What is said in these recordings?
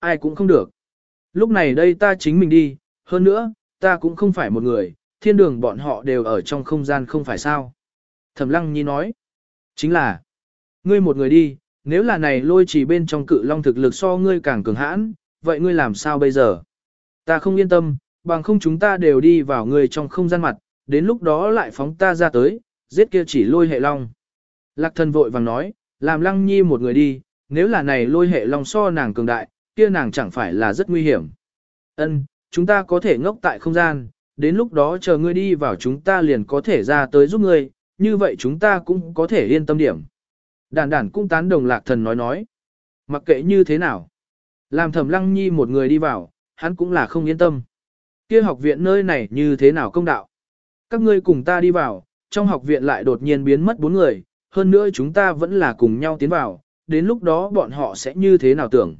ai cũng không được. Lúc này đây ta chính mình đi, hơn nữa, ta cũng không phải một người, thiên đường bọn họ đều ở trong không gian không phải sao. Thẩm lăng nhi nói, chính là, ngươi một người đi, nếu là này lôi chỉ bên trong cự long thực lực so ngươi càng cường hãn, vậy ngươi làm sao bây giờ? Ta không yên tâm, bằng không chúng ta đều đi vào ngươi trong không gian mặt, đến lúc đó lại phóng ta ra tới, giết kia chỉ lôi hệ long. Lạc thần vội vàng nói, làm lăng nhi một người đi, nếu là này lôi hệ long so nàng cường đại, kia nàng chẳng phải là rất nguy hiểm. Ân, chúng ta có thể ngốc tại không gian, đến lúc đó chờ ngươi đi vào chúng ta liền có thể ra tới giúp ngươi, như vậy chúng ta cũng có thể yên tâm điểm. Đản đản cũng tán đồng lạc thần nói nói. Mặc kệ như thế nào. Làm thẩm lăng nhi một người đi vào, hắn cũng là không yên tâm. Kia học viện nơi này như thế nào công đạo. Các ngươi cùng ta đi vào, trong học viện lại đột nhiên biến mất bốn người, hơn nữa chúng ta vẫn là cùng nhau tiến vào, đến lúc đó bọn họ sẽ như thế nào tưởng.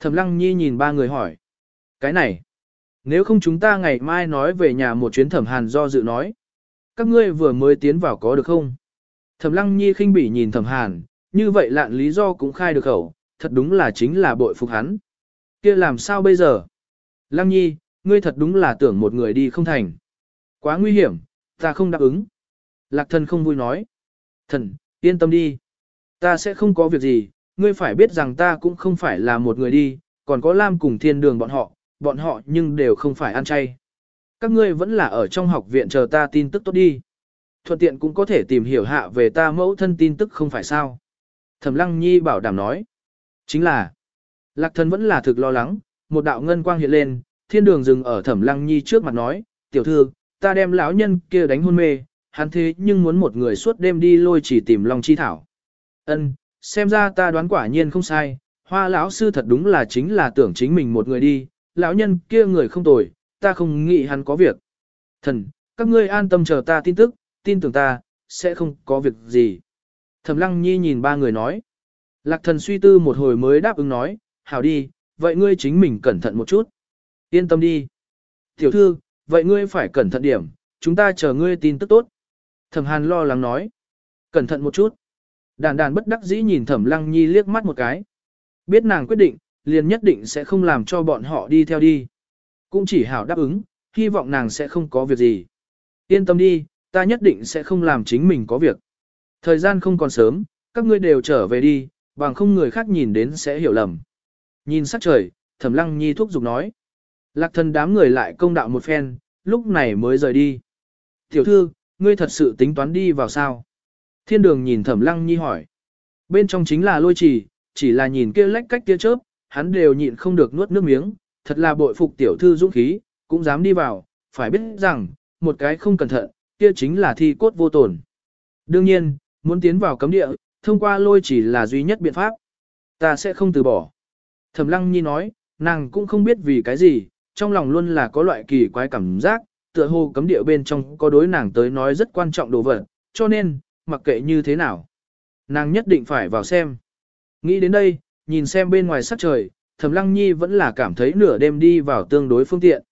Thẩm lăng nhi nhìn ba người hỏi. Cái này, nếu không chúng ta ngày mai nói về nhà một chuyến thẩm hàn do dự nói. Các ngươi vừa mới tiến vào có được không? Thẩm lăng nhi khinh bỉ nhìn thẩm hàn, như vậy lạn lý do cũng khai được khẩu, thật đúng là chính là bội phục hắn. kia làm sao bây giờ? Lăng nhi, ngươi thật đúng là tưởng một người đi không thành. Quá nguy hiểm, ta không đáp ứng. Lạc thần không vui nói. Thần, yên tâm đi. Ta sẽ không có việc gì, ngươi phải biết rằng ta cũng không phải là một người đi, còn có Lam cùng thiên đường bọn họ, bọn họ nhưng đều không phải ăn chay. Các ngươi vẫn là ở trong học viện chờ ta tin tức tốt đi. Thuận tiện cũng có thể tìm hiểu hạ về ta mẫu thân tin tức không phải sao. Thẩm Lăng Nhi bảo đảm nói. Chính là, Lạc thần vẫn là thực lo lắng, một đạo ngân quang hiện lên, thiên đường dừng ở Thẩm Lăng Nhi trước mặt nói, tiểu thư, ta đem lão nhân kia đánh hôn mê, hắn thế nhưng muốn một người suốt đêm đi lôi chỉ tìm Long Chi Thảo. Ân, xem ra ta đoán quả nhiên không sai, hoa lão sư thật đúng là chính là tưởng chính mình một người đi, lão nhân kia người không tồi, ta không nghĩ hắn có việc. Thần, các ngươi an tâm chờ ta tin tức, tin tưởng ta, sẽ không có việc gì. Thẩm lăng nhi nhìn ba người nói. Lạc thần suy tư một hồi mới đáp ứng nói, hảo đi, vậy ngươi chính mình cẩn thận một chút. Yên tâm đi. Tiểu thư, vậy ngươi phải cẩn thận điểm, chúng ta chờ ngươi tin tức tốt. Thẩm hàn lo lắng nói. Cẩn thận một chút. Đàn đàn bất đắc dĩ nhìn thẩm lăng nhi liếc mắt một cái. Biết nàng quyết định, liền nhất định sẽ không làm cho bọn họ đi theo đi. Cũng chỉ hảo đáp ứng, hy vọng nàng sẽ không có việc gì. Yên tâm đi, ta nhất định sẽ không làm chính mình có việc. Thời gian không còn sớm, các ngươi đều trở về đi, bằng không người khác nhìn đến sẽ hiểu lầm. Nhìn sắc trời, thẩm lăng nhi thúc giục nói. Lạc thần đám người lại công đạo một phen, lúc này mới rời đi. Tiểu thư, ngươi thật sự tính toán đi vào sao? Thiên đường nhìn thẩm lăng nhi hỏi. Bên trong chính là lôi trì, chỉ là nhìn kia lách cách kia chớp, hắn đều nhịn không được nuốt nước miếng, thật là bội phục tiểu thư dũng khí, cũng dám đi vào, phải biết rằng, một cái không cẩn thận, kia chính là thi cốt vô tổn. Đương nhiên, muốn tiến vào cấm địa, thông qua lôi chỉ là duy nhất biện pháp. Ta sẽ không từ bỏ. Thẩm lăng nhi nói, nàng cũng không biết vì cái gì, trong lòng luôn là có loại kỳ quái cảm giác, tựa hồ cấm địa bên trong có đối nàng tới nói rất quan trọng đồ vật, cho nên, mặc kệ như thế nào. Nàng nhất định phải vào xem. Nghĩ đến đây, nhìn xem bên ngoài sắc trời, Thẩm Lăng Nhi vẫn là cảm thấy nửa đêm đi vào tương đối phương tiện.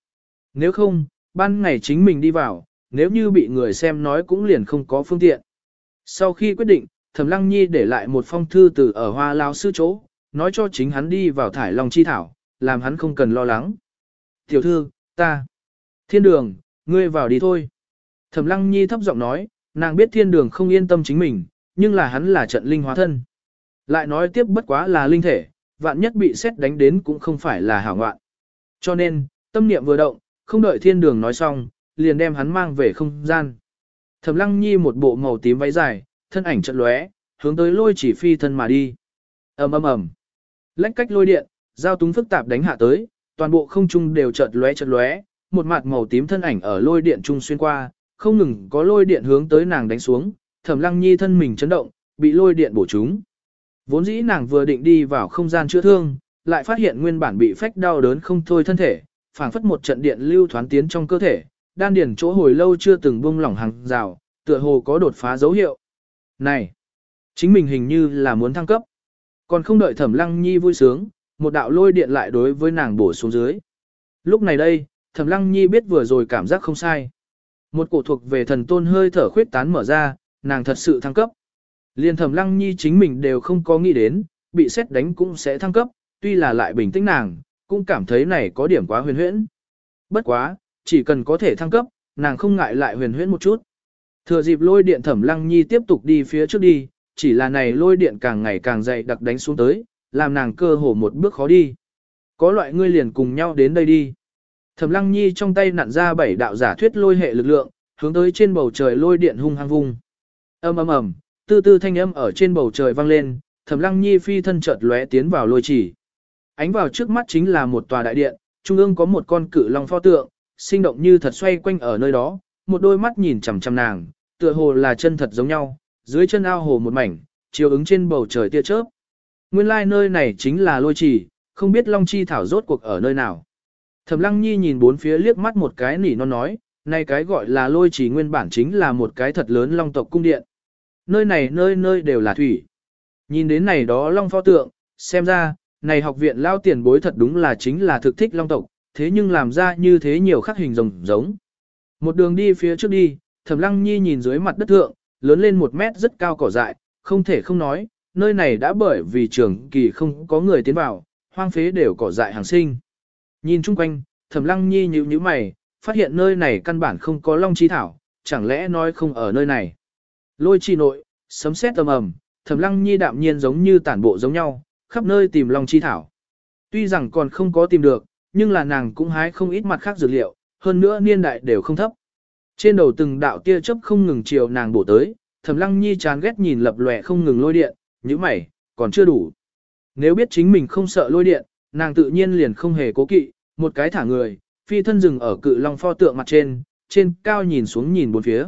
Nếu không, ban ngày chính mình đi vào, nếu như bị người xem nói cũng liền không có phương tiện. Sau khi quyết định, Thẩm Lăng Nhi để lại một phong thư từ ở hoa lao sư chỗ, nói cho chính hắn đi vào thải lòng chi thảo, làm hắn không cần lo lắng. Tiểu thư, ta, thiên đường, ngươi vào đi thôi. Thẩm Lăng Nhi thấp giọng nói, nàng biết thiên đường không yên tâm chính mình, nhưng là hắn là trận linh hóa thân. Lại nói tiếp bất quá là linh thể, vạn nhất bị xét đánh đến cũng không phải là hảo ngoạn. Cho nên, tâm niệm vừa động, không đợi thiên đường nói xong, liền đem hắn mang về không gian. Thẩm lăng nhi một bộ màu tím váy dài, thân ảnh trận lóe, hướng tới lôi chỉ phi thân mà đi. ầm ầm ầm, lách cách lôi điện, giao túng phức tạp đánh hạ tới, toàn bộ không trung đều chợt lóe chợt lóe, một mặt màu tím thân ảnh ở lôi điện trung xuyên qua, không ngừng có lôi điện hướng tới nàng đánh xuống, Thẩm Lăng Nhi thân mình chấn động, bị lôi điện bổ trúng. Vốn dĩ nàng vừa định đi vào không gian chữa thương, lại phát hiện nguyên bản bị phách đau đớn không thôi thân thể, phảng phất một trận điện lưu thoán tiến trong cơ thể, đan điền chỗ hồi lâu chưa từng buông lỏng hàng rào, tựa hồ có đột phá dấu hiệu. Này, chính mình hình như là muốn thăng cấp. Còn không đợi Thẩm Lăng Nhi vui sướng, một đạo lôi điện lại đối với nàng bổ xuống dưới. Lúc này đây, Thẩm Lăng Nhi biết vừa rồi cảm giác không sai. Một cổ thuộc về thần tôn hơi thở khuyết tán mở ra, nàng thật sự thăng cấp. Liên thẩm lăng nhi chính mình đều không có nghĩ đến, bị xét đánh cũng sẽ thăng cấp, tuy là lại bình tĩnh nàng, cũng cảm thấy này có điểm quá huyền huyễn. Bất quá, chỉ cần có thể thăng cấp, nàng không ngại lại huyền huyễn một chút. Thừa dịp lôi điện thẩm lăng nhi tiếp tục đi phía trước đi, chỉ là này lôi điện càng ngày càng dày đặc đánh xuống tới, làm nàng cơ hồ một bước khó đi. Có loại ngươi liền cùng nhau đến đây đi. Thẩm lăng nhi trong tay nặn ra bảy đạo giả thuyết lôi hệ lực lượng, hướng tới trên bầu trời lôi điện hung hăng vung. ầm ầm ầm, tư tư thanh âm ở trên bầu trời vang lên, thẩm lăng nhi phi thân chợt lóe tiến vào lôi chỉ. Ánh vào trước mắt chính là một tòa đại điện, trung ương có một con cự long pho tượng, sinh động như thật xoay quanh ở nơi đó, một đôi mắt nhìn chằm chằm nàng, tựa hồ là chân thật giống nhau, dưới chân ao hồ một mảnh, chiếu ứng trên bầu trời tia chớp. Nguyên lai like nơi này chính là lôi trì, không biết Long Chi Thảo rốt cuộc ở nơi nào. Thẩm Lăng Nhi nhìn bốn phía liếc mắt một cái nỉ non nói, nay cái gọi là lôi chỉ nguyên bản chính là một cái thật lớn Long tộc cung điện. Nơi này nơi nơi đều là thủy. Nhìn đến này đó Long pho tượng, xem ra, này học viện lao tiền bối thật đúng là chính là thực thích Long tộc, thế nhưng làm ra như thế nhiều khắc hình rồng giống. Một đường đi phía trước đi, Thẩm Lăng Nhi nhìn dưới mặt đất thượng, lớn lên một mét rất cao cỏ dại, không thể không nói, nơi này đã bởi vì trường kỳ không có người tiến vào, hoang phế đều cỏ dại hàng sinh. Nhìn chung quanh, Thẩm Lăng Nhi nhíu nhíu mày, phát hiện nơi này căn bản không có long chi thảo, chẳng lẽ nói không ở nơi này. Lôi chi nội, sấm sét tầm ầm, Thẩm Lăng Nhi đạm nhiên giống như tản bộ giống nhau, khắp nơi tìm long chi thảo. Tuy rằng còn không có tìm được, nhưng là nàng cũng hái không ít mặt khác dược liệu, hơn nữa niên đại đều không thấp. Trên đầu từng đạo tia chớp không ngừng chiều nàng bổ tới, Thẩm Lăng Nhi chán ghét nhìn lập lòe không ngừng lôi điện, như mày, còn chưa đủ. Nếu biết chính mình không sợ lôi điện, nàng tự nhiên liền không hề cố kỵ, một cái thả người, phi thân rừng ở cự long pho tượng mặt trên, trên cao nhìn xuống nhìn bốn phía.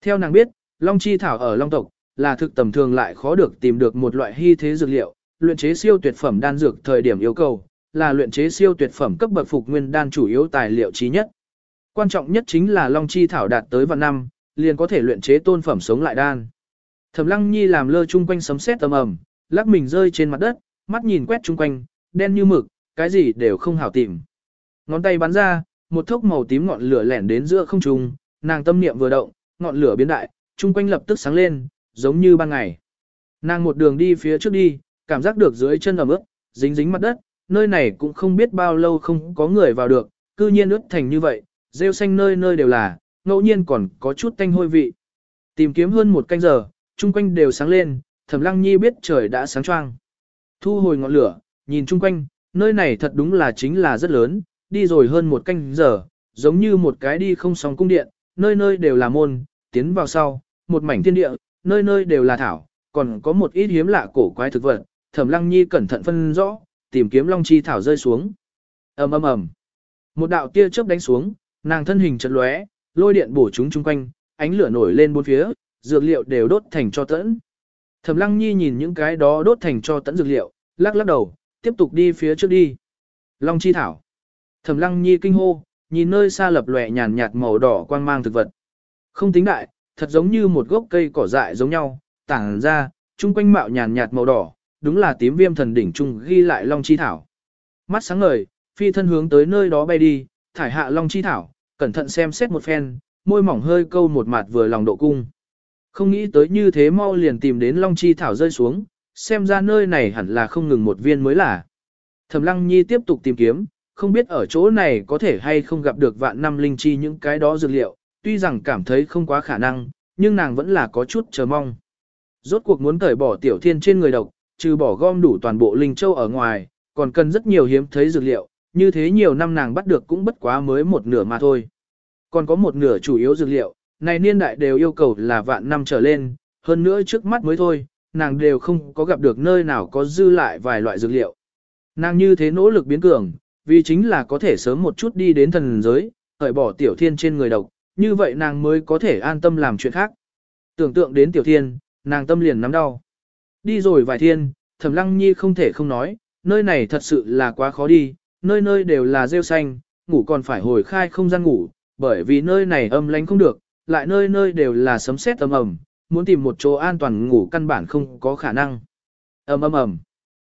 Theo nàng biết, long chi thảo ở long tộc, là thực tầm thường lại khó được tìm được một loại hy thế dược liệu, luyện chế siêu tuyệt phẩm đan dược thời điểm yêu cầu, là luyện chế siêu tuyệt phẩm cấp bậc phục nguyên đan chủ yếu tài liệu trí nhất. Quan trọng nhất chính là long chi thảo đạt tới vạn năm, liền có thể luyện chế tôn phẩm sống lại đan. Thẩm Lăng Nhi làm lơ chung quanh sấm sét âm ầm, lắc mình rơi trên mặt đất, mắt nhìn quét chung quanh, đen như mực, cái gì đều không hảo tìm. Ngón tay bắn ra, một thốc màu tím ngọn lửa lẻn đến giữa không trung, nàng tâm niệm vừa động, ngọn lửa biến đại, chung quanh lập tức sáng lên, giống như ban ngày. Nàng một đường đi phía trước đi, cảm giác được dưới chân ẩm ướt, dính dính mặt đất, nơi này cũng không biết bao lâu không có người vào được, cư nhiên ướt thành như vậy, rêu xanh nơi nơi đều là, ngẫu nhiên còn có chút tanh hôi vị. Tìm kiếm hơn một canh giờ, chung quanh đều sáng lên, Thẩm Lăng Nhi biết trời đã sáng choang. Thu hồi ngọn lửa, nhìn chung quanh, nơi này thật đúng là chính là rất lớn, đi rồi hơn một canh giờ, giống như một cái đi không sóng cung điện, nơi nơi đều là môn, tiến vào sau, một mảnh thiên địa, nơi nơi đều là thảo, còn có một ít hiếm lạ cổ quái thực vật, Thẩm Lăng Nhi cẩn thận phân rõ, tìm kiếm long chi thảo rơi xuống. Ầm ầm ầm. Một đạo tia chớp đánh xuống, nàng thân hình chợt lóe, lôi điện bổ chúng chung quanh, ánh lửa nổi lên bốn phía, dược liệu đều đốt thành cho tẫn. Thẩm Lăng Nhi nhìn những cái đó đốt thành cho tẫn dược liệu, lắc lắc đầu, tiếp tục đi phía trước đi. Long chi thảo. Thẩm Lăng Nhi kinh hô, nhìn nơi xa lập lòe nhàn nhạt màu đỏ quang mang thực vật. Không tính đại, thật giống như một gốc cây cỏ dại giống nhau, tảng ra, chung quanh mạo nhàn nhạt màu đỏ, đúng là tím viêm thần đỉnh trung ghi lại long chi thảo. Mắt sáng ngời, phi thân hướng tới nơi đó bay đi, thải hạ long chi thảo, cẩn thận xem xét một phen, môi mỏng hơi câu một mặt vừa lòng độ cung. Không nghĩ tới như thế mau liền tìm đến long chi thảo rơi xuống, xem ra nơi này hẳn là không ngừng một viên mới là. Thẩm lăng nhi tiếp tục tìm kiếm, không biết ở chỗ này có thể hay không gặp được vạn năm linh chi những cái đó dược liệu, tuy rằng cảm thấy không quá khả năng, nhưng nàng vẫn là có chút chờ mong. Rốt cuộc muốn cởi bỏ tiểu thiên trên người độc, trừ bỏ gom đủ toàn bộ linh châu ở ngoài, còn cần rất nhiều hiếm thấy dược liệu, như thế nhiều năm nàng bắt được cũng bất quá mới một nửa mà thôi. Còn có một nửa chủ yếu dược liệu, này niên đại đều yêu cầu là vạn năm trở lên, hơn nữa trước mắt mới thôi, nàng đều không có gặp được nơi nào có dư lại vài loại dược liệu. Nàng như thế nỗ lực biến cường, vì chính là có thể sớm một chút đi đến thần giới, hởi bỏ tiểu thiên trên người độc, như vậy nàng mới có thể an tâm làm chuyện khác. Tưởng tượng đến tiểu thiên, nàng tâm liền nắm đau. Đi rồi vài thiên, thẩm lăng nhi không thể không nói, nơi này thật sự là quá khó đi, nơi nơi đều là rêu xanh, ngủ còn phải hồi khai không gian ngủ, bởi vì nơi này âm lánh không được, lại nơi nơi đều là sấm sét âm ầm, muốn tìm một chỗ an toàn ngủ căn bản không có khả năng. Ầm ầm ầm.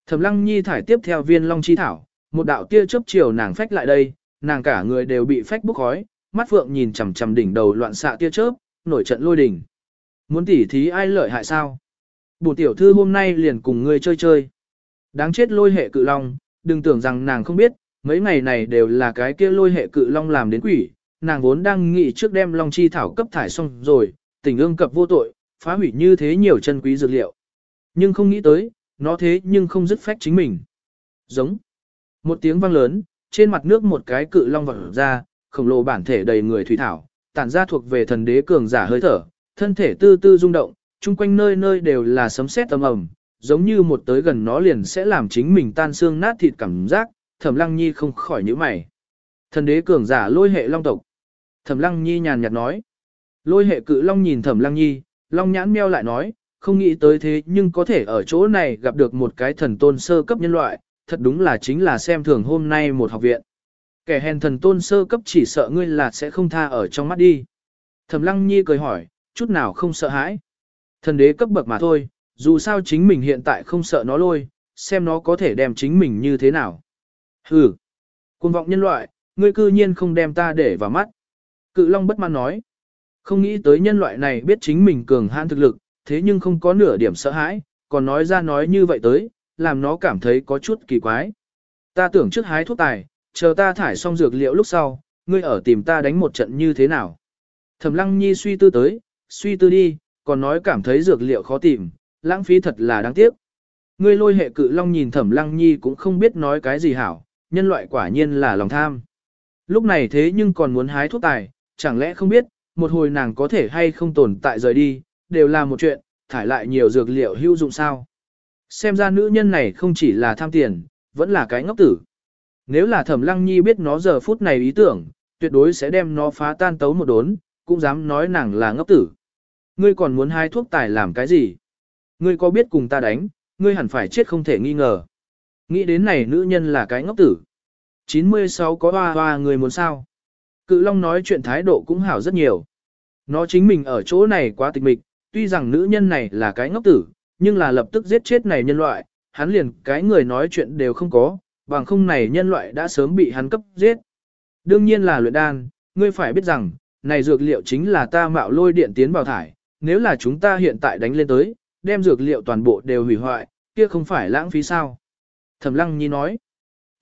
Thẩm Lăng Nhi thải tiếp theo viên long chi thảo, một đạo tia chớp chiều nàng phách lại đây, nàng cả người đều bị phách bốc khói, mắt phượng nhìn chằm chằm đỉnh đầu loạn xạ tia chớp, nổi trận lôi đỉnh. Muốn tỉ thí ai lợi hại sao? Bổn tiểu thư hôm nay liền cùng ngươi chơi chơi. Đáng chết lôi hệ cự long, đừng tưởng rằng nàng không biết, mấy ngày này đều là cái kia lôi hệ cự long làm đến quỷ, nàng vốn đang nghĩ trước đem long chi thảo cấp thải xong rồi, tình ương cập vô tội, phá hủy như thế nhiều chân quý dược liệu. Nhưng không nghĩ tới, nó thế nhưng không dứt phách chính mình. Giống. Một tiếng vang lớn, trên mặt nước một cái cự long vọt ra, khổng lồ bản thể đầy người thủy thảo, tản ra thuộc về thần đế cường giả hơi thở, thân thể tư tư rung động, chung quanh nơi nơi đều là sấm sét âm ầm, giống như một tới gần nó liền sẽ làm chính mình tan xương nát thịt cảm giác, Thẩm Lăng Nhi không khỏi nhíu mày. Thần đế cường giả lôi hệ long tộc. Thẩm Lăng Nhi nhàn nhạt nói. Lôi hệ cự long nhìn Thẩm Lăng Nhi, long nhãn meo lại nói, không nghĩ tới thế nhưng có thể ở chỗ này gặp được một cái thần tôn sơ cấp nhân loại, thật đúng là chính là xem thường hôm nay một học viện. Kẻ hèn thần tôn sơ cấp chỉ sợ ngươi là sẽ không tha ở trong mắt đi. Thẩm Lăng Nhi cười hỏi, chút nào không sợ hãi. Thần đế cấp bậc mà thôi, dù sao chính mình hiện tại không sợ nó lôi, xem nó có thể đem chính mình như thế nào. Hừ, cuồng vọng nhân loại, ngươi cư nhiên không đem ta để vào mắt. Cự Long bất mãn nói, không nghĩ tới nhân loại này biết chính mình cường hãn thực lực, thế nhưng không có nửa điểm sợ hãi, còn nói ra nói như vậy tới, làm nó cảm thấy có chút kỳ quái. Ta tưởng trước hái thuốc tài, chờ ta thải xong dược liệu lúc sau, ngươi ở tìm ta đánh một trận như thế nào. Thẩm Lăng Nhi suy tư tới, suy tư đi, còn nói cảm thấy dược liệu khó tìm, lãng phí thật là đáng tiếc. Ngươi lôi hệ cự long nhìn Thẩm Lăng Nhi cũng không biết nói cái gì hảo, nhân loại quả nhiên là lòng tham. Lúc này thế nhưng còn muốn hái thuốc tài, chẳng lẽ không biết, một hồi nàng có thể hay không tồn tại rời đi, đều là một chuyện, thải lại nhiều dược liệu hữu dụng sao. Xem ra nữ nhân này không chỉ là tham tiền, vẫn là cái ngốc tử. Nếu là thẩm lăng nhi biết nó giờ phút này ý tưởng, tuyệt đối sẽ đem nó phá tan tấu một đốn, cũng dám nói nàng là ngốc tử. Ngươi còn muốn hai thuốc tài làm cái gì? Ngươi có biết cùng ta đánh, ngươi hẳn phải chết không thể nghi ngờ. Nghĩ đến này nữ nhân là cái ngốc tử. 96 có hoa hoa người muốn sao? Cự Long nói chuyện thái độ cũng hảo rất nhiều. Nó chính mình ở chỗ này quá tịch mịch, tuy rằng nữ nhân này là cái ngốc tử, nhưng là lập tức giết chết này nhân loại, hắn liền cái người nói chuyện đều không có, bằng không này nhân loại đã sớm bị hắn cấp giết. Đương nhiên là luyện đan, ngươi phải biết rằng, này dược liệu chính là ta mạo lôi điện tiến vào thải, nếu là chúng ta hiện tại đánh lên tới, đem dược liệu toàn bộ đều hủy hoại, kia không phải lãng phí sao. Thẩm lăng nhi nói,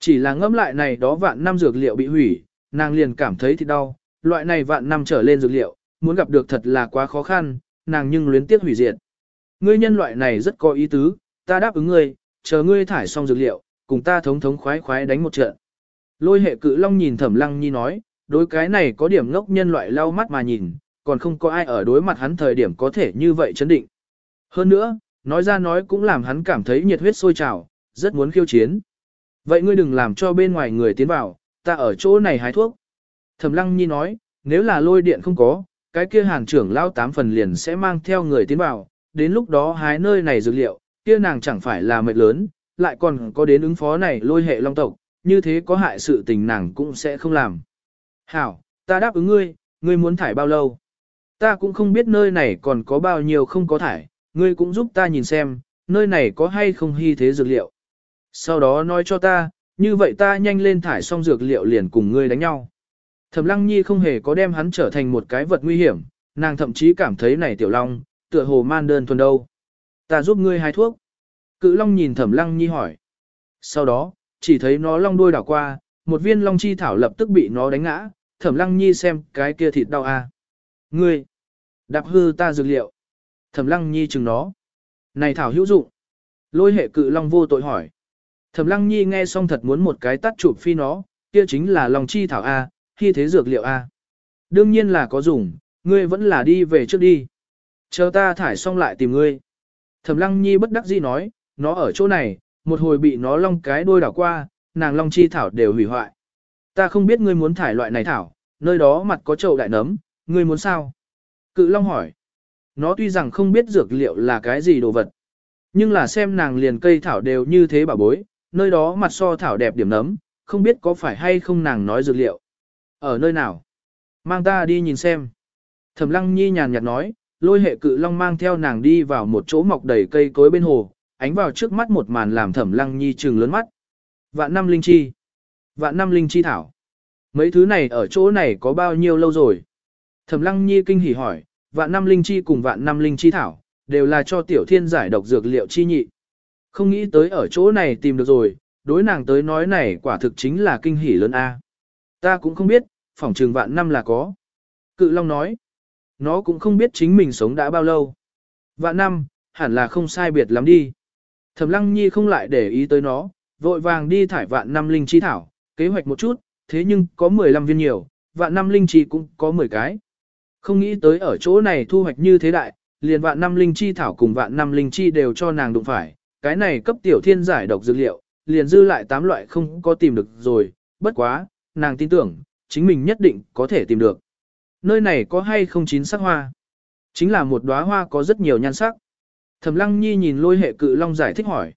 chỉ là ngâm lại này đó vạn năm dược liệu bị hủy, nàng liền cảm thấy thì đau, loại này vạn năm trở lên dược liệu, muốn gặp được thật là quá khó khăn, nàng nhưng luyến tiếc hủy diệt. Ngươi nhân loại này rất có ý tứ, ta đáp ứng ngươi, chờ ngươi thải xong dược liệu, cùng ta thống thống khoái khoái đánh một trận. Lôi hệ cự long nhìn thẩm lăng nhi nói, đối cái này có điểm ngốc nhân loại lau mắt mà nhìn, còn không có ai ở đối mặt hắn thời điểm có thể như vậy chấn định. Hơn nữa, nói ra nói cũng làm hắn cảm thấy nhiệt huyết sôi trào, rất muốn khiêu chiến. Vậy ngươi đừng làm cho bên ngoài người tiến vào, ta ở chỗ này hái thuốc. Thẩm lăng nhi nói, nếu là lôi điện không có, cái kia hàng trưởng lao tám phần liền sẽ mang theo người tiến vào, đến lúc đó hái nơi này dược liệu, kia nàng chẳng phải là mệt lớn, lại còn có đến ứng phó này lôi hệ long tộc, như thế có hại sự tình nàng cũng sẽ không làm. Hảo, ta đáp ứng ngươi, ngươi muốn thải bao lâu? Ta cũng không biết nơi này còn có bao nhiêu không có thải, ngươi cũng giúp ta nhìn xem, nơi này có hay không hy thế dược liệu. Sau đó nói cho ta, như vậy ta nhanh lên thải xong dược liệu liền cùng ngươi đánh nhau. Thẩm Lăng Nhi không hề có đem hắn trở thành một cái vật nguy hiểm, nàng thậm chí cảm thấy này tiểu long, tựa hồ man đơn thuần đâu. Ta giúp ngươi hái thuốc. Cự long nhìn Thẩm Lăng Nhi hỏi. Sau đó, chỉ thấy nó long đuôi đảo qua, một viên long chi thảo lập tức bị nó đánh ngã, Thẩm Lăng Nhi xem cái kia thịt đau à. Ngươi, đạp hư ta dược liệu. Thẩm Lăng Nhi chừng nó. Này thảo hữu dụng. Lôi hệ cự long vô tội hỏi. Thẩm Lăng Nhi nghe xong thật muốn một cái tắt chụp phi nó, kia chính là long chi thảo a, khi thế dược liệu A. Đương nhiên là có dùng, ngươi vẫn là đi về trước đi. Chờ ta thải xong lại tìm ngươi. Thẩm lăng nhi bất đắc dĩ nói, nó ở chỗ này, một hồi bị nó long cái đôi đảo qua, nàng long chi thảo đều hủy hoại. Ta không biết ngươi muốn thải loại này thảo, nơi đó mặt có chậu đại nấm, ngươi muốn sao? Cự long hỏi. Nó tuy rằng không biết dược liệu là cái gì đồ vật, nhưng là xem nàng liền cây thảo đều như thế bảo bối, nơi đó mặt so thảo đẹp điểm nấm, không biết có phải hay không nàng nói dược liệu. Ở nơi nào? Mang ta đi nhìn xem. Thẩm lăng nhi nhàn nhạt nói, lôi hệ cự long mang theo nàng đi vào một chỗ mọc đầy cây cối bên hồ, ánh vào trước mắt một màn làm thẩm lăng nhi trừng lớn mắt. Vạn năm linh chi. Vạn năm linh chi thảo. Mấy thứ này ở chỗ này có bao nhiêu lâu rồi? Thẩm lăng nhi kinh hỉ hỏi, vạn năm linh chi cùng vạn năm linh chi thảo, đều là cho tiểu thiên giải độc dược liệu chi nhị. Không nghĩ tới ở chỗ này tìm được rồi, đối nàng tới nói này quả thực chính là kinh hỉ lớn A. Ta cũng không biết, phỏng trường vạn năm là có. Cự Long nói, nó cũng không biết chính mình sống đã bao lâu. Vạn năm, hẳn là không sai biệt lắm đi. Thẩm Lăng Nhi không lại để ý tới nó, vội vàng đi thải vạn năm linh chi thảo, kế hoạch một chút, thế nhưng có 15 viên nhiều, vạn năm linh chi cũng có 10 cái. Không nghĩ tới ở chỗ này thu hoạch như thế đại, liền vạn năm linh chi thảo cùng vạn năm linh chi đều cho nàng đụng phải, cái này cấp tiểu thiên giải độc dược liệu, liền dư lại 8 loại không có tìm được rồi, bất quá, nàng tin tưởng, chính mình nhất định có thể tìm được. Nơi này có hay không chín sắc hoa? Chính là một đóa hoa có rất nhiều nhan sắc. Thẩm Lăng Nhi nhìn lôi hệ cự long giải thích hỏi.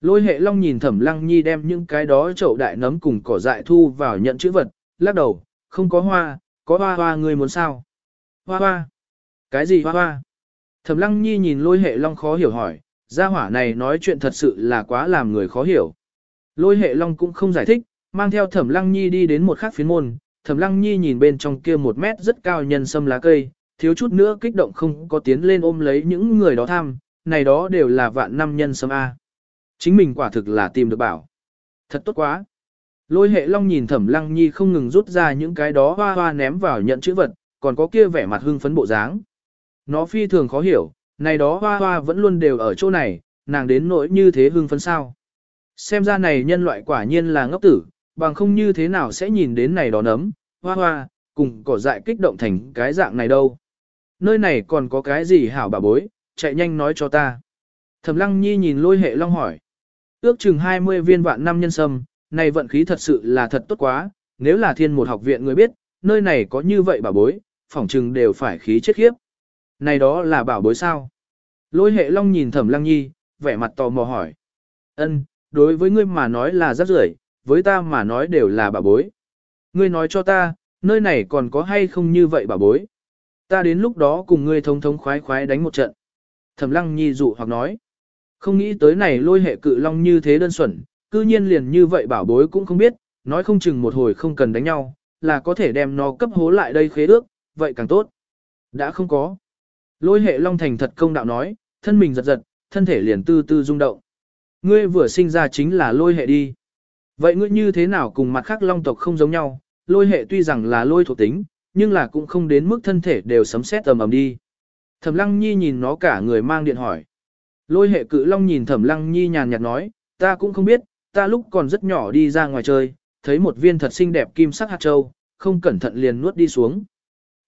Lôi hệ long nhìn Thẩm Lăng Nhi đem những cái đó chậu đại nấm cùng cỏ dại thu vào nhận chữ vật, lắc đầu, không có hoa, có hoa hoa người muốn sao? Hoa hoa? Cái gì hoa hoa? Thẩm Lăng Nhi nhìn lôi hệ long khó hiểu hỏi, gia hỏa này nói chuyện thật sự là quá làm người khó hiểu. Lôi hệ long cũng không giải thích, mang theo Thẩm Lăng Nhi đi đến một khác phiến môn, Thẩm Lăng Nhi nhìn bên trong kia một mét rất cao nhân sâm lá cây, thiếu chút nữa kích động không có tiến lên ôm lấy những người đó tham, này đó đều là vạn năm nhân sâm A. Chính mình quả thực là tìm được bảo. Thật tốt quá. Lôi hệ long nhìn Thẩm Lăng Nhi không ngừng rút ra những cái đó hoa hoa ném vào nhận chữ vật, còn có kia vẻ mặt hưng phấn bộ dáng. Nó phi thường khó hiểu, này đó hoa hoa vẫn luôn đều ở chỗ này, nàng đến nỗi như thế hưng phấn sao. Xem ra này nhân loại quả nhiên là ngốc tử, bằng không như thế nào sẽ nhìn đến này đó nấm, hoa hoa, cùng cỏ dại kích động thành cái dạng này đâu. Nơi này còn có cái gì hảo bà bối, chạy nhanh nói cho ta. Thẩm lăng nhi nhìn lôi hệ long hỏi. Ước chừng 20 viên vạn năm nhân sâm, này vận khí thật sự là thật tốt quá, nếu là thiên một học viện người biết, nơi này có như vậy bà bối, phỏng chừng đều phải khí chết khiếp. Này đó là bảo bối sao? Lôi hệ long nhìn thẩm lăng nhi, vẻ mặt tò mò hỏi. ân đối với ngươi mà nói là rất rưởi, với ta mà nói đều là bà bối. Ngươi nói cho ta, nơi này còn có hay không như vậy bà bối. Ta đến lúc đó cùng ngươi thông thống khoái khoái đánh một trận. Thẩm lăng nhi dụ hoặc nói. Không nghĩ tới này lôi hệ cự long như thế đơn xuẩn, cư nhiên liền như vậy bảo bối cũng không biết, nói không chừng một hồi không cần đánh nhau, là có thể đem nó cấp hố lại đây khế ước, vậy càng tốt. Đã không có. Lôi hệ long thành thật công đạo nói, thân mình giật giật, thân thể liền tư tư rung động. Ngươi vừa sinh ra chính là lôi hệ đi. Vậy ngươi như thế nào cùng mặt khác long tộc không giống nhau, lôi hệ tuy rằng là lôi thuộc tính, nhưng là cũng không đến mức thân thể đều sấm sét ầm ầm đi. Thẩm lăng nhi nhìn nó cả người mang điện hỏi. Lôi hệ cự long nhìn thẩm lăng nhi nhàn nhạt nói, ta cũng không biết, ta lúc còn rất nhỏ đi ra ngoài chơi, thấy một viên thật xinh đẹp kim sắc hạt châu, không cẩn thận liền nuốt đi xuống.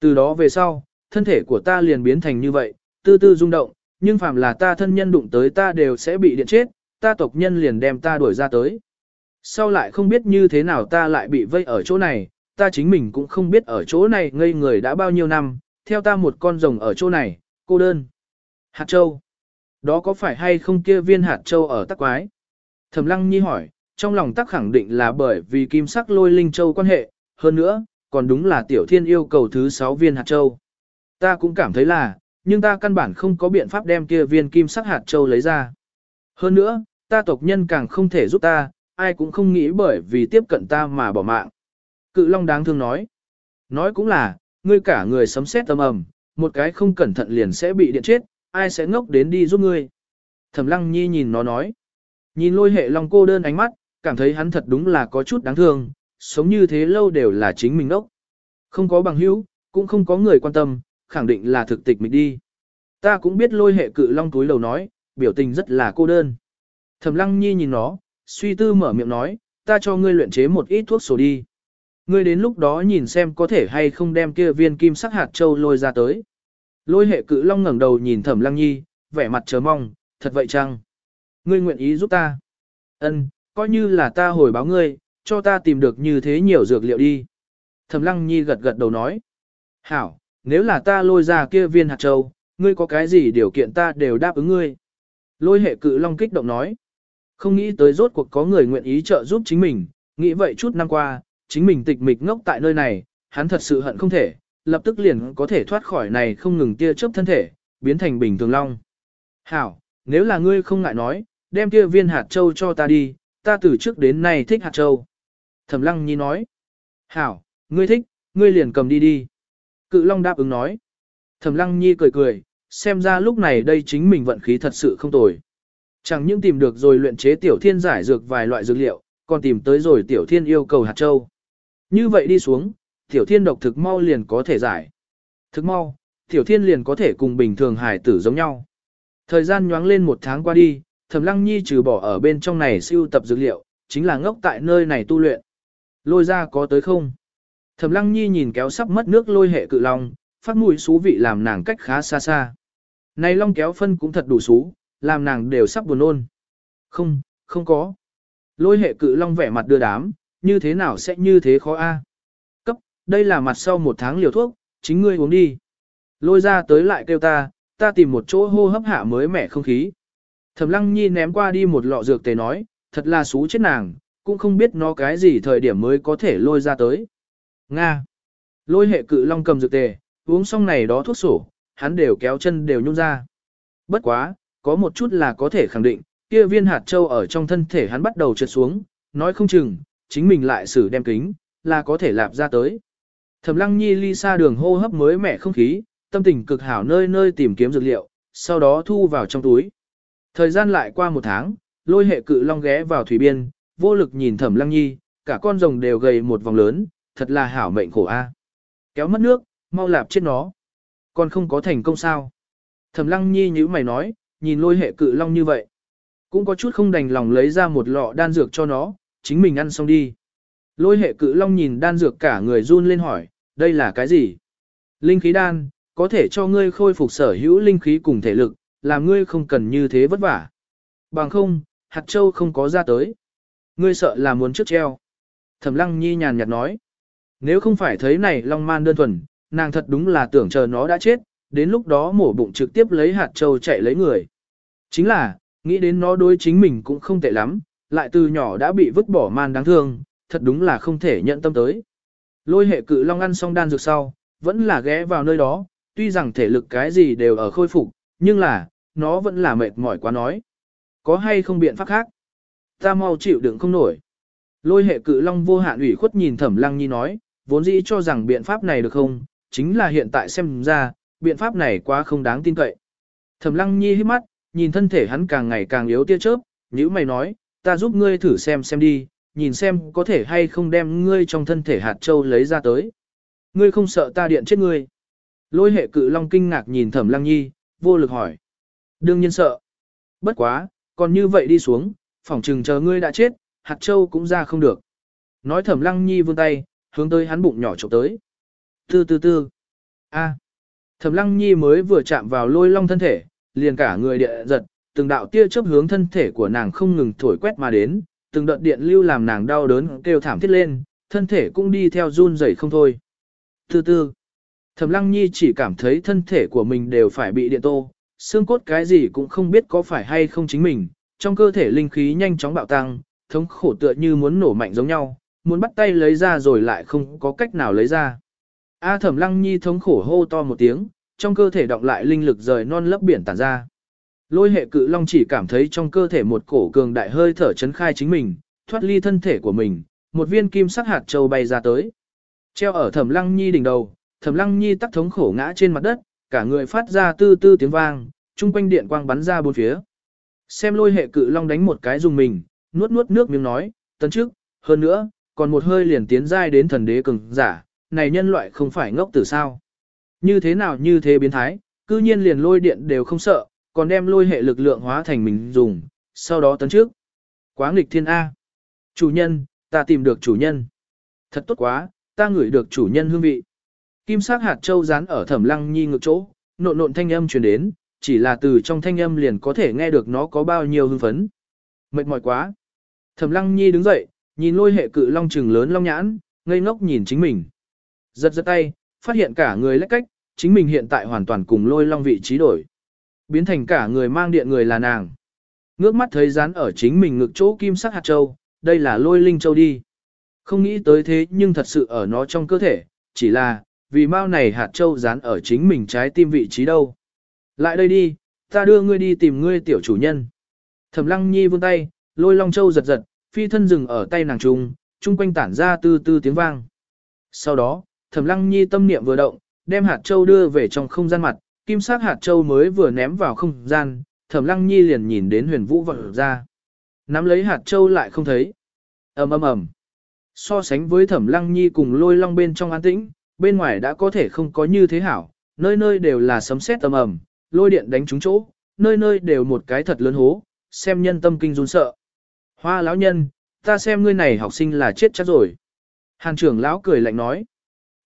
Từ đó về sau, thân thể của ta liền biến thành như vậy, tư tư rung động, nhưng phàm là ta thân nhân đụng tới ta đều sẽ bị điện chết, ta tộc nhân liền đem ta đuổi ra tới. Sau lại không biết như thế nào ta lại bị vây ở chỗ này, ta chính mình cũng không biết ở chỗ này ngây người đã bao nhiêu năm, theo ta một con rồng ở chỗ này, cô đơn. Hạt châu. Đó có phải hay không kia viên hạt châu ở tắc quái? Thẩm lăng nhi hỏi, trong lòng tắc khẳng định là bởi vì kim sắc lôi linh châu quan hệ, hơn nữa, còn đúng là tiểu thiên yêu cầu thứ 6 viên hạt châu. Ta cũng cảm thấy là, nhưng ta căn bản không có biện pháp đem kia viên kim sắc hạt châu lấy ra. Hơn nữa, ta tộc nhân càng không thể giúp ta, ai cũng không nghĩ bởi vì tiếp cận ta mà bỏ mạng. Cự Long đáng thương nói. Nói cũng là, ngươi cả người sấm sét âm ầm, một cái không cẩn thận liền sẽ bị điện chết, ai sẽ ngốc đến đi giúp ngươi. Thẩm Lăng Nhi nhìn nó nói. Nhìn lôi hệ Long cô đơn ánh mắt, cảm thấy hắn thật đúng là có chút đáng thương, sống như thế lâu đều là chính mình ngốc. Không có bằng hữu, cũng không có người quan tâm, khẳng định là thực tịch mình đi. Ta cũng biết lôi hệ cự long túi lầu nói, biểu tình rất là cô đơn. Thẩm lăng nhi nhìn nó, suy tư mở miệng nói, ta cho ngươi luyện chế một ít thuốc sổ đi. Ngươi đến lúc đó nhìn xem có thể hay không đem kia viên kim sắc hạt châu lôi ra tới. Lôi hệ cự long ngẩng đầu nhìn thẩm lăng nhi, vẻ mặt chờ mong, thật vậy chăng? Ngươi nguyện ý giúp ta? Ân, coi như là ta hồi báo ngươi, cho ta tìm được như thế nhiều dược liệu đi. Thẩm lăng nhi gật gật đầu nói. Hảo, nếu là ta lôi ra kia viên hạt châu, ngươi có cái gì điều kiện ta đều đáp ứng ngươi. Lôi hệ cự long kích động nói. Không nghĩ tới rốt cuộc có người nguyện ý trợ giúp chính mình, nghĩ vậy chút năm qua, chính mình tịch mịch ngốc tại nơi này, hắn thật sự hận không thể, lập tức liền có thể thoát khỏi này không ngừng tia chớp thân thể, biến thành bình thường long. Hảo, nếu là ngươi không ngại nói, đem kia viên hạt châu cho ta đi, ta từ trước đến nay thích hạt châu. Thẩm lăng nhi nói. Hảo, ngươi thích, ngươi liền cầm đi đi. Cự long đáp ứng nói. Thẩm lăng nhi cười cười, xem ra lúc này đây chính mình vận khí thật sự không tồi. Chẳng những tìm được rồi luyện chế tiểu thiên giải dược vài loại dược liệu, còn tìm tới rồi tiểu thiên yêu cầu hạt châu. Như vậy đi xuống, tiểu thiên độc thực mau liền có thể giải. Thực mau, tiểu thiên liền có thể cùng bình thường hải tử giống nhau. Thời gian nhoáng lên một tháng qua đi, Thẩm Lăng Nhi trừ bỏ ở bên trong này siêu tập dược liệu, chính là ngốc tại nơi này tu luyện. Lôi ra có tới không? Thẩm Lăng Nhi nhìn kéo sắp mất nước lôi hệ cự long, phát mùi xú vị làm nàng cách khá xa xa. Này long kéo phân cũng thật đủ xú, làm nàng đều sắp buồn nôn. Không, không có. Lôi hệ cự long vẻ mặt đưa đám, như thế nào sẽ như thế khó a? Cấp, đây là mặt sau một tháng liều thuốc, chính ngươi uống đi. Lôi ra tới lại kêu ta, ta tìm một chỗ hô hấp hạ mới mẻ không khí. Thẩm lăng nhi ném qua đi một lọ dược tề nói, thật là xú chết nàng, cũng không biết nó cái gì thời điểm mới có thể lôi ra tới. Nga. Lôi hệ cự long cầm dược tề, uống xong này đó thuốc sổ, hắn đều kéo chân đều nhung ra. Bất quá, có một chút là có thể khẳng định, kia viên hạt châu ở trong thân thể hắn bắt đầu trượt xuống, nói không chừng, chính mình lại xử đem kính, là có thể lạp ra tới. Thẩm lăng nhi ly xa đường hô hấp mới mẻ không khí, tâm tình cực hảo nơi nơi tìm kiếm dược liệu, sau đó thu vào trong túi. Thời gian lại qua một tháng, lôi hệ cự long ghé vào thủy biên, vô lực nhìn thẩm lăng nhi, cả con rồng đều gầy một vòng lớn, thật là hảo mệnh khổ a. Kéo mất nước, mau lạp chết nó. Còn không có thành công sao. Thẩm lăng nhi như mày nói, nhìn lôi hệ cự long như vậy. Cũng có chút không đành lòng lấy ra một lọ đan dược cho nó, chính mình ăn xong đi. Lôi hệ cự long nhìn đan dược cả người run lên hỏi, đây là cái gì? Linh khí đan, có thể cho ngươi khôi phục sở hữu linh khí cùng thể lực, làm ngươi không cần như thế vất vả. Bằng không, hạt châu không có ra tới. Ngươi sợ là muốn trước treo. Thẩm lăng nhi nhàn nhạt nói. Nếu không phải thấy này long man đơn thuần, nàng thật đúng là tưởng chờ nó đã chết, đến lúc đó mổ bụng trực tiếp lấy hạt châu chạy lấy người. Chính là, nghĩ đến nó đối chính mình cũng không tệ lắm, lại từ nhỏ đã bị vứt bỏ man đáng thương, thật đúng là không thể nhận tâm tới. Lôi hệ cự long ăn xong đan dược sau, vẫn là ghé vào nơi đó, tuy rằng thể lực cái gì đều ở khôi phục, nhưng là, nó vẫn là mệt mỏi quá nói. Có hay không biện pháp khác? Ta mau chịu đựng không nổi. Lôi hệ cự long vô hạn ủy khuất nhìn thẩm lăng nhi nói, vốn dĩ cho rằng biện pháp này được không, chính là hiện tại xem ra, biện pháp này quá không đáng tin cậy. Thẩm lăng nhi hít mắt, nhìn thân thể hắn càng ngày càng yếu tia chớp, như mày nói, ta giúp ngươi thử xem xem đi, nhìn xem có thể hay không đem ngươi trong thân thể hạt châu lấy ra tới. Ngươi không sợ ta điện chết ngươi. Lôi hệ cự long kinh ngạc nhìn thẩm lăng nhi, vô lực hỏi. Đương nhiên sợ. Bất quá, còn như vậy đi xuống, phỏng chừng chờ ngươi đã chết, hạt châu cũng ra không được. Nói thẩm lăng nhi vươn tay, hướng tới hắn bụng nhỏ chụp tới. Tư tư tư. A. Thẩm lăng nhi mới vừa chạm vào lôi long thân thể, liền cả người địa giật, từng đạo tia chớp hướng thân thể của nàng không ngừng thổi quét mà đến, từng đợt điện lưu làm nàng đau đớn kêu thảm thiết lên, thân thể cũng đi theo run rẩy không thôi. Từ từ, Thẩm lăng nhi chỉ cảm thấy thân thể của mình đều phải bị điện tô, xương cốt cái gì cũng không biết có phải hay không chính mình, trong cơ thể linh khí nhanh chóng bạo tăng, thống khổ tựa như muốn nổ mạnh giống nhau, muốn bắt tay lấy ra rồi lại không có cách nào lấy ra. A thẩm lăng nhi thống khổ hô to một tiếng, trong cơ thể động lại linh lực rời non lấp biển tản ra. Lôi hệ cự long chỉ cảm thấy trong cơ thể một cổ cường đại hơi thở chấn khai chính mình, thoát ly thân thể của mình, một viên kim sắc hạt châu bay ra tới. Treo ở thẩm lăng nhi đỉnh đầu, thẩm lăng nhi tắc thống khổ ngã trên mặt đất, cả người phát ra tư tư tiếng vang, chung quanh điện quang bắn ra bốn phía. Xem lôi hệ cự long đánh một cái dùng mình, nuốt nuốt nước miếng nói, tấn trước, hơn nữa, còn một hơi liền tiến giai đến thần đế cường giả, này nhân loại không phải ngốc tử sao. Như thế nào như thế biến thái, cư nhiên liền lôi điện đều không sợ, còn đem lôi hệ lực lượng hóa thành mình dùng, sau đó tấn trước. Quá nghịch thiên A. Chủ nhân, ta tìm được chủ nhân. Thật tốt quá, ta ngửi được chủ nhân hương vị. Kim sắc hạt châu dán ở thẩm lăng nhi ngược chỗ, nộn nộn thanh âm truyền đến, chỉ là từ trong thanh âm liền có thể nghe được nó có bao nhiêu hưng phấn. Mệt mỏi quá. Thẩm lăng nhi đứng dậy, nhìn lôi hệ cự long trừng lớn long nhãn, ngây ngốc nhìn chính mình. Giật giật tay, phát hiện cả người lách cách, chính mình hiện tại hoàn toàn cùng lôi long vị trí đổi. Biến thành cả người mang điện người là nàng. Ngước mắt thấy rán ở chính mình ngực chỗ kim sắc hạt châu, đây là lôi linh châu đi. Không nghĩ tới thế nhưng thật sự ở nó trong cơ thể, chỉ là, vì mau này hạt châu dán ở chính mình trái tim vị trí đâu. Lại đây đi, ta đưa ngươi đi tìm ngươi tiểu chủ nhân. Thẩm lăng nhi vươn tay, lôi long châu giật giật, phi thân dừng ở tay nàng trùng trung quanh tản ra tư tư tiếng vang. Sau đó, thẩm lăng nhi tâm niệm vừa động, đem hạt châu đưa về trong không gian mặt, kim sắc hạt châu mới vừa ném vào không gian, Thẩm Lăng Nhi liền nhìn đến Huyền Vũ vật ra. Nắm lấy hạt châu lại không thấy. Ầm ầm ầm. So sánh với Thẩm Lăng Nhi cùng Lôi Long bên trong an tĩnh, bên ngoài đã có thể không có như thế hảo, nơi nơi đều là sấm sét ầm ầm, lôi điện đánh trúng chỗ, nơi nơi đều một cái thật lớn hố, xem nhân tâm kinh run sợ. Hoa lão nhân, ta xem ngươi này học sinh là chết chắc rồi. Hàn trưởng lão cười lạnh nói.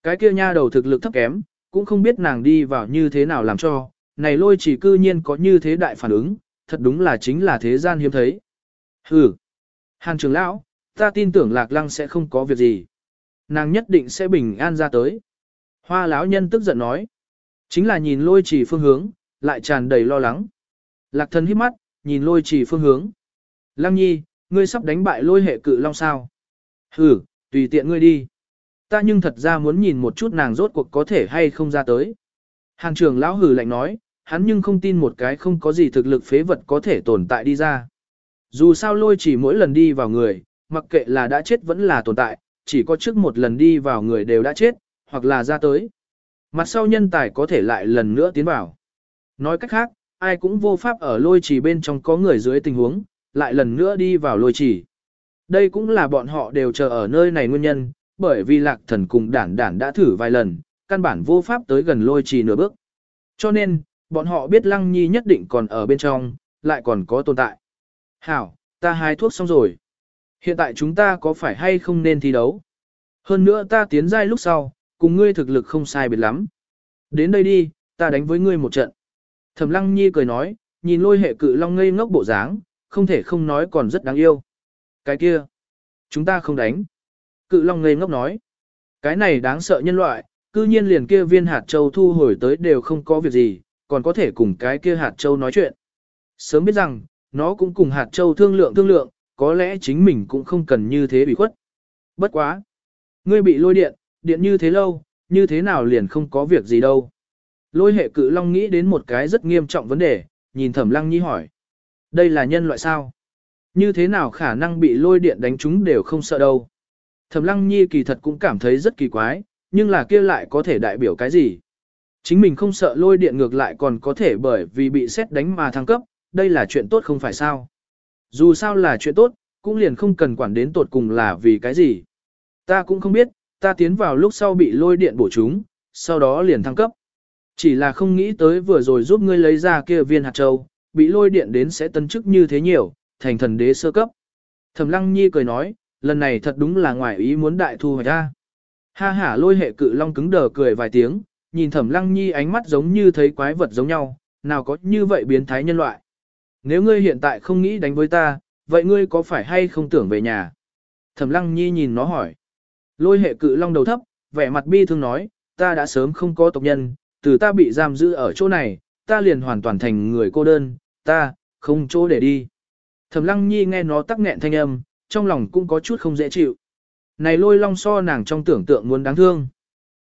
Cái kia nha đầu thực lực thấp kém, cũng không biết nàng đi vào như thế nào làm cho, này lôi chỉ cư nhiên có như thế đại phản ứng, thật đúng là chính là thế gian hiếm thấy. Hừ. Hàn trưởng lão, ta tin tưởng lạc lăng sẽ không có việc gì. Nàng nhất định sẽ bình an ra tới. Hoa lão nhân tức giận nói. Chính là nhìn lôi chỉ phương hướng, lại tràn đầy lo lắng. Lạc thần hít mắt, nhìn lôi chỉ phương hướng. Lăng nhi, ngươi sắp đánh bại lôi hệ cự long sao. Hừ, tùy tiện ngươi đi. Ta nhưng thật ra muốn nhìn một chút nàng rốt cuộc có thể hay không ra tới. Hàng trưởng lão hừ lạnh nói, hắn nhưng không tin một cái không có gì thực lực phế vật có thể tồn tại đi ra. Dù sao lôi chỉ mỗi lần đi vào người, mặc kệ là đã chết vẫn là tồn tại, chỉ có trước một lần đi vào người đều đã chết, hoặc là ra tới. Mặt sau nhân tài có thể lại lần nữa tiến vào. Nói cách khác, ai cũng vô pháp ở lôi chỉ bên trong có người dưới tình huống, lại lần nữa đi vào lôi chỉ. Đây cũng là bọn họ đều chờ ở nơi này nguyên nhân, bởi vì lạc thần cùng đản đản đã thử vài lần, căn bản vô pháp tới gần lôi trì nửa bước. Cho nên, bọn họ biết lăng nhi nhất định còn ở bên trong, lại còn có tồn tại. Hảo, ta hai thuốc xong rồi. Hiện tại chúng ta có phải hay không nên thi đấu? Hơn nữa ta tiến giai lúc sau, cùng ngươi thực lực không sai biệt lắm. Đến đây đi, ta đánh với ngươi một trận. Thẩm lăng nhi cười nói, nhìn lôi hệ cự long ngây ngốc bộ dáng, không thể không nói còn rất đáng yêu. Cái kia, chúng ta không đánh. Cự long ngây ngốc nói, cái này đáng sợ nhân loại, cư nhiên liền kia viên hạt châu thu hồi tới đều không có việc gì, còn có thể cùng cái kia hạt châu nói chuyện. Sớm biết rằng, nó cũng cùng hạt châu thương lượng thương lượng, có lẽ chính mình cũng không cần như thế bị khuất. Bất quá. Ngươi bị lôi điện, điện như thế lâu, như thế nào liền không có việc gì đâu. Lôi hệ cự long nghĩ đến một cái rất nghiêm trọng vấn đề, nhìn thẩm lăng nhi hỏi. Đây là nhân loại sao? Như thế nào khả năng bị lôi điện đánh chúng đều không sợ đâu. Thẩm lăng nhi kỳ thật cũng cảm thấy rất kỳ quái, nhưng là kia lại có thể đại biểu cái gì? Chính mình không sợ lôi điện ngược lại còn có thể bởi vì bị xét đánh mà thăng cấp, đây là chuyện tốt không phải sao? Dù sao là chuyện tốt, cũng liền không cần quản đến tột cùng là vì cái gì. Ta cũng không biết, ta tiến vào lúc sau bị lôi điện bổ chúng, sau đó liền thăng cấp. Chỉ là không nghĩ tới vừa rồi giúp ngươi lấy ra kia viên hạt châu, bị lôi điện đến sẽ tân chức như thế nhiều, thành thần đế sơ cấp. Thẩm Lăng Nhi cười nói, lần này thật đúng là ngoài ý muốn đại thu hoạch ra. Ha ha lôi hệ cự long cứng đờ cười vài tiếng, nhìn Thẩm Lăng Nhi ánh mắt giống như thấy quái vật giống nhau, nào có như vậy biến thái nhân loại. Nếu ngươi hiện tại không nghĩ đánh với ta, vậy ngươi có phải hay không tưởng về nhà? Thẩm Lăng Nhi nhìn nó hỏi. Lôi hệ cự long đầu thấp, vẻ mặt bi thương nói, ta đã sớm không có tộc nhân, từ ta bị giam giữ ở chỗ này, ta liền hoàn toàn thành người cô đơn, ta, không chỗ để đi. Thẩm lăng nhi nghe nó tắc nghẹn thanh âm, trong lòng cũng có chút không dễ chịu. Này lôi long so nàng trong tưởng tượng muốn đáng thương.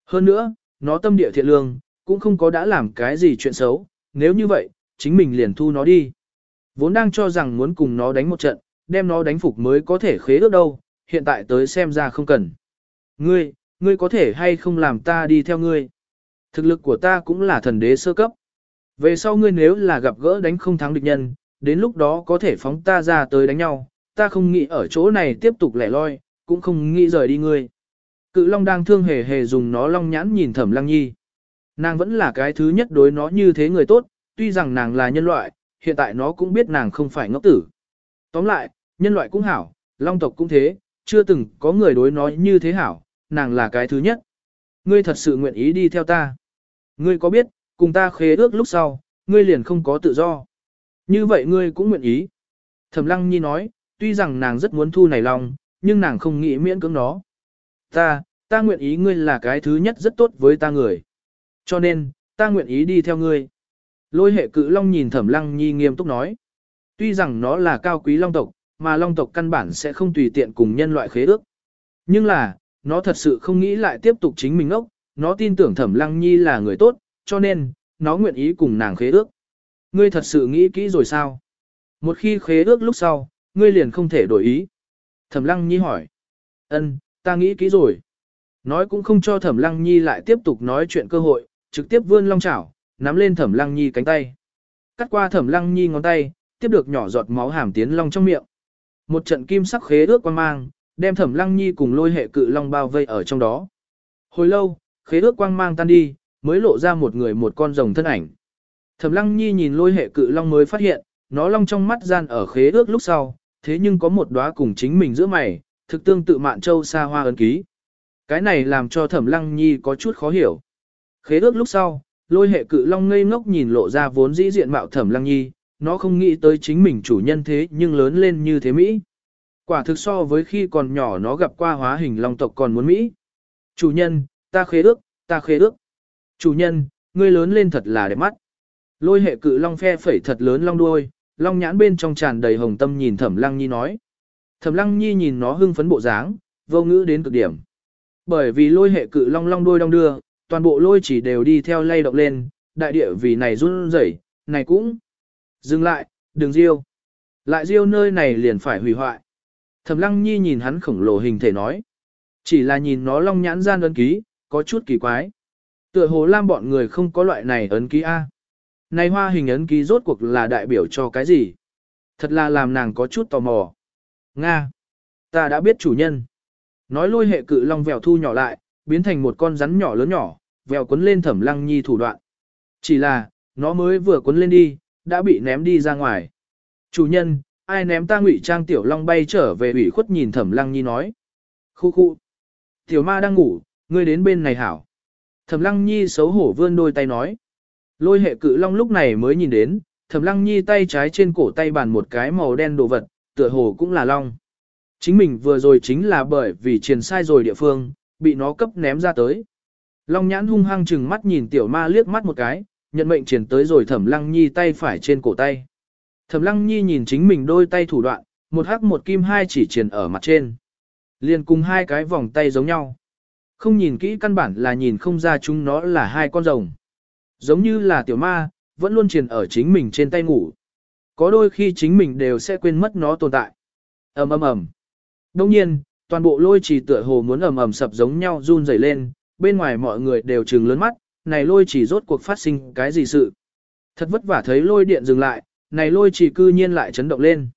Hơn nữa, nó tâm địa thiện lương, cũng không có đã làm cái gì chuyện xấu, nếu như vậy, chính mình liền thu nó đi. Vốn đang cho rằng muốn cùng nó đánh một trận, đem nó đánh phục mới có thể khế ước đâu, hiện tại tới xem ra không cần. Ngươi, ngươi có thể hay không làm ta đi theo ngươi. Thực lực của ta cũng là thần đế sơ cấp. Về sau ngươi nếu là gặp gỡ đánh không thắng địch nhân, đến lúc đó có thể phóng ta ra tới đánh nhau, ta không nghĩ ở chỗ này tiếp tục lẻ loi, cũng không nghĩ rời đi ngươi. Cự Long đang thương hề hề dùng nó long nhãn nhìn Thẩm Lăng Nhi. Nàng vẫn là cái thứ nhất đối nó như thế người tốt, tuy rằng nàng là nhân loại, hiện tại nó cũng biết nàng không phải ngốc tử. Tóm lại, nhân loại cũng hảo, long tộc cũng thế, chưa từng có người đối nó như thế hảo, nàng là cái thứ nhất. Ngươi thật sự nguyện ý đi theo ta. Ngươi có biết, cùng ta khế ước lúc sau, ngươi liền không có tự do. Như vậy ngươi cũng nguyện ý. Thẩm Lăng Nhi nói, tuy rằng nàng rất muốn thu này lòng, nhưng nàng không nghĩ miễn cưỡng nó. Ta, ta nguyện ý ngươi là cái thứ nhất rất tốt với ta người. Cho nên, ta nguyện ý đi theo ngươi. Lôi hệ cự long nhìn Thẩm Lăng Nhi nghiêm túc nói. Tuy rằng nó là cao quý long tộc, mà long tộc căn bản sẽ không tùy tiện cùng nhân loại khế ước. Nhưng là, nó thật sự không nghĩ lại tiếp tục chính mình ốc, nó tin tưởng Thẩm Lăng Nhi là người tốt, cho nên, nó nguyện ý cùng nàng khế ước. Ngươi thật sự nghĩ kỹ rồi sao? Một khi khế ước lúc sau, ngươi liền không thể đổi ý. Thẩm Lăng Nhi hỏi. Ân, ta nghĩ kỹ rồi. Nói cũng không cho Thẩm Lăng Nhi lại tiếp tục nói chuyện cơ hội, trực tiếp vươn long chảo, nắm lên Thẩm Lăng Nhi cánh tay. cắt qua thẩm lăng nhi ngón tay, tiếp được nhỏ giọt máu hàm tiến long trong miệng. Một trận kim sắc khế ước quang mang, đem thẩm lăng nhi cùng lôi hệ cự long bao vây ở trong đó. Hồi lâu, khế ước quang mang tan đi, mới lộ ra một người một con rồng thân ảnh. Thẩm lăng nhi nhìn lôi hệ cự long mới phát hiện, nó long trong mắt gian ở khế ước lúc sau, thế nhưng có một đóa cùng chính mình giữa mày, thực tương tự mạn châu xa hoa ấn ký. Cái này làm cho thẩm lăng nhi có chút khó hiểu. Khế ước lúc sau, lôi hệ cự long ngây ngốc nhìn lộ ra vốn dĩ diện mạo thẩm lăng nhi, nó không nghĩ tới chính mình chủ nhân thế nhưng lớn lên như thế Mỹ. Quả thực so với khi còn nhỏ nó gặp qua hóa hình long tộc còn muốn Mỹ. Chủ nhân, ta khế ước, ta khế ước. Chủ nhân, ngươi lớn lên thật là đẹp mắt. Lôi hệ cự long phe phẩy thật lớn long đuôi, long nhãn bên trong tràn đầy hồng tâm nhìn thẩm lăng nhi nói. Thẩm lăng nhi nhìn nó hưng phấn bộ dáng, vô ngữ đến cực điểm. Bởi vì lôi hệ cự long long đuôi đong đưa, toàn bộ lôi chỉ đều đi theo lay động lên, đại địa vì này run rẩy, này cũng. Dừng lại, đừng riêu. Lại riêu nơi này liền phải hủy hoại. Thẩm lăng nhi nhìn hắn khổng lồ hình thể nói. Chỉ là nhìn nó long nhãn gian ấn ký, có chút kỳ quái. Tựa hồ lam bọn người không có loại này ấn ký A. Này hoa hình ấn ký rốt cuộc là đại biểu cho cái gì? Thật là làm nàng có chút tò mò. Nga! Ta đã biết chủ nhân. Nói lôi hệ cự long vèo thu nhỏ lại, biến thành một con rắn nhỏ lớn nhỏ, vèo quấn lên thẩm lăng nhi thủ đoạn. Chỉ là, nó mới vừa quấn lên đi, đã bị ném đi ra ngoài. Chủ nhân, ai ném ta ngụy trang tiểu long bay trở về ủy khuất nhìn thẩm lăng nhi nói. Khu khu. Tiểu ma đang ngủ, ngươi đến bên này hảo. Thẩm lăng nhi xấu hổ vươn đôi tay nói. Lôi hệ cự long lúc này mới nhìn đến, thẩm lăng nhi tay trái trên cổ tay bàn một cái màu đen đồ vật, tựa hồ cũng là long. Chính mình vừa rồi chính là bởi vì truyền sai rồi địa phương, bị nó cấp ném ra tới. Long nhãn hung hăng chừng mắt nhìn tiểu ma liếc mắt một cái, nhận mệnh truyền tới rồi thẩm lăng nhi tay phải trên cổ tay. Thẩm lăng nhi nhìn chính mình đôi tay thủ đoạn, một hắc một kim hai chỉ truyền ở mặt trên. Liền cùng hai cái vòng tay giống nhau. Không nhìn kỹ căn bản là nhìn không ra chúng nó là hai con rồng. Giống như là tiểu ma, vẫn luôn truyền ở chính mình trên tay ngủ. Có đôi khi chính mình đều sẽ quên mất nó tồn tại. ầm ầm ầm. Đông nhiên, toàn bộ lôi trì tựa hồ muốn ầm ầm sập giống nhau run rẩy lên, bên ngoài mọi người đều trừng lớn mắt, này lôi trì rốt cuộc phát sinh cái gì sự. Thật vất vả thấy lôi điện dừng lại, này lôi trì cư nhiên lại chấn động lên.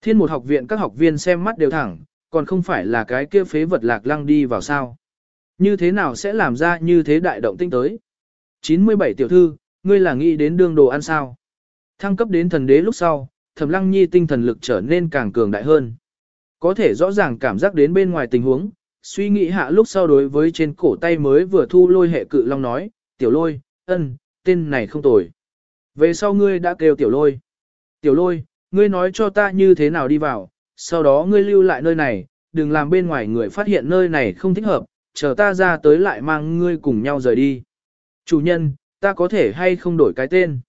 Thiên một học viện các học viên xem mắt đều thẳng, còn không phải là cái kia phế vật lạc lăng đi vào sao. Như thế nào sẽ làm ra như thế đại động tinh tới? 97 tiểu thư, ngươi là nghĩ đến đương đồ ăn sao? Thăng cấp đến thần đế lúc sau, thẩm lăng nhi tinh thần lực trở nên càng cường đại hơn. Có thể rõ ràng cảm giác đến bên ngoài tình huống, suy nghĩ hạ lúc sau đối với trên cổ tay mới vừa thu lôi hệ cự long nói, tiểu lôi, ân, tên này không tồi. Về sau ngươi đã kêu tiểu lôi. Tiểu lôi, ngươi nói cho ta như thế nào đi vào, sau đó ngươi lưu lại nơi này, đừng làm bên ngoài người phát hiện nơi này không thích hợp, chờ ta ra tới lại mang ngươi cùng nhau rời đi. Chủ nhân, ta có thể hay không đổi cái tên.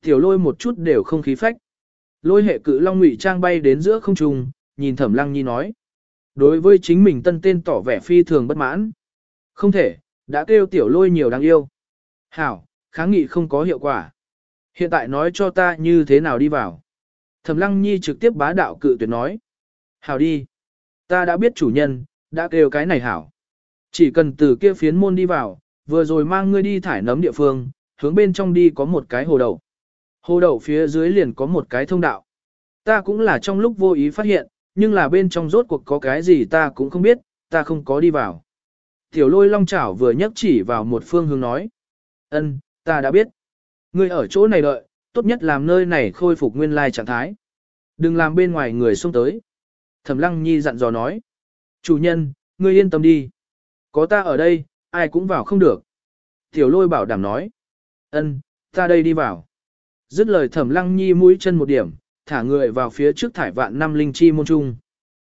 Tiểu lôi một chút đều không khí phách. Lôi hệ cự long ngụy trang bay đến giữa không trung, nhìn thẩm lăng nhi nói. Đối với chính mình tân tên tỏ vẻ phi thường bất mãn. Không thể, đã kêu tiểu lôi nhiều đáng yêu. Hảo, kháng nghị không có hiệu quả. Hiện tại nói cho ta như thế nào đi vào. Thẩm lăng nhi trực tiếp bá đạo cự tuyệt nói. Hảo đi. Ta đã biết chủ nhân, đã kêu cái này hảo. Chỉ cần từ kia phiến môn đi vào, vừa rồi mang ngươi đi thải nấm địa phương, hướng bên trong đi có một cái hồ đậu. Hồ đậu phía dưới liền có một cái thông đạo. Ta cũng là trong lúc vô ý phát hiện, nhưng là bên trong rốt cuộc có cái gì ta cũng không biết, ta không có đi vào. Tiểu lôi long chảo vừa nhấc chỉ vào một phương hướng nói. ân, ta đã biết. Ngươi ở chỗ này đợi, tốt nhất làm nơi này khôi phục nguyên lai trạng thái. Đừng làm bên ngoài người xông tới. Thẩm lăng nhi dặn dò nói. Chủ nhân, ngươi yên tâm đi. Có ta ở đây, ai cũng vào không được. Tiểu lôi bảo đảm nói. ân, ta đây đi vào. Dứt lời thẩm lăng nhi mũi chân một điểm, thả người vào phía trước thải vạn năm linh chi môn trung.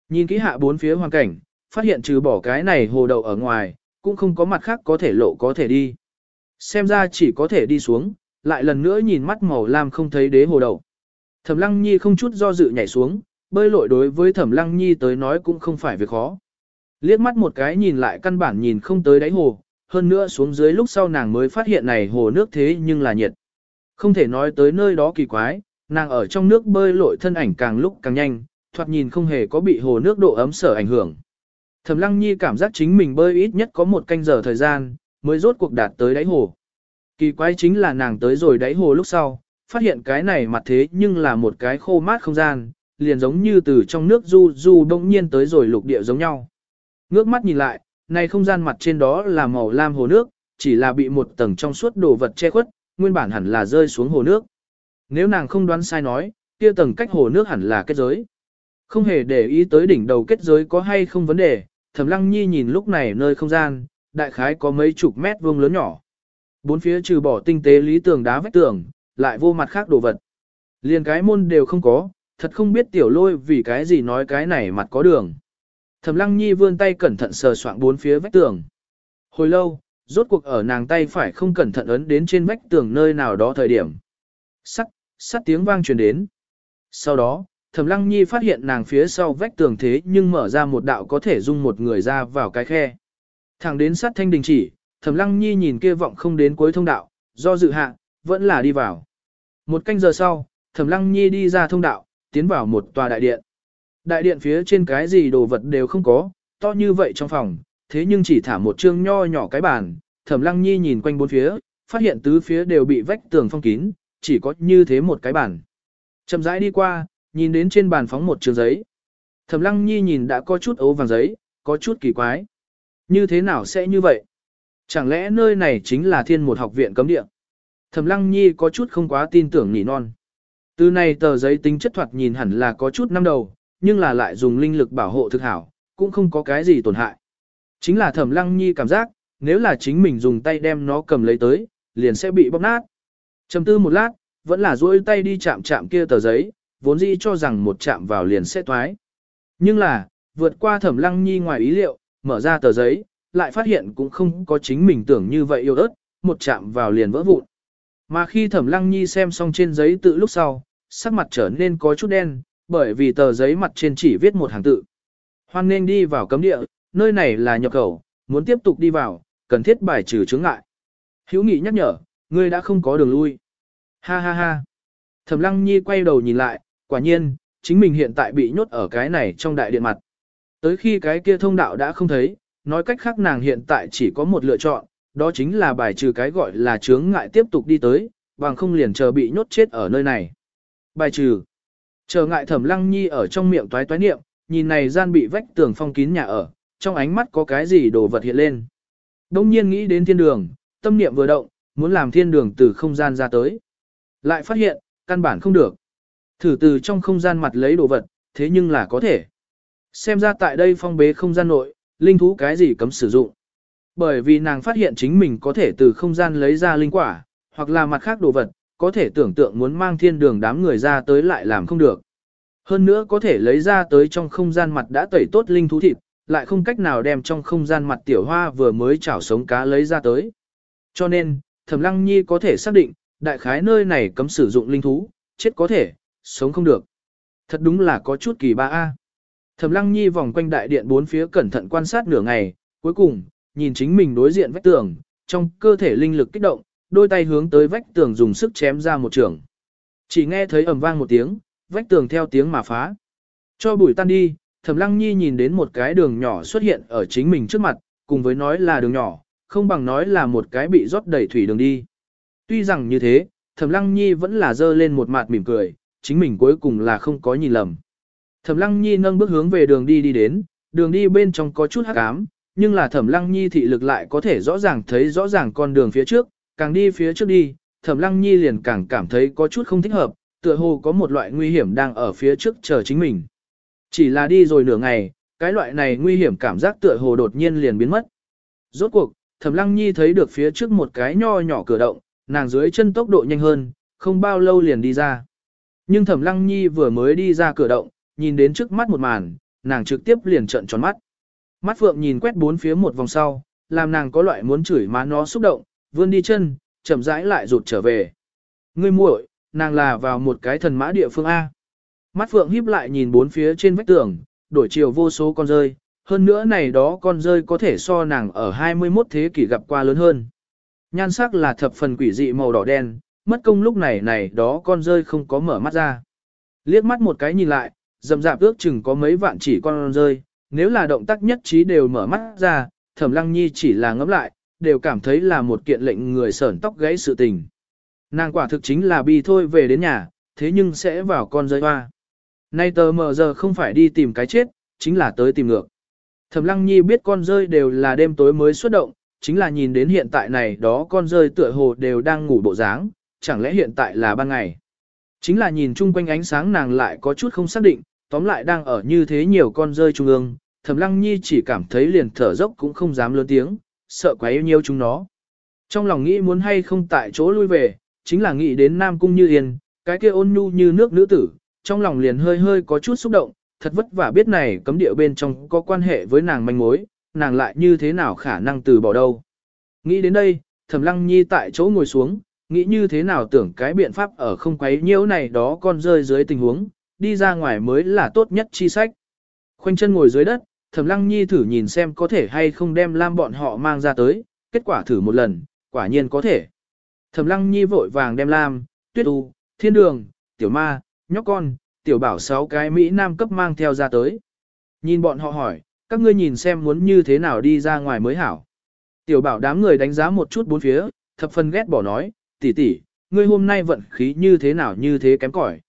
Nhìn kỹ hạ bốn phía hoàn cảnh, phát hiện trừ bỏ cái này hồ đậu ở ngoài, cũng không có mặt khác có thể lộ có thể đi. Xem ra chỉ có thể đi xuống, lại lần nữa nhìn mắt màu lam không thấy đế hồ đậu. Thẩm lăng nhi không chút do dự nhảy xuống, bơi lội đối với thẩm lăng nhi tới nói cũng không phải việc khó. Liếc mắt một cái nhìn lại căn bản nhìn không tới đáy hồ, hơn nữa xuống dưới lúc sau nàng mới phát hiện này hồ nước thế nhưng là nhiệt. Không thể nói tới nơi đó kỳ quái, nàng ở trong nước bơi lội thân ảnh càng lúc càng nhanh, thoạt nhìn không hề có bị hồ nước độ ấm sở ảnh hưởng. Thẩm Lăng Nhi cảm giác chính mình bơi ít nhất có một canh giờ thời gian, mới rốt cuộc đạt tới đáy hồ. Kỳ quái chính là nàng tới rồi đáy hồ lúc sau, phát hiện cái này mặt thế nhưng là một cái khô mát không gian, liền giống như từ trong nước du du đông nhiên tới rồi lục địa giống nhau. Ngước mắt nhìn lại, này không gian mặt trên đó là màu lam hồ nước, chỉ là bị một tầng trong suốt đồ vật che khuất, nguyên bản hẳn là rơi xuống hồ nước. Nếu nàng không đoán sai nói, kia tầng cách hồ nước hẳn là kết giới. Không hề để ý tới đỉnh đầu kết giới có hay không vấn đề, Thẩm Lăng Nhi nhìn lúc này nơi không gian, đại khái có mấy chục mét vuông lớn nhỏ. Bốn phía trừ bỏ tinh tế lý tường đá vách tường, lại vô mặt khác đồ vật. Liền cái môn đều không có, thật không biết tiểu lôi vì cái gì nói cái này mặt có đường. Thẩm Lăng Nhi vươn tay cẩn thận sờ soạng bốn phía vách tường. Hồi lâu, rốt cuộc ở nàng tay phải không cẩn thận ấn đến trên vách tường nơi nào đó thời điểm. Sắt, sắt tiếng vang truyền đến. Sau đó, Thẩm Lăng Nhi phát hiện nàng phía sau vách tường thế nhưng mở ra một đạo có thể dung một người ra vào cái khe. Thẳng đến sát thanh đình chỉ, Thẩm Lăng Nhi nhìn kia vọng không đến cuối thông đạo, do dự hạ, vẫn là đi vào. Một canh giờ sau, Thẩm Lăng Nhi đi ra thông đạo, tiến vào một tòa đại điện. Đại điện phía trên cái gì đồ vật đều không có, to như vậy trong phòng, thế nhưng chỉ thả một chương nho nhỏ cái bàn. Thẩm Lăng Nhi nhìn quanh bốn phía, phát hiện tứ phía đều bị vách tường phong kín, chỉ có như thế một cái bàn. Chậm rãi đi qua, nhìn đến trên bàn phóng một trường giấy. Thẩm Lăng Nhi nhìn đã có chút ấu vàng giấy, có chút kỳ quái. Như thế nào sẽ như vậy? Chẳng lẽ nơi này chính là thiên một học viện cấm địa? Thẩm Lăng Nhi có chút không quá tin tưởng nỉ non. Từ này tờ giấy tính chất thoạt nhìn hẳn là có chút năm đầu, nhưng là lại dùng linh lực bảo hộ thực hảo, cũng không có cái gì tổn hại. Chính là Thẩm Lăng Nhi cảm giác, nếu là chính mình dùng tay đem nó cầm lấy tới, liền sẽ bị bóp nát. Trầm tư một lát, vẫn là duỗi tay đi chạm chạm kia tờ giấy, vốn dĩ cho rằng một chạm vào liền sẽ thoái Nhưng là, vượt qua Thẩm Lăng Nhi ngoài ý liệu, mở ra tờ giấy, lại phát hiện cũng không có chính mình tưởng như vậy yêu ớt, một chạm vào liền vỡ vụn. Mà khi Thẩm Lăng Nhi xem xong trên giấy tự lúc sau, sắc mặt trở nên có chút đen, bởi vì tờ giấy mặt trên chỉ viết một hàng tự. Hoan nên đi vào cấm địa, nơi này là nhập khẩu, muốn tiếp tục đi vào, cần thiết bài trừ chướng ngại. Hữu nghị nhắc nhở, ngươi đã không có đường lui. Ha ha ha. Thẩm Lăng Nhi quay đầu nhìn lại, quả nhiên, chính mình hiện tại bị nhốt ở cái này trong đại điện mặt. Tới khi cái kia thông đạo đã không thấy, nói cách khác nàng hiện tại chỉ có một lựa chọn, đó chính là bài trừ cái gọi là chướng ngại tiếp tục đi tới, bằng không liền chờ bị nhốt chết ở nơi này. Bài trừ. Trở ngại thẩm lăng nhi ở trong miệng toái toái niệm, nhìn này gian bị vách tường phong kín nhà ở, trong ánh mắt có cái gì đồ vật hiện lên. Đông nhiên nghĩ đến thiên đường, tâm niệm vừa động, muốn làm thiên đường từ không gian ra tới. Lại phát hiện, căn bản không được. Thử từ trong không gian mặt lấy đồ vật, thế nhưng là có thể. Xem ra tại đây phong bế không gian nội, linh thú cái gì cấm sử dụng. Bởi vì nàng phát hiện chính mình có thể từ không gian lấy ra linh quả, hoặc là mặt khác đồ vật, có thể tưởng tượng muốn mang thiên đường đám người ra tới lại làm không được. Hơn nữa có thể lấy ra tới trong không gian mặt đã tẩy tốt linh thú thịt, lại không cách nào đem trong không gian mặt tiểu hoa vừa mới chảo sống cá lấy ra tới. Cho nên, Thẩm Lăng Nhi có thể xác định, đại khái nơi này cấm sử dụng linh thú, chết có thể, sống không được. Thật đúng là có chút kỳ ba a. Thẩm Lăng Nhi vòng quanh đại điện bốn phía cẩn thận quan sát nửa ngày, cuối cùng, nhìn chính mình đối diện vách tường, trong cơ thể linh lực kích động, đôi tay hướng tới vách tường dùng sức chém ra một trường. Chỉ nghe thấy ầm vang một tiếng, vách tường theo tiếng mà phá. Cho bụi tan đi, Thẩm Lăng Nhi nhìn đến một cái đường nhỏ xuất hiện ở chính mình trước mặt, cùng với nói là đường nhỏ, không bằng nói là một cái bị rót đầy thủy đường đi. Tuy rằng như thế, Thẩm Lăng Nhi vẫn là dơ lên một mặt mỉm cười, chính mình cuối cùng là không có nhìn lầm. Thẩm Lăng Nhi nâng bước hướng về đường đi đi đến, đường đi bên trong có chút hắc ám, nhưng là Thẩm Lăng Nhi thị lực lại có thể rõ ràng thấy rõ ràng con đường phía trước, càng đi phía trước đi, Thẩm Lăng Nhi liền càng cảm thấy có chút không thích hợp, tựa hồ có một loại nguy hiểm đang ở phía trước chờ chính mình. Chỉ là đi rồi nửa ngày, cái loại này nguy hiểm cảm giác tựa hồ đột nhiên liền biến mất. Rốt cuộc, Thẩm Lăng Nhi thấy được phía trước một cái nho nhỏ cửa động, nàng dưới chân tốc độ nhanh hơn, không bao lâu liền đi ra. Nhưng Thẩm Lăng Nhi vừa mới đi ra cửa động, nhìn đến trước mắt một màn, nàng trực tiếp liền trợn tròn mắt. Mắt Phượng nhìn quét bốn phía một vòng sau, làm nàng có loại muốn chửi má nó xúc động, vươn đi chân, chậm rãi lại rụt trở về. Ngươi muội, nàng là vào một cái thần mã địa phương A. Mắt Phượng híp lại nhìn bốn phía trên vách tường, đổi chiều vô số con rơi, hơn nữa này đó con rơi có thể so nàng ở 21 thế kỷ gặp qua lớn hơn. Nhan sắc là thập phần quỷ dị màu đỏ đen, mất công lúc này này đó con rơi không có mở mắt ra. Liếc mắt một cái nhìn lại, dầm dạp ước chừng có mấy vạn chỉ con rơi, nếu là động tác nhất trí đều mở mắt ra, thẩm lăng nhi chỉ là ngẫm lại, đều cảm thấy là một kiện lệnh người sởn tóc gãy sự tình. Nàng quả thực chính là bi thôi về đến nhà, thế nhưng sẽ vào con rơi hoa. Nay tờ mờ giờ không phải đi tìm cái chết, chính là tới tìm ngược. Thẩm Lăng Nhi biết con rơi đều là đêm tối mới xuất động, chính là nhìn đến hiện tại này đó con rơi tựa hồ đều đang ngủ bộ dáng, chẳng lẽ hiện tại là ban ngày. Chính là nhìn chung quanh ánh sáng nàng lại có chút không xác định, tóm lại đang ở như thế nhiều con rơi trung ương, Thẩm Lăng Nhi chỉ cảm thấy liền thở dốc cũng không dám lớn tiếng, sợ quá yêu nhiêu chúng nó. Trong lòng nghĩ muốn hay không tại chỗ lui về, chính là nghĩ đến Nam Cung Như Yên, cái kia ôn nhu như nước nữ tử, trong lòng liền hơi hơi có chút xúc động, thật vất vả biết này cấm địa bên trong có quan hệ với nàng manh mối, nàng lại như thế nào khả năng từ bỏ đâu. Nghĩ đến đây, Thẩm Lăng Nhi tại chỗ ngồi xuống, nghĩ như thế nào tưởng cái biện pháp ở không quấy nhiễu này đó con rơi dưới tình huống, đi ra ngoài mới là tốt nhất chi sách. Khoanh chân ngồi dưới đất, Thẩm Lăng Nhi thử nhìn xem có thể hay không đem lam bọn họ mang ra tới, kết quả thử một lần, quả nhiên có thể. Thẩm Lăng Nhi vội vàng đem lam, tuyết u, thiên đường, tiểu ma, nhóc con, tiểu bảo sáu cái Mỹ Nam cấp mang theo ra tới. Nhìn bọn họ hỏi, các ngươi nhìn xem muốn như thế nào đi ra ngoài mới hảo. Tiểu bảo đám người đánh giá một chút bốn phía, thập phần ghét bỏ nói, tỷ tỷ, ngươi hôm nay vận khí như thế nào như thế kém cỏi,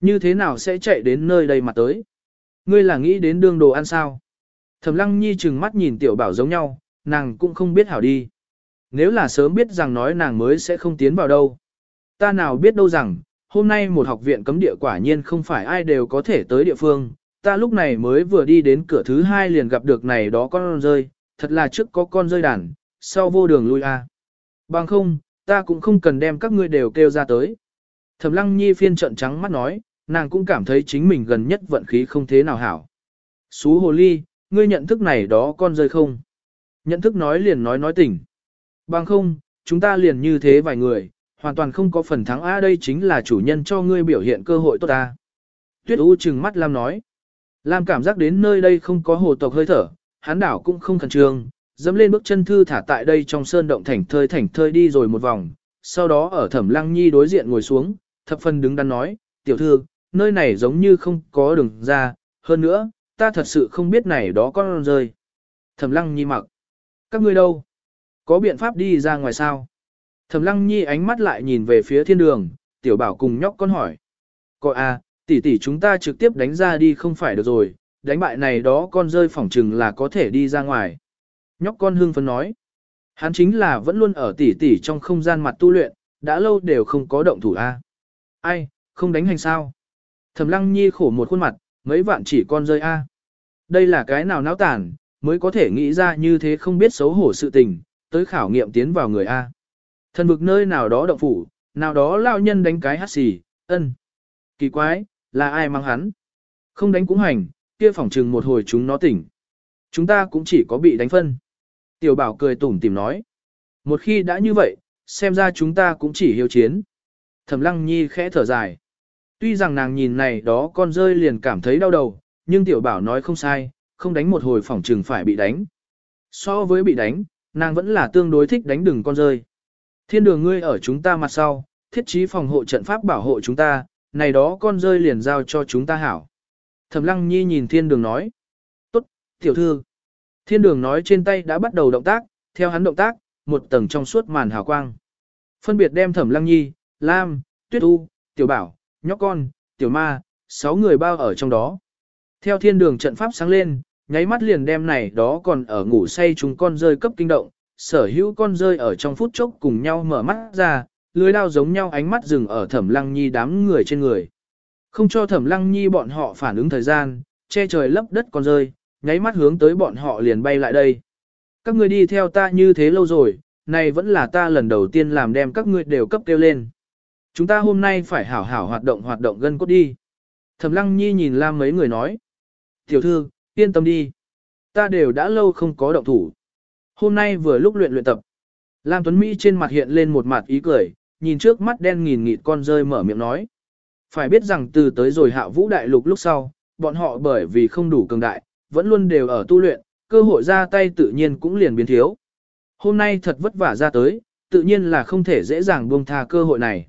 Như thế nào sẽ chạy đến nơi đây mà tới? Ngươi là nghĩ đến đương đồ ăn sao? Thẩm lăng nhi chừng mắt nhìn tiểu bảo giống nhau, nàng cũng không biết hảo đi. Nếu là sớm biết rằng nói nàng mới sẽ không tiến vào đâu. Ta nào biết đâu rằng, hôm nay một học viện cấm địa quả nhiên không phải ai đều có thể tới địa phương. Ta lúc này mới vừa đi đến cửa thứ hai liền gặp được này đó con rơi, thật là trước có con rơi đàn, sau vô đường lui a. À. Bằng không, ta cũng không cần đem các ngươi đều kêu ra tới. Thẩm lăng nhi phiên trận trắng mắt nói, nàng cũng cảm thấy chính mình gần nhất vận khí không thế nào hảo. Xú hồ ly, ngươi nhận thức này đó con rơi không? Nhận thức nói liền nói nói tỉnh. Bằng không, chúng ta liền như thế vài người, hoàn toàn không có phần thắng A đây chính là chủ nhân cho ngươi biểu hiện cơ hội tốt ta. Tuyết U trừng mắt Lam nói. Lam cảm giác đến nơi đây không có hồ tộc hơi thở, hắn đảo cũng không khẩn trương, dẫm lên bước chân thư thả tại đây trong sơn động thảnh thơi thảnh thơi đi rồi một vòng, sau đó ở thẩm lăng nhi đối diện ngồi xuống, thập phân đứng đắn nói, tiểu thư, nơi này giống như không có đường ra, hơn nữa, ta thật sự không biết này đó con rơi. Thẩm lăng nhi mặc, các ngươi đâu? Có biện pháp đi ra ngoài sao? Thẩm lăng nhi ánh mắt lại nhìn về phía thiên đường, tiểu bảo cùng nhóc con hỏi. Coi à, tỷ tỷ chúng ta trực tiếp đánh ra đi không phải được rồi, đánh bại này đó con rơi phỏng trừng là có thể đi ra ngoài. Nhóc con hưng phấn nói. Hắn chính là vẫn luôn ở tỷ tỷ trong không gian mặt tu luyện, đã lâu đều không có động thủ a. Ai, không đánh hành sao? Thẩm lăng nhi khổ một khuôn mặt, mấy vạn chỉ con rơi a. Đây là cái nào náo tàn, mới có thể nghĩ ra như thế không biết xấu hổ sự tình, tới khảo nghiệm tiến vào người a. Thần vực nơi nào đó động phủ, nào đó lao nhân đánh cái hát xì, ân. Kỳ quái, là ai mang hắn? Không đánh cũng hành, kia phỏng trừng một hồi chúng nó tỉnh. Chúng ta cũng chỉ có bị đánh phân. Tiểu bảo cười tủm tìm nói. Một khi đã như vậy, xem ra chúng ta cũng chỉ hiếu chiến. Thẩm lăng nhi khẽ thở dài. Tuy rằng nàng nhìn này đó con rơi liền cảm thấy đau đầu, nhưng tiểu bảo nói không sai, không đánh một hồi phòng trừng phải bị đánh. So với bị đánh, nàng vẫn là tương đối thích đánh đừng con rơi. Thiên đường ngươi ở chúng ta mặt sau, thiết trí phòng hộ trận pháp bảo hộ chúng ta, này đó con rơi liền giao cho chúng ta hảo. Thẩm lăng nhi nhìn thiên đường nói. Tốt, tiểu thư. Thiên đường nói trên tay đã bắt đầu động tác, theo hắn động tác, một tầng trong suốt màn hào quang. Phân biệt đem thẩm lăng nhi, lam, tuyết u, tiểu bảo, nhóc con, tiểu ma, sáu người bao ở trong đó. Theo thiên đường trận pháp sáng lên, nháy mắt liền đem này đó còn ở ngủ say chúng con rơi cấp kinh động, sở hữu con rơi ở trong phút chốc cùng nhau mở mắt ra, lưới đao giống nhau ánh mắt dừng ở thẩm lăng nhi đám người trên người. Không cho thẩm lăng nhi bọn họ phản ứng thời gian, che trời lấp đất con rơi, nháy mắt hướng tới bọn họ liền bay lại đây. Các ngươi đi theo ta như thế lâu rồi, này vẫn là ta lần đầu tiên làm đem các ngươi đều cấp kêu lên. Chúng ta hôm nay phải hảo hảo hoạt động hoạt động gân cốt đi. Thẩm lăng nhi nhìn Lam mấy người nói. Tiểu thư, yên tâm đi. Ta đều đã lâu không có động thủ. Hôm nay vừa lúc luyện luyện tập. Lam Tuấn Mỹ trên mặt hiện lên một mặt ý cười, nhìn trước mắt đen nghìn nghịt con rơi mở miệng nói. Phải biết rằng từ tới rồi hạ vũ đại lục lúc sau, bọn họ bởi vì không đủ cường đại, vẫn luôn đều ở tu luyện, cơ hội ra tay tự nhiên cũng liền biến thiếu. Hôm nay thật vất vả ra tới, tự nhiên là không thể dễ dàng buông tha cơ hội này.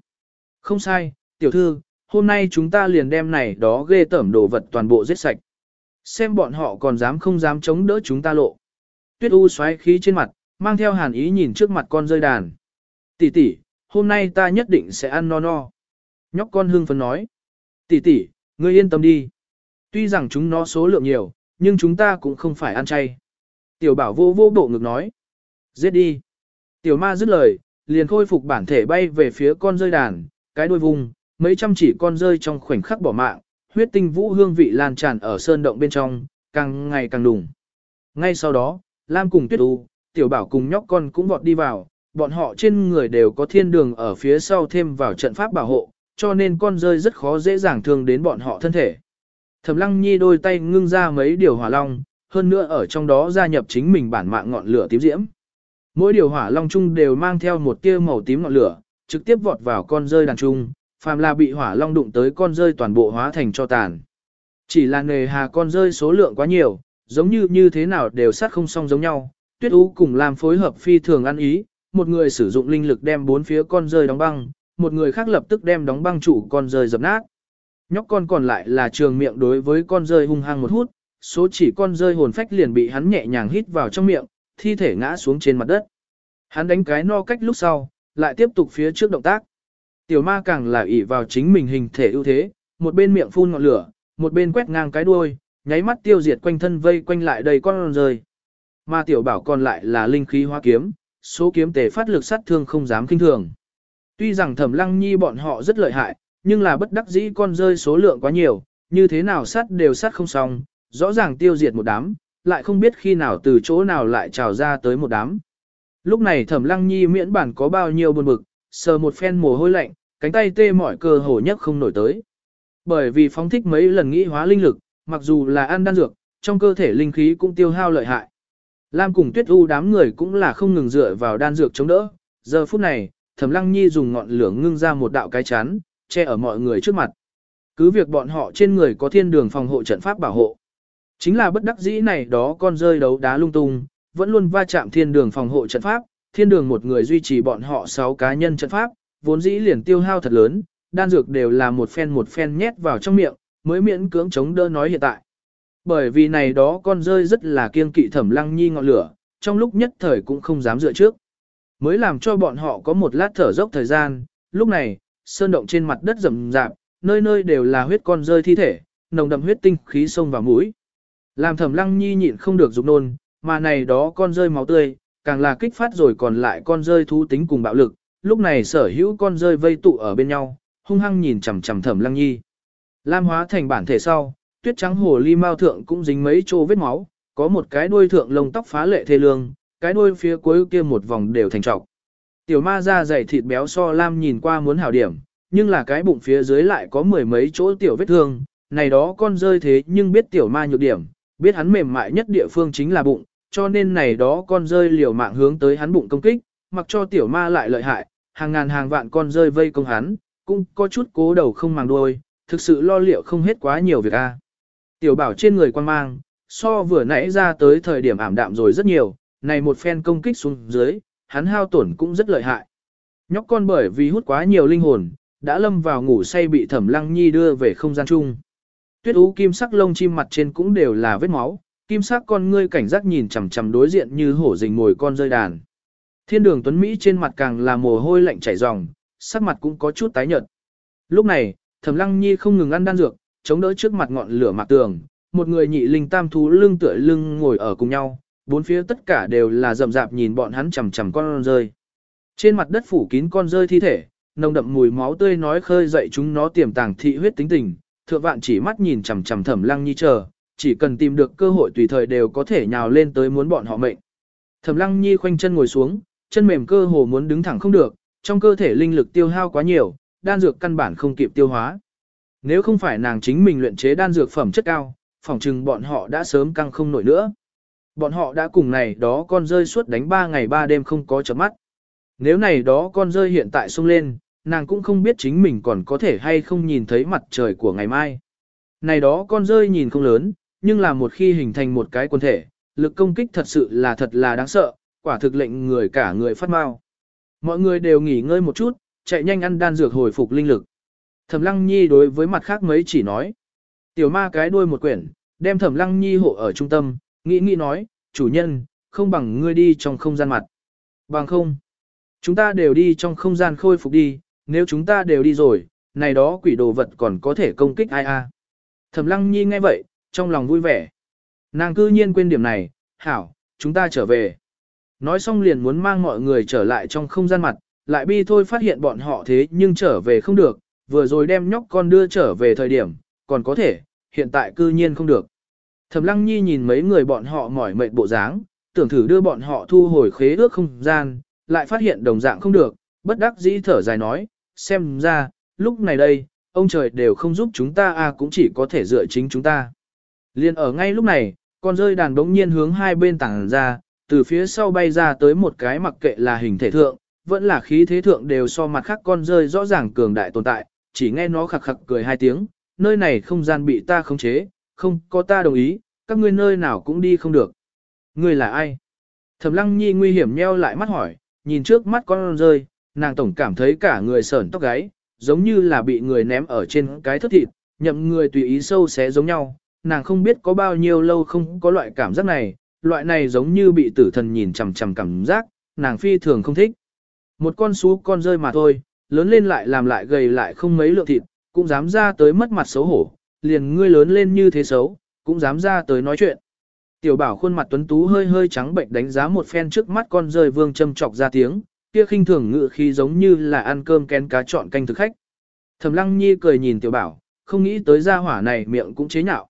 Không sai, tiểu thư, hôm nay chúng ta liền đem này đó ghê tẩm đồ vật toàn bộ giết sạch. Xem bọn họ còn dám không dám chống đỡ chúng ta lộ. Tuyết U xoáy khí trên mặt, mang theo hàn ý nhìn trước mặt con rơi đàn. Tỷ tỷ, hôm nay ta nhất định sẽ ăn no no. Nhóc con hương phấn nói. Tỷ tỷ, ngươi yên tâm đi. Tuy rằng chúng nó số lượng nhiều, nhưng chúng ta cũng không phải ăn chay. Tiểu bảo vô vô bộ ngực nói. Giết đi. Tiểu ma dứt lời, liền khôi phục bản thể bay về phía con rơi đàn, cái đuôi vùng, mấy trăm chỉ con rơi trong khoảnh khắc bỏ mạng, huyết tinh vũ hương vị lan tràn ở sơn động bên trong, càng ngày càng đùng. Ngay sau đó, Lam cùng Tuyết U, tiểu bảo cùng nhóc con cũng vọt đi vào, bọn họ trên người đều có thiên đường ở phía sau thêm vào trận pháp bảo hộ, cho nên con rơi rất khó dễ dàng thương đến bọn họ thân thể. Thẩm Lăng Nhi đôi tay ngưng ra mấy điều hỏa long, hơn nữa ở trong đó gia nhập chính mình bản mạng ngọn lửa tím diễm. Mỗi điều hỏa long chung đều mang theo một tia màu tím ngọn lửa, trực tiếp vọt vào con rơi đàn trung, phàm là bị hỏa long đụng tới con rơi toàn bộ hóa thành cho tàn. Chỉ là nề hà con rơi số lượng quá nhiều, giống như như thế nào đều sát không song giống nhau, tuyết ú cùng làm phối hợp phi thường ăn ý, một người sử dụng linh lực đem bốn phía con rơi đóng băng, một người khác lập tức đem đóng băng trụ con rơi dập nát. Nhóc con còn lại là trường miệng đối với con rơi hung hăng một hút, số chỉ con rơi hồn phách liền bị hắn nhẹ nhàng hít vào trong miệng, thi thể ngã xuống trên mặt đất. Hắn đánh cái no cách lúc sau, lại tiếp tục phía trước động tác. Tiểu ma càng là ỷ vào chính mình hình thể ưu thế, một bên miệng phun ngọn lửa, một bên quét ngang cái đuôi, nháy mắt tiêu diệt quanh thân vây quanh lại đầy con rơi. Ma tiểu bảo còn lại là linh khí hoa kiếm, số kiếm tề phát lực sát thương không dám kinh thường. Tuy rằng thẩm lăng nhi bọn họ rất lợi hại, nhưng là bất đắc dĩ con rơi số lượng quá nhiều, như thế nào sát đều sát không xong, rõ ràng tiêu diệt một đám, lại không biết khi nào từ chỗ nào lại trào ra tới một đám. Lúc này thẩm lăng nhi miễn bản có bao nhiêu buồn bực, sờ một phen mồ hôi lạnh, cánh tay tê mỏi cơ hồ nhất không nổi tới. Bởi vì phóng thích mấy lần nghĩ hóa linh lực, mặc dù là ăn đan dược, trong cơ thể linh khí cũng tiêu hao lợi hại. Lam cùng tuyết u đám người cũng là không ngừng dựa vào đan dược chống đỡ. Giờ phút này, Thẩm Lăng Nhi dùng ngọn lửa ngưng ra một đạo cái chắn, che ở mọi người trước mặt. Cứ việc bọn họ trên người có thiên đường phòng hộ trận pháp bảo hộ. Chính là bất đắc dĩ này đó con rơi đấu đá lung tung, vẫn luôn va chạm thiên đường phòng hộ trận pháp, thiên đường một người duy trì bọn họ 6 cá nhân trận pháp, vốn dĩ liền tiêu hao thật lớn, đan dược đều là một phen một phen nhét vào trong miệng, mới miễn cưỡng chống đỡ nói hiện tại. Bởi vì này đó con rơi rất là kiêng kỵ thẩm lăng nhi ngọn lửa, trong lúc nhất thời cũng không dám dựa trước. Mới làm cho bọn họ có một lát thở dốc thời gian, lúc này, sơn động trên mặt đất rầm rạp, nơi nơi đều là huyết con rơi thi thể, nồng đậm huyết tinh khí sông vào mũi. Làm thẩm lăng nhi nhịn không được dục nôn, mà này đó con rơi máu tươi, càng là kích phát rồi còn lại con rơi thú tính cùng bạo lực, lúc này sở hữu con rơi vây tụ ở bên nhau, hung hăng nhìn chằm chằm thẩm lăng nhi. Lam hóa thành bản thể sau, tuyết trắng hồ ly mao thượng cũng dính mấy chỗ vết máu, có một cái đuôi thượng lông tóc phá lệ thê lương, cái đuôi phía cuối kia một vòng đều thành trọc. Tiểu ma da dày thịt béo so Lam nhìn qua muốn hảo điểm, nhưng là cái bụng phía dưới lại có mười mấy chỗ tiểu vết thương, này đó con rơi thế nhưng biết tiểu ma nhược điểm, biết hắn mềm mại nhất địa phương chính là bụng, cho nên này đó con rơi liều mạng hướng tới hắn bụng công kích, mặc cho tiểu ma lại lợi hại, hàng ngàn hàng vạn con rơi vây công hắn, cũng có chút cố đầu không màng đuôi, thực sự lo liệu không hết quá nhiều việc a. À. Tiểu bảo trên người quan mang, so vừa nãy ra tới thời điểm ảm đạm rồi rất nhiều, này một phen công kích xuống dưới, hắn hao tổn cũng rất lợi hại. Nhóc con bởi vì hút quá nhiều linh hồn, đã lâm vào ngủ say bị thẩm lăng nhi đưa về không gian chung. Tuyết ú kim sắc lông chim mặt trên cũng đều là vết máu, kim sắc con ngươi cảnh giác nhìn chằm chằm đối diện như hổ rình mồi con rơi đàn. Thiên đường tuấn Mỹ trên mặt càng là mồ hôi lạnh chảy ròng, sắc mặt cũng có chút tái nhợt. Lúc này, Thẩm Lăng Nhi không ngừng ăn đan dược, chống đỡ trước mặt ngọn lửa mạc tường, một người nhị linh tam thú lưng tựa lưng ngồi ở cùng nhau, bốn phía tất cả đều là rậm rạp nhìn bọn hắn chằm chằm con rơi. Trên mặt đất phủ kín con rơi thi thể, nồng đậm mùi máu tươi nói khơi dậy chúng nó tiềm tàng thị huyết tính tình, thượng vạn chỉ mắt nhìn chằm chằm Thẩm Lăng Nhi chờ, chỉ cần tìm được cơ hội tùy thời đều có thể nhào lên tới muốn bọn họ mệnh. Thẩm Lăng Nhi khoanh chân ngồi xuống, chân mềm cơ hồ muốn đứng thẳng không được, trong cơ thể linh lực tiêu hao quá nhiều, đan dược căn bản không kịp tiêu hóa. Nếu không phải nàng chính mình luyện chế đan dược phẩm chất cao, phỏng chừng bọn họ đã sớm căng không nổi nữa. Bọn họ đã cùng này đó con rơi suốt đánh 3 ngày 3 đêm không có chấm mắt. Nếu này đó con rơi hiện tại sung lên, nàng cũng không biết chính mình còn có thể hay không nhìn thấy mặt trời của ngày mai. Này đó con rơi nhìn không lớn, nhưng là một khi hình thành một cái quần thể, lực công kích thật sự là thật là đáng sợ, quả thực lệnh người cả người phát mau. Mọi người đều nghỉ ngơi một chút, chạy nhanh ăn đan dược hồi phục linh lực. Thẩm Lăng Nhi đối với mặt khác mấy chỉ nói. Tiểu ma cái đuôi một quyển, đem Thẩm Lăng Nhi hộ ở trung tâm, nghĩ nghĩ nói, chủ nhân, không bằng ngươi đi trong không gian mặt. Bằng không. Chúng ta đều đi trong không gian khôi phục đi, nếu chúng ta đều đi rồi, này đó quỷ đồ vật còn có thể công kích ai a? Thẩm Lăng Nhi nghe vậy, trong lòng vui vẻ. Nàng cư nhiên quên điểm này, hảo, chúng ta trở về. Nói xong liền muốn mang mọi người trở lại trong không gian mặt, lại bi thôi phát hiện bọn họ thế nhưng trở về không được, vừa rồi đem nhóc con đưa trở về thời điểm, còn có thể, hiện tại cư nhiên không được. Thẩm Lăng Nhi nhìn mấy người bọn họ mỏi mệt bộ dáng, tưởng thử đưa bọn họ thu hồi khế ước không gian, lại phát hiện đồng dạng không được, bất đắc dĩ thở dài nói, xem ra, lúc này đây, ông trời đều không giúp chúng ta à cũng chỉ có thể dựa chính chúng ta. Liên ở ngay lúc này, con rơi đàn đống nhiên hướng hai bên tảng ra, từ phía sau bay ra tới một cái mặc kệ là hình thể thượng, vẫn là khí thế thượng đều so mặt khác con rơi rõ ràng cường đại tồn tại, chỉ nghe nó khặc khặc cười hai tiếng, nơi này không gian bị ta khống chế, không có ta đồng ý, các ngươi nơi nào cũng đi không được. Ngươi là ai? Thẩm lăng nhi nguy hiểm nheo lại mắt hỏi, nhìn trước mắt con rơi, nàng tổng cảm thấy cả người sởn tóc gáy, giống như là bị người ném ở trên cái thất thịt, nhậm người tùy ý sâu xé giống nhau. Nàng không biết có bao nhiêu lâu không có loại cảm giác này, loại này giống như bị tử thần nhìn chằm chằm cảm giác, nàng phi thường không thích. Một con sú con rơi mà thôi, lớn lên lại làm lại gầy lại không mấy lượng thịt, cũng dám ra tới mất mặt xấu hổ, liền ngươi lớn lên như thế xấu, cũng dám ra tới nói chuyện. Tiểu bảo khuôn mặt tuấn tú hơi hơi trắng bệnh đánh giá một phen trước mắt con rơi vương châm chọc ra tiếng, kia khinh thường ngự khí giống như là ăn cơm kén cá chọn canh thực khách. Thẩm lăng nhi cười nhìn tiểu bảo, không nghĩ tới gia hỏa này miệng cũng chế nhạo.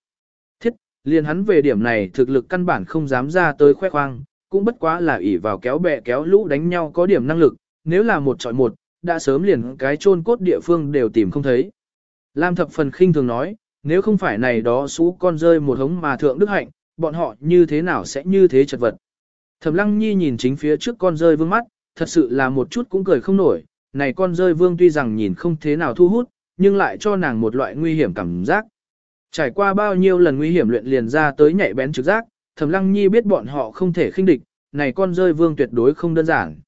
Liền hắn về điểm này thực lực căn bản không dám ra tới khoe khoang, cũng bất quá là ỷ vào kéo bè kéo lũ đánh nhau có điểm năng lực, nếu là một chọi một, đã sớm liền cái chôn cốt địa phương đều tìm không thấy. Lam thập phần khinh thường nói, nếu không phải này đó xú con rơi một hống mà thượng đức hạnh, bọn họ như thế nào sẽ như thế chật vật. Thẩm lăng nhi nhìn chính phía trước con rơi vương mắt, thật sự là một chút cũng cười không nổi, này con rơi vương tuy rằng nhìn không thế nào thu hút, nhưng lại cho nàng một loại nguy hiểm cảm giác. Trải qua bao nhiêu lần nguy hiểm luyện liền ra tới nhạy bén trực giác, Thẩm Lăng Nhi biết bọn họ không thể khinh địch, này con rơi vương tuyệt đối không đơn giản.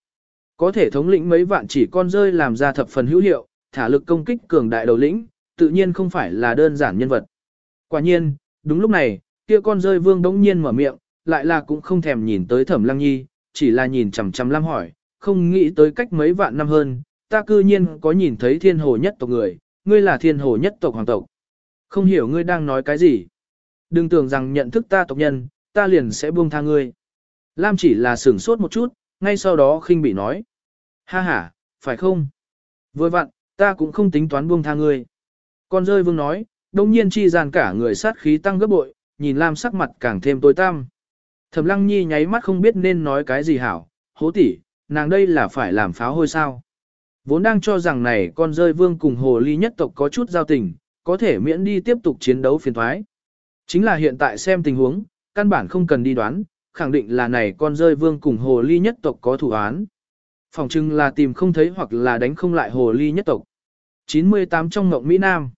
Có thể thống lĩnh mấy vạn chỉ con rơi làm ra thập phần hữu hiệu, thả lực công kích cường đại đầu lĩnh, tự nhiên không phải là đơn giản nhân vật. Quả nhiên, đúng lúc này, kia con rơi vương đống nhiên mở miệng, lại là cũng không thèm nhìn tới Thẩm Lăng Nhi, chỉ là nhìn chằm chằm Lam hỏi, không nghĩ tới cách mấy vạn năm hơn, ta cư nhiên có nhìn thấy thiên hồ nhất tộc người, ngươi là thiên hồ nhất tộc hoàng tộc. Không hiểu ngươi đang nói cái gì. Đừng tưởng rằng nhận thức ta tộc nhân, ta liền sẽ buông tha ngươi. Lam chỉ là sửng sốt một chút, ngay sau đó khinh bị nói. Ha ha, phải không? Vừa vặn, ta cũng không tính toán buông tha ngươi. Con rơi vương nói, đồng nhiên chi gian cả người sát khí tăng gấp bội, nhìn Lam sắc mặt càng thêm tối tăm. Thẩm lăng nhi nháy mắt không biết nên nói cái gì hảo, hố tỷ, nàng đây là phải làm pháo hôi sao. Vốn đang cho rằng này con rơi vương cùng hồ ly nhất tộc có chút giao tình, có thể miễn đi tiếp tục chiến đấu phiền thoái. Chính là hiện tại xem tình huống, căn bản không cần đi đoán, khẳng định là này con rơi vương cùng hồ ly nhất tộc có thủ án. Phòng chừng là tìm không thấy hoặc là đánh không lại hồ ly nhất tộc. 98 trong ngộng Mỹ Nam.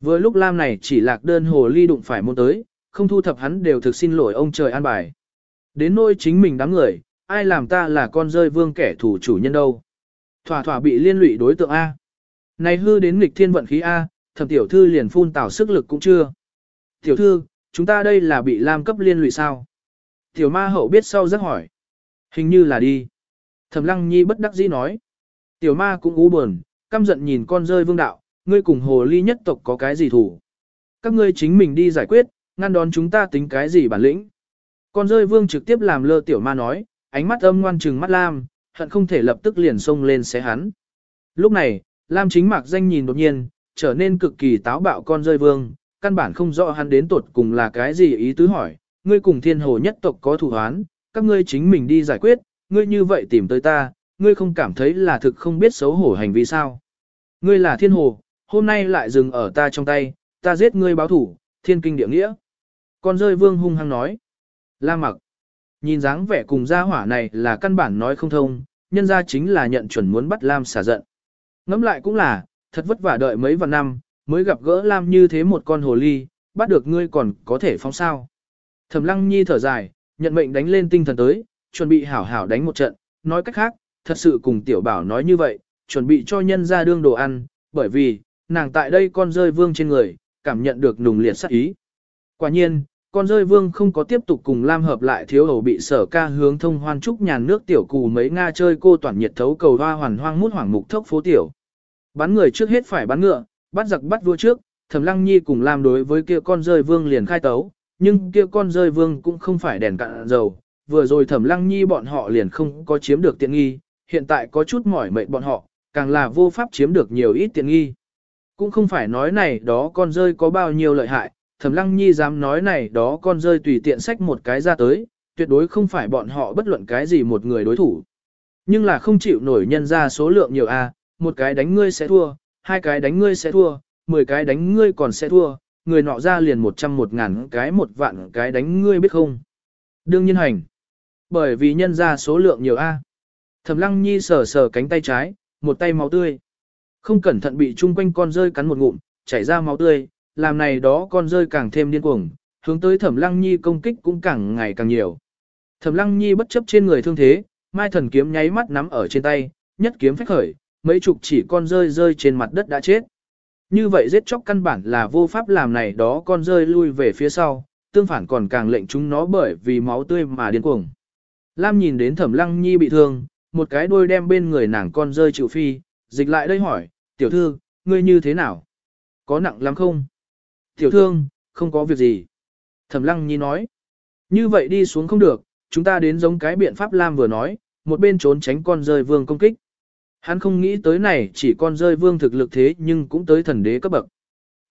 Vừa lúc Lam này chỉ lạc đơn hồ ly đụng phải môn tới, không thu thập hắn đều thực xin lỗi ông trời an bài. Đến nôi chính mình đám người, ai làm ta là con rơi vương kẻ thủ chủ nhân đâu. Thỏa thỏa bị liên lụy đối tượng A. Này hư đến nghịch thiên vận khí A, thẩm tiểu thư liền phun tảo sức lực cũng chưa. Tiểu thư, chúng ta đây là bị Lam cấp liên lụy sao? Tiểu ma hậu biết sau rất hỏi. Hình như là đi. Thẩm lăng nhi bất đắc dĩ nói. Tiểu ma cũng u buồn, căm giận nhìn con rơi vương đạo, ngươi cùng hồ ly nhất tộc có cái gì thủ. Các ngươi chính mình đi giải quyết, ngăn đón chúng ta tính cái gì bản lĩnh. Con rơi vương trực tiếp làm lơ tiểu ma nói, ánh mắt âm ngoan trừng mắt Lam, hận không thể lập tức liền xông lên xé hắn. Lúc này, Lam chính mạc danh nhìn đột nhiên, trở nên cực kỳ táo bạo con rơi vương, căn bản không rõ hắn đến tột cùng là cái gì ý tứ hỏi, ngươi cùng thiên hồ nhất tộc có thủ hoán, các ngươi chính mình đi giải quyết, ngươi như vậy tìm tới ta, ngươi không cảm thấy là thực không biết xấu hổ hành vi sao. Ngươi là thiên hồ, hôm nay lại dừng ở ta trong tay, ta giết ngươi báo thủ, thiên kinh địa nghĩa. Con rơi vương hung hăng nói. La mặc. Nhìn dáng vẻ cùng gia hỏa này là căn bản nói không thông, nhân ra chính là nhận chuẩn muốn bắt Lam xả giận. Ngẫm lại cũng là, thật vất vả đợi mấy vạn năm, mới gặp gỡ Lam như thế một con hồ ly, bắt được ngươi còn có thể phóng sao. Thẩm lăng nhi thở dài, nhận mệnh đánh lên tinh thần tới, chuẩn bị hảo hảo đánh một trận, nói cách khác, thật sự cùng tiểu bảo nói như vậy, chuẩn bị cho nhân ra đương đồ ăn, bởi vì, nàng tại đây con rơi vương trên người, cảm nhận được nùng liệt sát ý. Quả nhiên, con rơi vương không có tiếp tục cùng Lam hợp lại thiếu hầu bị sở ca hướng thông hoan trúc nhàn nước tiểu cù mấy Nga chơi cô toàn nhiệt thấu cầu hoa hoàn hoang mút hoảng mục thốc phố tiểu. Bắn người trước hết phải bắn ngựa, bắt giặc bắt vua trước, thẩm lăng nhi cùng làm đối với kia con rơi vương liền khai tấu, nhưng kia con rơi vương cũng không phải đèn cạn dầu, vừa rồi thẩm lăng nhi bọn họ liền không có chiếm được tiện nghi, hiện tại có chút mỏi mệt bọn họ, càng là vô pháp chiếm được nhiều ít tiện nghi. Cũng không phải nói này đó con rơi có bao nhiêu lợi hại, thẩm lăng nhi dám nói này đó con rơi tùy tiện sách một cái ra tới, tuyệt đối không phải bọn họ bất luận cái gì một người đối thủ. Nhưng là không chịu nổi nhân ra số lượng nhiều a, một cái đánh ngươi sẽ thua, hai cái đánh ngươi sẽ thua, mười cái đánh ngươi còn sẽ thua, người nọ ra liền một trăm một ngàn cái một vạn cái đánh ngươi biết không. Đương nhiên hành. Bởi vì nhân ra số lượng nhiều A. Thẩm lăng nhi sờ sờ cánh tay trái, một tay máu tươi. Không cẩn thận bị chung quanh con rơi cắn một ngụm, chảy ra máu tươi, làm này đó con rơi càng thêm điên cuồng, hướng tới thẩm lăng nhi công kích cũng càng ngày càng nhiều. Thẩm lăng nhi bất chấp trên người thương thế, mai thần kiếm nháy mắt nắm ở trên tay, nhất kiếm phách khởi, mấy chục chỉ con rơi rơi trên mặt đất đã chết. Như vậy giết chóc căn bản là vô pháp làm này đó con rơi lui về phía sau, tương phản còn càng lệnh chúng nó bởi vì máu tươi mà điên cuồng. Lam nhìn đến thẩm lăng nhi bị thương, một cái đôi đem bên người nàng con rơi chịu phi, dịch lại đây hỏi, tiểu thư, ngươi như thế nào? Có nặng lắm không? Tiểu thương, không có việc gì. Thẩm lăng nhi nói, như vậy đi xuống không được, chúng ta đến giống cái biện pháp Lam vừa nói, một bên trốn tránh con rơi vương công kích. Hắn không nghĩ tới này chỉ con rơi vương thực lực thế nhưng cũng tới thần đế cấp bậc.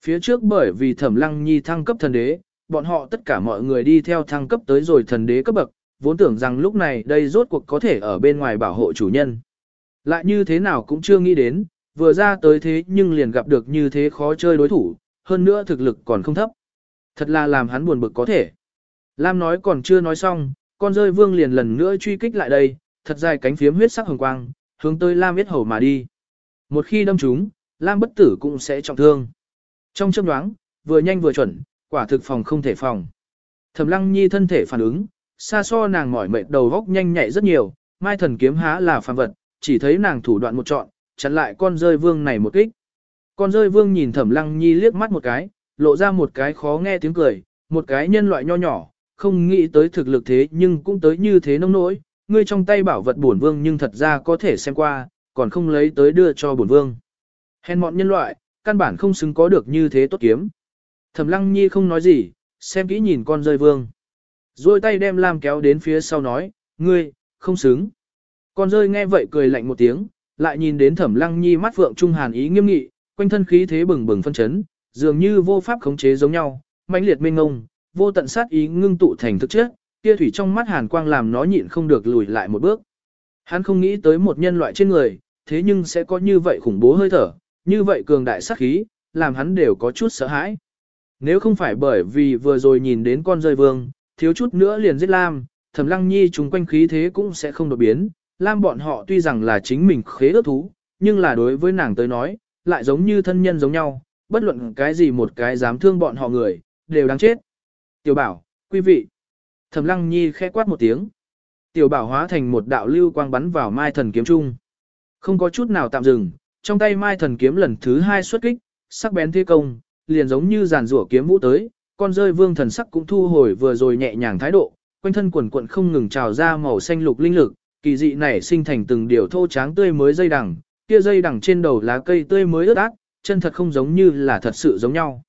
Phía trước bởi vì thẩm lăng nhi thăng cấp thần đế, bọn họ tất cả mọi người đi theo thăng cấp tới rồi thần đế cấp bậc, vốn tưởng rằng lúc này đây rốt cuộc có thể ở bên ngoài bảo hộ chủ nhân. Lại như thế nào cũng chưa nghĩ đến, vừa ra tới thế nhưng liền gặp được như thế khó chơi đối thủ, hơn nữa thực lực còn không thấp. Thật là làm hắn buồn bực có thể. Lam nói còn chưa nói xong, con rơi vương liền lần nữa truy kích lại đây, thật dài cánh phiếm huyết sắc hồng quang, hướng tới Lam biết hầu mà đi. Một khi đâm chúng, Lam bất tử cũng sẽ trọng thương. Trong chớp nhoáng, vừa nhanh vừa chuẩn, quả thực phòng không thể phòng. Thẩm Lăng Nhi thân thể phản ứng, xa so nàng mỏi mệt đầu góc nhanh nhạy rất nhiều, mai thần kiếm há là phàm vật, chỉ thấy nàng thủ đoạn một trọn, chặn lại con rơi vương này một kích. Con rơi vương nhìn Thẩm Lăng Nhi liếc mắt một cái, lộ ra một cái khó nghe tiếng cười, một cái nhân loại nho nhỏ, không nghĩ tới thực lực thế nhưng cũng tới như thế nông nỗi, ngươi trong tay bảo vật bổn vương nhưng thật ra có thể xem qua, còn không lấy tới đưa cho bổn vương. Hèn mọn nhân loại, căn bản không xứng có được như thế tốt kiếm. Thẩm Lăng Nhi không nói gì, xem kỹ nhìn con rơi vương. Rồi tay đem Lam kéo đến phía sau nói, ngươi, không xứng. Con rơi nghe vậy cười lạnh một tiếng, lại nhìn đến Thẩm Lăng Nhi mắt vượng trung hàn ý nghiêm nghị, quanh thân khí thế bừng bừng phân chấn, dường như vô pháp khống chế giống nhau, mãnh liệt mênh ngông, vô tận sát ý ngưng tụ thành thực chất, kia thủy trong mắt hàn quang làm nó nhịn không được lùi lại một bước. Hắn không nghĩ tới một nhân loại trên người, thế nhưng sẽ có như vậy khủng bố hơi thở, như vậy cường đại sát khí, làm hắn đều có chút sợ hãi. Nếu không phải bởi vì vừa rồi nhìn đến con rơi vương, thiếu chút nữa liền giết Lam, thẩm lăng nhi chúng quanh khí thế cũng sẽ không đột biến. Lam bọn họ tuy rằng là chính mình khế ước thú, nhưng là đối với nàng tới nói, lại giống như thân nhân giống nhau, bất luận cái gì một cái dám thương bọn họ người, đều đáng chết. Tiểu bảo, quý vị. Thẩm Lăng Nhi khẽ quát một tiếng. Tiểu bảo hóa thành một đạo lưu quang bắn vào Mai Thần kiếm trung. Không có chút nào tạm dừng, trong tay Mai Thần kiếm lần thứ hai xuất kích, sắc bén thế công, liền giống như giàn rủa kiếm vũ tới, con rơi vương thần sắc cũng thu hồi vừa rồi nhẹ nhàng thái độ, quanh thân quần quận không ngừng trào ra màu xanh lục linh lực, kỳ dị nảy sinh thành từng điều thô tráng tươi mới dây đằng, kia dây đằng trên đầu lá cây tươi mới ướt át, chân thật không giống như là thật sự giống nhau.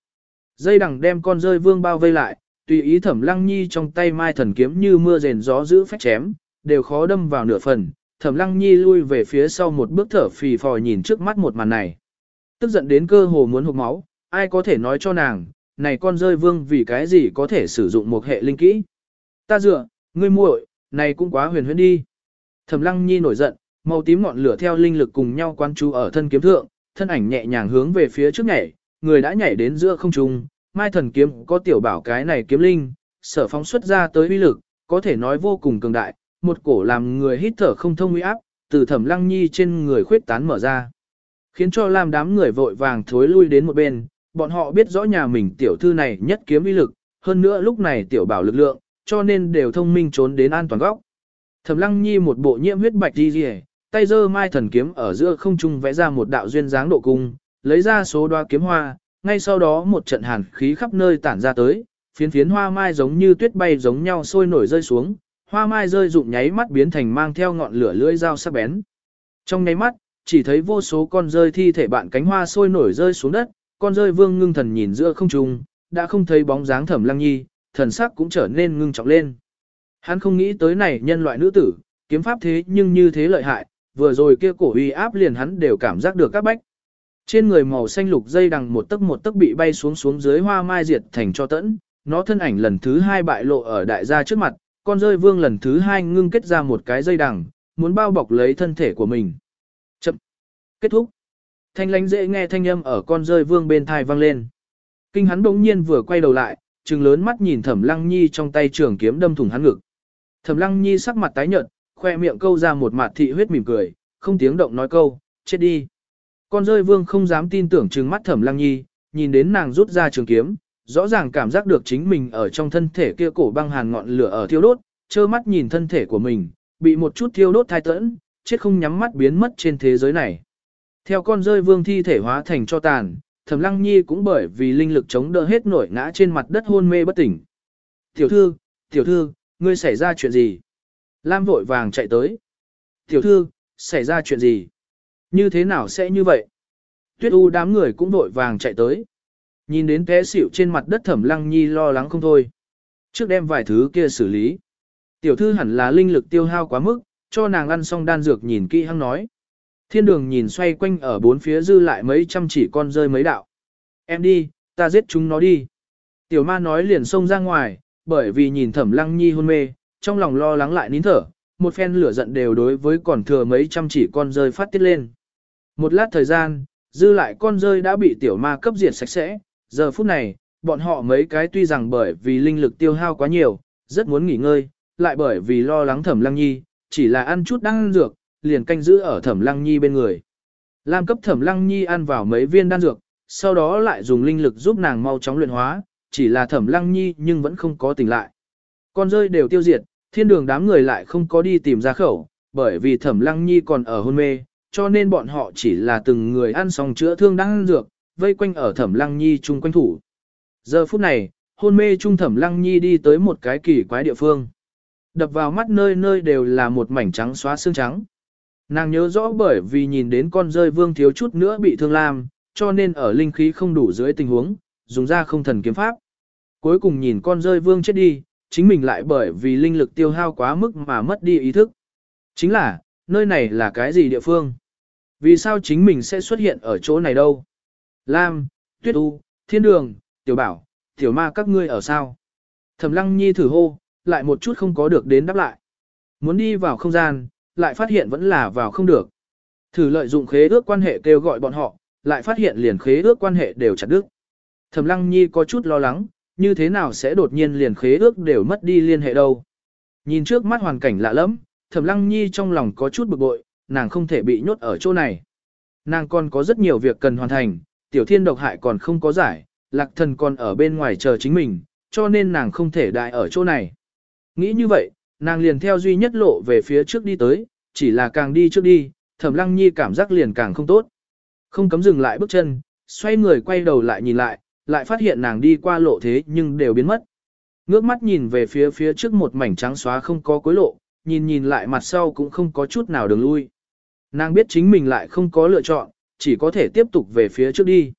Dây đằng đem con rơi vương bao vây lại, tùy ý thẩm lăng nhi trong tay mai thần kiếm như mưa rền gió giữ phách chém, đều khó đâm vào nửa phần, thẩm lăng nhi lui về phía sau một bước thở phì phò nhìn trước mắt một màn này. Tức giận đến cơ hồ muốn hụt máu, ai có thể nói cho nàng, này con rơi vương vì cái gì có thể sử dụng một hệ linh kỹ. Ta dựa, ngươi muội, này cũng quá huyền huyễn đi. Thẩm lăng nhi nổi giận, màu tím ngọn lửa theo linh lực cùng nhau quan chú ở thân kiếm thượng, thân ảnh nhẹ nhàng hướng về phía trước nhảy, người đã nhảy đến giữa không trung, mai thần kiếm có tiểu bảo cái này kiếm linh, sở phóng xuất ra tới uy lực, có thể nói vô cùng cường đại, một cổ làm người hít thở không thông uy áp, từ thẩm lăng nhi trên người khuyết tán mở ra. Khiến cho làm đám người vội vàng thối lui đến một bên, bọn họ biết rõ nhà mình tiểu thư này nhất kiếm uy lực, hơn nữa lúc này tiểu bảo lực lượng, cho nên đều thông minh trốn đến an toàn góc. Thẩm lăng nhi một bộ nhiễm huyết bạch đi rìa, tay giơ mai thần kiếm ở giữa không trung vẽ ra một đạo duyên dáng độ cung, lấy ra số đoa kiếm hoa, ngay sau đó một trận hàn khí khắp nơi tản ra tới, phiến phiến hoa mai giống như tuyết bay giống nhau sôi nổi rơi xuống, hoa mai rơi rụng nháy mắt biến thành mang theo ngọn lửa lưỡi dao sắc bén. Trong nháy mắt, chỉ thấy vô số con rơi thi thể bạn cánh hoa sôi nổi rơi xuống đất, con rơi vương ngưng thần nhìn giữa không trung, đã không thấy bóng dáng thẩm lăng nhi, thần sắc cũng trở nên ngưng trọng lên. Hắn không nghĩ tới này nhân loại nữ tử, kiếm pháp thế nhưng như thế lợi hại, vừa rồi kia cổ uy áp liền hắn đều cảm giác được các bách. Trên người màu xanh lục dây đằng một tấc một tấc bị bay xuống xuống dưới hoa mai diệt thành cho tẫn, nó thân ảnh lần thứ hai bại lộ ở đại gia trước mặt, con rơi vương lần thứ hai ngưng kết ra một cái dây đằng, muốn bao bọc lấy thân thể của mình. Chậm. Kết thúc. Thanh lánh dễ nghe thanh âm ở con rơi vương bên thai vang lên. Kinh hắn bỗng nhiên vừa quay đầu lại, trừng lớn mắt nhìn thẩm lăng nhi trong tay trường kiếm đâm thủng hắn ngực. Thẩm lăng nhi sắc mặt tái nhợt, khoe miệng câu ra một mặt thị huyết mỉm cười, không tiếng động nói câu, chết đi. Con rơi vương không dám tin tưởng trừng mắt thẩm lăng nhi, nhìn đến nàng rút ra trường kiếm, rõ ràng cảm giác được chính mình ở trong thân thể kia cổ băng hàn ngọn lửa ở thiêu đốt, trơ mắt nhìn thân thể của mình, bị một chút thiêu đốt thai tẫn, chết không nhắm mắt biến mất trên thế giới này. Theo con rơi vương thi thể hóa thành cho tàn, thẩm lăng nhi cũng bởi vì linh lực chống đỡ hết nổi ngã trên mặt đất hôn mê bất tỉnh. Tiểu thư, tiểu thư, ngươi xảy ra chuyện gì? Lam vội vàng chạy tới. Tiểu thư, xảy ra chuyện gì? Như thế nào sẽ như vậy? Tuyết u đám người cũng vội vàng chạy tới. Nhìn đến té xỉu trên mặt đất thẩm lăng nhi lo lắng không thôi. Trước đem vài thứ kia xử lý. Tiểu thư hẳn là linh lực tiêu hao quá mức, cho nàng ăn xong đan dược nhìn kỹ hăng nói. Thiên đường nhìn xoay quanh ở bốn phía dư lại mấy trăm chỉ con rơi mấy đạo. Em đi, ta giết chúng nó đi. Tiểu ma nói liền xông ra ngoài, bởi vì nhìn thẩm lăng nhi hôn mê, trong lòng lo lắng lại nín thở, một phen lửa giận đều đối với còn thừa mấy trăm chỉ con rơi phát tiết lên. Một lát thời gian, dư lại con rơi đã bị tiểu ma cấp diệt sạch sẽ, giờ phút này, bọn họ mấy cái tuy rằng bởi vì linh lực tiêu hao quá nhiều, rất muốn nghỉ ngơi, lại bởi vì lo lắng thẩm lăng nhi, chỉ là ăn chút đan dược, liền canh giữ ở thẩm lăng nhi bên người. Lam cấp thẩm lăng nhi ăn vào mấy viên đan dược, sau đó lại dùng linh lực giúp nàng mau chóng luyện hóa, chỉ là thẩm lăng nhi nhưng vẫn không có tỉnh lại. Con rơi đều tiêu diệt, thiên đường đám người lại không có đi tìm ra khẩu, bởi vì thẩm lăng nhi còn ở hôn mê, cho nên bọn họ chỉ là từng người ăn xong chữa thương đang ăn dược, vây quanh ở thẩm lăng nhi chung quanh thủ. Giờ phút này, hôn mê trung thẩm lăng nhi đi tới một cái kỳ quái địa phương. Đập vào mắt nơi nơi đều là một mảnh trắng xóa xương trắng. Nàng nhớ rõ bởi vì nhìn đến con rơi vương thiếu chút nữa bị thương làm, cho nên ở linh khí không đủ dưới tình huống, dùng ra không thần kiếm pháp. Cuối cùng nhìn con rơi vương chết đi, chính mình lại bởi vì linh lực tiêu hao quá mức mà mất đi ý thức. Chính là, nơi này là cái gì địa phương? Vì sao chính mình sẽ xuất hiện ở chỗ này đâu? Lam, Tuyết U, Thiên Đường, Tiểu Bảo, Tiểu Ma các ngươi ở sao? Thẩm Lăng Nhi thử hô, lại một chút không có được đến đáp lại. Muốn đi vào không gian, lại phát hiện vẫn là vào không được. Thử lợi dụng khế ước quan hệ kêu gọi bọn họ, lại phát hiện liền khế ước quan hệ đều chặt đứt. Thẩm Lăng Nhi có chút lo lắng, như thế nào sẽ đột nhiên liền khế ước đều mất đi liên hệ đâu. Nhìn trước mắt hoàn cảnh lạ lẫm, Thẩm Lăng Nhi trong lòng có chút bực bội, nàng không thể bị nhốt ở chỗ này. Nàng còn có rất nhiều việc cần hoàn thành, tiểu thiên độc hại còn không có giải, lạc thần còn ở bên ngoài chờ chính mình, cho nên nàng không thể đại ở chỗ này. Nghĩ như vậy, nàng liền theo duy nhất lộ về phía trước đi tới, chỉ là càng đi trước đi, thẩm lăng nhi cảm giác liền càng không tốt. Không cấm dừng lại bước chân, xoay người quay đầu lại nhìn lại, lại phát hiện nàng đi qua lộ thế nhưng đều biến mất. Ngước mắt nhìn về phía phía trước một mảnh trắng xóa không có cuối lộ, nhìn nhìn lại mặt sau cũng không có chút nào đường lui. Nàng biết chính mình lại không có lựa chọn, chỉ có thể tiếp tục về phía trước đi.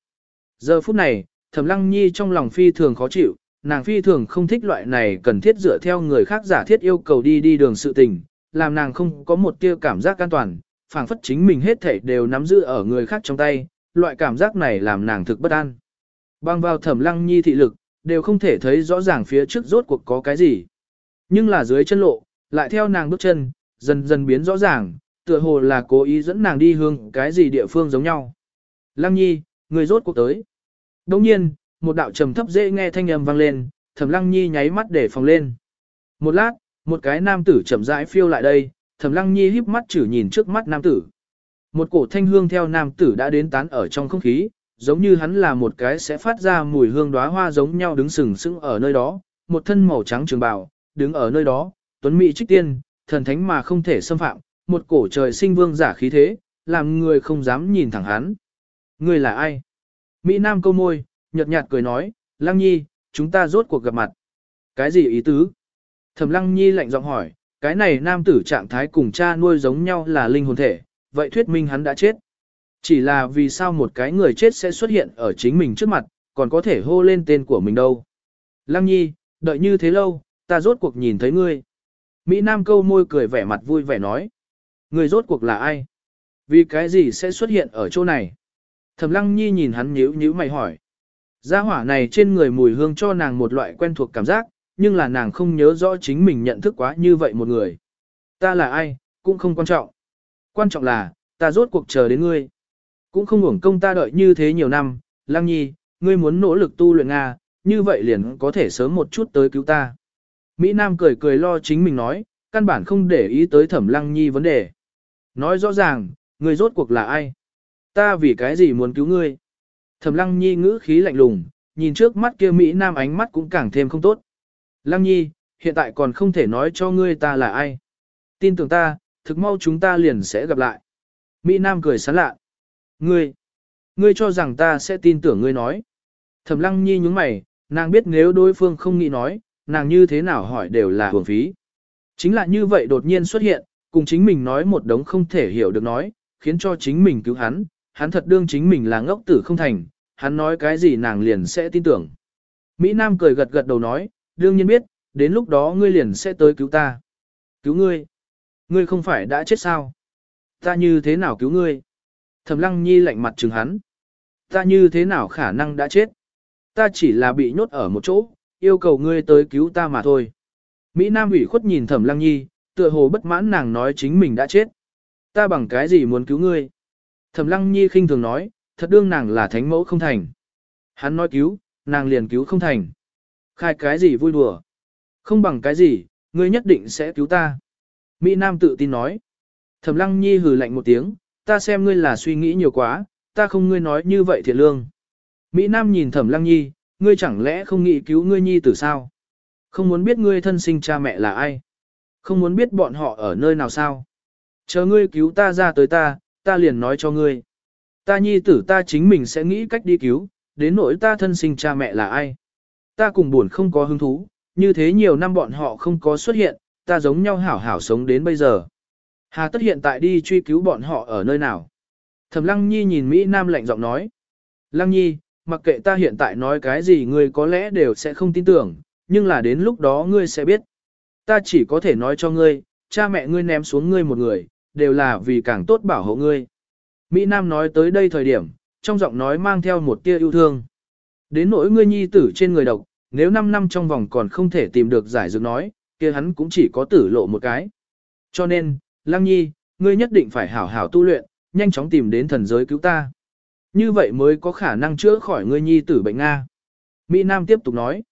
Giờ phút này, Thẩm Lăng Nhi trong lòng phi thường khó chịu, nàng phi thường không thích loại này cần thiết dựa theo người khác giả thiết yêu cầu đi đi đường sự tình, làm nàng không có một tia cảm giác an toàn, phảng phất chính mình hết thảy đều nắm giữ ở người khác trong tay, loại cảm giác này làm nàng thực bất an. Bang vào Thẩm Lăng Nhi thị lực, đều không thể thấy rõ ràng phía trước rốt cuộc có cái gì. Nhưng là dưới chân lộ, lại theo nàng bước chân, dần dần biến rõ ràng, tựa hồ là cố ý dẫn nàng đi hướng cái gì địa phương giống nhau. Lăng nhi, người rốt cuộc tới. Đồng nhiên, một đạo trầm thấp dễ nghe thanh âm vang lên, thẩm lăng nhi nháy mắt để phòng lên. Một lát, một cái nam tử chậm rãi phiêu lại đây, thẩm lăng nhi híp mắt chử nhìn trước mắt nam tử. Một cổ thanh hương theo nam tử đã đến tán ở trong không khí, giống như hắn là một cái sẽ phát ra mùi hương đóa hoa giống nhau đứng sừng sững ở nơi đó, một thân màu trắng trường bào, đứng ở nơi đó, tuấn mỹ trích tiên, thần thánh mà không thể xâm phạm, một cổ trời sinh vương giả khí thế, làm người không dám nhìn thẳng hắn. Người là ai? Mỹ Nam câu môi, nhợt nhạt cười nói, Lăng Nhi, chúng ta rốt cuộc gặp mặt. Cái gì ý tứ? Thẩm Lăng Nhi lạnh giọng hỏi, cái này nam tử trạng thái cùng cha nuôi giống nhau là linh hồn thể, vậy thuyết minh hắn đã chết. Chỉ là vì sao một cái người chết sẽ xuất hiện ở chính mình trước mặt, còn có thể hô lên tên của mình đâu. Lăng Nhi, đợi như thế lâu, ta rốt cuộc nhìn thấy ngươi. Mỹ Nam câu môi cười vẻ mặt vui vẻ nói. Người rốt cuộc là ai? Vì cái gì sẽ xuất hiện ở chỗ này? Thẩm Lăng Nhi nhìn hắn nhíu nhíu mày hỏi. Gia hỏa này trên người mùi hương cho nàng một loại quen thuộc cảm giác, nhưng là nàng không nhớ rõ chính mình nhận thức quá như vậy một người. Ta là ai, cũng không quan trọng. Quan trọng là, ta rốt cuộc chờ đến ngươi. Cũng không hưởng công ta đợi như thế nhiều năm, Lăng Nhi, ngươi muốn nỗ lực tu luyện Nga, như vậy liền có thể sớm một chút tới cứu ta. Mỹ Nam cười cười lo chính mình nói, căn bản không để ý tới Thẩm Lăng Nhi vấn đề. Nói rõ ràng, người rốt cuộc là ai? Ta vì cái gì muốn cứu ngươi? Thẩm Lăng Nhi ngữ khí lạnh lùng, nhìn trước mắt kia Mỹ Nam ánh mắt cũng càng thêm không tốt. Lăng Nhi, hiện tại còn không thể nói cho ngươi ta là ai. Tin tưởng ta, thực mau chúng ta liền sẽ gặp lại. Mỹ Nam cười sán lạ. Ngươi, ngươi cho rằng ta sẽ tin tưởng ngươi nói. Thẩm Lăng Nhi nhúng mày, nàng biết nếu đối phương không nghĩ nói, nàng như thế nào hỏi đều là hưởng phí. Chính là như vậy đột nhiên xuất hiện, cùng chính mình nói một đống không thể hiểu được nói, khiến cho chính mình cứu hắn, hắn thật đương chính mình là ngốc tử không thành, hắn nói cái gì nàng liền sẽ tin tưởng. Mỹ Nam cười gật gật đầu nói, đương nhiên biết, đến lúc đó ngươi liền sẽ tới cứu ta. Cứu ngươi? Ngươi không phải đã chết sao? Ta như thế nào cứu ngươi? Thẩm Lăng Nhi lạnh mặt trừng hắn. Ta như thế nào khả năng đã chết? Ta chỉ là bị nhốt ở một chỗ, yêu cầu ngươi tới cứu ta mà thôi. Mỹ Nam ủy khuất nhìn Thẩm Lăng Nhi, tựa hồ bất mãn nàng nói chính mình đã chết. Ta bằng cái gì muốn cứu ngươi? Thẩm Lăng Nhi khinh thường nói, thật đương nàng là thánh mẫu không thành. Hắn nói cứu, nàng liền cứu không thành. Khai cái gì vui đùa? Không bằng cái gì, ngươi nhất định sẽ cứu ta. Mỹ Nam tự tin nói. Thẩm Lăng Nhi hừ lạnh một tiếng, ta xem ngươi là suy nghĩ nhiều quá, ta không ngươi nói như vậy thiệt lương. Mỹ Nam nhìn Thẩm Lăng Nhi, ngươi chẳng lẽ không nghĩ cứu ngươi nhi tử sao? Không muốn biết ngươi thân sinh cha mẹ là ai? Không muốn biết bọn họ ở nơi nào sao? Chờ ngươi cứu ta ra tới ta, ta liền nói cho ngươi. Ta nhi tử ta chính mình sẽ nghĩ cách đi cứu, đến nỗi ta thân sinh cha mẹ là ai. Ta cùng buồn không có hứng thú, như thế nhiều năm bọn họ không có xuất hiện, ta giống nhau hảo hảo sống đến bây giờ. Hà tất hiện tại đi truy cứu bọn họ ở nơi nào. Thẩm Lăng Nhi nhìn Mỹ Nam lạnh giọng nói. Lăng Nhi, mặc kệ ta hiện tại nói cái gì ngươi có lẽ đều sẽ không tin tưởng, nhưng là đến lúc đó ngươi sẽ biết. Ta chỉ có thể nói cho ngươi, cha mẹ ngươi ném xuống ngươi một người, đều là vì càng tốt bảo hộ ngươi. Mỹ Nam nói tới đây thời điểm, trong giọng nói mang theo một tia yêu thương. Đến nỗi ngươi nhi tử trên người độc, nếu 5 năm trong vòng còn không thể tìm được giải dược nói, kia hắn cũng chỉ có tử lộ một cái. Cho nên, Lăng Nhi, ngươi nhất định phải hảo hảo tu luyện, nhanh chóng tìm đến thần giới cứu ta. Như vậy mới có khả năng chữa khỏi ngươi nhi tử bệnh Nga. Mỹ Nam tiếp tục nói.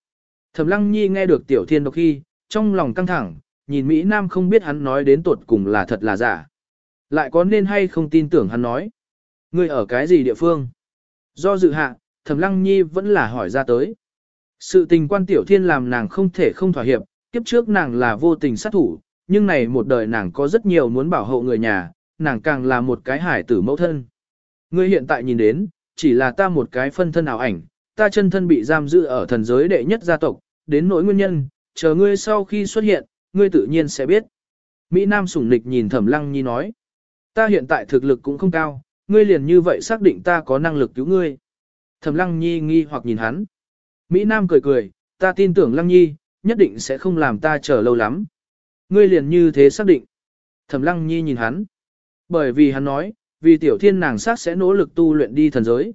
Thẩm Lăng Nhi nghe được Tiểu Thiên đọc khi, trong lòng căng thẳng, nhìn Mỹ Nam không biết hắn nói đến tuột cùng là thật là giả. Lại có nên hay không tin tưởng hắn nói. Ngươi ở cái gì địa phương? Do dự hạ, Thẩm Lăng Nhi vẫn là hỏi ra tới. Sự tình quan Tiểu Thiên làm nàng không thể không thỏa hiệp, kiếp trước nàng là vô tình sát thủ, nhưng này một đời nàng có rất nhiều muốn bảo hộ người nhà, nàng càng là một cái hải tử mẫu thân. Ngươi hiện tại nhìn đến, chỉ là ta một cái phân thân ảo ảnh, ta chân thân bị giam giữ ở thần giới đệ nhất gia tộc, đến nỗi nguyên nhân, chờ ngươi sau khi xuất hiện, ngươi tự nhiên sẽ biết. Mỹ Nam sủng nịch nhìn Thẩm Lăng Nhi nói, ta hiện tại thực lực cũng không cao, ngươi liền như vậy xác định ta có năng lực cứu ngươi. Thẩm Lăng Nhi nghi hoặc nhìn hắn. Mỹ Nam cười cười, ta tin tưởng Lăng Nhi, nhất định sẽ không làm ta chờ lâu lắm. Ngươi liền như thế xác định. Thẩm Lăng Nhi nhìn hắn. Bởi vì hắn nói, vì tiểu thiên nàng sát sẽ nỗ lực tu luyện đi thần giới.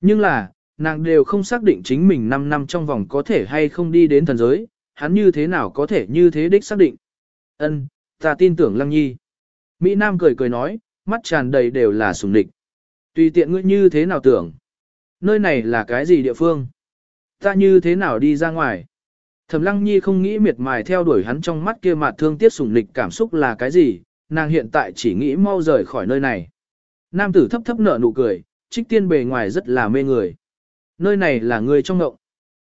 Nhưng là, nàng đều không xác định chính mình 5 năm trong vòng có thể hay không đi đến thần giới, hắn như thế nào có thể như thế đích xác định. Ân, ta tin tưởng Lăng Nhi. Mỹ Nam cười cười nói, mắt tràn đầy đều là sùng địch. Tùy tiện ngươi như thế nào tưởng. Nơi này là cái gì địa phương? Ta như thế nào đi ra ngoài? Thẩm Lăng Nhi không nghĩ miệt mài theo đuổi hắn trong mắt kia mà thương tiếc sùng địch cảm xúc là cái gì, nàng hiện tại chỉ nghĩ mau rời khỏi nơi này. Nam tử thấp thấp nở nụ cười, trích tiên bề ngoài rất là mê người. Nơi này là người trong ngộng.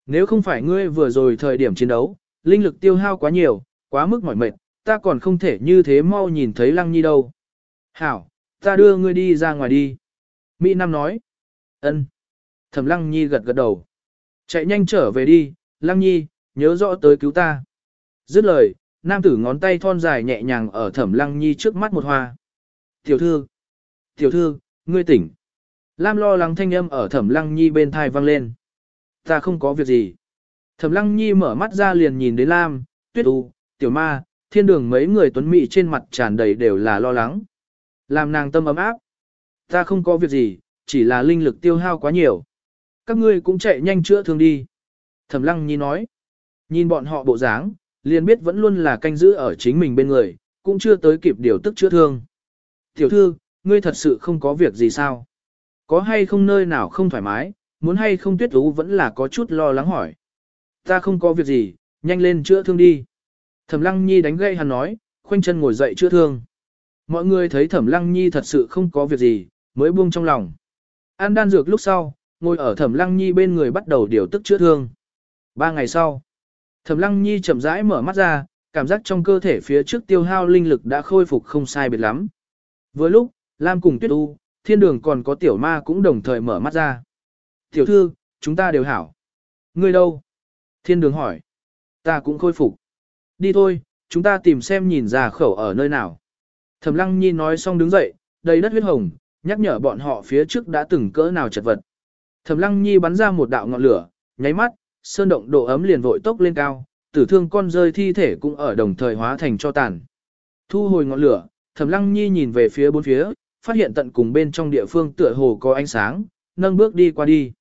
Nếu không phải ngươi vừa rồi thời điểm chiến đấu, linh lực tiêu hao quá nhiều, quá mức mỏi mệt, ta còn không thể như thế mau nhìn thấy Lăng Nhi đâu. Hảo, ta đưa ngươi đi ra ngoài đi. Mỹ Nam nói. Ân. Thẩm Lăng Nhi gật gật đầu. Chạy nhanh trở về đi, Lăng Nhi, nhớ rõ tới cứu ta. Dứt lời, nam tử ngón tay thon dài nhẹ nhàng ở thẩm Lăng Nhi trước mắt một hoa. Tiểu thư, tiểu thư, ngươi tỉnh. Lam lo lắng thanh âm ở thẩm Lăng Nhi bên thai vang lên. Ta không có việc gì. Thẩm Lăng Nhi mở mắt ra liền nhìn đến Lam, Tuyết U, Tiểu Ma, thiên đường mấy người tuấn mỹ trên mặt tràn đầy đều là lo lắng. Làm nàng tâm ấm áp. Ta không có việc gì, chỉ là linh lực tiêu hao quá nhiều. Các ngươi cũng chạy nhanh chữa thương đi. Thẩm Lăng Nhi nói. Nhìn bọn họ bộ dáng, liền biết vẫn luôn là canh giữ ở chính mình bên người, cũng chưa tới kịp điều tức chữa thương. Tiểu thư, ngươi thật sự không có việc gì sao? Có hay không nơi nào không thoải mái, muốn hay không tuyết ú vẫn là có chút lo lắng hỏi. Ta không có việc gì, nhanh lên chữa thương đi. Thẩm Lăng Nhi đánh gậy hắn nói, khoanh chân ngồi dậy chữa thương. Mọi người thấy Thẩm Lăng Nhi thật sự không có việc gì, mới buông trong lòng. An đan dược lúc sau, ngồi ở Thẩm Lăng Nhi bên người bắt đầu điều tức chữa thương. Ba ngày sau, Thẩm Lăng Nhi chậm rãi mở mắt ra, cảm giác trong cơ thể phía trước tiêu hao linh lực đã khôi phục không sai biệt lắm. Vừa lúc, Lam cùng Tuyết U, Thiên Đường còn có Tiểu Ma cũng đồng thời mở mắt ra. Tiểu thư, chúng ta đều hảo. Ngươi đâu? Thiên Đường hỏi. Ta cũng khôi phục. Đi thôi, chúng ta tìm xem nhìn ra khẩu ở nơi nào. Thẩm Lăng Nhi nói xong đứng dậy, đầy đất huyết hồng, nhắc nhở bọn họ phía trước đã từng cỡ nào chật vật. Thẩm Lăng Nhi bắn ra một đạo ngọn lửa, nháy mắt, sơn động độ ấm liền vội tốc lên cao, tử thương con rơi thi thể cũng ở đồng thời hóa thành cho tàn. Thu hồi ngọn lửa, Thẩm Lăng Nhi nhìn về phía bốn phía, phát hiện tận cùng bên trong địa phương tựa hồ có ánh sáng, nâng bước đi qua đi.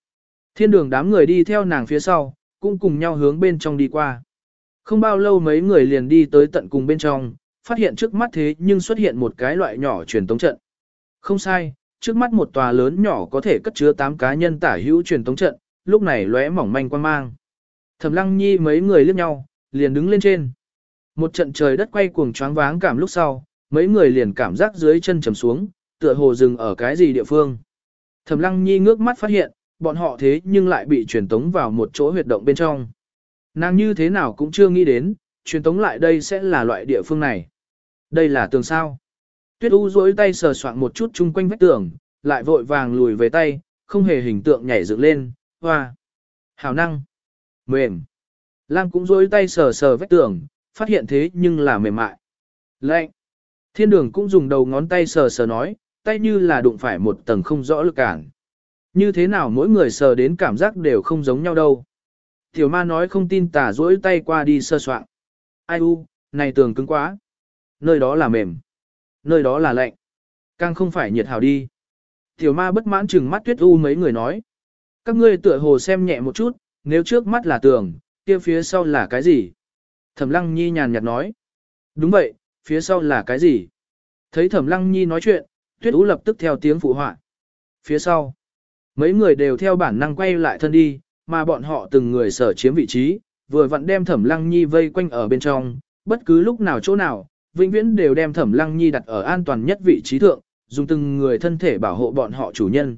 Thiên đường đám người đi theo nàng phía sau, cũng cùng nhau hướng bên trong đi qua. Không bao lâu mấy người liền đi tới tận cùng bên trong, phát hiện trước mắt thế nhưng xuất hiện một cái loại nhỏ truyền tống trận. Không sai, trước mắt một tòa lớn nhỏ có thể cất chứa 8 cá nhân tả hữu truyền tống trận, lúc này lóe mỏng manh quan mang. Thẩm Lăng Nhi mấy người liếc nhau, liền đứng lên trên. Một trận trời đất quay cuồng choáng váng cảm lúc sau, mấy người liền cảm giác dưới chân trầm xuống, tựa hồ dừng ở cái gì địa phương. Thẩm Lăng Nhi ngước mắt phát hiện, bọn họ thế nhưng lại bị truyền tống vào một chỗ huyệt động bên trong. Nàng như thế nào cũng chưa nghĩ đến, truyền tống lại đây sẽ là loại địa phương này. Đây là tường sao. Tuyết U duỗi tay sờ soạn một chút chung quanh vách tường, lại vội vàng lùi về tay, không hề hình tượng nhảy dựng lên, hoa. Hào năng. Mềm. Lam cũng duỗi tay sờ sờ vách tường, phát hiện thế nhưng là mềm mại. Lạnh. Thiên đường cũng dùng đầu ngón tay sờ sờ nói, tay như là đụng phải một tầng không rõ lực cản. Như thế nào mỗi người sờ đến cảm giác đều không giống nhau đâu. Tiểu ma nói không tin tà duỗi tay qua đi sơ soạn. Ai u, này tường cứng quá. Nơi đó là mềm. Nơi đó là lạnh. Càng không phải nhiệt hào đi. Tiểu ma bất mãn chừng mắt tuyết u mấy người nói. Các ngươi tựa hồ xem nhẹ một chút, nếu trước mắt là tường, kia phía sau là cái gì? Thẩm lăng nhi nhàn nhạt nói. Đúng vậy, phía sau là cái gì? Thấy thẩm lăng nhi nói chuyện, tuyết u lập tức theo tiếng phụ họa. Phía sau, mấy người đều theo bản năng quay lại thân đi, mà bọn họ từng người sở chiếm vị trí, vừa vặn đem thẩm lăng nhi vây quanh ở bên trong, bất cứ lúc nào chỗ nào, vĩnh viễn đều đem thẩm lăng nhi đặt ở an toàn nhất vị trí thượng, dùng từng người thân thể bảo hộ bọn họ chủ nhân.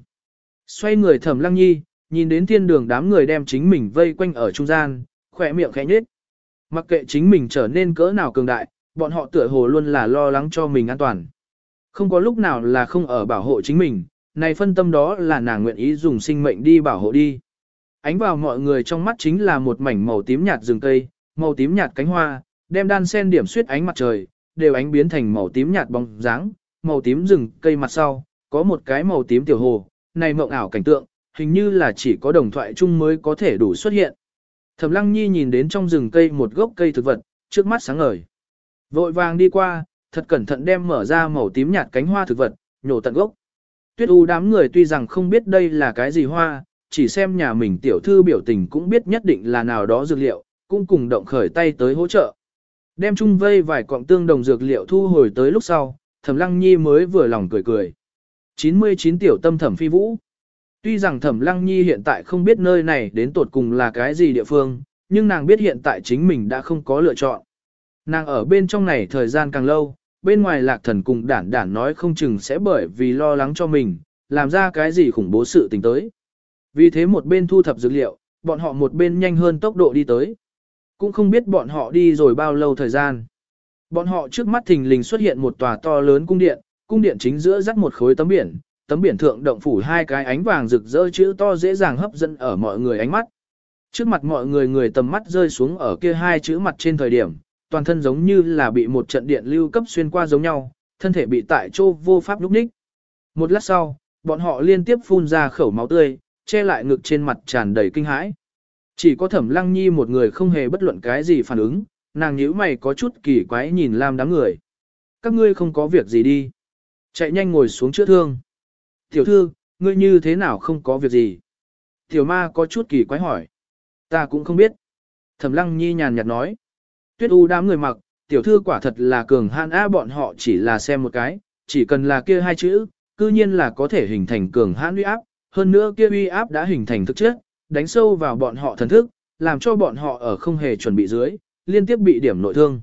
Xoay người thẩm lăng nhi, nhìn đến thiên đường đám người đem chính mình vây quanh ở trung gian, khỏe miệng khẽ nhếch. Mặc kệ chính mình trở nên cỡ nào cường đại, bọn họ tựa hồ luôn là lo lắng cho mình an toàn. Không có lúc nào là không ở bảo hộ chính mình, này phân tâm đó là nàng nguyện ý dùng sinh mệnh đi bảo hộ đi. Ánh vào mọi người trong mắt chính là một mảnh màu tím nhạt rừng cây, màu tím nhạt cánh hoa, đem đan sen điểm suyết ánh mặt trời, đều ánh biến thành màu tím nhạt bóng dáng, màu tím rừng cây mặt sau, có một cái màu tím tiểu hồ, này mộng ảo cảnh tượng, hình như là chỉ có đồng thoại chung mới có thể đủ xuất hiện. Thẩm Lăng Nhi nhìn đến trong rừng cây một gốc cây thực vật, trước mắt sáng ngời. Vội vàng đi qua, thật cẩn thận đem mở ra màu tím nhạt cánh hoa thực vật, nhổ tận gốc. Tuyết U đám người tuy rằng không biết đây là cái gì hoa, chỉ xem nhà mình tiểu thư biểu tình cũng biết nhất định là nào đó dược liệu, cũng cùng động khởi tay tới hỗ trợ. Đem chung vây vài cọng tương đồng dược liệu thu hồi tới lúc sau, Thẩm Lăng Nhi mới vừa lòng cười cười. 99 tiểu tâm Thẩm Phi Vũ. Tuy rằng Thẩm Lăng Nhi hiện tại không biết nơi này đến tột cùng là cái gì địa phương, nhưng nàng biết hiện tại chính mình đã không có lựa chọn. Nàng ở bên trong này thời gian càng lâu, bên ngoài lạc thần cùng đản đản nói không chừng sẽ bởi vì lo lắng cho mình, làm ra cái gì khủng bố sự tình tới. Vì thế một bên thu thập dữ liệu, bọn họ một bên nhanh hơn tốc độ đi tới. Cũng không biết bọn họ đi rồi bao lâu thời gian. Bọn họ trước mắt thình lình xuất hiện một tòa to lớn cung điện, cung điện chính giữa dắt một khối tấm biển, tấm biển thượng động phủ hai cái ánh vàng rực rỡ chữ to dễ dàng hấp dẫn ở mọi người ánh mắt. Trước mặt mọi người người tầm mắt rơi xuống ở kia hai chữ mặt trên thời điểm, toàn thân giống như là bị một trận điện lưu cấp xuyên qua giống nhau, thân thể bị tại chỗ vô pháp lúc ních. Một lát sau, bọn họ liên tiếp phun ra khẩu máu tươi, che lại ngực trên mặt tràn đầy kinh hãi. Chỉ có thẩm lăng nhi một người không hề bất luận cái gì phản ứng, nàng nhíu mày có chút kỳ quái nhìn Lam đám người. Các ngươi không có việc gì đi. Chạy nhanh ngồi xuống chữa thương. Tiểu thư, ngươi như thế nào không có việc gì? Tiểu ma có chút kỳ quái hỏi. Ta cũng không biết. Thẩm lăng nhi nhàn nhạt nói. Tuyết u đám người mặc, tiểu thư quả thật là cường hãn a bọn họ chỉ là xem một cái, chỉ cần là kia hai chữ, cư nhiên là có thể hình thành cường hãn uy áp, hơn nữa kia uy áp đã hình thành thực chất, đánh sâu vào bọn họ thần thức, làm cho bọn họ ở không hề chuẩn bị dưới, liên tiếp bị điểm nội thương.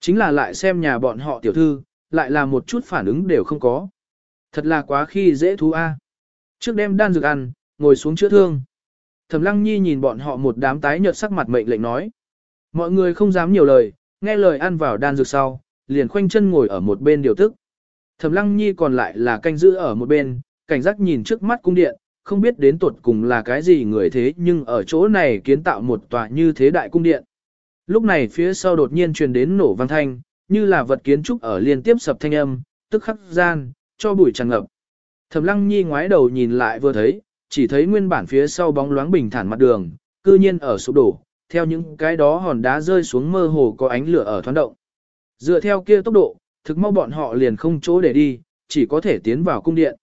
Chính là lại xem nhà bọn họ tiểu thư, lại là một chút phản ứng đều không có. Thật là quá khi dễ thú a. Trước đêm đan dược ăn, ngồi xuống chữa thương. Thẩm Lăng Nhi nhìn bọn họ một đám tái nhợt sắc mặt mệnh lệnh nói. Mọi người không dám nhiều lời, nghe lời ăn vào đan dược sau, liền khoanh chân ngồi ở một bên điều tức. Thẩm Lăng Nhi còn lại là canh giữ ở một bên, cảnh giác nhìn trước mắt cung điện, không biết đến tuột cùng là cái gì người thế nhưng ở chỗ này kiến tạo một tòa như thế đại cung điện. Lúc này phía sau đột nhiên truyền đến nổ vang thanh, như là vật kiến trúc ở liên tiếp sập thanh âm, tức khắc gian, cho bụi tràn ngập. Thẩm Lăng Nhi ngoái đầu nhìn lại vừa thấy, chỉ thấy nguyên bản phía sau bóng loáng bình thản mặt đường, cư nhiên ở sụp đổ, theo những cái đó hòn đá rơi xuống mơ hồ có ánh lửa ở thoáng động. Dựa theo kia tốc độ, thực mau bọn họ liền không chỗ để đi, chỉ có thể tiến vào cung điện.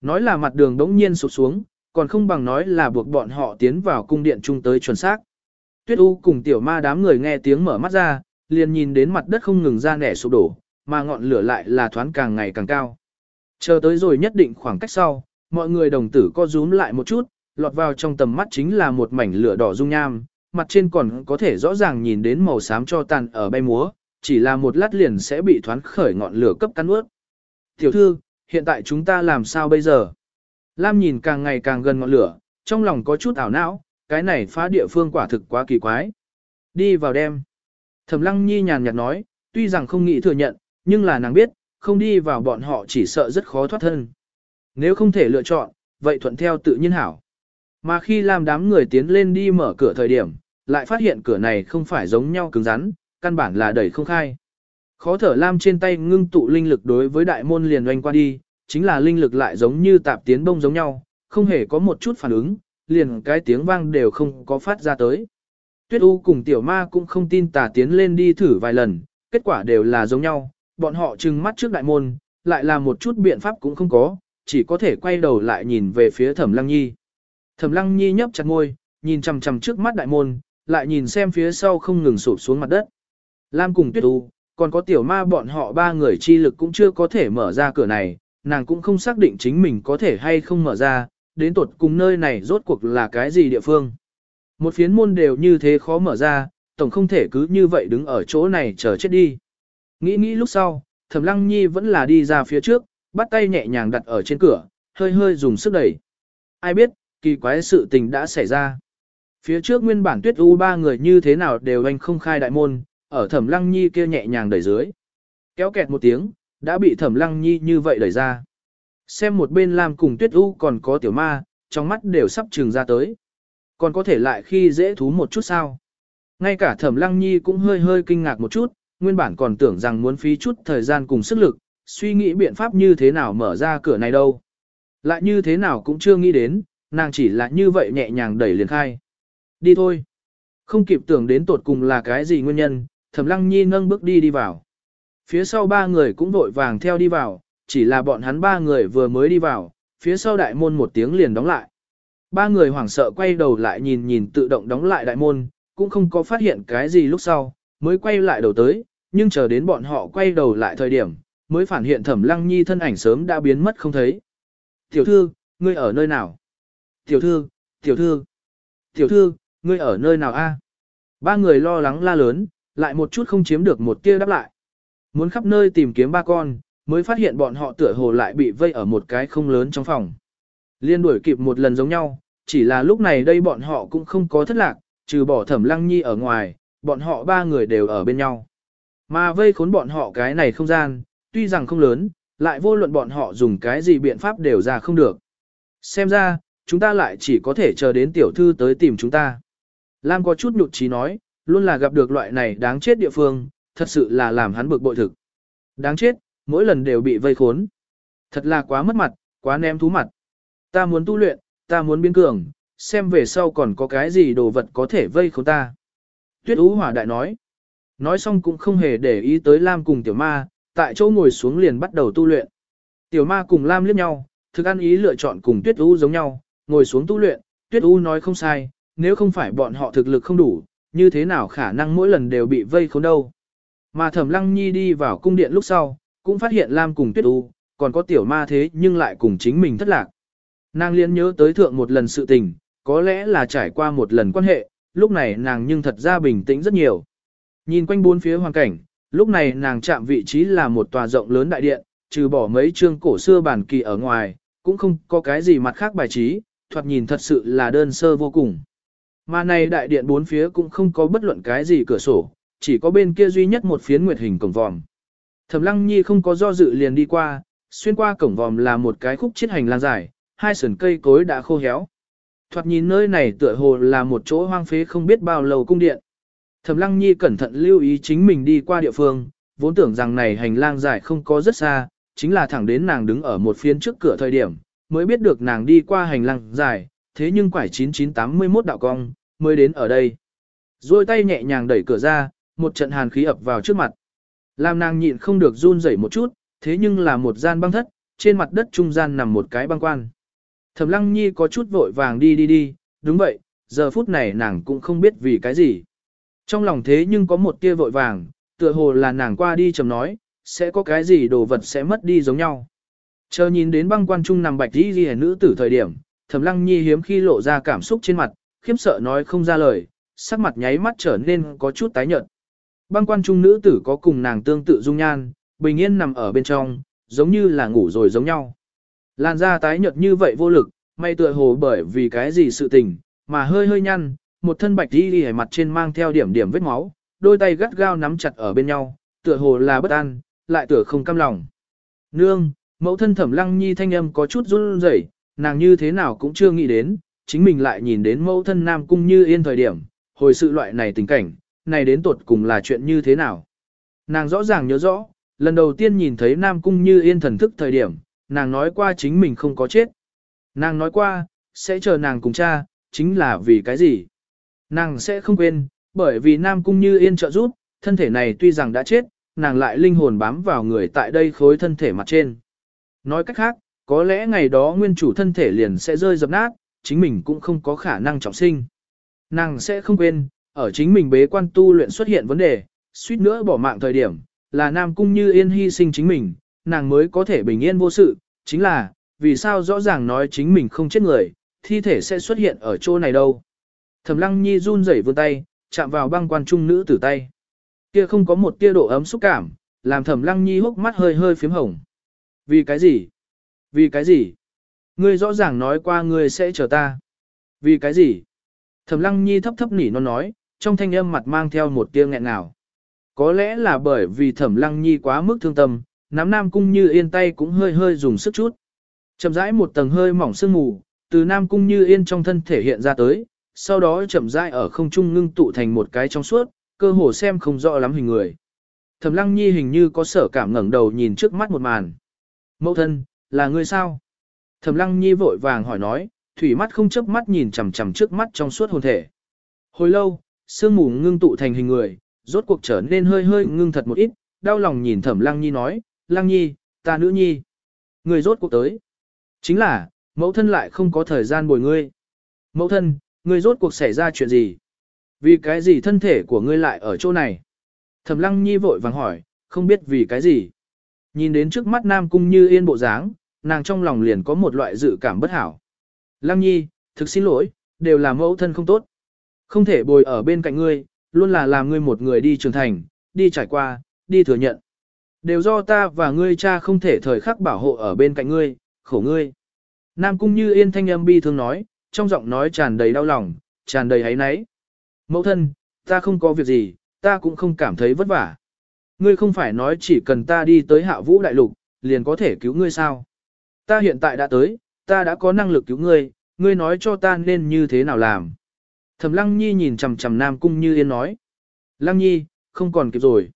Nói là mặt đường đống nhiên sụp xuống, còn không bằng nói là buộc bọn họ tiến vào cung điện chung tới chuẩn xác. Tuyết U cùng tiểu ma đám người nghe tiếng mở mắt ra, liền nhìn đến mặt đất không ngừng ra nẻ sụp đổ, mà ngọn lửa lại là thoáng càng ngày càng cao. Chờ tới rồi nhất định khoảng cách sau, mọi người đồng tử co rúm lại một chút, lọt vào trong tầm mắt chính là một mảnh lửa đỏ dung nham, mặt trên còn có thể rõ ràng nhìn đến màu xám cho tàn ở bay múa, chỉ là một lát liền sẽ bị thoáng khởi ngọn lửa cấp cắn ướt. Tiểu thư, hiện tại chúng ta làm sao bây giờ? Lam nhìn càng ngày càng gần ngọn lửa, trong lòng có chút ảo não, cái này phá địa phương quả thực quá kỳ quái. Đi vào đem. Thẩm lăng nhi nhàn nhạt nói, tuy rằng không nghĩ thừa nhận, nhưng là nàng biết, không đi vào bọn họ chỉ sợ rất khó thoát thân. Nếu không thể lựa chọn, vậy thuận theo tự nhiên hảo. Mà khi làm đám người tiến lên đi mở cửa thời điểm, lại phát hiện cửa này không phải giống nhau cứng rắn, căn bản là đẩy không khai. Khó thở Lam trên tay ngưng tụ linh lực đối với đại môn liền oanh qua đi, chính là linh lực lại giống như tạp tiến bông giống nhau, không hề có một chút phản ứng, liền cái tiếng vang đều không có phát ra tới. Tuyết U cùng tiểu ma cũng không tin tà tiến lên đi thử vài lần, kết quả đều là giống nhau, bọn họ trừng mắt trước đại môn, lại là một chút biện pháp cũng không có, chỉ có thể quay đầu lại nhìn về phía Thẩm Lăng Nhi. Thẩm Lăng Nhi nhấp chặt môi, nhìn chằm chằm trước mắt đại môn, lại nhìn xem phía sau không ngừng sụp xuống mặt đất. Lam cùng Tuyết U, còn có tiểu ma bọn họ ba người chi lực cũng chưa có thể mở ra cửa này, nàng cũng không xác định chính mình có thể hay không mở ra, đến tột cùng nơi này rốt cuộc là cái gì địa phương. Một phiến môn đều như thế khó mở ra, tổng không thể cứ như vậy đứng ở chỗ này chờ chết đi. Nghĩ nghĩ lúc sau, Thẩm Lăng Nhi vẫn là đi ra phía trước, bắt tay nhẹ nhàng đặt ở trên cửa, hơi hơi dùng sức đẩy. Ai biết, kỳ quái sự tình đã xảy ra. Phía trước nguyên bản tuyết u ba người như thế nào đều anh không khai đại môn, ở Thẩm Lăng Nhi kia nhẹ nhàng đẩy dưới. Kéo kẹt một tiếng, đã bị Thẩm Lăng Nhi như vậy đẩy ra. Xem một bên làm cùng tuyết u còn có tiểu ma, trong mắt đều sắp trừng ra tới. Còn có thể lại khi dễ thú một chút sao. Ngay cả Thẩm Lăng Nhi cũng hơi hơi kinh ngạc một chút, nguyên bản còn tưởng rằng muốn phí chút thời gian cùng sức lực, suy nghĩ biện pháp như thế nào mở ra cửa này đâu. Lại như thế nào cũng chưa nghĩ đến, nàng chỉ là như vậy nhẹ nhàng đẩy liền khai. Đi thôi. Không kịp tưởng đến tột cùng là cái gì nguyên nhân, Thẩm Lăng Nhi nâng bước đi đi vào. Phía sau ba người cũng vội vàng theo đi vào, chỉ là bọn hắn ba người vừa mới đi vào, phía sau đại môn một tiếng liền đóng lại. Ba người hoảng sợ quay đầu lại nhìn nhìn tự động đóng lại đại môn, cũng không có phát hiện cái gì lúc sau, mới quay lại đầu tới, nhưng chờ đến bọn họ quay đầu lại thời điểm, mới phản hiện thẩm lăng nhi thân ảnh sớm đã biến mất không thấy. Tiểu thư, ngươi ở nơi nào? Tiểu thư, tiểu thư, tiểu thư, ngươi ở nơi nào a? Ba người lo lắng la lớn, lại một chút không chiếm được một tia đáp lại. Muốn khắp nơi tìm kiếm ba con, mới phát hiện bọn họ tựa hồ lại bị vây ở một cái không lớn trong phòng. Liên đuổi kịp một lần giống nhau, chỉ là lúc này đây bọn họ cũng không có thất lạc, trừ bỏ thẩm lăng nhi ở ngoài, bọn họ ba người đều ở bên nhau. Mà vây khốn bọn họ cái này không gian, tuy rằng không lớn, lại vô luận bọn họ dùng cái gì biện pháp đều ra không được. Xem ra, chúng ta lại chỉ có thể chờ đến tiểu thư tới tìm chúng ta. Lam có chút nhụt chí nói, luôn là gặp được loại này đáng chết địa phương, thật sự là làm hắn bực bội thực. Đáng chết, mỗi lần đều bị vây khốn. Thật là quá mất mặt, quá ném thú mặt. Ta muốn tu luyện, ta muốn biến cường, xem về sau còn có cái gì đồ vật có thể vây khốn ta. Tuyết Ú Hỏa Đại nói. Nói xong cũng không hề để ý tới Lam cùng Tiểu Ma, tại chỗ ngồi xuống liền bắt đầu tu luyện. Tiểu Ma cùng Lam liếc nhau, thực ăn ý lựa chọn cùng Tuyết Ú giống nhau, ngồi xuống tu luyện, Tuyết Ú nói không sai, nếu không phải bọn họ thực lực không đủ, như thế nào khả năng mỗi lần đều bị vây khốn đâu. Mà Thẩm Lăng Nhi đi vào cung điện lúc sau, cũng phát hiện Lam cùng Tuyết u còn có Tiểu Ma thế nhưng lại cùng chính mình thất lạc. Nàng liên nhớ tới thượng một lần sự tình, có lẽ là trải qua một lần quan hệ, lúc này nàng nhưng thật ra bình tĩnh rất nhiều. Nhìn quanh bốn phía hoàn cảnh, lúc này nàng chạm vị trí là một tòa rộng lớn đại điện, trừ bỏ mấy chương cổ xưa bản kỳ ở ngoài, cũng không có cái gì mặt khác bài trí, thoạt nhìn thật sự là đơn sơ vô cùng. Mà này đại điện bốn phía cũng không có bất luận cái gì cửa sổ, chỉ có bên kia duy nhất một phiến nguyệt hình cổng vòm. Thẩm Lăng Nhi không có do dự liền đi qua, xuyên qua cổng vòm là một cái khúc chiết hành lang dài, hai sườn cây cối đã khô héo. Thoạt nhìn nơi này tựa hồ là một chỗ hoang phế không biết bao lâu cung điện. Thẩm Lăng Nhi cẩn thận lưu ý chính mình đi qua địa phương, vốn tưởng rằng này hành lang dài không có rất xa, chính là thẳng đến nàng đứng ở một phiến trước cửa thời điểm, mới biết được nàng đi qua hành lang dài, thế nhưng quải 9981 đạo cong, mới đến ở đây. Rồi tay nhẹ nhàng đẩy cửa ra, một trận hàn khí ập vào trước mặt. Làm nàng nhịn không được run rẩy một chút, thế nhưng là một gian băng thất, trên mặt đất trung gian nằm một cái băng quan. Thẩm Lăng Nhi có chút vội vàng đi đi đi, đúng vậy, giờ phút này nàng cũng không biết vì cái gì. Trong lòng thế nhưng có một tia vội vàng, tựa hồ là nàng qua đi chầm nói, sẽ có cái gì đồ vật sẽ mất đi giống nhau. Chờ nhìn đến băng quan trung nằm bạch đi ghi nữ tử thời điểm, Thẩm Lăng Nhi hiếm khi lộ ra cảm xúc trên mặt, khiếm sợ nói không ra lời, sắc mặt nháy mắt trở nên có chút tái nhợt. Băng quan trung nữ tử có cùng nàng tương tự dung nhan, bình yên nằm ở bên trong, giống như là ngủ rồi giống nhau. Làn da tái nhợt như vậy vô lực, may tựa hồ bởi vì cái gì sự tình, mà hơi hơi nhăn, một thân bạch đi đi mặt trên mang theo điểm điểm vết máu, đôi tay gắt gao nắm chặt ở bên nhau, tựa hồ là bất an, lại tựa không cam lòng. Nương, mẫu thân thẩm lăng nhi thanh âm có chút run rẩy, nàng như thế nào cũng chưa nghĩ đến, chính mình lại nhìn đến mẫu thân nam cung như yên thời điểm, hồi sự loại này tình cảnh, này đến tuột cùng là chuyện như thế nào. Nàng rõ ràng nhớ rõ, lần đầu tiên nhìn thấy nam cung như yên thần thức thời điểm, nàng nói qua chính mình không có chết. Nàng nói qua, sẽ chờ nàng cùng cha, chính là vì cái gì? Nàng sẽ không quên, bởi vì Nam Cung Như Yên trợ giúp, thân thể này tuy rằng đã chết, nàng lại linh hồn bám vào người tại đây khối thân thể mặt trên. Nói cách khác, có lẽ ngày đó nguyên chủ thân thể liền sẽ rơi dập nát, chính mình cũng không có khả năng trọng sinh. Nàng sẽ không quên, ở chính mình bế quan tu luyện xuất hiện vấn đề, suýt nữa bỏ mạng thời điểm, là Nam Cung Như Yên hy sinh chính mình, nàng mới có thể bình yên vô sự, chính là, vì sao rõ ràng nói chính mình không chết người, thi thể sẽ xuất hiện ở chỗ này đâu. Thẩm Lăng Nhi run rẩy vươn tay, chạm vào băng quan trung nữ tử tay. Kia không có một tia độ ấm xúc cảm, làm Thẩm Lăng Nhi hốc mắt hơi hơi phím hồng. Vì cái gì? Vì cái gì? Ngươi rõ ràng nói qua ngươi sẽ chờ ta. Vì cái gì? Thẩm Lăng Nhi thấp thấp nỉ non nói, trong thanh âm mặt mang theo một tia nghẹn ngào. Có lẽ là bởi vì Thẩm Lăng Nhi quá mức thương tâm, nắm Nam Cung Như Yên tay cũng hơi hơi dùng sức chút. Chậm rãi một tầng hơi mỏng sương mù, từ Nam Cung Như Yên trong thân thể hiện ra tới, sau đó chậm rãi ở không trung ngưng tụ thành một cái trong suốt, cơ hồ xem không rõ lắm hình người. Thẩm Lăng Nhi hình như có sở cảm ngẩng đầu nhìn trước mắt một màn. Mẫu thân, là ngươi sao? Thẩm Lăng Nhi vội vàng hỏi nói, thủy mắt không chớp mắt nhìn chằm chằm trước mắt trong suốt hồn thể. Hồi lâu, sương mù ngưng tụ thành hình người, rốt cuộc trở nên hơi hơi ngưng thật một ít, đau lòng nhìn Thẩm Lăng Nhi nói, Lăng Nhi, ta nữ nhi. Người rốt cuộc tới. Chính là, mẫu thân lại không có thời gian bồi ngươi. Mẫu thân, ngươi rốt cuộc xảy ra chuyện gì? Vì cái gì thân thể của ngươi lại ở chỗ này? Thẩm lăng nhi vội vàng hỏi, không biết vì cái gì. Nhìn đến trước mắt nam cung như yên bộ dáng, nàng trong lòng liền có một loại dự cảm bất hảo. Lăng nhi, thực xin lỗi, đều là mẫu thân không tốt. Không thể bồi ở bên cạnh ngươi, luôn là làm ngươi một người đi trưởng thành, đi trải qua, đi thừa nhận. Đều do ta và ngươi cha không thể thời khắc bảo hộ ở bên cạnh ngươi, khổ ngươi. Nam cung như yên thanh âm bi thương nói, trong giọng nói tràn đầy đau lòng, tràn đầy hấy náy. Mẫu thân, ta không có việc gì, ta cũng không cảm thấy vất vả. Ngươi không phải nói chỉ cần ta đi tới hạ vũ đại lục, liền có thể cứu ngươi sao. Ta hiện tại đã tới, ta đã có năng lực cứu ngươi, ngươi nói cho ta nên như thế nào làm. Thẩm Lăng Nhi nhìn chằm chằm Nam Cung Như Yên nói. Lăng Nhi, không còn kịp rồi.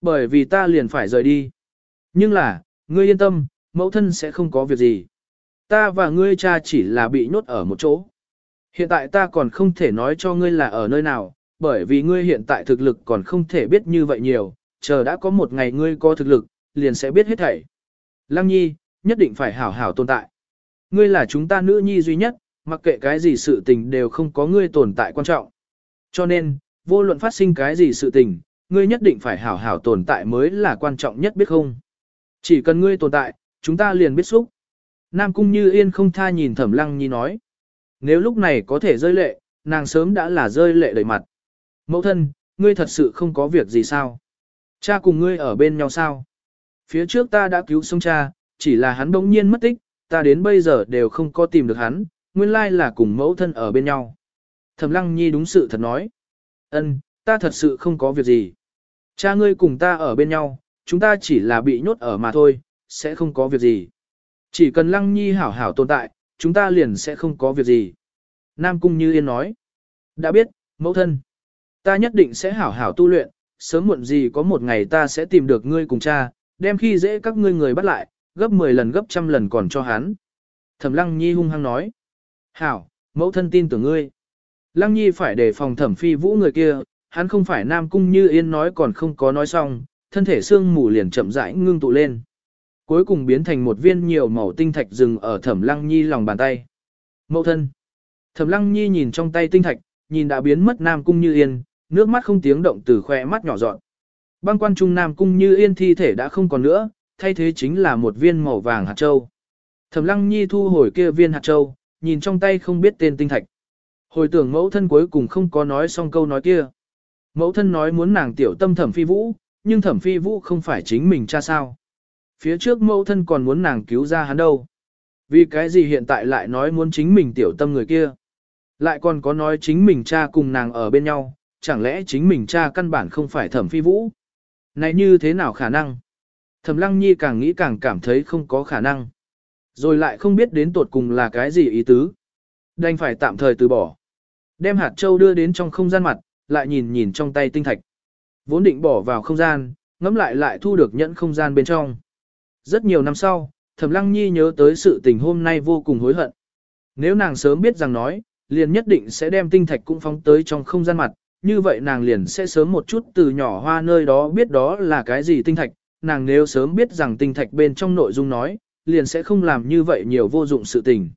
Bởi vì ta liền phải rời đi. Nhưng là, ngươi yên tâm, mẫu thân sẽ không có việc gì. Ta và ngươi cha chỉ là bị nhốt ở một chỗ. Hiện tại ta còn không thể nói cho ngươi là ở nơi nào, bởi vì ngươi hiện tại thực lực còn không thể biết như vậy nhiều, chờ đã có một ngày ngươi có thực lực, liền sẽ biết hết thảy. Lăng Nhi, nhất định phải hảo hảo tồn tại. Ngươi là chúng ta nữ nhi duy nhất, mặc kệ cái gì sự tình đều không có ngươi tồn tại quan trọng. Cho nên, vô luận phát sinh cái gì sự tình, ngươi nhất định phải hảo hảo tồn tại mới là quan trọng nhất biết không. Chỉ cần ngươi tồn tại, chúng ta liền biết xúc. Nam Cung Như Yên không tha nhìn Thẩm Lăng Nhi nói. Nếu lúc này có thể rơi lệ, nàng sớm đã là rơi lệ đầy mặt. Mẫu thân, ngươi thật sự không có việc gì sao? Cha cùng ngươi ở bên nhau sao? Phía trước ta đã cứu sống cha, chỉ là hắn bỗng nhiên mất tích, ta đến bây giờ đều không có tìm được hắn, nguyên lai là cùng mẫu thân ở bên nhau. Thẩm Lăng Nhi đúng sự thật nói. Ân, ta thật sự không có việc gì. Cha ngươi cùng ta ở bên nhau, chúng ta chỉ là bị nhốt ở mà thôi, sẽ không có việc gì. Chỉ cần Lăng Nhi hảo hảo tồn tại, chúng ta liền sẽ không có việc gì. Nam Cung Như Yên nói. Đã biết, mẫu thân. Ta nhất định sẽ hảo hảo tu luyện, sớm muộn gì có một ngày ta sẽ tìm được ngươi cùng cha, đem khi dễ các ngươi người bắt lại, gấp 10 lần gấp trăm lần còn cho hắn. Thẩm Lăng Nhi hung hăng nói. Hảo, mẫu thân tin tưởng ngươi. Lăng Nhi phải đề phòng thẩm phi vũ người kia, hắn không phải nam cung như yên nói còn không có nói xong, thân thể xương mù liền chậm rãi ngưng tụ lên. Cuối cùng biến thành một viên nhiều màu tinh thạch rừng ở thẩm lăng nhi lòng bàn tay. Mẫu thân. Thẩm lăng nhi nhìn trong tay tinh thạch, nhìn đã biến mất nam cung như yên, nước mắt không tiếng động từ khoe mắt nhỏ dọn. Băng quan trung nam cung như yên thi thể đã không còn nữa, thay thế chính là một viên màu vàng hạt châu. Thẩm lăng nhi thu hồi kia viên hạt châu, nhìn trong tay không biết tên tinh thạch. Hồi tưởng mẫu thân cuối cùng không có nói xong câu nói kia. Mẫu thân nói muốn nàng tiểu tâm thẩm phi vũ, nhưng thẩm phi vũ không phải chính mình cha sao. Phía trước mẫu thân còn muốn nàng cứu ra hắn đâu. Vì cái gì hiện tại lại nói muốn chính mình tiểu tâm người kia. Lại còn có nói chính mình cha cùng nàng ở bên nhau, chẳng lẽ chính mình cha căn bản không phải thẩm phi vũ. Này như thế nào khả năng? Thẩm lăng nhi càng nghĩ càng cảm thấy không có khả năng. Rồi lại không biết đến tột cùng là cái gì ý tứ. Đành phải tạm thời từ bỏ. Đem hạt châu đưa đến trong không gian mặt, lại nhìn nhìn trong tay tinh thạch. Vốn định bỏ vào không gian, ngẫm lại lại thu được nhẫn không gian bên trong. Rất nhiều năm sau, Thẩm Lăng Nhi nhớ tới sự tình hôm nay vô cùng hối hận. Nếu nàng sớm biết rằng nói, liền nhất định sẽ đem tinh thạch cũng phóng tới trong không gian mặt, như vậy nàng liền sẽ sớm một chút từ nhỏ hoa nơi đó biết đó là cái gì tinh thạch, nàng nếu sớm biết rằng tinh thạch bên trong nội dung nói, liền sẽ không làm như vậy nhiều vô dụng sự tình.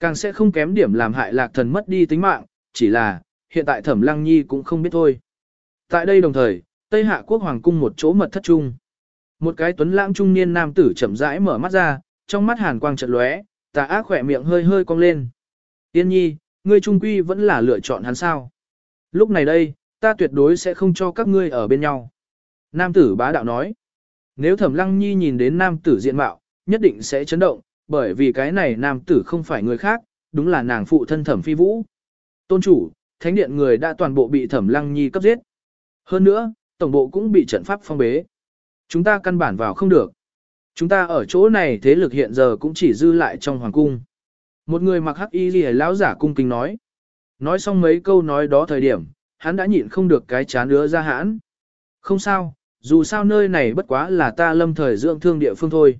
Càng sẽ không kém điểm làm hại lạc thần mất đi tính mạng, chỉ là, hiện tại Thẩm Lăng Nhi cũng không biết thôi. Tại đây đồng thời, Tây Hạ Quốc Hoàng Cung một chỗ mật thất trung. Một cái tuấn lãng trung niên nam tử chậm rãi mở mắt ra, trong mắt hàn quang trận lóe, tà ác khỏe miệng hơi hơi cong lên. Tiên nhi, ngươi trung quy vẫn là lựa chọn hắn sao. Lúc này đây, ta tuyệt đối sẽ không cho các ngươi ở bên nhau. Nam tử bá đạo nói. Nếu thẩm lăng nhi nhìn đến nam tử diện mạo, nhất định sẽ chấn động, bởi vì cái này nam tử không phải người khác, đúng là nàng phụ thân thẩm phi vũ. Tôn chủ, thánh điện người đã toàn bộ bị thẩm lăng nhi cấp giết. Hơn nữa, tổng bộ cũng bị trận pháp phong bế. Chúng ta căn bản vào không được. Chúng ta ở chỗ này thế lực hiện giờ cũng chỉ dư lại trong hoàng cung. Một người mặc hắc y lìa lão giả cung kính nói. Nói xong mấy câu nói đó thời điểm, hắn đã nhịn không được cái chán nữa ra hãn. Không sao, dù sao nơi này bất quá là ta lâm thời dưỡng thương địa phương thôi.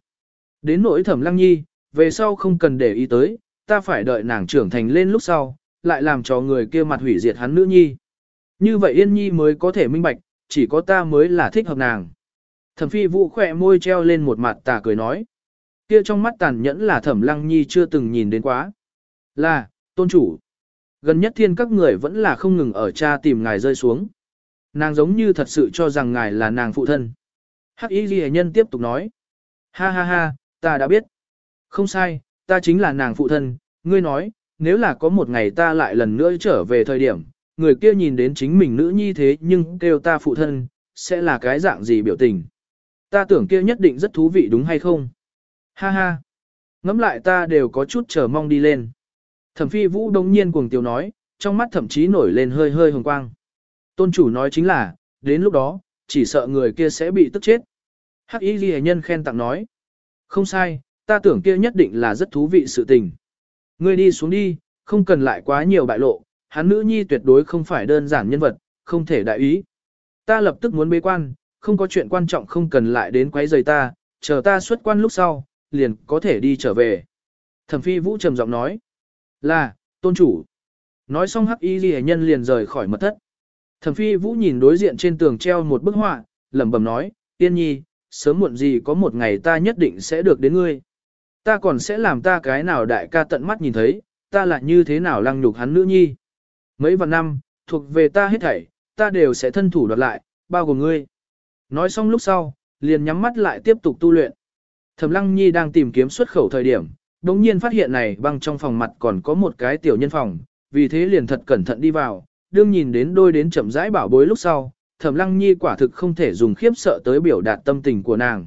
Đến nỗi thẩm lăng nhi, về sau không cần để ý tới, ta phải đợi nàng trưởng thành lên lúc sau, lại làm cho người kia mặt hủy diệt hắn nữ nhi. Như vậy Yên Nhi mới có thể minh bạch, chỉ có ta mới là thích hợp nàng. Thẩm phi vũ khỏe môi treo lên một mặt tà cười nói. Kia trong mắt tàn nhẫn là thẩm lăng nhi chưa từng nhìn đến quá. Là, tôn chủ. Gần nhất thiên các người vẫn là không ngừng ở cha tìm ngài rơi xuống. Nàng giống như thật sự cho rằng ngài là nàng phụ thân. Hắc y ghi nhân tiếp tục nói. Ha ha ha, ta đã biết. Không sai, ta chính là nàng phụ thân, ngươi nói, nếu là có một ngày ta lại lần nữa trở về thời điểm, người kia nhìn đến chính mình nữ nhi thế nhưng kêu ta phụ thân, sẽ là cái dạng gì biểu tình. Ta tưởng kia nhất định rất thú vị đúng hay không? Ha ha! Ngắm lại ta đều có chút chờ mong đi lên. Thẩm phi vũ đông nhiên cuồng tiêu nói, trong mắt thậm chí nổi lên hơi hơi hồng quang. Tôn chủ nói chính là, đến lúc đó, chỉ sợ người kia sẽ bị tức chết. Hắc y ghi nhân khen tặng nói. Không sai, ta tưởng kia nhất định là rất thú vị sự tình. Ngươi đi xuống đi, không cần lại quá nhiều bại lộ, hắn nữ nhi tuyệt đối không phải đơn giản nhân vật, không thể đại ý. Ta lập tức muốn bế quan, không có chuyện quan trọng không cần lại đến quấy rầy ta, chờ ta xuất quan lúc sau, liền có thể đi trở về. Thẩm phi vũ trầm giọng nói, là, tôn chủ. Nói xong hắc y ghi nhân liền rời khỏi mật thất. Thẩm phi vũ nhìn đối diện trên tường treo một bức họa, lẩm bẩm nói, tiên nhi, sớm muộn gì có một ngày ta nhất định sẽ được đến ngươi. Ta còn sẽ làm ta cái nào đại ca tận mắt nhìn thấy, ta lại như thế nào lăng nhục hắn nữ nhi. Mấy vạn năm, thuộc về ta hết thảy, ta đều sẽ thân thủ đoạt lại, bao gồm ngươi. Nói xong lúc sau, liền nhắm mắt lại tiếp tục tu luyện. Thẩm Lăng Nhi đang tìm kiếm xuất khẩu thời điểm, đống nhiên phát hiện này băng trong phòng mặt còn có một cái tiểu nhân phòng, vì thế liền thật cẩn thận đi vào, đương nhìn đến đôi đến chậm rãi bảo bối lúc sau, Thẩm Lăng Nhi quả thực không thể dùng khiếp sợ tới biểu đạt tâm tình của nàng.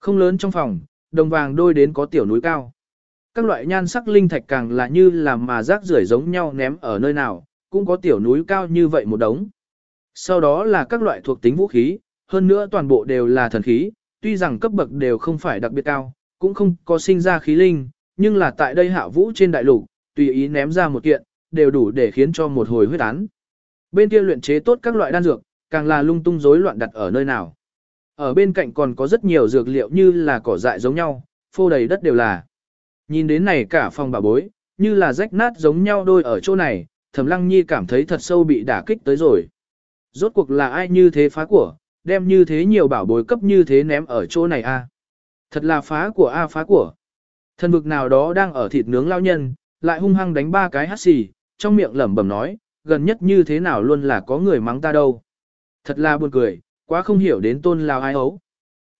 Không lớn trong phòng, đồng vàng đôi đến có tiểu núi cao. Các loại nhan sắc linh thạch càng là như làm mà rác rưởi giống nhau ném ở nơi nào, cũng có tiểu núi cao như vậy một đống. Sau đó là các loại thuộc tính vũ khí, hơn nữa toàn bộ đều là thần khí, tuy rằng cấp bậc đều không phải đặc biệt cao, cũng không có sinh ra khí linh, nhưng là tại đây hạ vũ trên đại lục, tùy ý ném ra một kiện, đều đủ để khiến cho một hồi huyết án. Bên kia luyện chế tốt các loại đan dược, càng là lung tung rối loạn đặt ở nơi nào. Ở bên cạnh còn có rất nhiều dược liệu như là cỏ dại giống nhau, phô đầy đất đều là. Nhìn đến này cả phòng bà bối, như là rách nát giống nhau đôi ở chỗ này, Thẩm Lăng Nhi cảm thấy thật sâu bị đả kích tới rồi. Rốt cuộc là ai như thế phá của, đem như thế nhiều bảo bối cấp như thế ném ở chỗ này a. Thật là phá của a à, phá của. Thần vực nào đó đang ở thịt nướng lao nhân, lại hung hăng đánh ba cái hát xì, trong miệng lẩm bẩm nói, gần nhất như thế nào luôn là có người mắng ta đâu. Thật là buồn cười, quá không hiểu đến tôn lao ai ấu.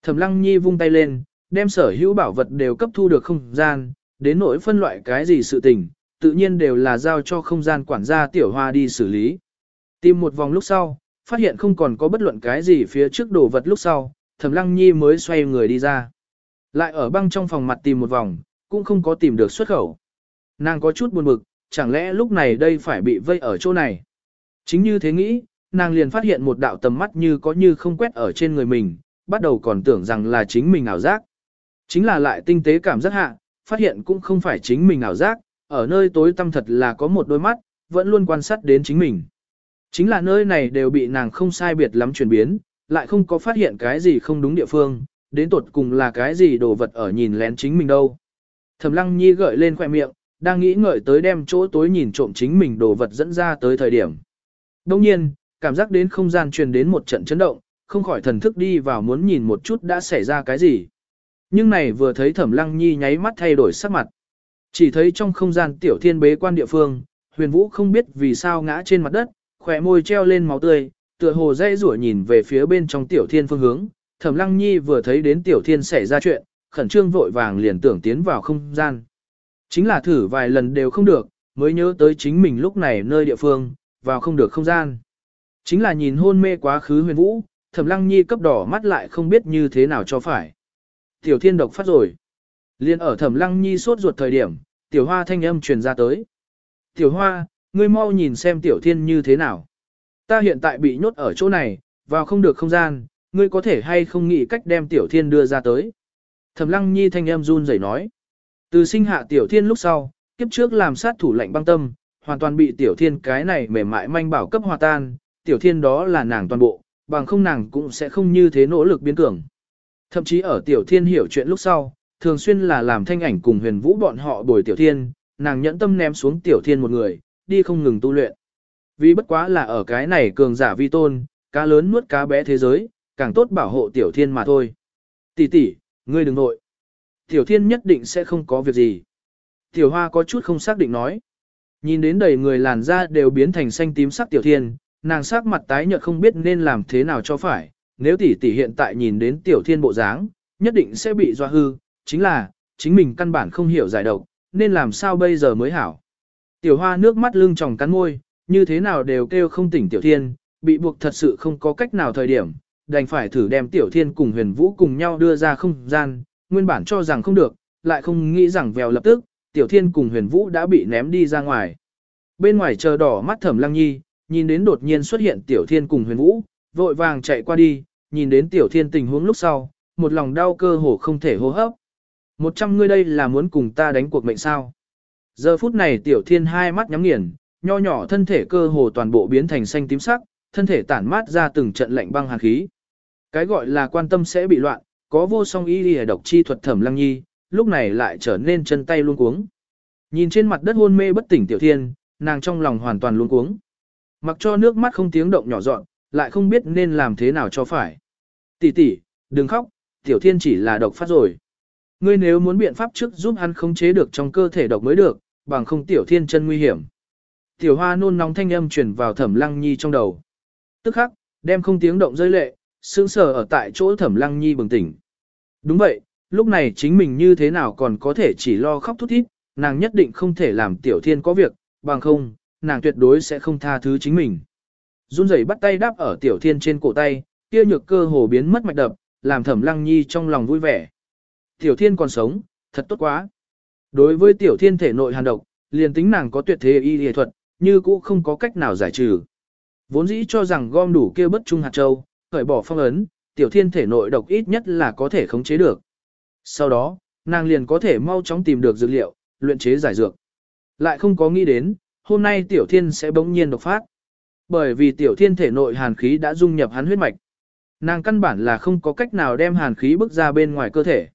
Thẩm lăng nhi vung tay lên, đem sở hữu bảo vật đều cấp thu được không gian, đến nỗi phân loại cái gì sự tình, tự nhiên đều là giao cho không gian quản gia tiểu hoa đi xử lý. Tìm một vòng lúc sau, phát hiện không còn có bất luận cái gì phía trước đồ vật lúc sau, Thẩm Lăng Nhi mới xoay người đi ra. Lại ở băng trong phòng mặt tìm một vòng, cũng không có tìm được xuất khẩu. Nàng có chút buồn bực, chẳng lẽ lúc này đây phải bị vây ở chỗ này. Chính như thế nghĩ, nàng liền phát hiện một đạo tầm mắt như có như không quét ở trên người mình, bắt đầu còn tưởng rằng là chính mình ảo giác. Chính là lại tinh tế cảm giác hạ, phát hiện cũng không phải chính mình ảo giác, ở nơi tối tâm thật là có một đôi mắt, vẫn luôn quan sát đến chính mình. Chính là nơi này đều bị nàng không sai biệt lắm chuyển biến, lại không có phát hiện cái gì không đúng địa phương, đến tột cùng là cái gì đồ vật ở nhìn lén chính mình đâu. Thẩm lăng nhi gợi lên khoe miệng, đang nghĩ ngợi tới đem chỗ tối nhìn trộm chính mình đồ vật dẫn ra tới thời điểm. Đông nhiên, cảm giác đến không gian truyền đến một trận chấn động, không khỏi thần thức đi vào muốn nhìn một chút đã xảy ra cái gì. Nhưng này vừa thấy thẩm lăng nhi nháy mắt thay đổi sắc mặt. Chỉ thấy trong không gian tiểu thiên bế quan địa phương, huyền vũ không biết vì sao ngã trên mặt đất, khỏe môi treo lên máu tươi, tựa hồ dây rủa nhìn về phía bên trong tiểu thiên phương hướng. Thẩm lăng nhi vừa thấy đến tiểu thiên xảy ra chuyện, khẩn trương vội vàng liền tưởng tiến vào không gian. Chính là thử vài lần đều không được, mới nhớ tới chính mình lúc này nơi địa phương, vào không được không gian. Chính là nhìn hôn mê quá khứ huyền vũ, thẩm lăng nhi cấp đỏ mắt lại không biết như thế nào cho phải. Tiểu thiên độc phát rồi. Liên ở thẩm lăng nhi sốt ruột thời điểm, tiểu hoa thanh âm truyền ra tới. Tiểu hoa, ngươi mau nhìn xem tiểu thiên như thế nào. Ta hiện tại bị nhốt ở chỗ này, vào không được không gian, ngươi có thể hay không nghĩ cách đem tiểu thiên đưa ra tới. Thẩm lăng nhi thanh âm run rẩy nói. Từ sinh hạ tiểu thiên lúc sau, kiếp trước làm sát thủ lạnh băng tâm, hoàn toàn bị tiểu thiên cái này mềm mại manh bảo cấp hòa tan, tiểu thiên đó là nàng toàn bộ, bằng không nàng cũng sẽ không như thế nỗ lực biến cường. Thậm chí ở tiểu thiên hiểu chuyện lúc sau, thường xuyên là làm thanh ảnh cùng huyền vũ bọn họ bồi tiểu thiên, nàng nhẫn tâm ném xuống tiểu thiên một người, đi không ngừng tu luyện. Vì bất quá là ở cái này cường giả vi tôn, cá lớn nuốt cá bé thế giới, càng tốt bảo hộ tiểu thiên mà thôi. Tỷ tỷ, ngươi đừng nội. Tiểu thiên nhất định sẽ không có việc gì. Tiểu hoa có chút không xác định nói. Nhìn đến đầy người làn da đều biến thành xanh tím sắc tiểu thiên, nàng sắc mặt tái nhợt không biết nên làm thế nào cho phải. Nếu tỷ tỷ hiện tại nhìn đến tiểu thiên bộ dáng, nhất định sẽ bị doa hư, chính là, chính mình căn bản không hiểu giải độc, nên làm sao bây giờ mới hảo. Tiểu hoa nước mắt lưng tròng cắn môi, như thế nào đều kêu không tỉnh tiểu thiên, bị buộc thật sự không có cách nào thời điểm, đành phải thử đem tiểu thiên cùng huyền vũ cùng nhau đưa ra không gian, nguyên bản cho rằng không được, lại không nghĩ rằng vèo lập tức, tiểu thiên cùng huyền vũ đã bị ném đi ra ngoài. Bên ngoài chờ đỏ mắt thẩm lăng nhi, nhìn đến đột nhiên xuất hiện tiểu thiên cùng huyền vũ, vội vàng chạy qua đi, nhìn đến tiểu thiên tình huống lúc sau, một lòng đau cơ hồ không thể hô hấp. Một trăm ngươi đây là muốn cùng ta đánh cuộc mệnh sao. Giờ phút này tiểu thiên hai mắt nhắm nghiền, nho nhỏ thân thể cơ hồ toàn bộ biến thành xanh tím sắc, thân thể tản mát ra từng trận lạnh băng hàn khí. Cái gọi là quan tâm sẽ bị loạn, có vô song y y độc chi thuật thẩm lăng nhi, lúc này lại trở nên chân tay luôn cuống. Nhìn trên mặt đất hôn mê bất tỉnh tiểu thiên, nàng trong lòng hoàn toàn luôn cuống. Mặc cho nước mắt không tiếng động nhỏ dọn, lại không biết nên làm thế nào cho phải. Tỷ tỷ, đừng khóc, tiểu thiên chỉ là độc phát rồi. Ngươi nếu muốn biện pháp trước giúp hắn khống chế được trong cơ thể độc mới được, bằng không tiểu thiên chân nguy hiểm. Tiểu hoa nôn nóng thanh âm truyền vào thẩm lăng nhi trong đầu. Tức khắc, đem không tiếng động rơi lệ, sững sờ ở tại chỗ thẩm lăng nhi bừng tỉnh. Đúng vậy, lúc này chính mình như thế nào còn có thể chỉ lo khóc thút thít, nàng nhất định không thể làm tiểu thiên có việc, bằng không, nàng tuyệt đối sẽ không tha thứ chính mình. Run rẩy bắt tay đáp ở tiểu thiên trên cổ tay, kia nhược cơ hồ biến mất mạch đập, làm thẩm lăng nhi trong lòng vui vẻ. Tiểu thiên còn sống, thật tốt quá. Đối với tiểu thiên thể nội hàn độc, liền tính nàng có tuyệt thế y y thuật, như cũ không có cách nào giải trừ. Vốn dĩ cho rằng gom đủ kia bất trung hạt châu, khởi bỏ phong ấn, tiểu thiên thể nội độc ít nhất là có thể khống chế được. Sau đó, nàng liền có thể mau chóng tìm được dược liệu, luyện chế giải dược. Lại không có nghĩ đến, hôm nay tiểu thiên sẽ bỗng nhiên độc phát. Bởi vì tiểu thiên thể nội hàn khí đã dung nhập hắn huyết mạch. Nàng căn bản là không có cách nào đem hàn khí bước ra bên ngoài cơ thể.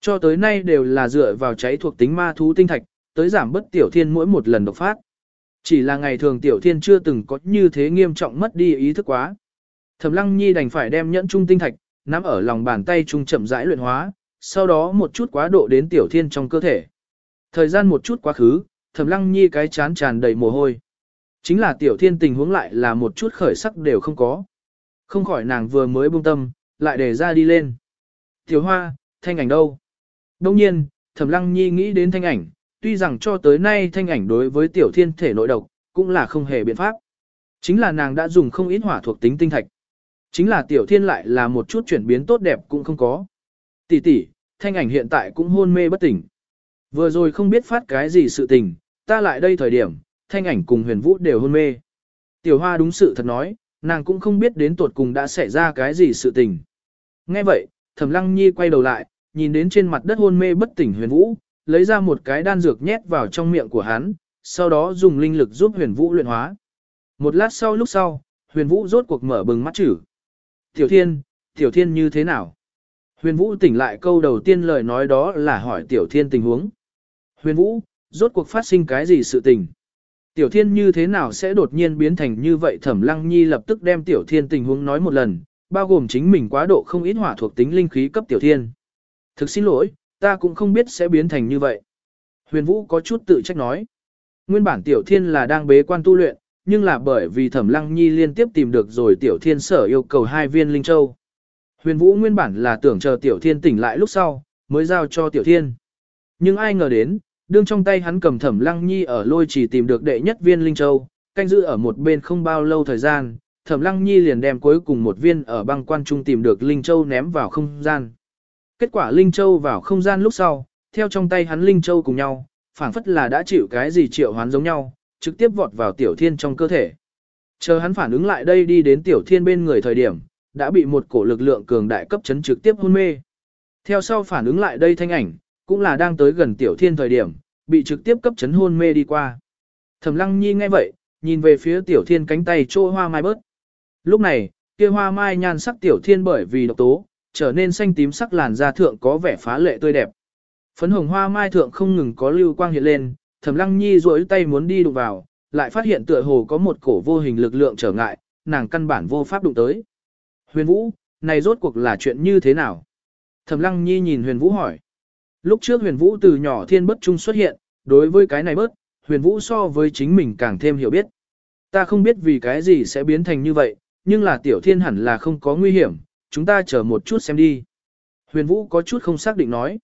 Cho tới nay đều là dựa vào cháy thuộc tính ma thú tinh thạch, tới giảm bất tiểu thiên mỗi một lần độc phát. Chỉ là ngày thường tiểu thiên chưa từng có như thế nghiêm trọng mất đi ý thức quá. Thẩm lăng nhi đành phải đem nhẫn trung tinh thạch, nắm ở lòng bàn tay trung chậm rãi luyện hóa, sau đó một chút quá độ đến tiểu thiên trong cơ thể. Thời gian một chút quá khứ, thẩm lăng nhi cái chán tràn đầy mồ hôi. Chính là tiểu thiên tình huống lại là một chút khởi sắc đều không có. Không khỏi nàng vừa mới buông tâm, lại để ra đi lên. Tiểu hoa, thanh ảnh đâu? Đông nhiên, thẩm lăng nhi nghĩ đến thanh ảnh, tuy rằng cho tới nay thanh ảnh đối với tiểu thiên thể nội độc, cũng là không hề biện pháp. Chính là nàng đã dùng không ít hỏa thuộc tính tinh thạch. Chính là tiểu thiên lại là một chút chuyển biến tốt đẹp cũng không có. Tỷ tỷ, thanh ảnh hiện tại cũng hôn mê bất tỉnh. Vừa rồi không biết phát cái gì sự tình, ta lại đây thời điểm, thanh ảnh cùng huyền vũ đều hôn mê. Tiểu hoa đúng sự thật nói, nàng cũng không biết đến tuột cùng đã xảy ra cái gì sự tình. Nghe vậy, thẩm lăng nhi quay đầu lại, nhìn đến trên mặt đất hôn mê bất tỉnh huyền vũ, lấy ra một cái đan dược nhét vào trong miệng của hắn, sau đó dùng linh lực giúp huyền vũ luyện hóa. Một lát sau lúc sau, huyền vũ rốt cuộc mở bừng mắt chữ. Tiểu thiên, tiểu thiên như thế nào? Huyền vũ tỉnh lại câu đầu tiên lời nói đó là hỏi tiểu thiên tình huống. Huyền vũ, rốt cuộc phát sinh cái gì sự tình? Tiểu thiên như thế nào sẽ đột nhiên biến thành như vậy thẩm lăng nhi lập tức đem tiểu thiên tình huống nói một lần, bao gồm chính mình quá độ không ít hỏa thuộc tính linh khí cấp tiểu thiên. Thực xin lỗi, ta cũng không biết sẽ biến thành như vậy. Huyền vũ có chút tự trách nói. Nguyên bản tiểu thiên là đang bế quan tu luyện, nhưng là bởi vì thẩm lăng nhi liên tiếp tìm được rồi tiểu thiên sở yêu cầu hai viên linh châu. Huyền vũ nguyên bản là tưởng chờ tiểu thiên tỉnh lại lúc sau, mới giao cho tiểu thiên. Nhưng ai ngờ đến, đương trong tay hắn cầm thẩm lăng nhi ở lôi chỉ tìm được đệ nhất viên linh châu, canh giữ ở một bên không bao lâu thời gian, thẩm lăng nhi liền đem cuối cùng một viên ở băng quan trung tìm được linh châu ném vào không gian. Kết quả linh châu vào không gian lúc sau, theo trong tay hắn linh châu cùng nhau, phảng phất là đã chịu cái gì triệu hoán giống nhau, trực tiếp vọt vào tiểu thiên trong cơ thể. Chờ hắn phản ứng lại đây đi đến tiểu thiên bên người thời điểm, đã bị một cổ lực lượng cường đại cấp chấn trực tiếp hôn mê. Theo sau phản ứng lại đây thanh ảnh, cũng là đang tới gần tiểu thiên thời điểm, bị trực tiếp cấp chấn hôn mê đi qua. Thẩm lăng nhi nghe vậy, nhìn về phía tiểu thiên cánh tay trô hoa mai bớt. Lúc này, kia hoa mai nhan sắc tiểu thiên bởi vì độc tố, trở nên xanh tím sắc làn da thượng có vẻ phá lệ tươi đẹp. Phấn hồng hoa mai thượng không ngừng có lưu quang hiện lên, thẩm lăng nhi duỗi tay muốn đi đụng vào, lại phát hiện tựa hồ có một cổ vô hình lực lượng trở ngại, nàng căn bản vô pháp đụng tới. Huyền Vũ, này rốt cuộc là chuyện như thế nào? Thẩm Lăng Nhi nhìn Huyền Vũ hỏi. Lúc trước Huyền Vũ từ nhỏ thiên bất trung xuất hiện, đối với cái này bớt, Huyền Vũ so với chính mình càng thêm hiểu biết. Ta không biết vì cái gì sẽ biến thành như vậy, nhưng là tiểu thiên hẳn là không có nguy hiểm, chúng ta chờ một chút xem đi. Huyền Vũ có chút không xác định nói.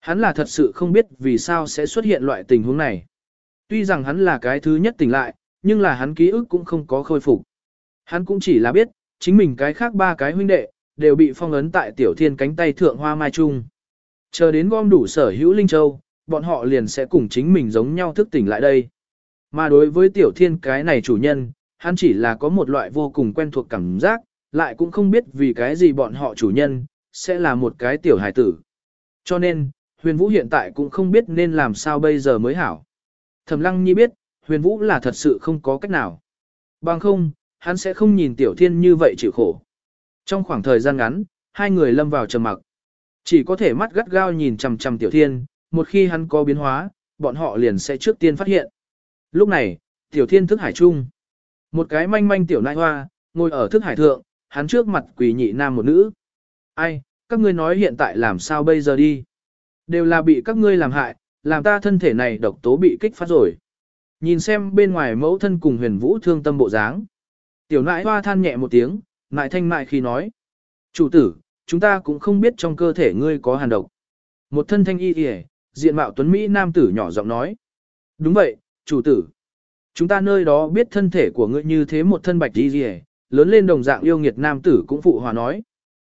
Hắn là thật sự không biết vì sao sẽ xuất hiện loại tình huống này. Tuy rằng hắn là cái thứ nhất tỉnh lại, nhưng là hắn ký ức cũng không có khôi phục. Hắn cũng chỉ là biết, chính mình cái khác ba cái huynh đệ, đều bị phong ấn tại tiểu thiên cánh tay thượng hoa mai trung. Chờ đến gom đủ sở hữu Linh Châu, bọn họ liền sẽ cùng chính mình giống nhau thức tỉnh lại đây. Mà đối với tiểu thiên cái này chủ nhân, hắn chỉ là có một loại vô cùng quen thuộc cảm giác, lại cũng không biết vì cái gì bọn họ chủ nhân, sẽ là một cái tiểu hải tử. Cho nên, huyền vũ hiện tại cũng không biết nên làm sao bây giờ mới hảo. Thẩm lăng nhi biết, huyền vũ là thật sự không có cách nào. Bằng không, hắn sẽ không nhìn tiểu thiên như vậy chịu khổ. Trong khoảng thời gian ngắn, hai người lâm vào trầm mặc. Chỉ có thể mắt gắt gao nhìn chằm chằm tiểu thiên, một khi hắn có biến hóa, bọn họ liền sẽ trước tiên phát hiện. Lúc này, tiểu thiên thức hải trung. Một cái manh manh tiểu nai hoa, ngồi ở thức hải thượng, hắn trước mặt quỷ nhị nam một nữ. Ai, các ngươi nói hiện tại làm sao bây giờ đi? Đều là bị các ngươi làm hại, làm ta thân thể này độc tố bị kích phát rồi. Nhìn xem bên ngoài mẫu thân cùng huyền vũ thương tâm bộ dáng. Tiểu nại hoa than nhẹ một tiếng, nại thanh mại khi nói. Chủ tử, chúng ta cũng không biết trong cơ thể ngươi có hàn độc. Một thân thanh y kìa, diện mạo tuấn Mỹ nam tử nhỏ giọng nói. Đúng vậy, chủ tử. Chúng ta nơi đó biết thân thể của ngươi như thế một thân bạch y kìa, lớn lên đồng dạng yêu nghiệt nam tử cũng phụ hòa nói.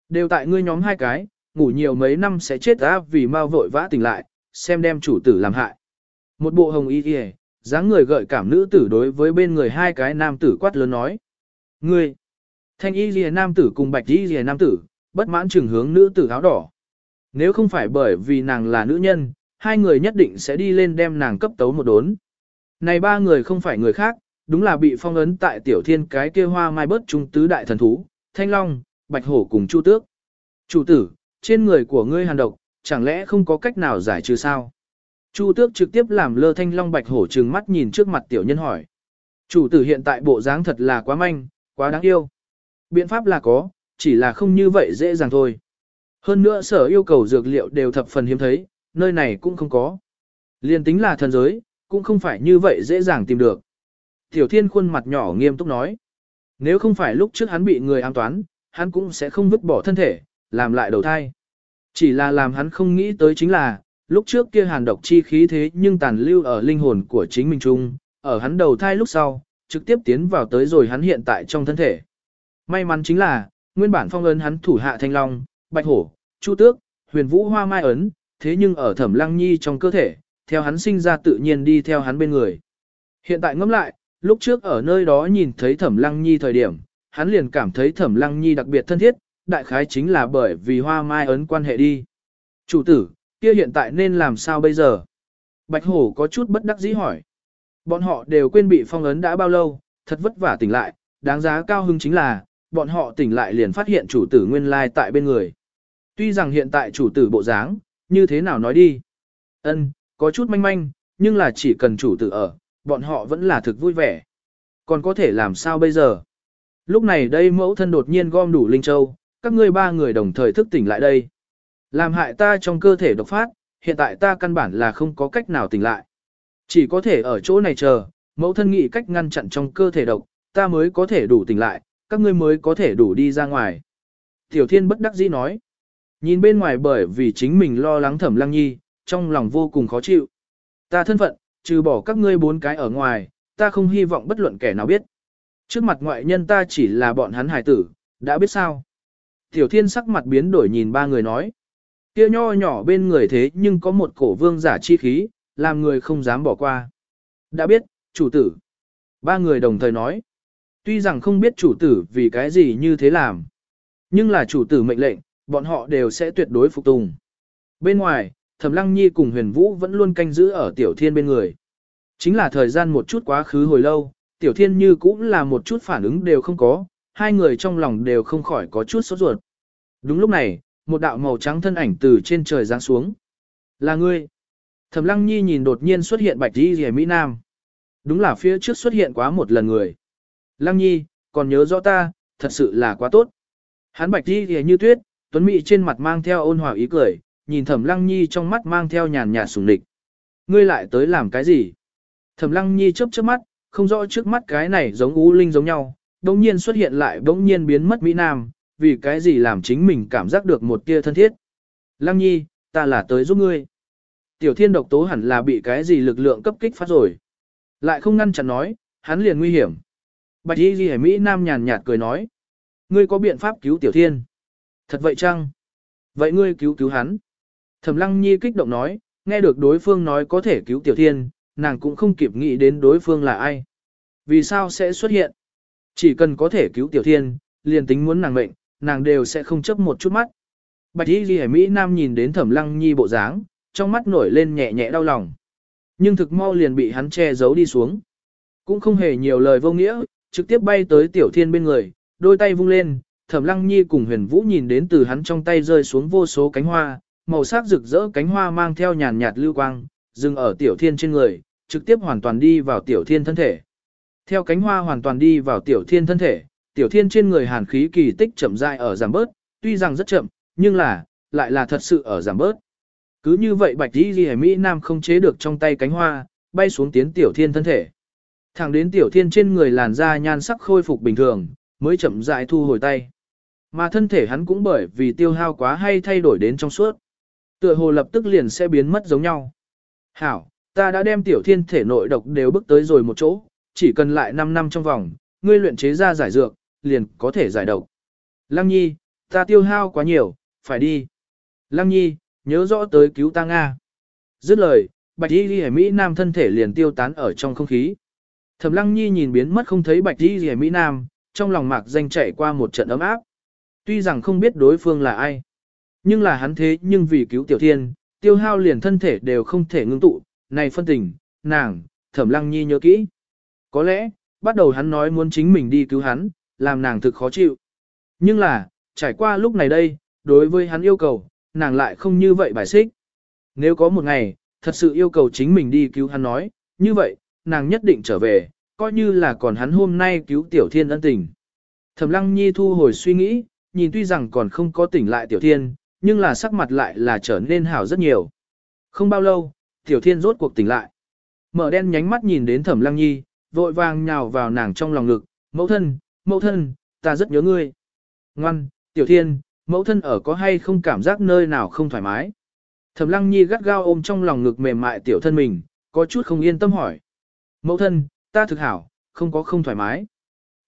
Đều tại ngươi nhóm hai cái, ngủ nhiều mấy năm sẽ chết ta vì mau vội vã tỉnh lại, xem đem chủ tử làm hại. Một bộ hồng y kìa, dáng người gợi cảm nữ tử đối với bên người hai cái nam tử quát lớn nói. Ngươi, thanh y kìa nam tử cùng bạch y kìa nam tử, bất mãn trừng hướng nữ tử áo đỏ. Nếu không phải bởi vì nàng là nữ nhân, hai người nhất định sẽ đi lên đem nàng cấp tấu một đốn. Này ba người không phải người khác, đúng là bị phong ấn tại tiểu thiên cái kia hoa mai bớt trung tứ đại thần thú, thanh long, bạch hổ cùng chu tước. Chủ tử, trên người của ngươi hàn độc, chẳng lẽ không có cách nào giải trừ sao? Chu tước trực tiếp làm lơ thanh long bạch hổ trừng mắt nhìn trước mặt tiểu nhân hỏi. Chủ tử hiện tại bộ dáng thật là quá manh, quá đáng yêu. Biện pháp là có, chỉ là không như vậy dễ dàng thôi. Hơn nữa sở yêu cầu dược liệu đều thập phần hiếm thấy, nơi này cũng không có. Liên tính là thần giới, cũng không phải như vậy dễ dàng tìm được. Tiểu thiên khuôn mặt nhỏ nghiêm túc nói. Nếu không phải lúc trước hắn bị người an toán, hắn cũng sẽ không vứt bỏ thân thể, làm lại đầu thai. Chỉ là làm hắn không nghĩ tới chính là, lúc trước kia hàn độc chi khí thế nhưng tàn lưu ở linh hồn của chính mình chung, ở hắn đầu thai lúc sau, trực tiếp tiến vào tới rồi hắn hiện tại trong thân thể. May mắn chính là, nguyên bản phong ấn hắn thủ hạ thanh long, bạch hổ, chu tước, huyền vũ hoa mai ấn, thế nhưng ở thẩm lăng nhi trong cơ thể, theo hắn sinh ra tự nhiên đi theo hắn bên người. Hiện tại ngẫm lại, lúc trước ở nơi đó nhìn thấy thẩm lăng nhi thời điểm, hắn liền cảm thấy thẩm lăng nhi đặc biệt thân thiết, đại khái chính là bởi vì hoa mai ấn quan hệ đi. Chủ tử, kia hiện tại nên làm sao bây giờ? Bạch hổ có chút bất đắc dĩ hỏi. Bọn họ đều quên bị phong ấn đã bao lâu, thật vất vả tỉnh lại, đáng giá cao hưng chính là, bọn họ tỉnh lại liền phát hiện chủ tử nguyên lai tại bên người. Tuy rằng hiện tại chủ tử bộ dáng, như thế nào nói đi. ân có chút manh manh, nhưng là chỉ cần chủ tử ở, bọn họ vẫn là thực vui vẻ. Còn có thể làm sao bây giờ? Lúc này đây mẫu thân đột nhiên gom đủ linh châu, các ngươi ba người đồng thời thức tỉnh lại đây. Làm hại ta trong cơ thể độc phát, hiện tại ta căn bản là không có cách nào tỉnh lại. Chỉ có thể ở chỗ này chờ, mẫu thân nghĩ cách ngăn chặn trong cơ thể độc, ta mới có thể đủ tỉnh lại, các ngươi mới có thể đủ đi ra ngoài. Tiểu thiên bất đắc dĩ nói. Nhìn bên ngoài bởi vì chính mình lo lắng thẩm lăng nhi, trong lòng vô cùng khó chịu. Ta thân phận, trừ bỏ các ngươi bốn cái ở ngoài, ta không hy vọng bất luận kẻ nào biết. Trước mặt ngoại nhân ta chỉ là bọn hắn hài tử, đã biết sao. Tiểu thiên sắc mặt biến đổi nhìn ba người nói. Kia nho nhỏ bên người thế nhưng có một cổ vương giả chi khí, làm người không dám bỏ qua. Đã biết, chủ tử. Ba người đồng thời nói. Tuy rằng không biết chủ tử vì cái gì như thế làm. Nhưng là chủ tử mệnh lệnh, bọn họ đều sẽ tuyệt đối phục tùng. Bên ngoài, Thẩm Lăng Nhi cùng Huyền Vũ vẫn luôn canh giữ ở Tiểu Thiên bên người. Chính là thời gian một chút quá khứ hồi lâu, Tiểu Thiên như cũng là một chút phản ứng đều không có, hai người trong lòng đều không khỏi có chút sốt ruột. Đúng lúc này, một đạo màu trắng thân ảnh từ trên trời giáng xuống. Là ngươi. Thẩm Lăng Nhi nhìn đột nhiên xuất hiện Bạch Y Liễu Mỹ Nam. Đúng là phía trước xuất hiện quá một lần người. Lăng Nhi, còn nhớ rõ ta, thật sự là quá tốt. Hắn Bạch Y Liễu như tuyết, tuấn mỹ trên mặt mang theo ôn hòa ý cười, nhìn Thẩm Lăng Nhi trong mắt mang theo nhàn nhạt sủng địch. Ngươi lại tới làm cái gì? Thẩm Lăng Nhi chớp chớp mắt, không rõ trước mắt cái này giống U linh giống nhau, đột nhiên xuất hiện lại đột nhiên biến mất Mỹ Nam, vì cái gì làm chính mình cảm giác được một tia thân thiết. Lăng Nhi, ta là tới giúp ngươi. Tiểu thiên độc tố hẳn là bị cái gì lực lượng cấp kích phát rồi. Lại không ngăn chặn nói, hắn liền nguy hiểm. Bạch Y Ghi Mỹ Nam nhàn nhạt cười nói. Ngươi có biện pháp cứu Tiểu Thiên. Thật vậy chăng? Vậy ngươi cứu cứu hắn. Thẩm Lăng Nhi kích động nói, nghe được đối phương nói có thể cứu Tiểu Thiên, nàng cũng không kịp nghĩ đến đối phương là ai. Vì sao sẽ xuất hiện? Chỉ cần có thể cứu Tiểu Thiên, liền tính muốn nàng mệnh, nàng đều sẽ không chấp một chút mắt. Bạch Y Ghi Mỹ Nam nhìn đến Thẩm Lăng Nhi bộ dáng, trong mắt nổi lên nhẹ nhẹ đau lòng. Nhưng thực mau liền bị hắn che giấu đi xuống. Cũng không hề nhiều lời vô nghĩa, trực tiếp bay tới tiểu thiên bên người, đôi tay vung lên, thẩm lăng nhi cùng huyền vũ nhìn đến từ hắn trong tay rơi xuống vô số cánh hoa, màu sắc rực rỡ cánh hoa mang theo nhàn nhạt lưu quang, dừng ở tiểu thiên trên người, trực tiếp hoàn toàn đi vào tiểu thiên thân thể. Theo cánh hoa hoàn toàn đi vào tiểu thiên thân thể, tiểu thiên trên người hàn khí kỳ tích chậm rãi ở giảm bớt, tuy rằng rất chậm, nhưng là, lại là thật sự ở giảm bớt. Cứ như vậy bạch đi ghi Mỹ Nam không chế được trong tay cánh hoa, bay xuống tiến tiểu thiên thân thể. Thẳng đến tiểu thiên trên người làn da nhan sắc khôi phục bình thường, mới chậm rãi thu hồi tay. Mà thân thể hắn cũng bởi vì tiêu hao quá hay thay đổi đến trong suốt. Tựa hồ lập tức liền sẽ biến mất giống nhau. Hảo, ta đã đem tiểu thiên thể nội độc đều bước tới rồi một chỗ, chỉ cần lại 5 năm trong vòng, ngươi luyện chế ra giải dược, liền có thể giải độc. Lăng nhi, ta tiêu hao quá nhiều, phải đi. Lăng nhi, nhớ rõ tới cứu ta Nga. Dứt lời, bạch y ghi Mỹ Nam thân thể liền tiêu tán ở trong không khí. Thẩm lăng nhi nhìn biến mất không thấy bạch y ghi Mỹ Nam, trong lòng mạc danh chạy qua một trận ấm áp. Tuy rằng không biết đối phương là ai, nhưng là hắn thế nhưng vì cứu tiểu thiên, tiêu hao liền thân thể đều không thể ngưng tụ, này phân tình, nàng, thẩm lăng nhi nhớ kỹ. Có lẽ, bắt đầu hắn nói muốn chính mình đi cứu hắn, làm nàng thực khó chịu. Nhưng là, trải qua lúc này đây, đối với hắn yêu cầu, nàng lại không như vậy bài xích. Nếu có một ngày, thật sự yêu cầu chính mình đi cứu hắn nói, như vậy, nàng nhất định trở về, coi như là còn hắn hôm nay cứu tiểu thiên ân tình. Thẩm lăng nhi thu hồi suy nghĩ, nhìn tuy rằng còn không có tỉnh lại tiểu thiên, nhưng là sắc mặt lại là trở nên hảo rất nhiều. Không bao lâu, tiểu thiên rốt cuộc tỉnh lại. Mở đen nhánh mắt nhìn đến thẩm lăng nhi, vội vàng nhào vào nàng trong lòng ngực, mẫu thân, mẫu thân, ta rất nhớ ngươi. Ngoan, tiểu thiên, mẫu thân ở có hay không cảm giác nơi nào không thoải mái. Thẩm lăng nhi gắt gao ôm trong lòng ngực mềm mại tiểu thân mình, có chút không yên tâm hỏi. Mẫu thân, ta thực hảo, không có không thoải mái.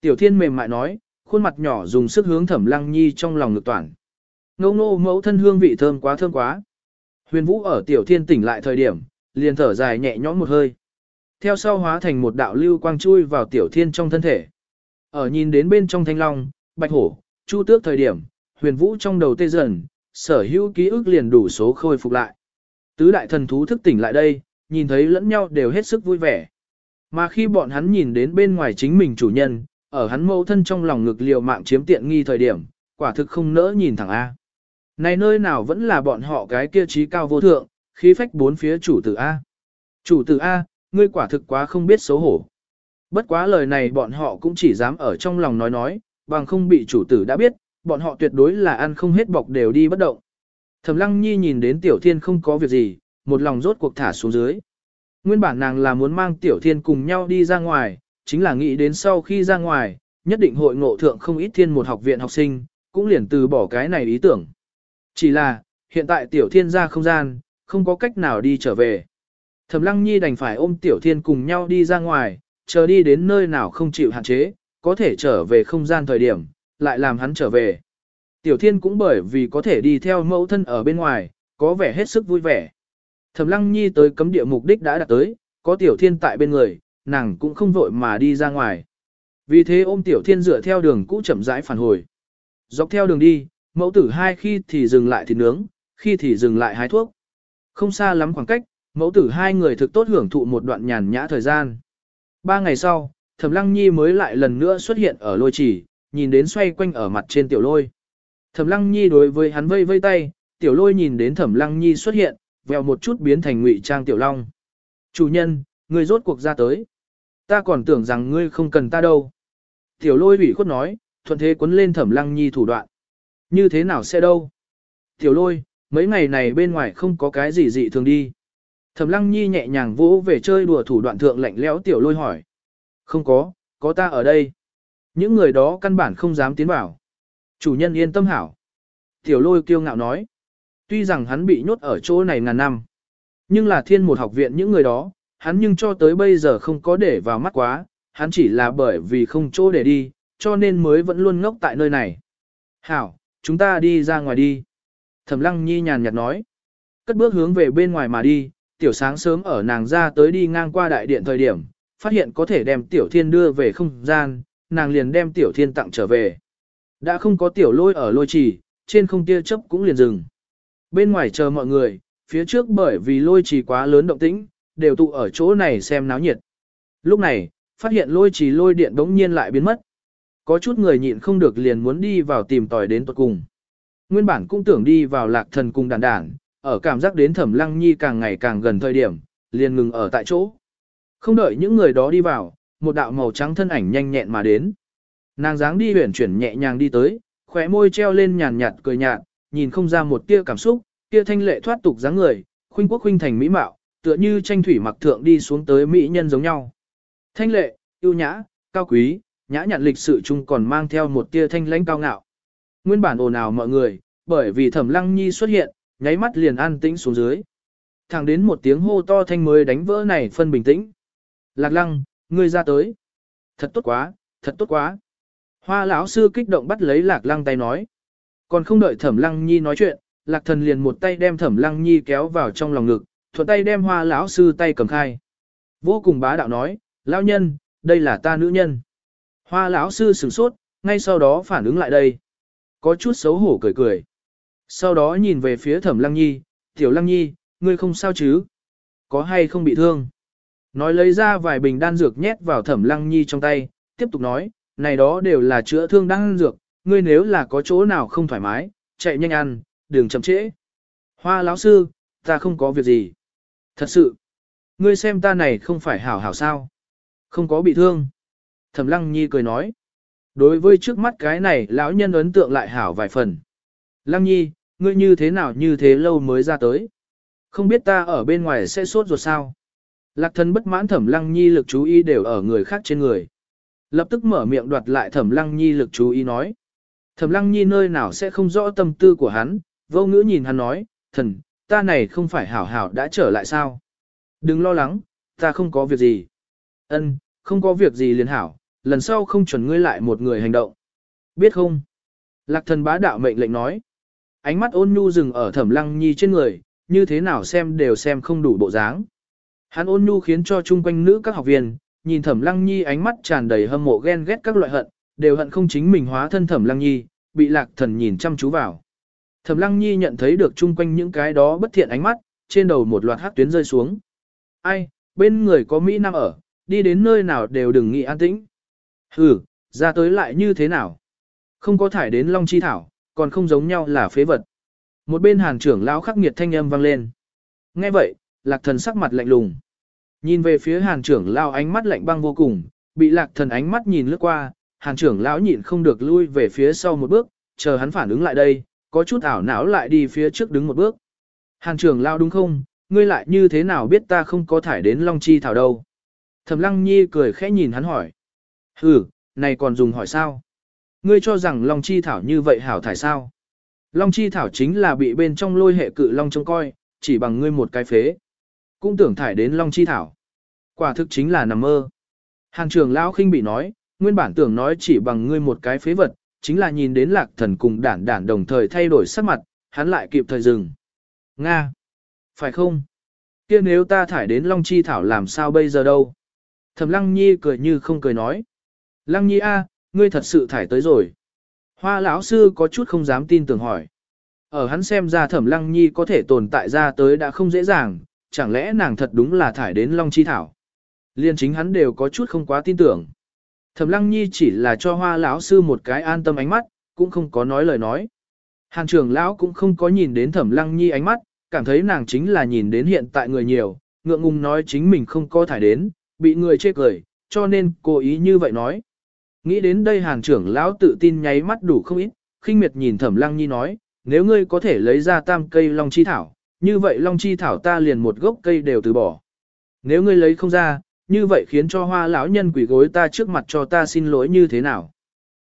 Tiểu thiên mềm mại nói, khuôn mặt nhỏ dùng sức hướng thẩm lăng nhi trong lòng ngực toàn. Ngô ngô mẫu thân hương vị thơm quá thơm quá. Huyền vũ ở tiểu thiên tỉnh lại thời điểm, liền thở dài nhẹ nhõm một hơi. Theo sau hóa thành một đạo lưu quang chui vào tiểu thiên trong thân thể. Ở nhìn đến bên trong thanh long, bạch hổ, chu tước thời điểm, huyền vũ trong đầu tê dần, sở hữu ký ức liền đủ số khôi phục lại. Tứ đại thần thú thức tỉnh lại đây, nhìn thấy lẫn nhau đều hết sức vui vẻ. Mà khi bọn hắn nhìn đến bên ngoài chính mình chủ nhân, ở hắn mâu thân trong lòng ngực liều mạng chiếm tiện nghi thời điểm, quả thực không nỡ nhìn thẳng A. Này nơi nào vẫn là bọn họ cái kia trí cao vô thượng, khí phách bốn phía chủ tử A. Chủ tử A, ngươi quả thực quá không biết xấu hổ. Bất quá lời này bọn họ cũng chỉ dám ở trong lòng nói nói, bằng không bị chủ tử đã biết, bọn họ tuyệt đối là ăn không hết bọc đều đi bất động. Thẩm Lăng Nhi nhìn đến Tiểu Thiên không có việc gì, một lòng rốt cuộc thả xuống dưới. Nguyên bản nàng là muốn mang Tiểu Thiên cùng nhau đi ra ngoài, chính là nghĩ đến sau khi ra ngoài, nhất định hội ngộ thượng không ít thiên một học viện học sinh, cũng liền từ bỏ cái này ý tưởng. Chỉ là, hiện tại Tiểu Thiên ra không gian, không có cách nào đi trở về. Thẩm Lăng Nhi đành phải ôm Tiểu Thiên cùng nhau đi ra ngoài, chờ đi đến nơi nào không chịu hạn chế, có thể trở về không gian thời điểm, lại làm hắn trở về. Tiểu Thiên cũng bởi vì có thể đi theo mẫu thân ở bên ngoài, có vẻ hết sức vui vẻ. Thẩm Lăng Nhi tới cấm địa mục đích đã đạt tới, có Tiểu Thiên tại bên người, nàng cũng không vội mà đi ra ngoài. Vì thế ôm Tiểu Thiên dựa theo đường cũ chậm rãi phản hồi. Dọc theo đường đi, mẫu tử hai khi thì dừng lại thịt nướng, khi thì dừng lại hái thuốc. Không xa lắm khoảng cách, mẫu tử hai người thực tốt hưởng thụ một đoạn nhàn nhã thời gian. Ba ngày sau, Thẩm Lăng Nhi mới lại lần nữa xuất hiện ở lôi chỉ, nhìn đến xoay quanh ở mặt trên tiểu lôi. Thẩm Lăng Nhi đối với hắn vây vây tay, tiểu lôi nhìn đến Thẩm Lăng Nhi xuất hiện, vèo một chút biến thành ngụy trang tiểu long. Chủ nhân, ngươi rốt cuộc ra tới. Ta còn tưởng rằng ngươi không cần ta đâu. Tiểu lôi ủy khuất nói, thuận thế quấn lên Thẩm Lăng Nhi thủ đoạn. Như thế nào sẽ đâu? Tiểu lôi, mấy ngày này bên ngoài không có cái gì dị thường đi. Thẩm Lăng Nhi nhẹ nhàng vỗ về chơi đùa thủ đoạn thượng lạnh lẽo tiểu lôi hỏi. Không có, có ta ở đây. Những người đó căn bản không dám tiến vào. Chủ nhân yên tâm hảo. Tiểu lôi kiêu ngạo nói. Tuy rằng hắn bị nhốt ở chỗ này ngàn năm. Nhưng là thiên một học viện những người đó, hắn nhưng cho tới bây giờ không có để vào mắt quá, hắn chỉ là bởi vì không chỗ để đi, cho nên mới vẫn luôn ngốc tại nơi này. Hảo, chúng ta đi ra ngoài đi. Thẩm lăng nhi nhàn nhạt nói. Cất bước hướng về bên ngoài mà đi, tiểu sáng sớm ở nàng ra tới đi ngang qua đại điện thời điểm, phát hiện có thể đem tiểu thiên đưa về không gian, nàng liền đem tiểu thiên tặng trở về. Đã không có tiểu lôi ở lôi trì, trên không tia chấp cũng liền dừng. Bên ngoài chờ mọi người, phía trước bởi vì lôi trì quá lớn động tĩnh, đều tụ ở chỗ này xem náo nhiệt. Lúc này, phát hiện lôi trì lôi điện đống nhiên lại biến mất. Có chút người nhịn không được liền muốn đi vào tìm tòi đến tuật cùng. Nguyên bản cũng tưởng đi vào lạc thần cùng đàn đàn, ở cảm giác đến thẩm lăng nhi càng ngày càng gần thời điểm, liền ngừng ở tại chỗ. Không đợi những người đó đi vào, một đạo màu trắng thân ảnh nhanh nhẹn mà đến. Nàng dáng đi huyển chuyển nhẹ nhàng đi tới, khóe môi treo lên nhàn nhạt cười nhạt, nhìn không ra một tia cảm xúc, tia thanh lệ thoát tục dáng người, khuynh quốc khuynh thành mỹ mạo, tựa như tranh thủy mặc thượng đi xuống tới mỹ nhân giống nhau. Thanh lệ, yêu nhã, cao quý, nhã nhặn lịch sự chung còn mang theo một tia thanh lãnh cao ngạo. Nguyên bản ồn ào mọi người, bởi vì Thẩm Lăng Nhi xuất hiện, nháy mắt liền an tĩnh xuống dưới. Thẳng đến một tiếng hô to thanh mới đánh vỡ này phân bình tĩnh. Lạc Lăng, ngươi ra tới. Thật tốt quá, thật tốt quá. Hoa lão sư kích động bắt lấy Lạc Lăng tay nói. Còn không đợi Thẩm Lăng Nhi nói chuyện, Lạc Thần liền một tay đem Thẩm Lăng Nhi kéo vào trong lòng ngực, thuận tay đem Hoa lão sư tay cầm khai. Vô cùng bá đạo nói, lão nhân, đây là ta nữ nhân. Hoa lão sư sửng sốt, ngay sau đó phản ứng lại đây. Có chút xấu hổ cười cười. Sau đó nhìn về phía Thẩm Lăng Nhi, "Tiểu Lăng Nhi, ngươi không sao chứ? Có hay không bị thương?" Nói lấy ra vài bình đan dược nhét vào Thẩm Lăng Nhi trong tay, tiếp tục nói, "Này đó đều là chữa thương đan dược, ngươi nếu là có chỗ nào không thoải mái, chạy nhanh ăn, đừng chậm trễ." Hoa lão sư, ta không có việc gì. Thật sự, ngươi xem ta này không phải hảo hảo sao? Không có bị thương. Thẩm Lăng Nhi cười nói. Đối với trước mắt cái này lão nhân ấn tượng lại hảo vài phần. Lăng Nhi, ngươi như thế nào như thế lâu mới ra tới? Không biết ta ở bên ngoài sẽ sốt ruột sao? Lạc thần bất mãn Thẩm Lăng Nhi lực chú ý đều ở người khác trên người. Lập tức mở miệng đoạt lại Thẩm Lăng Nhi lực chú ý nói. Thẩm Lăng Nhi nơi nào sẽ không rõ tâm tư của hắn, vô ngữ nhìn hắn nói, thần, ta này không phải hảo hảo đã trở lại sao? Đừng lo lắng, ta không có việc gì. Ân, không có việc gì liền hảo, lần sau không chuẩn ngươi lại một người hành động. Biết không? Lạc thần bá đạo mệnh lệnh nói. Ánh mắt ôn nhu dừng ở thẩm lăng nhi trên người, như thế nào xem đều xem không đủ bộ dáng. Hắn ôn nhu khiến cho chung quanh nữ các học viên, nhìn thẩm lăng nhi ánh mắt tràn đầy hâm mộ ghen ghét các loại hận, đều hận không chính mình hóa thân thẩm lăng nhi, bị lạc thần nhìn chăm chú vào. Thẩm lăng nhi nhận thấy được chung quanh những cái đó bất thiện ánh mắt, trên đầu một loạt hắc tuyến rơi xuống. Ai, bên người có Mỹ Nam ở, đi đến nơi nào đều đừng nghĩ an tĩnh. Hừ, ra tới lại như thế nào? Không có thải đến Long Chi Thảo, còn không giống nhau là phế vật. Một bên hàn trưởng lão khắc nghiệt thanh âm vang lên. Nghe vậy, lạc thần sắc mặt lạnh lùng. Nhìn về phía hàn trưởng lão ánh mắt lạnh băng vô cùng, bị lạc thần ánh mắt nhìn lướt qua, hàn trưởng lão nhịn không được lui về phía sau một bước, chờ hắn phản ứng lại đây, có chút ảo não lại đi phía trước đứng một bước. Hàn trưởng lão đúng không, ngươi lại như thế nào biết ta không có thải đến Long Chi Thảo đâu? Thẩm Lăng Nhi cười khẽ nhìn hắn hỏi. Hừ, này còn dùng hỏi sao? Ngươi cho rằng Long Chi Thảo như vậy hảo thải sao? Long Chi Thảo chính là bị bên trong lôi hệ cự Long trông coi, chỉ bằng ngươi một cái phế. Cũng tưởng thải đến Long Chi Thảo. Quả thực chính là nằm mơ. Hàng trường Lão khinh bị nói, nguyên bản tưởng nói chỉ bằng ngươi một cái phế vật, chính là nhìn đến lạc thần cùng đản đản đồng thời thay đổi sắc mặt, hắn lại kịp thời dừng. Nga! Phải không? kia nếu ta thải đến Long Chi Thảo làm sao bây giờ đâu? Thẩm Lăng Nhi cười như không cười nói. Lăng Nhi a, ngươi thật sự thải tới rồi. Hoa lão sư có chút không dám tin tưởng hỏi. Ở hắn xem ra Thẩm Lăng Nhi có thể tồn tại ra tới đã không dễ dàng, chẳng lẽ nàng thật đúng là thải đến Long Chi Thảo. Liên chính hắn đều có chút không quá tin tưởng. Thẩm Lăng Nhi chỉ là cho Hoa lão sư một cái an tâm ánh mắt, cũng không có nói lời nói. Hàn trưởng lão cũng không có nhìn đến Thẩm Lăng Nhi ánh mắt, cảm thấy nàng chính là nhìn đến hiện tại người nhiều, ngượng ngùng nói chính mình không có thải đến, bị người chê cười, cho nên cố ý như vậy nói. Nghĩ đến đây hàn trưởng lão tự tin nháy mắt đủ không ít, khinh miệt nhìn thẩm lăng nhi nói, nếu ngươi có thể lấy ra tam cây long chi thảo, như vậy long chi thảo ta liền một gốc cây đều từ bỏ. Nếu ngươi lấy không ra, như vậy khiến cho hoa lão nhân quỷ gối ta trước mặt cho ta xin lỗi như thế nào.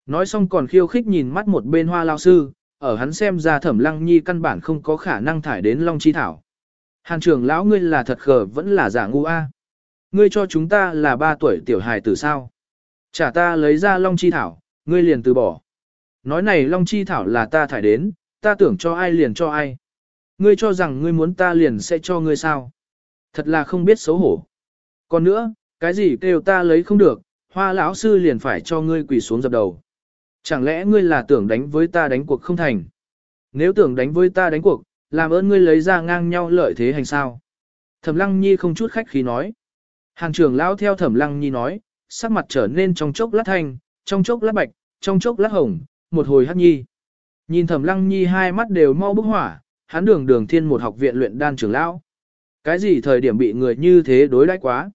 Nói xong còn khiêu khích nhìn mắt một bên hoa lão sư, ở hắn xem ra thẩm lăng nhi căn bản không có khả năng thải đến long chi thảo. Hàn trưởng lão ngươi là thật khờ vẫn là giả ngu a. Ngươi cho chúng ta là ba tuổi tiểu hài tử sao? Chả ta lấy ra long chi thảo, ngươi liền từ bỏ. Nói này long chi thảo là ta thải đến, ta tưởng cho ai liền cho ai. Ngươi cho rằng ngươi muốn ta liền sẽ cho ngươi sao? Thật là không biết xấu hổ. Còn nữa, cái gì kêu ta lấy không được, hoa lão sư liền phải cho ngươi quỳ xuống dập đầu. Chẳng lẽ ngươi là tưởng đánh với ta đánh cuộc không thành? Nếu tưởng đánh với ta đánh cuộc, làm ơn ngươi lấy ra ngang nhau lợi thế hành sao? Thẩm Lăng Nhi không chút khách khí nói. Hàng trưởng lão theo Thẩm Lăng Nhi nói, sắc mặt trở nên trong chốc lát thanh, trong chốc lát bạch, trong chốc lát hồng, một hồi hắc nhi. Nhìn thẩm lăng nhi hai mắt đều mau bức hỏa, hắn đường đường thiên một học viện luyện đan trưởng lão. Cái gì thời điểm bị người như thế đối đãi quá.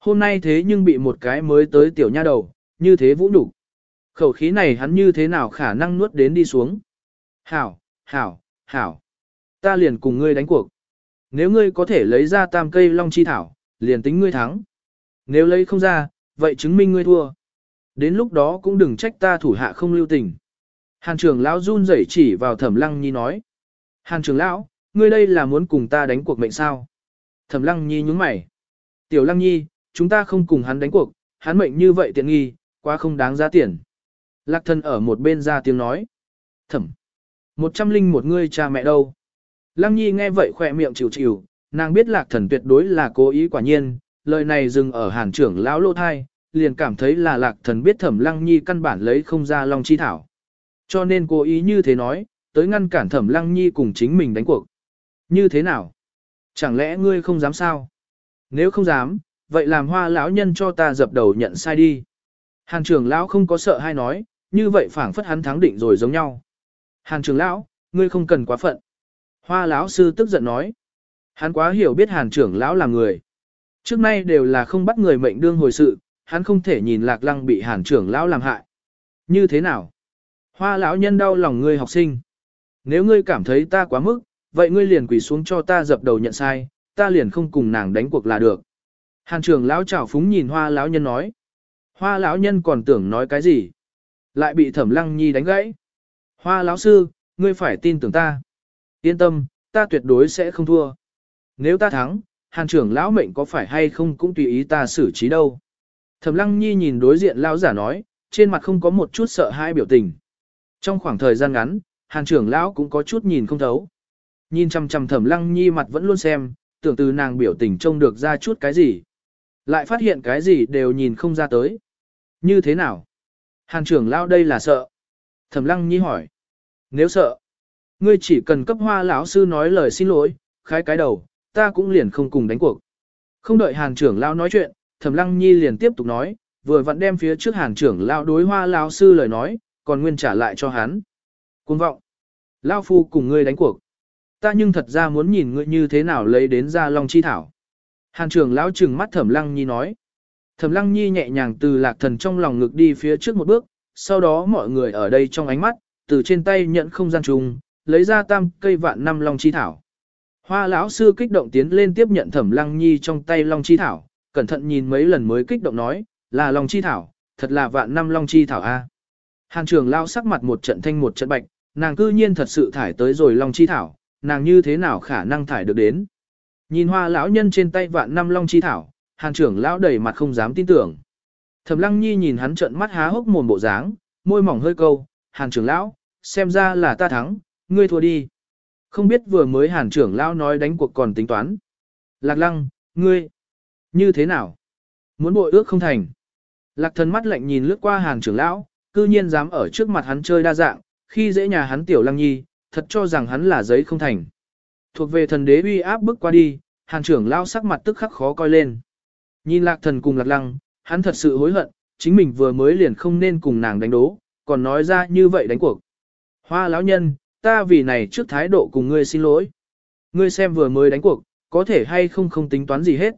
Hôm nay thế nhưng bị một cái mới tới tiểu nha đầu, như thế vũ nhục Khẩu khí này hắn như thế nào khả năng nuốt đến đi xuống. Hảo, hảo, hảo. Ta liền cùng ngươi đánh cuộc. Nếu ngươi có thể lấy ra tam cây long chi thảo, liền tính ngươi thắng. Nếu lấy không ra, vậy chứng minh ngươi thua. Đến lúc đó cũng đừng trách ta thủ hạ không lưu tình. Hàn trưởng lão run rẩy chỉ vào thẩm lăng nhi nói. Hàn trưởng lão, ngươi đây là muốn cùng ta đánh cuộc mệnh sao? Thẩm lăng nhi nhúng mày. Tiểu lăng nhi, chúng ta không cùng hắn đánh cuộc, hắn mệnh như vậy tiện nghi, quá không đáng giá tiền. Lạc thân ở một bên ra tiếng nói. Thẩm. Một trăm linh một ngươi cha mẹ đâu? Lăng nhi nghe vậy khỏe miệng chịu chịu, nàng biết lạc thần tuyệt đối là cố ý quả nhiên, lời này dừng ở hàn trưởng lão lô thai, liền cảm thấy là lạc thần biết thẩm lăng nhi căn bản lấy không ra long chi thảo. Cho nên cố ý như thế nói, tới ngăn cản thẩm lăng nhi cùng chính mình đánh cuộc. Như thế nào? Chẳng lẽ ngươi không dám sao? Nếu không dám, vậy làm hoa lão nhân cho ta dập đầu nhận sai đi. Hàn trưởng lão không có sợ hay nói, như vậy phảng phất hắn thắng định rồi giống nhau. Hàn trưởng lão, ngươi không cần quá phận. Hoa lão sư tức giận nói. Hắn quá hiểu biết hàn trưởng lão là người. Trước nay đều là không bắt người mệnh đương hồi sự, hắn không thể nhìn lạc lăng bị hàn trưởng lão làm hại. Như thế nào? Hoa lão nhân đau lòng ngươi học sinh. Nếu ngươi cảm thấy ta quá mức, vậy ngươi liền quỳ xuống cho ta dập đầu nhận sai, ta liền không cùng nàng đánh cuộc là được. Hàn trưởng lão chảo phúng nhìn hoa lão nhân nói. Hoa lão nhân còn tưởng nói cái gì? Lại bị thẩm lăng nhi đánh gãy. Hoa lão sư, ngươi phải tin tưởng ta. Yên tâm, ta tuyệt đối sẽ không thua. Nếu ta thắng, hàn trưởng lão mệnh có phải hay không cũng tùy ý ta xử trí đâu. Thẩm lăng nhi nhìn đối diện lão giả nói, trên mặt không có một chút sợ hãi biểu tình. Trong khoảng thời gian ngắn, hàn trưởng lão cũng có chút nhìn không thấu. Nhìn chằm chằm thẩm lăng nhi mặt vẫn luôn xem, tưởng từ nàng biểu tình trông được ra chút cái gì. Lại phát hiện cái gì đều nhìn không ra tới. Như thế nào? Hàn trưởng lão đây là sợ. Thẩm lăng nhi hỏi. Nếu sợ, ngươi chỉ cần cấp hoa lão sư nói lời xin lỗi, khái cái đầu, ta cũng liền không cùng đánh cuộc. Không đợi hàn trưởng lão nói chuyện, thẩm lăng nhi liền tiếp tục nói, vừa vặn đem phía trước hàn trưởng lão đối hoa lão sư lời nói, còn nguyên trả lại cho hắn. Cuồng vọng. Lao phu cùng ngươi đánh cuộc. Ta nhưng thật ra muốn nhìn ngươi như thế nào lấy đến ra long chi thảo. Hàn trưởng lão trừng mắt thẩm lăng nhi nói. Thẩm lăng nhi nhẹ nhàng từ lạc thần trong lòng ngực đi phía trước một bước, sau đó mọi người ở đây trong ánh mắt, từ trên tay nhận không gian trùng, lấy ra tam cây vạn năm long chi thảo. Hoa lão sư kích động tiến lên tiếp nhận thẩm lăng nhi trong tay long chi thảo, cẩn thận nhìn mấy lần mới kích động nói, là long chi thảo, thật là vạn năm long chi thảo a. Hàng trưởng lao sắc mặt một trận thanh một trận bạch, nàng cư nhiên thật sự thải tới rồi long chi thảo, nàng như thế nào khả năng thải được đến. Nhìn hoa lão nhân trên tay vạn năm long chi thảo, hàng trưởng lão đầy mặt không dám tin tưởng. Thẩm lăng nhi nhìn hắn trận mắt há hốc mồm bộ dáng, môi mỏng hơi câu, hàn trưởng lão, xem ra là ta thắng, ngươi thua đi. Không biết vừa mới hàn trưởng lão nói đánh cuộc còn tính toán. Lạc lăng, ngươi, như thế nào? Muốn bội ước không thành. Lạc thần mắt lạnh nhìn lướt qua hàn trưởng lão, cư nhiên dám ở trước mặt hắn chơi đa dạng, khi dễ nhà hắn tiểu lăng nhi, thật cho rằng hắn là giấy không thành. Thuộc về thần đế uy áp bước qua đi, hàn trưởng lao sắc mặt tức khắc khó coi lên. Nhìn lạc thần cùng lạc lăng, hắn thật sự hối hận, chính mình vừa mới liền không nên cùng nàng đánh đố, còn nói ra như vậy đánh cuộc. Hoa lão nhân, ta vì này trước thái độ cùng ngươi xin lỗi. Ngươi xem vừa mới đánh cuộc, có thể hay không không tính toán gì hết.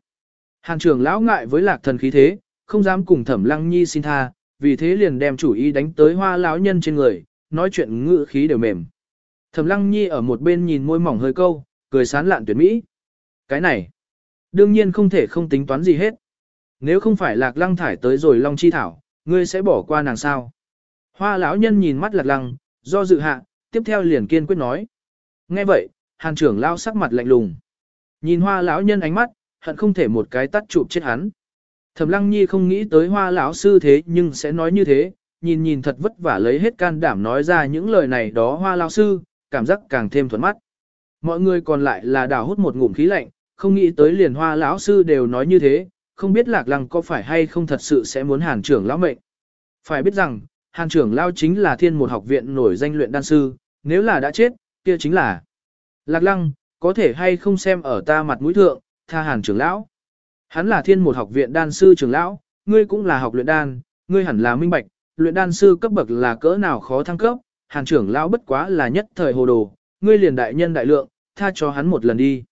Hàn trưởng lão ngại với lạc thần khí thế, không dám cùng thẩm lăng nhi xin tha, vì thế liền đem chủ ý đánh tới hoa lão nhân trên người, nói chuyện ngữ khí đều mềm. Thẩm lăng nhi ở một bên nhìn môi mỏng hơi câu, cười sán lạn tuyệt mỹ. Cái này, đương nhiên không thể không tính toán gì hết. Nếu không phải lạc lăng thải tới rồi long chi thảo, ngươi sẽ bỏ qua nàng sao. Hoa lão nhân nhìn mắt lạc lăng, do dự hạ, tiếp theo liền kiên quyết nói. Nghe vậy, hàn trưởng lao sắc mặt lạnh lùng. Nhìn hoa lão nhân ánh mắt, hận không thể một cái tắt chụp chết hắn. Thẩm Lăng Nhi không nghĩ tới Hoa lão sư thế nhưng sẽ nói như thế, nhìn nhìn thật vất vả lấy hết can đảm nói ra những lời này đó Hoa lão sư, cảm giác càng thêm thuận mắt. Mọi người còn lại là đào hút một ngụm khí lạnh, không nghĩ tới liền Hoa lão sư đều nói như thế, không biết Lạc Lăng có phải hay không thật sự sẽ muốn Hàn trưởng lão mệnh. Phải biết rằng, Hàn trưởng lão chính là thiên một học viện nổi danh luyện đan sư, nếu là đã chết, kia chính là Lạc Lăng, có thể hay không xem ở ta mặt mũi thượng, tha Hàn trưởng lão. Hắn là thiên một học viện đan sư trưởng lão, ngươi cũng là học luyện đan, ngươi hẳn là minh bạch, luyện đan sư cấp bậc là cỡ nào khó thăng cấp, hàn trưởng lão bất quá là nhất thời hồ đồ, ngươi liền đại nhân đại lượng, tha cho hắn một lần đi.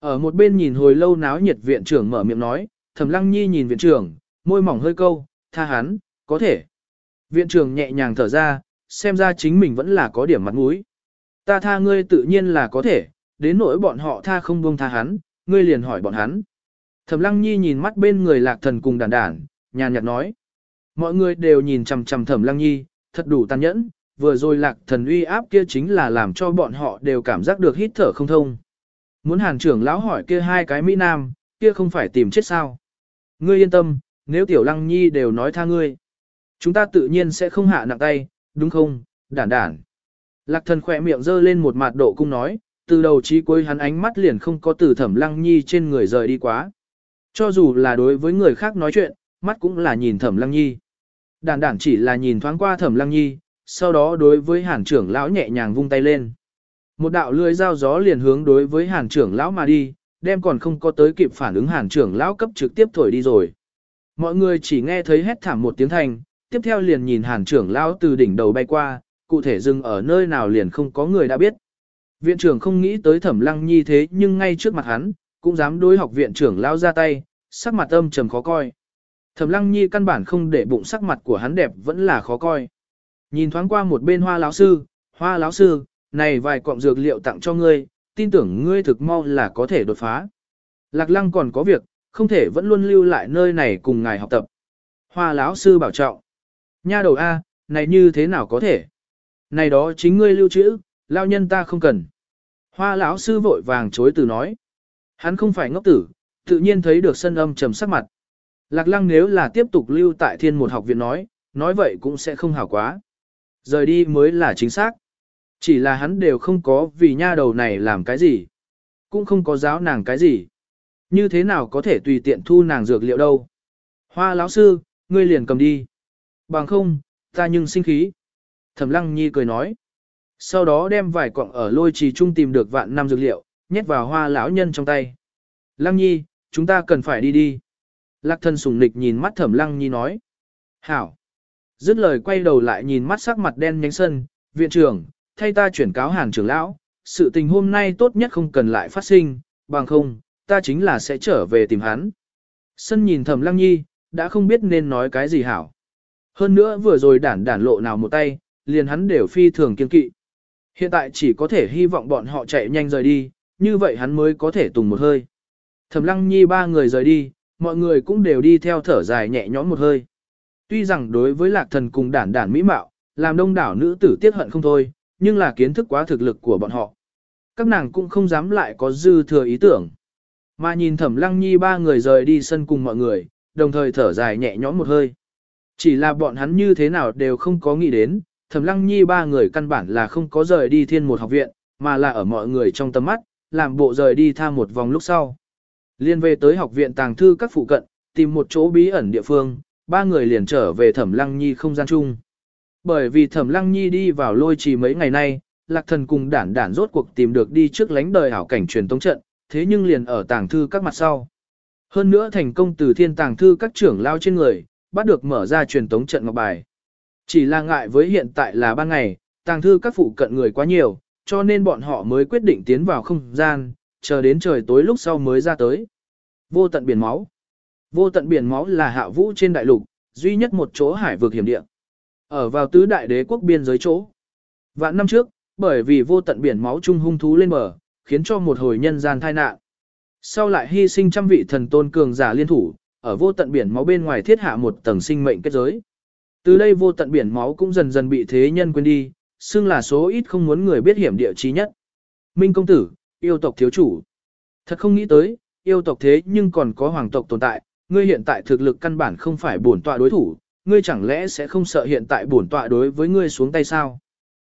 Ở một bên nhìn hồi lâu náo nhiệt viện trưởng mở miệng nói, thẩm lăng nhi nhìn viện trưởng, môi mỏng hơi câu, tha hắn, có thể. Viện trưởng nhẹ nhàng thở ra, xem ra chính mình vẫn là có điểm mặt mũi. Ta tha ngươi tự nhiên là có thể, đến nỗi bọn họ tha không buông tha hắn, ngươi liền hỏi bọn hắn. Thẩm Lăng Nhi nhìn mắt bên người Lạc Thần cùng đàn đản, nhàn nhạt nói. Mọi người đều nhìn chằm chằm Thẩm Lăng Nhi, thật đủ tàn nhẫn, vừa rồi Lạc Thần uy áp kia chính là làm cho bọn họ đều cảm giác được hít thở không thông. Muốn Hàn trưởng lão hỏi kia hai cái Mỹ Nam, kia không phải tìm chết sao. Ngươi yên tâm, nếu Tiểu Lăng Nhi đều nói tha ngươi. Chúng ta tự nhiên sẽ không hạ nặng tay, đúng không, đản đản. Lạc thần khỏe miệng giơ lên một mặt độ cung nói, từ đầu chí cuối hắn ánh mắt liền không có từ thẩm lăng nhi trên người rời đi quá. Cho dù là đối với người khác nói chuyện, mắt cũng là nhìn thẩm lăng nhi. Đản đản chỉ là nhìn thoáng qua thẩm lăng nhi, sau đó đối với hàn trưởng lão nhẹ nhàng vung tay lên. Một đạo lưới dao gió liền hướng đối với hàn trưởng lão mà đi, đem còn không có tới kịp phản ứng hàn trưởng lão cấp trực tiếp thổi đi rồi. Mọi người chỉ nghe thấy hét thảm một tiếng thành, tiếp theo liền nhìn hàn trưởng lão từ đỉnh đầu bay qua, cụ thể dừng ở nơi nào liền không có người đã biết. Viện trưởng không nghĩ tới thẩm lăng nhi thế nhưng ngay trước mặt hắn, cũng dám đối học viện trưởng lão ra tay, sắc mặt âm trầm khó coi. Thẩm lăng nhi căn bản không để bụng sắc mặt của hắn đẹp vẫn là khó coi. Nhìn thoáng qua một bên hoa lão sư, hoa lão sư, này vài cọng dược liệu tặng cho ngươi, tin tưởng ngươi thực mau là có thể đột phá. Lạc lăng còn có việc, không thể vẫn luôn lưu lại nơi này cùng ngài học tập. Hoa lão sư bảo trọng. Nha đầu A, này như thế nào có thể? Này đó chính ngươi lưu trữ, lao nhân ta không cần. Hoa lão sư vội vàng chối từ nói. Hắn không phải ngốc tử, tự nhiên thấy được sân âm trầm sắc mặt. Lạc lăng nếu là tiếp tục lưu tại thiên một học viện nói, nói vậy cũng sẽ không hảo quá. Rời đi mới là chính xác. Chỉ là hắn đều không có vì nha đầu này làm cái gì. Cũng không có giáo nàng cái gì. Như thế nào có thể tùy tiện thu nàng dược liệu đâu. Hoa lão sư, ngươi liền cầm đi. Bằng không, ta nhưng sinh khí. Thẩm lăng nhi cười nói. Sau đó đem vài quặng ở lôi trì trung tìm được vạn năm dược liệu, nhét vào hoa lão nhân trong tay. Lăng nhi, chúng ta cần phải đi đi. Lạc thân sùng nịch nhìn mắt thẩm lăng nhi nói. Hảo. Dứt lời quay đầu lại nhìn mắt sắc mặt đen nhánh sân, viện trưởng, thay ta chuyển cáo hàn trưởng lão, sự tình hôm nay tốt nhất không cần lại phát sinh, bằng không, ta chính là sẽ trở về tìm hắn. Sân nhìn thẩm lăng nhi, đã không biết nên nói cái gì hảo. Hơn nữa vừa rồi đản đản lộ nào một tay, liền hắn đều phi thường kiên kỵ. Hiện tại chỉ có thể hy vọng bọn họ chạy nhanh rời đi, như vậy hắn mới có thể tùng một hơi. Thẩm lăng nhi ba người rời đi, mọi người cũng đều đi theo thở dài nhẹ nhõm một hơi. Tuy rằng đối với lạc thần cùng đản đản mỹ mạo, làm đông đảo nữ tử tiếc hận không thôi, nhưng là kiến thức quá thực lực của bọn họ. Các nàng cũng không dám lại có dư thừa ý tưởng. Mà nhìn thẩm lăng nhi ba người rời đi sân cùng mọi người, đồng thời thở dài nhẹ nhõm một hơi. Chỉ là bọn hắn như thế nào đều không có nghĩ đến, Thẩm Lăng Nhi ba người căn bản là không có rời đi thiên một học viện, mà là ở mọi người trong tầm mắt, làm bộ rời đi tham một vòng lúc sau. Liên về tới học viện tàng thư các phụ cận, tìm một chỗ bí ẩn địa phương, ba người liền trở về Thẩm Lăng Nhi không gian chung. Bởi vì Thẩm Lăng Nhi đi vào lôi trì mấy ngày nay, Lạc Thần cùng đản đản rốt cuộc tìm được đi trước lánh đời hảo cảnh truyền tống trận, thế nhưng liền ở tàng thư các mặt sau. Hơn nữa thành công từ thiên tàng thư các trưởng lao trên người, bắt được mở ra truyền tống trận ngọc bài. Chỉ là ngại với hiện tại là ban ngày, tàng thư các phụ cận người quá nhiều, cho nên bọn họ mới quyết định tiến vào không gian, chờ đến trời tối lúc sau mới ra tới. Vô tận biển máu. Vô tận biển máu là hạ vũ trên đại lục, duy nhất một chỗ hải vực hiểm địa. Ở vào tứ đại đế quốc biên giới chỗ. Vạn năm trước, bởi vì vô tận biển máu chung hung thú lên bờ, khiến cho một hồi nhân gian tai nạn. Sau lại hy sinh trăm vị thần tôn cường giả liên thủ, ở vô tận biển máu bên ngoài thiết hạ một tầng sinh mệnh kết giới. Từ đây vô tận biển máu cũng dần dần bị thế nhân quên đi, xưng là số ít không muốn người biết hiểm địa chí nhất. Minh công tử, yêu tộc thiếu chủ. Thật không nghĩ tới, yêu tộc thế nhưng còn có hoàng tộc tồn tại, ngươi hiện tại thực lực căn bản không phải bổn tọa đối thủ, ngươi chẳng lẽ sẽ không sợ hiện tại bổn tọa đối với ngươi xuống tay sao?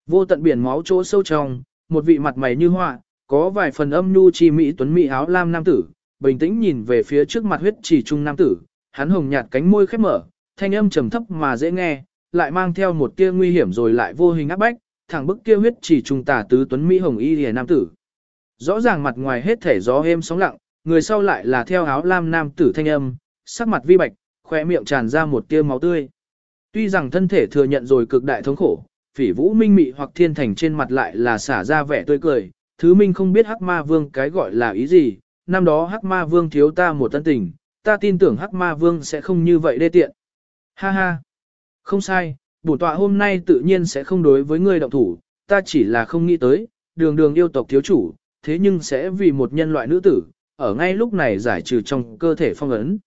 Vô tận biển máu chỗ sâu trong, một vị mặt mày như hoa, có vài phần âm nhu chi mỹ tuấn mỹ áo lam nam tử, bình tĩnh nhìn về phía trước mặt huyết chỉ trung nam tử, hắn hồng nhạt cánh môi khép mở, thanh âm trầm thấp mà dễ nghe, lại mang theo một tia nguy hiểm rồi lại vô hình áp bách, thẳng bức kia huyết chỉ trung tả tứ tuấn mỹ hồng y liễu nam tử. Rõ ràng mặt ngoài hết thể gió êm sóng lặng, người sau lại là theo áo lam nam tử thanh âm, sắc mặt vi bạch, khóe miệng tràn ra một tia máu tươi. Tuy rằng thân thể thừa nhận rồi cực đại thống khổ, phỉ vũ minh mị hoặc thiên thành trên mặt lại là xả ra vẻ tươi cười, thứ minh không biết hắc ma vương cái gọi là ý gì, năm đó hắc ma vương thiếu ta một tân tình, ta tin tưởng hắc ma vương sẽ không như vậy đê tiện. Ha ha, không sai, bổn tọa hôm nay tự nhiên sẽ không đối với ngươi động thủ, ta chỉ là không nghĩ tới, đường đường yêu tộc thiếu chủ, thế nhưng sẽ vì một nhân loại nữ tử, ở ngay lúc này giải trừ trong cơ thể phong ấn.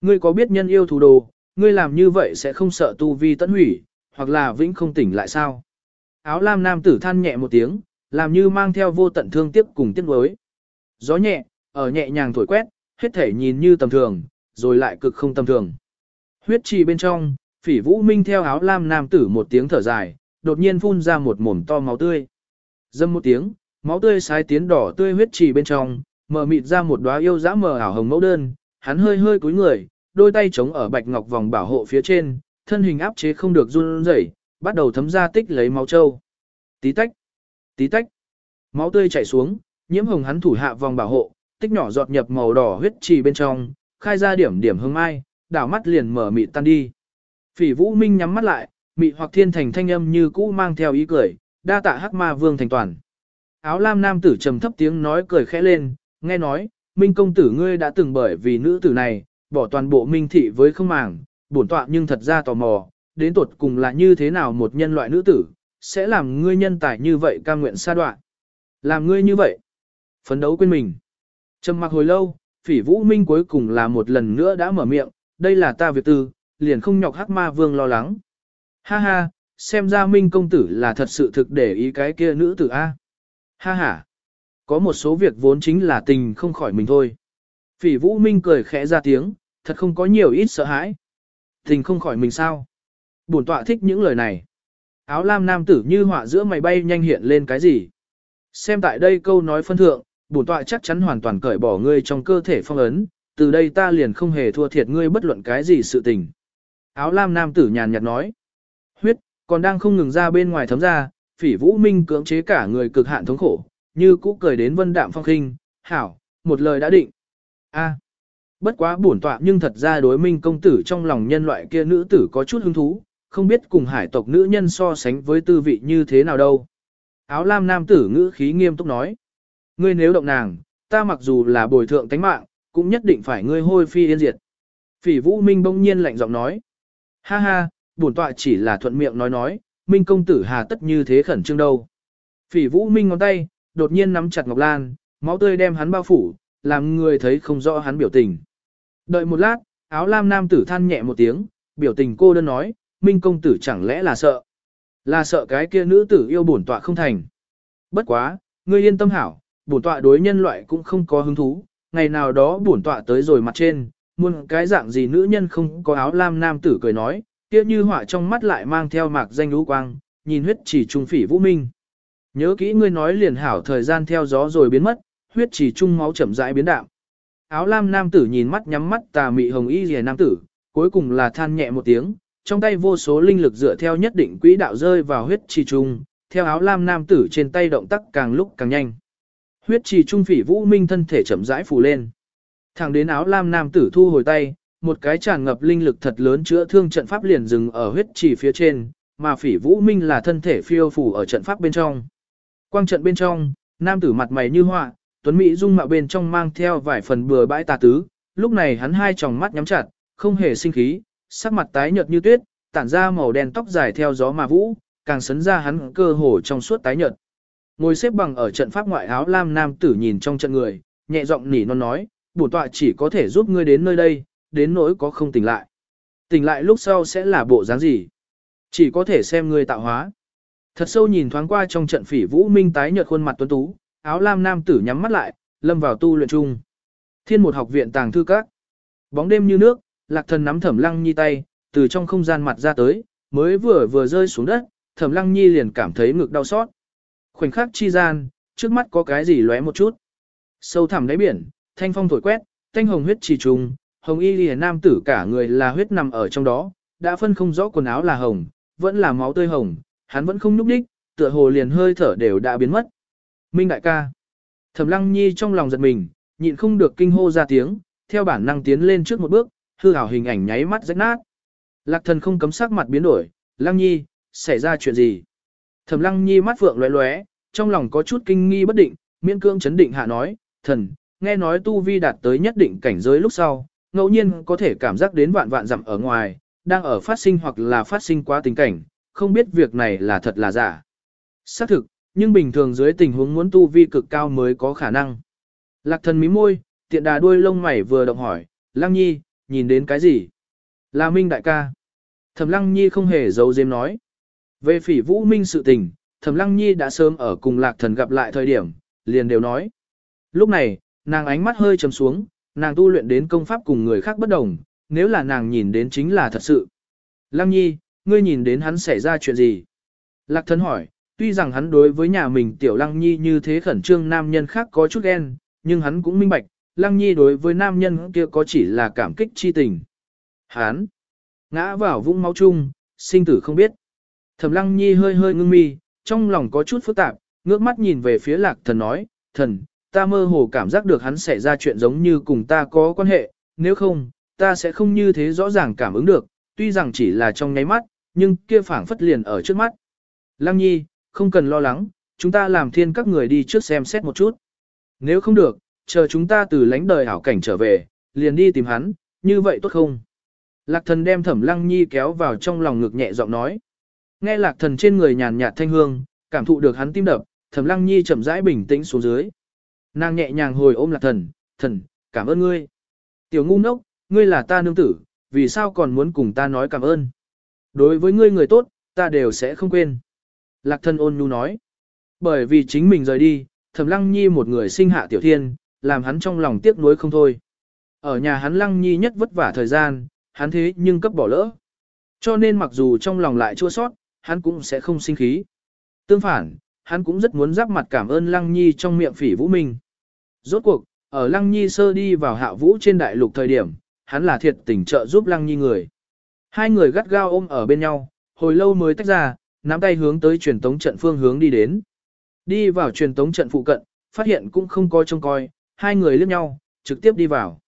Ngươi có biết nhân yêu thủ đồ, ngươi làm như vậy sẽ không sợ tu vi tận hủy, hoặc là vĩnh không tỉnh lại sao? Áo lam nam tử than nhẹ một tiếng, làm như mang theo vô tận thương tiếc cùng tiếc nuối. Gió nhẹ, ở nhẹ nhàng thổi quét, hết thể nhìn như tầm thường, rồi lại cực không tầm thường. Huyết trì bên trong, phỉ vũ minh theo áo lam nam tử một tiếng thở dài, đột nhiên phun ra một mồm to máu tươi. Dâm một tiếng, máu tươi sái tiến đỏ tươi huyết trì bên trong, mở mịt ra một đóa yêu dã mờ ảo hồng mẫu đơn, hắn hơi hơi cúi người, đôi tay chống ở bạch ngọc vòng bảo hộ phía trên, thân hình áp chế không được run rẩy, bắt đầu thấm ra tích lấy máu trâu. Tí tách, tí tách, máu tươi chảy xuống, nhiễm hồng hắn thủ hạ vòng bảo hộ, tích nhỏ giọt nhập màu đỏ huyết trì bên trong, khai ra điểm điểm hương mai, đảo mắt liền mở mị tan đi. Phỉ Vũ Minh nhắm mắt lại, mị hoặc thiên thành thanh âm như cũ mang theo ý cười, đa tạ hắc ma vương thành toàn. Áo lam nam tử trầm thấp tiếng nói cười khẽ lên, nghe nói, Minh công tử ngươi đã từng bởi vì nữ tử này, bỏ toàn bộ minh thị với không màng, bổn tọa nhưng thật ra tò mò, đến tuột cùng là như thế nào một nhân loại nữ tử, sẽ làm ngươi nhân tài như vậy cam nguyện sa đoạn. Làm ngươi như vậy, phấn đấu quên mình. Trầm mặc hồi lâu, phỉ vũ minh cuối cùng là một lần nữa đã mở miệng, đây là ta việc tư, liền không nhọc hắc ma vương lo lắng. Ha ha, xem ra minh công tử là thật sự thực để ý cái kia nữ tử A. Ha ha, có một số việc vốn chính là tình không khỏi mình thôi. Phỉ vũ minh cười khẽ ra tiếng, thật không có nhiều ít sợ hãi. Tình không khỏi mình sao. Bổn tọa thích những lời này. Áo lam nam tử như họa giữa mày bay nhanh hiện lên cái gì. Xem tại đây câu nói phân thượng, bổn tọa chắc chắn hoàn toàn cởi bỏ ngươi trong cơ thể phong ấn, từ đây ta liền không hề thua thiệt ngươi bất luận cái gì sự tình. Áo lam nam tử nhàn nhạt nói. Huyết, còn đang không ngừng ra bên ngoài thấm ra, phỉ vũ minh cưỡng chế cả người cực hạn thống khổ, như cũ cười đến vân đạm phong khinh, hảo, một lời đã định. A, bất quá bổn tọa nhưng thật ra đối minh công tử trong lòng nhân loại kia nữ tử có chút hứng thú, không biết cùng hải tộc nữ nhân so sánh với tư vị như thế nào đâu. Áo lam nam tử ngữ khí nghiêm túc nói. Ngươi nếu động nàng, ta mặc dù là bồi thượng tánh mạng, cũng nhất định phải ngươi hôi phi yên diệt. Phỉ vũ minh bỗng nhiên lạnh giọng nói. Ha ha, bổn tọa chỉ là thuận miệng nói nói, minh công tử hà tất như thế khẩn trương đâu. Phỉ vũ minh ngón tay, đột nhiên nắm chặt ngọc lan, máu tươi đem hắn bao phủ, làm người thấy không rõ hắn biểu tình. Đợi một lát, áo lam nam tử than nhẹ một tiếng, biểu tình cô đơn nói, minh công tử chẳng lẽ là sợ. Là sợ cái kia nữ tử yêu bổn tọa không thành. Bất quá, ngươi yên tâm hảo, bổn tọa đối nhân loại cũng không có hứng thú, ngày nào đó bổn tọa tới rồi mặt trên, muôn cái dạng gì nữ nhân không có áo lam nam tử cười nói, kia như họa trong mắt lại mang theo mạc danh lũ quang, nhìn huyết chỉ trung phỉ vũ minh. Nhớ kỹ ngươi nói liền hảo thời gian theo gió rồi biến mất, huyết chỉ trung máu chậm rãi biến đạo. Áo lam nam tử nhìn mắt nhắm mắt tà mị hồng y rìa nam tử, cuối cùng là than nhẹ một tiếng, trong tay vô số linh lực dựa theo nhất định quỹ đạo rơi vào huyết trì trung, theo áo lam nam tử trên tay động tác càng lúc càng nhanh. Huyết trì trung phỉ vũ minh thân thể chậm rãi phủ lên. Thẳng đến áo lam nam tử thu hồi tay, một cái tràn ngập linh lực thật lớn chữa thương trận pháp liền dừng ở huyết trì phía trên, mà phỉ vũ minh là thân thể phiêu phủ ở trận pháp bên trong. Quang trận bên trong, nam tử mặt mày như họa, tuấn mỹ dung mạo bên trong mang theo vài phần bừa bãi tà tứ, lúc này hắn hai tròng mắt nhắm chặt, không hề sinh khí, sắc mặt tái nhợt như tuyết, tản ra màu đen tóc dài theo gió mà vũ, càng sấn ra hắn cơ hồ trong suốt tái nhợt. Ngồi xếp bằng ở trận pháp ngoại áo lam nam tử nhìn trong trận người, nhẹ giọng nỉ non nói, bổn tọa chỉ có thể giúp ngươi đến nơi đây, đến nỗi có không tỉnh lại. Tỉnh lại lúc sau sẽ là bộ dáng gì? Chỉ có thể xem ngươi tạo hóa. Thật sâu nhìn thoáng qua trong trận phỉ vũ minh tái nhợt khuôn mặt tuấn tú, áo lam nam tử nhắm mắt lại, lâm vào tu luyện chung. Thiên một học viện tàng thư các. Bóng đêm như nước, lạc thần nắm thẩm lăng nhi tay, từ trong không gian mặt ra tới, mới vừa vừa rơi xuống đất, thẩm lăng nhi liền cảm thấy ngực đau xót. Khoảnh khắc chi gian, trước mắt có cái gì lóe một chút. Sâu thẳm đáy biển, thanh phong thổi quét, thanh hồng huyết trì trùng, hồng y lìa nam tử cả người là huyết nằm ở trong đó, đã phân không rõ quần áo là hồng, vẫn là máu tươi hồng, hắn vẫn không núp đích, tựa hồ liền hơi thở đều đã biến mất. Minh đại ca. Thẩm lăng nhi trong lòng giật mình, nhịn không được kinh hô ra tiếng, theo bản năng tiến lên trước một bước, hư ảo hình ảnh nháy mắt rách nát. Lạc thần không cấm sắc mặt biến đổi, lăng nhi, xảy ra chuyện gì? Thẩm lăng nhi mắt phượng lóe lóe, trong lòng có chút kinh nghi bất định, miễn cương chấn định hạ nói, thần, nghe nói tu vi đạt tới nhất định cảnh giới lúc sau, ngẫu nhiên có thể cảm giác đến vạn vạn dặm ở ngoài, đang ở phát sinh hoặc là phát sinh quá tình cảnh, không biết việc này là thật là giả. Xác thực, nhưng bình thường dưới tình huống muốn tu vi cực cao mới có khả năng. Lạc thần mí môi, tiện đà đuôi lông mày vừa động hỏi, Lăng Nhi, nhìn đến cái gì? Là Minh đại ca. Thẩm Lăng Nhi không hề giấu giếm nói. Về phỉ vũ minh sự tình, Thẩm Lăng Nhi đã sớm ở cùng Lạc thần gặp lại thời điểm, liền đều nói. Lúc này, nàng ánh mắt hơi trầm xuống, nàng tu luyện đến công pháp cùng người khác bất đồng, nếu là nàng nhìn đến chính là thật sự. Lăng Nhi, ngươi nhìn đến hắn xảy ra chuyện gì? Lạc thần hỏi, tuy rằng hắn đối với nhà mình tiểu Lăng Nhi như thế khẩn trương nam nhân khác có chút ghen, nhưng hắn cũng minh bạch, Lăng Nhi đối với nam nhân kia có chỉ là cảm kích chi tình. Hắn ngã vào vũng máu chung, sinh tử không biết. Thẩm Lăng Nhi hơi hơi ngưng mi, trong lòng có chút phức tạp, ngước mắt nhìn về phía lạc thần nói, thần, ta mơ hồ cảm giác được hắn xảy ra chuyện giống như cùng ta có quan hệ, nếu không, ta sẽ không như thế rõ ràng cảm ứng được, tuy rằng chỉ là trong nháy mắt, nhưng kia phảng phất liền ở trước mắt. Lăng Nhi, không cần lo lắng, chúng ta làm thiên các người đi trước xem xét một chút. Nếu không được, chờ chúng ta từ lánh đời hảo cảnh trở về, liền đi tìm hắn, như vậy tốt không? Lạc thần đem thẩm lăng nhi kéo vào trong lòng ngực nhẹ giọng nói. Nghe lạc thần trên người nhàn nhạt thanh hương, cảm thụ được hắn tim đập, thẩm lăng nhi chậm rãi bình tĩnh xuống dưới. Nàng nhẹ nhàng hồi ôm lạc thần, thần, cảm ơn ngươi. Tiểu ngu ngốc, ngươi là ta nương tử, vì sao còn muốn cùng ta nói cảm ơn? Đối với ngươi người tốt, ta đều sẽ không quên. Lạc thần ôn nhu nói. Bởi vì chính mình rời đi, thẩm lăng nhi một người sinh hạ tiểu thiên, làm hắn trong lòng tiếc nuối không thôi. Ở nhà hắn lăng nhi nhất vất vả thời gian, hắn thế nhưng cấp bỏ lỡ. Cho nên mặc dù trong lòng lại chua sót, hắn cũng sẽ không sinh khí. Tương phản, hắn cũng rất muốn giáp mặt cảm ơn lăng nhi trong miệng phỉ vũ minh. Rốt cuộc, ở lăng nhi sơ đi vào hạ vũ trên đại lục thời điểm, hắn là thiệt tình trợ giúp lăng nhi người. Hai người gắt gao ôm ở bên nhau, hồi lâu mới tách ra, nắm tay hướng tới truyền tống trận phương hướng đi đến. Đi vào truyền tống trận phụ cận, phát hiện cũng không coi trông coi, hai người liếc nhau, trực tiếp đi vào.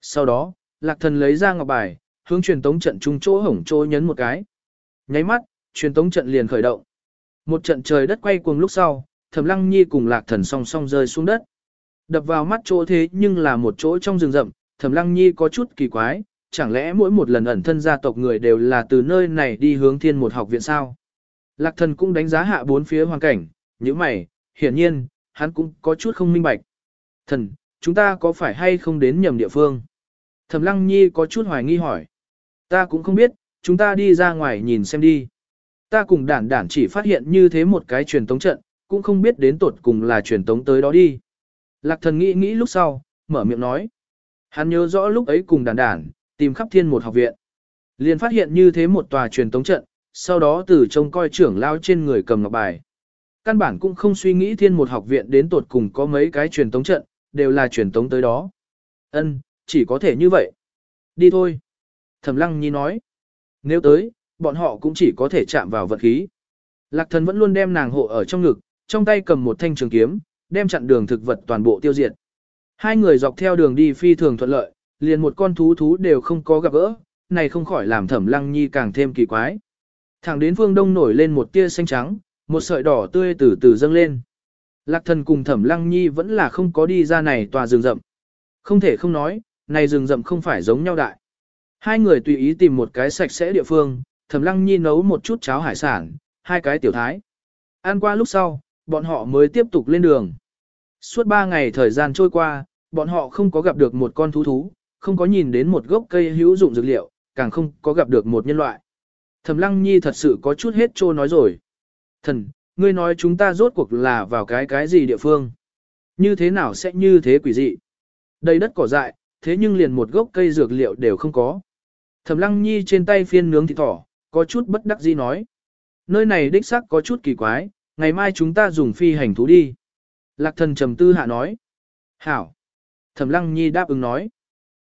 Sau đó, lạc thần lấy ra ngọc bài, hướng truyền tống trận trung chỗ hổng chỗ nhấn một cái. Nháy mắt, truyền tống trận liền khởi động. Một trận trời đất quay cuồng lúc sau, Thẩm Lăng Nhi cùng Lạc Thần song song rơi xuống đất. Đập vào mắt chỗ thế nhưng là một chỗ trong rừng rậm, Thẩm Lăng Nhi có chút kỳ quái, chẳng lẽ mỗi một lần ẩn thân gia tộc người đều là từ nơi này đi hướng thiên một học viện sao? Lạc Thần cũng đánh giá hạ bốn phía hoàn cảnh, như mày, hiển nhiên, hắn cũng có chút không minh bạch. Thần, chúng ta có phải hay không đến nhầm địa phương? Thẩm Lăng Nhi có chút hoài nghi hỏi. Ta cũng không biết, chúng ta đi ra ngoài nhìn xem đi. Ta cùng đản đản chỉ phát hiện như thế một cái truyền tống trận, cũng không biết đến tột cùng là truyền tống tới đó đi. Lạc thần nghĩ nghĩ lúc sau, mở miệng nói. Hắn nhớ rõ lúc ấy cùng đản đản, tìm khắp thiên một học viện. liền phát hiện như thế một tòa truyền tống trận, sau đó từ trông coi trưởng lao trên người cầm ngọc bài. Căn bản cũng không suy nghĩ thiên một học viện đến tột cùng có mấy cái truyền tống trận, đều là truyền tống tới đó. Ân, chỉ có thể như vậy. Đi thôi. Thẩm lăng nhi nói. Nếu tới, bọn họ cũng chỉ có thể chạm vào vật khí. Lạc thần vẫn luôn đem nàng hộ ở trong ngực, trong tay cầm một thanh trường kiếm, đem chặn đường thực vật toàn bộ tiêu diệt. Hai người dọc theo đường đi phi thường thuận lợi, liền một con thú thú đều không có gặp gỡ, này không khỏi làm thẩm lăng nhi càng thêm kỳ quái. Thẳng đến phương đông nổi lên một tia xanh trắng, một sợi đỏ tươi từ từ dâng lên. Lạc thần cùng thẩm lăng nhi vẫn là không có đi ra này tòa rừng rậm. Không thể không nói, này rừng rậm không phải giống nhau đại. Hai người tùy ý tìm một cái sạch sẽ địa phương, thẩm lăng nhi nấu một chút cháo hải sản, hai cái tiểu thái. Ăn qua lúc sau, bọn họ mới tiếp tục lên đường. Suốt ba ngày thời gian trôi qua, bọn họ không có gặp được một con thú thú, không có nhìn đến một gốc cây hữu dụng dược liệu, càng không có gặp được một nhân loại. Thẩm lăng nhi thật sự có chút hết trô nói rồi. Thần, ngươi nói chúng ta rốt cuộc là vào cái cái gì địa phương? Như thế nào sẽ như thế quỷ dị? Đầy đất cỏ dại, thế nhưng liền một gốc cây dược liệu đều không có. Thẩm lăng nhi trên tay phiên nướng thịt thỏ, có chút bất đắc dĩ nói. Nơi này đích xác có chút kỳ quái, ngày mai chúng ta dùng phi hành thú đi. Lạc thần trầm tư hạ nói. Hảo. Thẩm lăng nhi đáp ứng nói.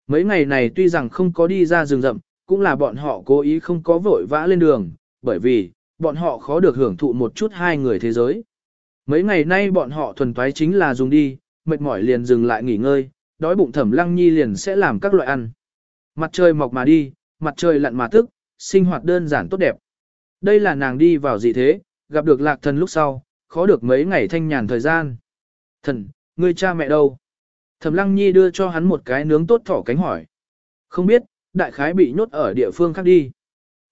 Mấy ngày này tuy rằng không có đi ra rừng rậm, cũng là bọn họ cố ý không có vội vã lên đường, bởi vì, bọn họ khó được hưởng thụ một chút hai người thế giới. Mấy ngày nay bọn họ thuần toái chính là dùng đi, mệt mỏi liền dừng lại nghỉ ngơi, đói bụng thẩm lăng nhi liền sẽ làm các loại ăn. Mặt trời mọc mà đi, mặt trời lặn mà tức, sinh hoạt đơn giản tốt đẹp. Đây là nàng đi vào dị thế, gặp được lạc thần lúc sau, khó được mấy ngày thanh nhàn thời gian. Thần, ngươi cha mẹ đâu? Thẩm lăng nhi đưa cho hắn một cái nướng tốt thỏ cánh hỏi. Không biết, đại khái bị nhốt ở địa phương khác đi.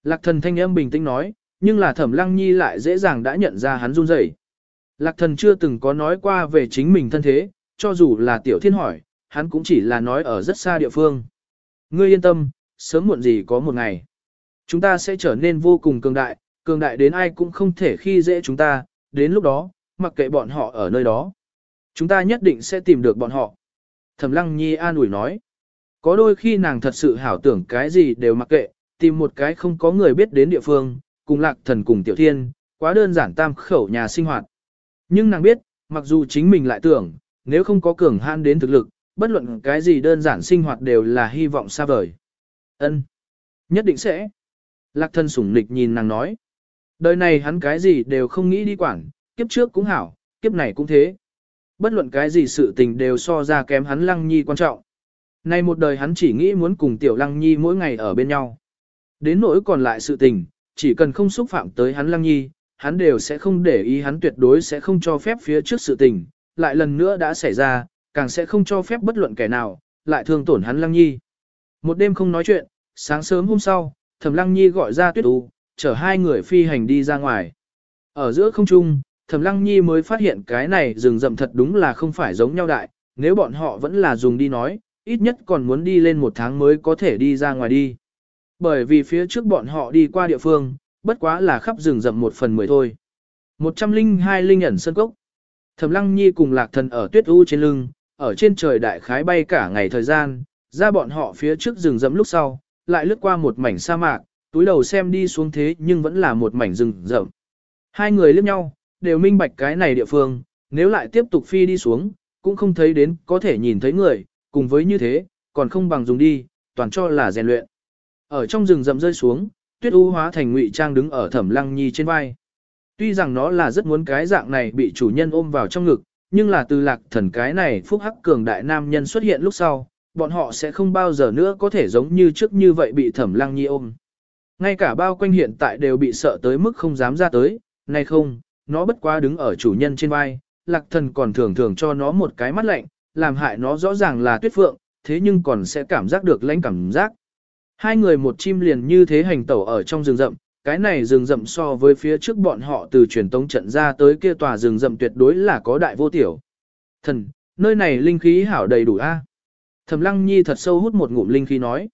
Lạc thần thanh âm bình tĩnh nói, nhưng là thẩm lăng nhi lại dễ dàng đã nhận ra hắn run rẩy. Lạc thần chưa từng có nói qua về chính mình thân thế, cho dù là tiểu thiên hỏi, hắn cũng chỉ là nói ở rất xa địa phương. Ngươi yên tâm, sớm muộn gì có một ngày. Chúng ta sẽ trở nên vô cùng cường đại, cường đại đến ai cũng không thể khi dễ chúng ta, đến lúc đó, mặc kệ bọn họ ở nơi đó. Chúng ta nhất định sẽ tìm được bọn họ. Thẩm lăng nhi an ủi nói. Có đôi khi nàng thật sự hảo tưởng cái gì đều mặc kệ, tìm một cái không có người biết đến địa phương, cùng lạc thần cùng tiểu thiên, quá đơn giản tam khẩu nhà sinh hoạt. Nhưng nàng biết, mặc dù chính mình lại tưởng, nếu không có cường han đến thực lực, bất luận cái gì đơn giản sinh hoạt đều là hy vọng xa vời. Ân, Nhất định sẽ. Lạc thân sủng nịch nhìn nàng nói. Đời này hắn cái gì đều không nghĩ đi quản, kiếp trước cũng hảo, kiếp này cũng thế. Bất luận cái gì sự tình đều so ra kém hắn lăng nhi quan trọng. Nay một đời hắn chỉ nghĩ muốn cùng tiểu lăng nhi mỗi ngày ở bên nhau. Đến nỗi còn lại sự tình, chỉ cần không xúc phạm tới hắn lăng nhi, hắn đều sẽ không để ý hắn tuyệt đối sẽ không cho phép phía trước sự tình, lại lần nữa đã xảy ra, càng sẽ không cho phép bất luận kẻ nào, lại thương tổn hắn lăng nhi. Một đêm không nói chuyện, sáng sớm hôm sau, thẩm lăng nhi gọi ra tuyết u, chở hai người phi hành đi ra ngoài. Ở giữa không trung, thẩm lăng nhi mới phát hiện cái này rừng rậm thật đúng là không phải giống nhau đại, nếu bọn họ vẫn là dùng đi nói, ít nhất còn muốn đi lên một tháng mới có thể đi ra ngoài đi. Bởi vì phía trước bọn họ đi qua địa phương, bất quá là khắp rừng rậm một phần mười thôi. 102 linh ẩn sân cốc. Thẩm Lăng Nhi cùng Lạc Thần ở tuyết u trên lưng, ở trên trời đại khái bay cả ngày thời gian, ra bọn họ phía trước rừng rậm lúc sau, lại lướt qua một mảnh sa mạc, túi đầu xem đi xuống thế nhưng vẫn là một mảnh rừng rậm. Hai người liếc nhau, đều minh bạch cái này địa phương, nếu lại tiếp tục phi đi xuống, cũng không thấy đến có thể nhìn thấy người, cùng với như thế, còn không bằng dùng đi, toàn cho là rèn luyện. Ở trong rừng rậm rơi xuống, tuyết u hóa thành ngụy trang đứng ở thẩm lăng nhi trên vai. Tuy rằng nó là rất muốn cái dạng này bị chủ nhân ôm vào trong ngực, nhưng là từ lạc thần cái này phúc hắc cường đại nam nhân xuất hiện lúc sau, bọn họ sẽ không bao giờ nữa có thể giống như trước như vậy bị thẩm lăng nhi ôm. Ngay cả bao quanh hiện tại đều bị sợ tới mức không dám ra tới, nay không, nó bất quá đứng ở chủ nhân trên vai, lạc thần còn thường thường cho nó một cái mắt lạnh, làm hại nó rõ ràng là tuyết phượng, thế nhưng còn sẽ cảm giác được lãnh cảm giác. Hai người một chim liền như thế hành tẩu ở trong rừng rậm, cái này rừng rậm so với phía trước bọn họ từ truyền tống trận ra tới kia tòa rừng rậm tuyệt đối là có đại vô tiểu. Thần, nơi này linh khí hảo đầy đủ a. Thẩm Lăng Nhi thật sâu hút một ngụm linh khí nói.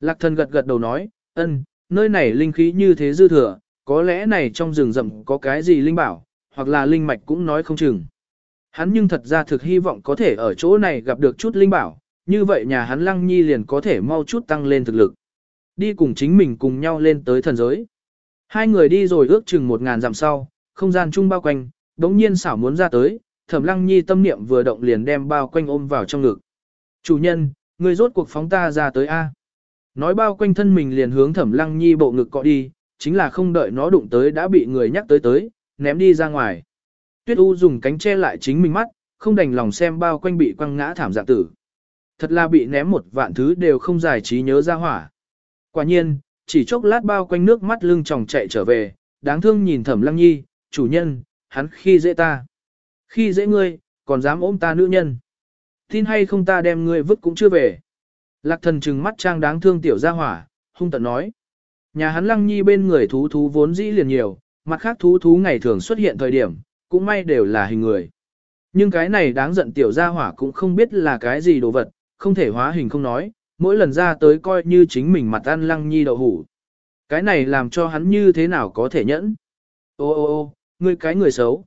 Lạc thần gật gật đầu nói, ân, nơi này linh khí như thế dư thừa, có lẽ này trong rừng rậm có cái gì linh bảo, hoặc là linh mạch cũng nói không chừng. Hắn nhưng thật ra thực hy vọng có thể ở chỗ này gặp được chút linh bảo, như vậy nhà hắn Lăng Nhi liền có thể mau chút tăng lên thực lực. Đi cùng chính mình cùng nhau lên tới thần giới. Hai người đi rồi ước chừng một ngàn dặm sau, không gian chung bao quanh, đống nhiên xảo muốn ra tới, thẩm lăng nhi tâm niệm vừa động liền đem bao quanh ôm vào trong ngực. Chủ nhân, người rốt cuộc phóng ta ra tới A. Nói bao quanh thân mình liền hướng thẩm lăng nhi bộ ngực cọ đi, chính là không đợi nó đụng tới đã bị người nhắc tới tới, ném đi ra ngoài. Tuyết U dùng cánh che lại chính mình mắt, không đành lòng xem bao quanh bị quăng ngã thảm dạng tử. Thật là bị ném một vạn thứ đều không giải trí nhớ ra hỏa. Quả nhiên, chỉ chốc lát bao quanh nước mắt lưng tròng chạy trở về, đáng thương nhìn thẩm lăng nhi, chủ nhân, hắn khi dễ ta. Khi dễ ngươi, còn dám ôm ta nữ nhân. Tin hay không ta đem ngươi vứt cũng chưa về. Lạc thần trừng mắt trang đáng thương tiểu gia hỏa, hung tận nói. Nhà hắn lăng nhi bên người thú thú vốn dĩ liền nhiều, mặt khác thú thú ngày thường xuất hiện thời điểm, cũng may đều là hình người. Nhưng cái này đáng giận tiểu gia hỏa cũng không biết là cái gì đồ vật, không thể hóa hình không nói, mỗi lần ra tới coi như chính mình mặt ăn lăng nhi đậu hủ. Cái này làm cho hắn như thế nào có thể nhẫn. Ô ô ô, ngươi cái người xấu.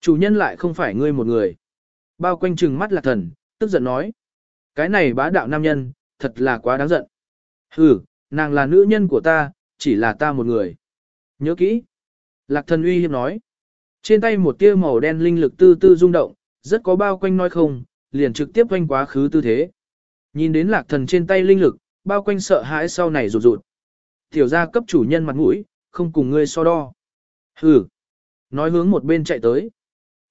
Chủ nhân lại không phải ngươi một người. Bao quanh trừng mắt là thần, tức giận nói. Cái này bá đạo nam nhân, thật là quá đáng giận. Hừ, nàng là nữ nhân của ta, chỉ là ta một người. Nhớ kỹ. Lạc thần uy hiếp nói. Trên tay một tia màu đen linh lực tư tư rung động, rất có bao quanh nói không, liền trực tiếp quanh quá khứ tư thế. Nhìn đến lạc thần trên tay linh lực, bao quanh sợ hãi sau này rụt rụt. Tiểu gia cấp chủ nhân mặt mũi, không cùng ngươi so đo. Hừ. Nói hướng một bên chạy tới.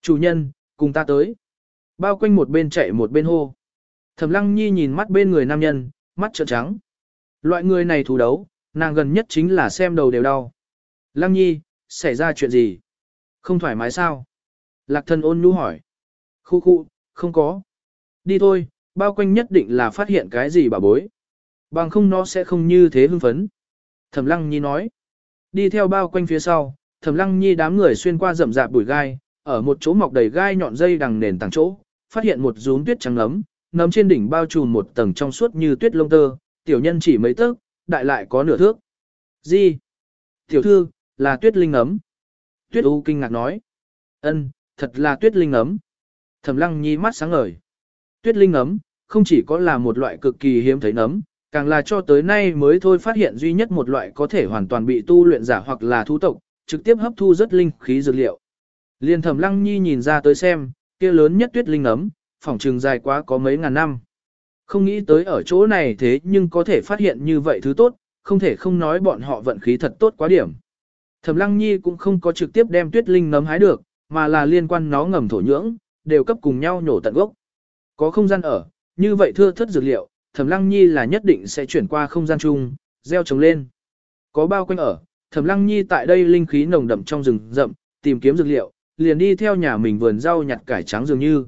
Chủ nhân, cùng ta tới. Bao quanh một bên chạy một bên hô. Thẩm lăng nhi nhìn mắt bên người nam nhân, mắt trợn trắng. Loại người này thủ đấu, nàng gần nhất chính là xem đầu đều đau. Lăng nhi, xảy ra chuyện gì? Không thoải mái sao? Lạc thần ôn nhu hỏi. Khu khu, không có. Đi thôi, bao quanh nhất định là phát hiện cái gì bà bối. Bằng không nó sẽ không như thế hưng phấn. Thẩm lăng nhi nói. Đi theo bao quanh phía sau, thẩm lăng nhi đám người xuyên qua rậm rạp bụi gai, ở một chỗ mọc đầy gai nhọn dây đằng nền tảng chỗ, phát hiện một rúm tuyết trắng nấm, nấm trên đỉnh bao trùm một tầng trong suốt như tuyết lông tơ, tiểu nhân chỉ mấy tấc, đại lại có nửa thước. Gì? Tiểu thư, là tuyết linh nấm. Tuyết U kinh ngạc nói. Ân, thật là tuyết linh nấm. Thẩm lăng nhi mắt sáng ngời. Tuyết linh nấm, không chỉ có là một loại cực kỳ hiếm thấy nấm, càng là cho tới nay mới thôi phát hiện duy nhất một loại có thể hoàn toàn bị tu luyện giả hoặc là thú tộc, trực tiếp hấp thu rất linh khí dược liệu. Liên thẩm lăng nhi nhìn ra tới xem, kia lớn nhất tuyết linh nấm, phòng trường dài quá có mấy ngàn năm. Không nghĩ tới ở chỗ này thế nhưng có thể phát hiện như vậy thứ tốt, không thể không nói bọn họ vận khí thật tốt quá điểm. Thẩm Lăng Nhi cũng không có trực tiếp đem tuyết linh nấm hái được, mà là liên quan nó ngầm thổ nhưỡng, đều cấp cùng nhau nhổ tận gốc. Có không gian ở, như vậy thưa thất dược liệu, Thẩm Lăng Nhi là nhất định sẽ chuyển qua không gian chung, gieo trồng lên. Có bao quanh ở, Thẩm Lăng Nhi tại đây linh khí nồng đậm trong rừng rậm, tìm kiếm dược liệu, liền đi theo nhà mình vườn rau nhặt cải trắng dường như.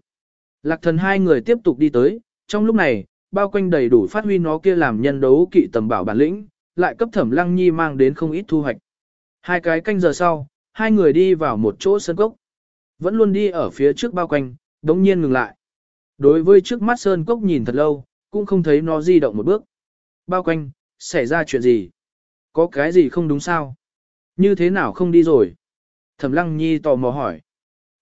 Lạc thần hai người tiếp tục đi tới, trong lúc này, bao quanh đầy đủ phát huy nó kia làm nhân đấu kỵ tầm bảo bản lĩnh, lại cấp Thẩm Lăng Nhi mang đến không ít thu hoạch. Hai cái canh giờ sau, hai người đi vào một chỗ sơn cốc. Vẫn luôn đi ở phía trước bao quanh, đống nhiên ngừng lại. Đối với trước mắt sơn cốc nhìn thật lâu, cũng không thấy nó di động một bước. Bao quanh, xảy ra chuyện gì? Có cái gì không đúng sao? Như thế nào không đi rồi? Thẩm lăng nhi tò mò hỏi.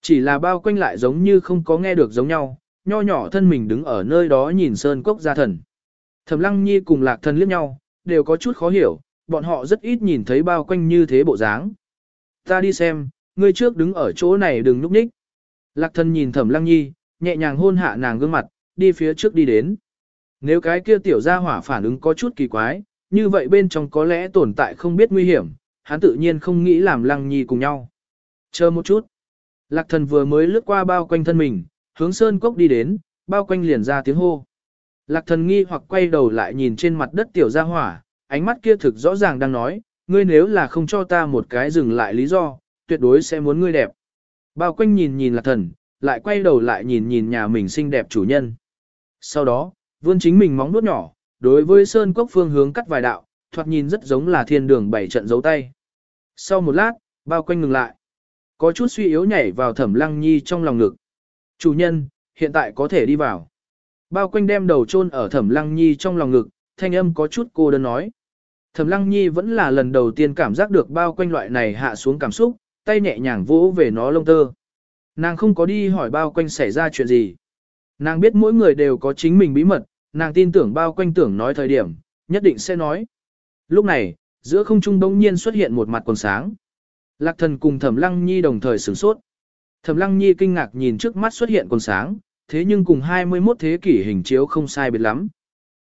Chỉ là bao quanh lại giống như không có nghe được giống nhau, nho nhỏ thân mình đứng ở nơi đó nhìn sơn cốc gia thần. Thẩm lăng nhi cùng lạc thần liếc nhau, đều có chút khó hiểu, bọn họ rất ít nhìn thấy bao quanh như thế bộ dáng. Ta đi xem, ngươi trước đứng ở chỗ này đừng núp nhích. Lạc thần nhìn thẩm lăng nhi, nhẹ nhàng hôn hạ nàng gương mặt, đi phía trước đi đến. Nếu cái kia tiểu gia hỏa phản ứng có chút kỳ quái, như vậy bên trong có lẽ tồn tại không biết nguy hiểm, hắn tự nhiên không nghĩ làm lăng nhi cùng nhau. Chờ một chút. Lạc thần vừa mới lướt qua bao quanh thân mình, hướng sơn cốc đi đến, bao quanh liền ra tiếng hô. Lạc thần nghi hoặc quay đầu lại nhìn trên mặt đất tiểu gia hỏa, ánh mắt kia thực rõ ràng đang nói, ngươi nếu là không cho ta một cái dừng lại lý do, tuyệt đối sẽ muốn ngươi đẹp. Bao quanh nhìn nhìn lạc thần, lại quay đầu lại nhìn nhìn nhà mình xinh đẹp chủ nhân. Sau đó, vươn chính mình móng nuốt nhỏ, đối với sơn cốc phương hướng cắt vài đạo, thoạt nhìn rất giống là thiên đường bảy trận dấu tay. Sau một lát, bao quanh ngừng lại. Có chút suy yếu nhảy vào thẩm lăng nhi trong lòng ngực. Chủ nhân, hiện tại có thể đi vào. Bao quanh đem đầu chôn ở thẩm lăng nhi trong lòng ngực, thanh âm có chút cô đơn nói. Thẩm lăng nhi vẫn là lần đầu tiên cảm giác được bao quanh loại này hạ xuống cảm xúc, tay nhẹ nhàng vỗ về nó lông tơ. Nàng không có đi hỏi bao quanh xảy ra chuyện gì. Nàng biết mỗi người đều có chính mình bí mật, nàng tin tưởng bao quanh tưởng nói thời điểm, nhất định sẽ nói. Lúc này, giữa không trung đông nhiên xuất hiện một mặt quần sáng. Lạc thần cùng thẩm lăng nhi đồng thời sửng sốt. Thẩm lăng nhi kinh ngạc nhìn trước mắt xuất hiện quần sáng, thế nhưng cùng 21 thế kỷ hình chiếu không sai biệt lắm.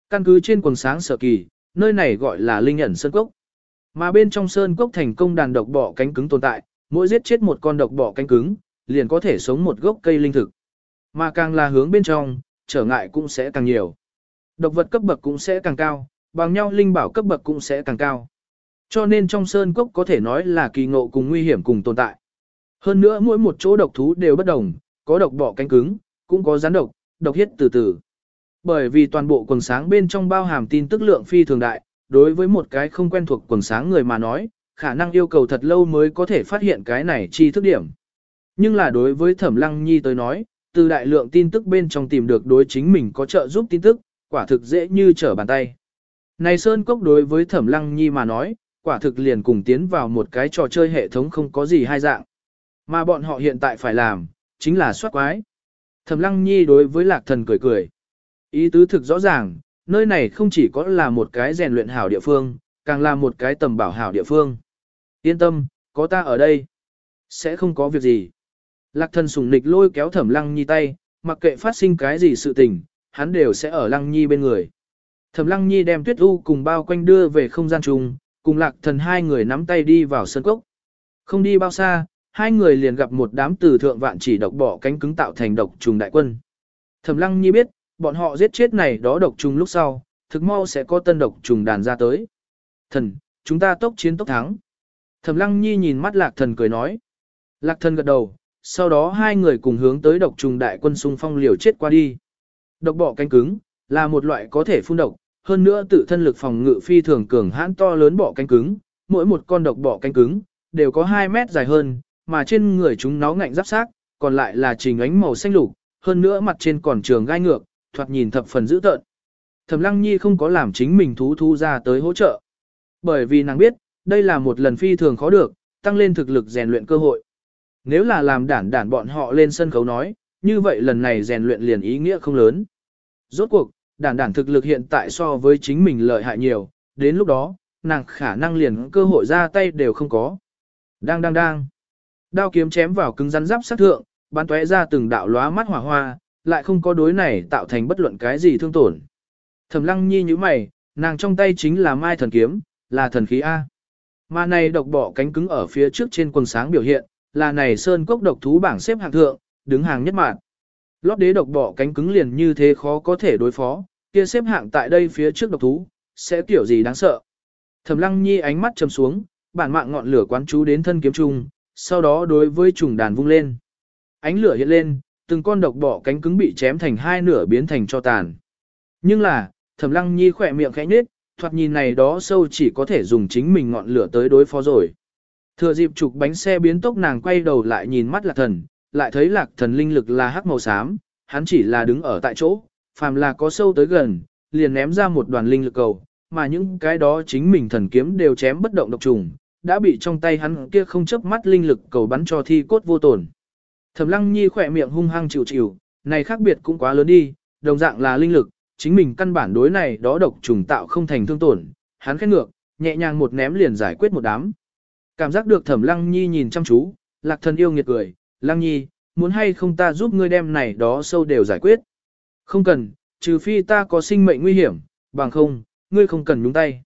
Căn cứ trên quần sáng sở kỳ, nơi này gọi là linh ẩn sơn cốc. Mà bên trong sơn cốc thành công đàn độc bọ cánh cứng tồn tại, mỗi giết chết một con độc bọ cánh cứng, liền có thể sống một gốc cây linh thực. Mà càng là hướng bên trong, trở ngại cũng sẽ càng nhiều. Độc vật cấp bậc cũng sẽ càng cao, bằng nhau linh bảo cấp bậc cũng sẽ càng cao. Cho nên trong sơn cốc có thể nói là kỳ ngộ cùng nguy hiểm cùng tồn tại. Hơn nữa mỗi một chỗ độc thú đều bất đồng, có độc bọ cánh cứng, cũng có rắn độc, độc hiết từ từ. Bởi vì toàn bộ quần sáng bên trong bao hàm tin tức lượng phi thường đại, đối với một cái không quen thuộc quần sáng người mà nói, khả năng yêu cầu thật lâu mới có thể phát hiện cái này chi thức điểm. Nhưng là đối với Thẩm Lăng Nhi tới nói, từ đại lượng tin tức bên trong tìm được đối chính mình có trợ giúp tin tức, quả thực dễ như trở bàn tay. Này Sơn Cốc đối với Thẩm Lăng Nhi mà nói, quả thực liền cùng tiến vào một cái trò chơi hệ thống không có gì hai dạng. Mà bọn họ hiện tại phải làm, chính là soát quái. Thẩm Lăng Nhi đối với Lạc Thần cười cười. Ý tứ thực rõ ràng, nơi này không chỉ có là một cái rèn luyện hảo địa phương, càng là một cái tầm bảo hảo địa phương. Yên tâm, có ta ở đây. Sẽ không có việc gì. Lạc thần sùng nịch lôi kéo thẩm lăng nhi tay, mặc kệ phát sinh cái gì sự tình, hắn đều sẽ ở lăng nhi bên người. Thẩm lăng nhi đem tuyết u cùng bao quanh đưa về không gian trùng, cùng lạc thần hai người nắm tay đi vào sân cốc. Không đi bao xa, hai người liền gặp một đám từ thượng vạn chỉ độc bỏ cánh cứng tạo thành độc trùng đại quân. Thẩm lăng nhi biết, bọn họ giết chết này đó độc trùng lúc sau, thực mau sẽ có tân độc trùng đàn ra tới. Thần, chúng ta tốc chiến tốc thắng. Thẩm lăng nhi nhìn mắt lạc thần cười nói. Lạc thần gật đầu, sau đó hai người cùng hướng tới độc trùng đại quân xung phong liều chết qua đi. Độc bọ cánh cứng, là một loại có thể phun độc, hơn nữa tự thân lực phòng ngự phi thường cường hãn to lớn bọ cánh cứng, mỗi một con độc bọ cánh cứng, đều có 2 mét dài hơn, mà trên người chúng nó ngạnh giáp xác, còn lại là trình ánh màu xanh lục, hơn nữa mặt trên còn trường gai ngược, thoạt nhìn thập phần dữ tợn. Thẩm Lăng Nhi không có làm chính mình thú thu ra tới hỗ trợ. Bởi vì nàng biết, đây là một lần phi thường khó được, tăng lên thực lực rèn luyện cơ hội. Nếu là làm đản đản bọn họ lên sân khấu nói, như vậy lần này rèn luyện liền ý nghĩa không lớn. Rốt cuộc, đản đản thực lực hiện tại so với chính mình lợi hại nhiều, đến lúc đó, nàng khả năng liền cơ hội ra tay đều không có. Đang đang đang. Đao kiếm chém vào cứng rắn giáp sát thượng, bắn tóe ra từng đạo lóa mắt hỏa hoa, lại không có đối này tạo thành bất luận cái gì thương tổn. Thẩm Lăng Nhi như mày, nàng trong tay chính là Mai thần kiếm, là thần khí a. Mà này độc bỏ cánh cứng ở phía trước trên quần sáng biểu hiện, là này sơn cốc độc thú bảng xếp hạng thượng, đứng hàng nhất mạng. Lót đế độc bỏ cánh cứng liền như thế khó có thể đối phó, kia xếp hạng tại đây phía trước độc thú, sẽ kiểu gì đáng sợ. Thẩm Lăng Nhi ánh mắt trầm xuống, bản mạng ngọn lửa quán chú đến thân kiếm trùng, sau đó đối với trùng đàn vung lên. Ánh lửa hiện lên, từng con độc bỏ cánh cứng bị chém thành hai nửa biến thành cho tàn. Nhưng là, Thẩm Lăng Nhi khỏe miệng khẽ nhếch, thoạt nhìn này đó sâu chỉ có thể dùng chính mình ngọn lửa tới đối phó rồi. Thừa dịp trục bánh xe biến tốc nàng quay đầu lại nhìn mắt lạc thần, lại thấy lạc thần linh lực là hắc màu xám, hắn chỉ là đứng ở tại chỗ, phàm là có sâu tới gần, liền ném ra một đoàn linh lực cầu, mà những cái đó chính mình thần kiếm đều chém bất động độc trùng, đã bị trong tay hắn kia không chớp mắt linh lực cầu bắn cho thi cốt vô tổn. Thẩm Lăng Nhi khỏe miệng hung hăng chịu chịu, này khác biệt cũng quá lớn đi, đồng dạng là linh lực, chính mình căn bản đối này đó độc trùng tạo không thành thương tổn, hắn khét ngược, nhẹ nhàng một ném liền giải quyết một đám. Cảm giác được Thẩm Lăng Nhi nhìn chăm chú, Lạc Thần yêu nghiệt cười, "Lăng Nhi, muốn hay không ta giúp ngươi đem này đó sâu đều giải quyết?" "Không cần, trừ phi ta có sinh mệnh nguy hiểm, bằng không, ngươi không cần nhúng tay."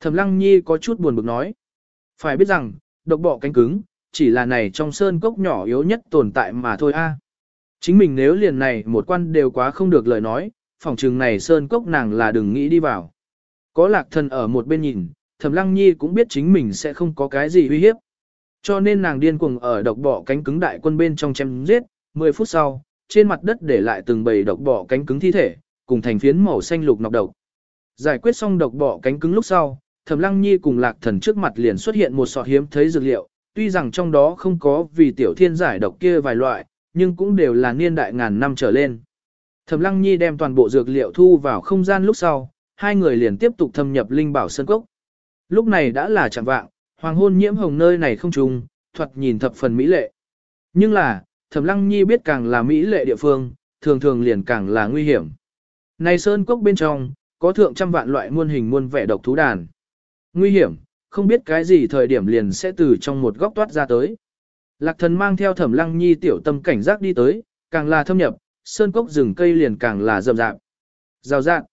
Thẩm Lăng Nhi có chút buồn bực nói. Phải biết rằng, độc bọ cánh cứng, chỉ là này trong sơn cốc nhỏ yếu nhất tồn tại mà thôi a. Chính mình nếu liền này một quan đều quá không được lời nói, phòng trường này sơn cốc nàng là đừng nghĩ đi vào. Có lạc thần ở một bên nhìn, thẩm lăng nhi cũng biết chính mình sẽ không có cái gì uy hiếp. Cho nên nàng điên cuồng ở độc bỏ cánh cứng đại quân bên trong chém giết, 10 phút sau, trên mặt đất để lại từng bầy độc bỏ cánh cứng thi thể, cùng thành phiến màu xanh lục nọc độc. Giải quyết xong độc bỏ cánh cứng lúc sau, Thẩm Lăng Nhi cùng Lạc Thần trước mặt liền xuất hiện một sọt hiếm thấy dược liệu, tuy rằng trong đó không có vì tiểu thiên giải độc kia vài loại, nhưng cũng đều là niên đại ngàn năm trở lên. Thẩm Lăng Nhi đem toàn bộ dược liệu thu vào không gian lúc sau, hai người liền tiếp tục thâm nhập linh bảo sơn cốc. Lúc này đã là chẳng vạng, hoàng hôn nhiễm hồng nơi này không trùng, thoạt nhìn thập phần mỹ lệ. Nhưng là, Thẩm Lăng Nhi biết càng là mỹ lệ địa phương, thường thường liền càng là nguy hiểm. Này sơn cốc bên trong, có thượng trăm vạn loại muôn hình muôn vẻ độc thú đàn. Nguy hiểm, không biết cái gì thời điểm liền sẽ từ trong một góc toát ra tới. Lạc thần mang theo thẩm lăng nhi tiểu tâm cảnh giác đi tới, càng là thâm nhập, sơn cốc rừng cây liền càng là rậm rạp. Rào rạng.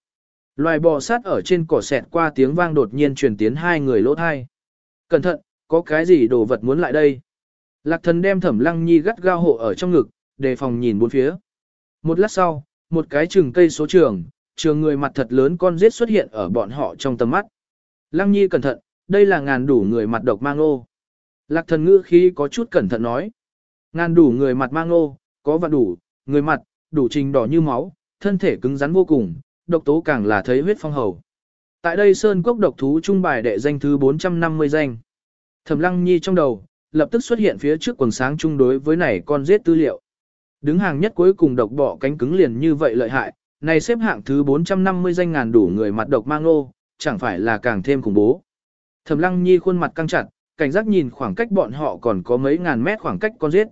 Loài bò sát ở trên cỏ sẹt qua tiếng vang đột nhiên truyền tiến hai người lỗ thai. Cẩn thận, có cái gì đồ vật muốn lại đây. Lạc thần đem thẩm lăng nhi gắt gao hộ ở trong ngực, đề phòng nhìn bốn phía. Một lát sau, một cái chừng cây số trường, trường người mặt thật lớn con rết xuất hiện ở bọn họ trong tầm mắt. Lăng nhi cẩn thận, đây là ngàn đủ người mặt độc mang ô. Lạc thần ngữ khi có chút cẩn thận nói. Ngàn đủ người mặt mang ô, có vạn đủ, người mặt, đủ trình đỏ như máu, thân thể cứng rắn vô cùng, độc tố càng là thấy huyết phong hầu. Tại đây Sơn Quốc độc thú trung bài đệ danh thứ 450 danh. Thẩm Lăng Nhi trong đầu, lập tức xuất hiện phía trước quần sáng chung đối với này con giết tư liệu. Đứng hàng nhất cuối cùng độc bỏ cánh cứng liền như vậy lợi hại, này xếp hạng thứ 450 danh ngàn đủ người mặt độc mang ô, chẳng phải là càng thêm khủng bố. Thẩm Lăng Nhi khuôn mặt căng chặt, cảnh giác nhìn khoảng cách bọn họ còn có mấy ngàn mét khoảng cách con giết.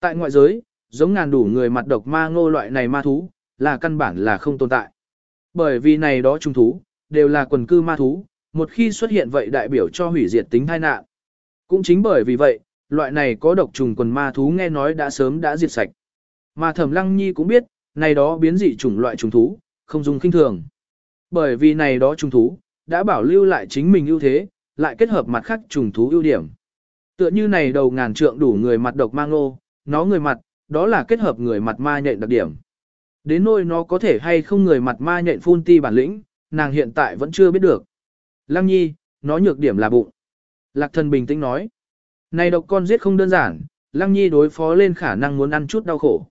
Tại ngoại giới, giống ngàn đủ người mặt độc ma ngô loại này ma thú, là căn bản là không tồn tại. Bởi vì này đó trung thú, đều là quần cư ma thú, một khi xuất hiện vậy đại biểu cho hủy diệt tính tai nạn. Cũng chính bởi vì vậy, loại này có độc trùng quần ma thú nghe nói đã sớm đã diệt sạch. Mà Thẩm Lăng Nhi cũng biết, này đó biến dị chủng loại trùng thú, không dùng kinh thường. Bởi vì này đó trùng thú, đã bảo lưu lại chính mình ưu thế, lại kết hợp mặt khác trùng thú ưu điểm. Tựa như này đầu ngàn trượng đủ người mặt độc mang ô, nó người mặt, đó là kết hợp người mặt ma nhện đặc điểm. Đến nỗi nó có thể hay không người mặt ma nhện phun ti bản lĩnh, nàng hiện tại vẫn chưa biết được. Lăng nhi, nó nhược điểm là bụng. Lạc thần bình tĩnh nói. Này độc con giết không đơn giản, Lăng nhi đối phó lên khả năng muốn ăn chút đau khổ.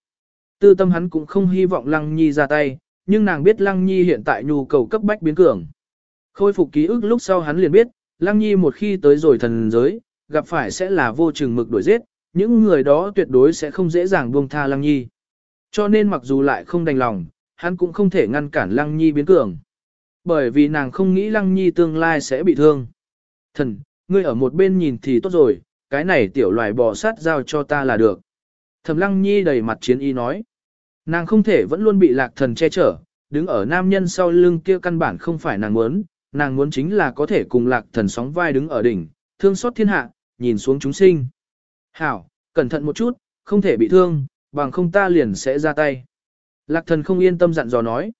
Tư tâm hắn cũng không hy vọng Lăng nhi ra tay, nhưng nàng biết Lăng nhi hiện tại nhu cầu cấp bách biến cường. Khôi phục ký ức lúc sau hắn liền biết, Lăng nhi một khi tới rồi thần giới, gặp phải sẽ là vô chừng mực đuổi giết, những người đó tuyệt đối sẽ không dễ dàng buông tha Lăng nhi. Cho nên mặc dù lại không đành lòng, hắn cũng không thể ngăn cản Lăng nhi biến cường. Bởi vì nàng không nghĩ Lăng nhi tương lai sẽ bị thương. Thần, ngươi ở một bên nhìn thì tốt rồi, cái này tiểu loài bò sát giao cho ta là được. Thẩm lăng nhi đầy mặt chiến y nói. Nàng không thể vẫn luôn bị lạc thần che chở, đứng ở nam nhân sau lưng kia căn bản không phải nàng muốn, nàng muốn chính là có thể cùng lạc thần sóng vai đứng ở đỉnh, thương xót thiên hạ, nhìn xuống chúng sinh. Hảo, cẩn thận một chút, không thể bị thương, bằng không ta liền sẽ ra tay. Lạc thần không yên tâm dặn dò nói.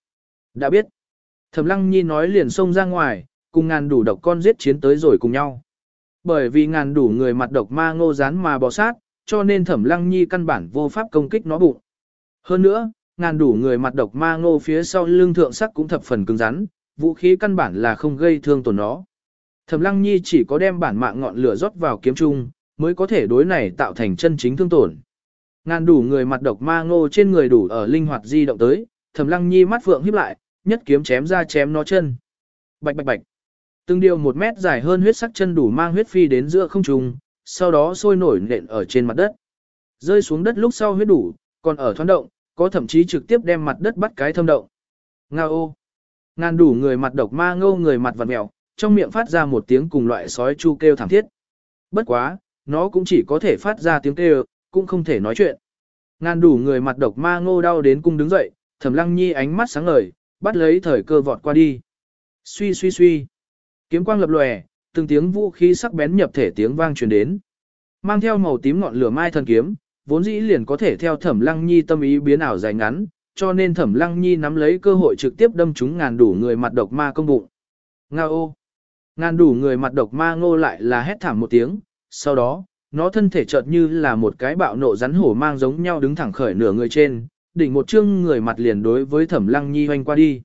Đã biết. Thẩm lăng nhi nói liền xông ra ngoài, cùng ngàn đủ độc con giết chiến tới rồi cùng nhau. Bởi vì ngàn đủ người mặt độc ma ngô rán mà bò sát, cho nên thẩm lăng nhi căn bản vô pháp công kích nó bụng. Hơn nữa, ngàn đủ người mặt độc ma ngô phía sau lưng thượng sắc cũng thập phần cứng rắn, vũ khí căn bản là không gây thương tổn nó. Thẩm lăng nhi chỉ có đem bản mạng ngọn lửa rót vào kiếm trung, mới có thể đối này tạo thành chân chính thương tổn. Ngàn đủ người mặt độc ma ngô trên người đủ ở linh hoạt di động tới, thẩm lăng nhi mắt phượng híp lại, nhất kiếm chém ra chém nó chân. Bạch bạch bạch. Từng điều một mét dài hơn huyết sắc chân đủ mang huyết phi đến giữa không trung, sau đó sôi nổi nện ở trên mặt đất. Rơi xuống đất lúc sau huyết đủ, còn ở thoáng động, có thậm chí trực tiếp đem mặt đất bắt cái thâm động. Ngao ô. Ngàn đủ người mặt độc ma ngâu người mặt vật mèo, trong miệng phát ra một tiếng cùng loại sói chu kêu thảm thiết. Bất quá, nó cũng chỉ có thể phát ra tiếng kêu, cũng không thể nói chuyện. Ngàn đủ người mặt độc ma ngô đau đến cung đứng dậy, thẩm lăng nhi ánh mắt sáng ngời, bắt lấy thời cơ vọt qua đi. Suy suy suy. Kiếm quang lập lòe, từng tiếng vũ khí sắc bén nhập thể tiếng vang truyền đến. Mang theo màu tím ngọn lửa mai thần kiếm, vốn dĩ liền có thể theo Thẩm Lăng Nhi tâm ý biến ảo dài ngắn, cho nên Thẩm Lăng Nhi nắm lấy cơ hội trực tiếp đâm trúng ngàn đủ người mặt độc ma công bụng. Ngao! Ngàn đủ người mặt độc ma ngô lại là hét thảm một tiếng, sau đó, nó thân thể chợt như là một cái bạo nộ rắn hổ mang giống nhau đứng thẳng khởi nửa người trên, đỉnh một chương người mặt liền đối với Thẩm Lăng Nhi hoành qua đi.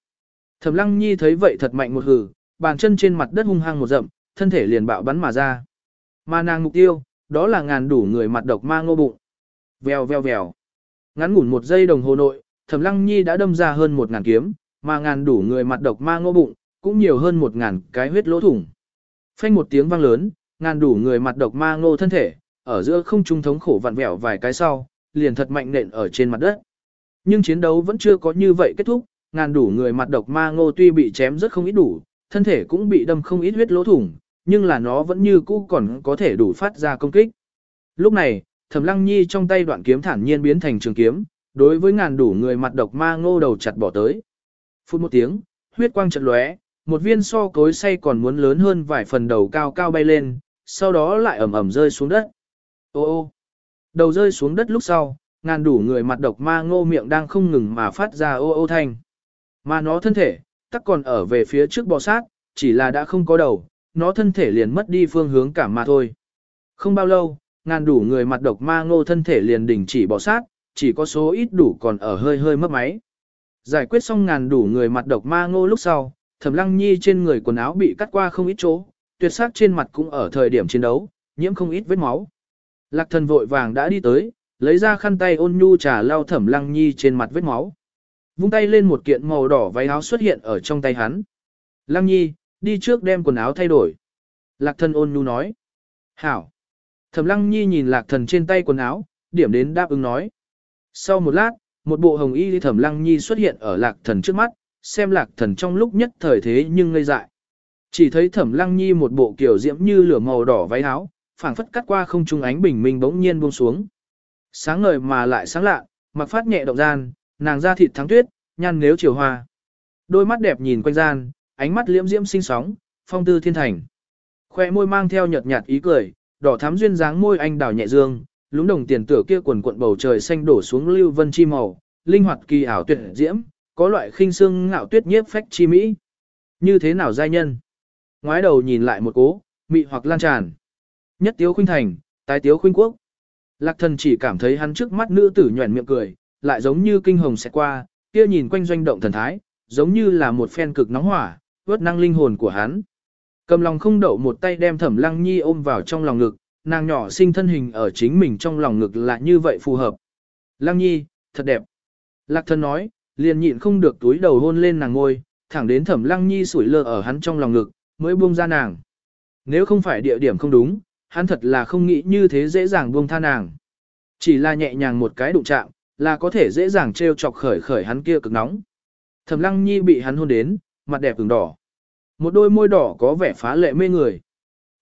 Thẩm Lăng Nhi thấy vậy thật mạnh một hử, bàn chân trên mặt đất hung hăng một dậm, thân thể liền bạo bắn mà ra. Mà nàng mục tiêu, đó là ngàn đủ người mặt độc ma ngô bụng. Vèo vèo vèo. Ngắn ngủn một giây đồng hồ nội, Thẩm Lăng Nhi đã đâm ra hơn một ngàn kiếm, mà ngàn đủ người mặt độc ma ngô bụng, cũng nhiều hơn một ngàn cái huyết lỗ thủng. Phanh một tiếng vang lớn, ngàn đủ người mặt độc ma ngô thân thể, ở giữa không trung thống khổ vặn vẹo vài cái sau, liền thật mạnh nện ở trên mặt đất. Nhưng chiến đấu vẫn chưa có như vậy kết thúc, ngàn đủ người mặt độc ma ngô tuy bị chém rất không ít đủ, thân thể cũng bị đâm không ít huyết lỗ thủng, nhưng là nó vẫn như cũ còn có thể đủ phát ra công kích. Lúc này, Thẩm Lăng Nhi trong tay đoạn kiếm thản nhiên biến thành trường kiếm, đối với ngàn đủ người mặt độc ma ngô đầu chặt bỏ tới. Phút một tiếng, huyết quang chợt lóe, một viên so cối say còn muốn lớn hơn vài phần đầu cao cao bay lên, sau đó lại ầm ầm rơi xuống đất. Ô ô, đầu rơi xuống đất lúc sau, ngàn đủ người mặt độc ma ngô miệng đang không ngừng mà phát ra ô ô thanh. Mà nó thân thể, tắc còn ở về phía trước bò sát, chỉ là đã không có đầu, nó thân thể liền mất đi phương hướng cảm mà thôi. Không bao lâu, ngàn đủ người mặt độc ma ngô thân thể liền đình chỉ bò sát, chỉ có số ít đủ còn ở hơi hơi mất máy. Giải quyết xong ngàn đủ người mặt độc ma ngô lúc sau, thẩm lăng nhi trên người quần áo bị cắt qua không ít chỗ, tuyệt sắc trên mặt cũng ở thời điểm chiến đấu, nhiễm không ít vết máu. Lạc thần vội vàng đã đi tới, lấy ra khăn tay ôn nhu trà lau thẩm lăng nhi trên mặt vết máu. Vung tay lên một kiện màu đỏ váy áo xuất hiện ở trong tay hắn. Lăng nhi, đi trước đem quần áo thay đổi. Lạc thần ôn nhu nói. Hảo. Thẩm lăng nhi nhìn lạc thần trên tay quần áo, điểm đến đáp ứng nói. Sau một lát, một bộ hồng y thẩm lăng nhi xuất hiện ở lạc thần trước mắt, xem lạc thần trong lúc nhất thời thế nhưng ngây dại. Chỉ thấy thẩm lăng nhi một bộ kiểu diễm như lửa màu đỏ váy áo, phảng phất cắt qua không trung ánh bình minh bỗng nhiên buông xuống. Sáng ngời mà lại sáng lạ, mặc phát nhẹ động gian, nàng da thịt thắng tuyết, nhăn nếu chiều hoa. Đôi mắt đẹp nhìn quanh gian, ánh mắt liễm diễm sinh sóng, phong tư thiên thành. Khoe môi mang theo nhợt nhạt ý cười, đỏ thắm duyên dáng môi anh đào nhẹ dương, lúng đồng tiền tựa kia quần cuộn bầu trời xanh đổ xuống lưu vân chi màu, linh hoạt kỳ ảo tuyệt diễm, có loại khinh xương ngạo tuyết nhiếp phách chi mỹ. Như thế nào giai nhân? Ngoái đầu nhìn lại một cố, mị hoặc lan tràn. Nhất tiếu khuynh thành, tái tiếu khuynh quốc. Lạc thần chỉ cảm thấy hắn trước mắt nữ tử nhuẩn miệng cười, lại giống như kinh hồng sẽ qua, kia nhìn quanh doanh động thần thái, giống như là một phen cực nóng hỏa, vớt năng linh hồn của hắn. Cầm lòng không đậu một tay đem thẩm lăng nhi ôm vào trong lòng ngực, nàng nhỏ sinh thân hình ở chính mình trong lòng ngực là như vậy phù hợp. Lăng nhi, thật đẹp. Lạc Thần nói, liền nhịn không được túi đầu hôn lên nàng ngôi, thẳng đến thẩm lăng nhi sủi lơ ở hắn trong lòng ngực, mới buông ra nàng. Nếu không phải địa điểm không đúng, hắn thật là không nghĩ như thế dễ dàng buông tha nàng. Chỉ là nhẹ nhàng một cái đụng chạm, là có thể dễ dàng treo chọc khởi khởi hắn kia cực nóng. Thẩm lăng nhi bị hắn hôn đến, mặt đẹp ửng đỏ. Một đôi môi đỏ có vẻ phá lệ mê người.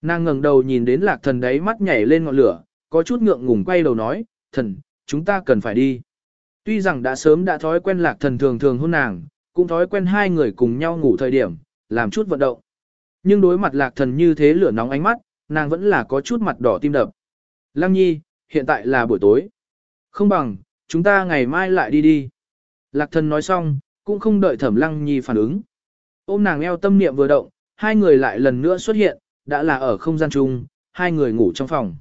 Nàng ngẩng đầu nhìn đến lạc thần đấy mắt nhảy lên ngọn lửa, có chút ngượng ngùng quay đầu nói, thần, chúng ta cần phải đi. Tuy rằng đã sớm đã thói quen lạc thần thường thường hôn nàng, cũng thói quen hai người cùng nhau ngủ thời điểm, làm chút vận động. Nhưng đối mặt lạc thần như thế lửa nóng ánh mắt, nàng vẫn là có chút mặt đỏ tim đập. Lăng nhi, hiện tại là buổi tối. Không bằng, chúng ta ngày mai lại đi đi. Lạc thần nói xong, cũng không đợi thẩm lăng nhi phản ứng. Ôm nàng eo tâm niệm vừa động, hai người lại lần nữa xuất hiện, đã là ở không gian chung, hai người ngủ trong phòng.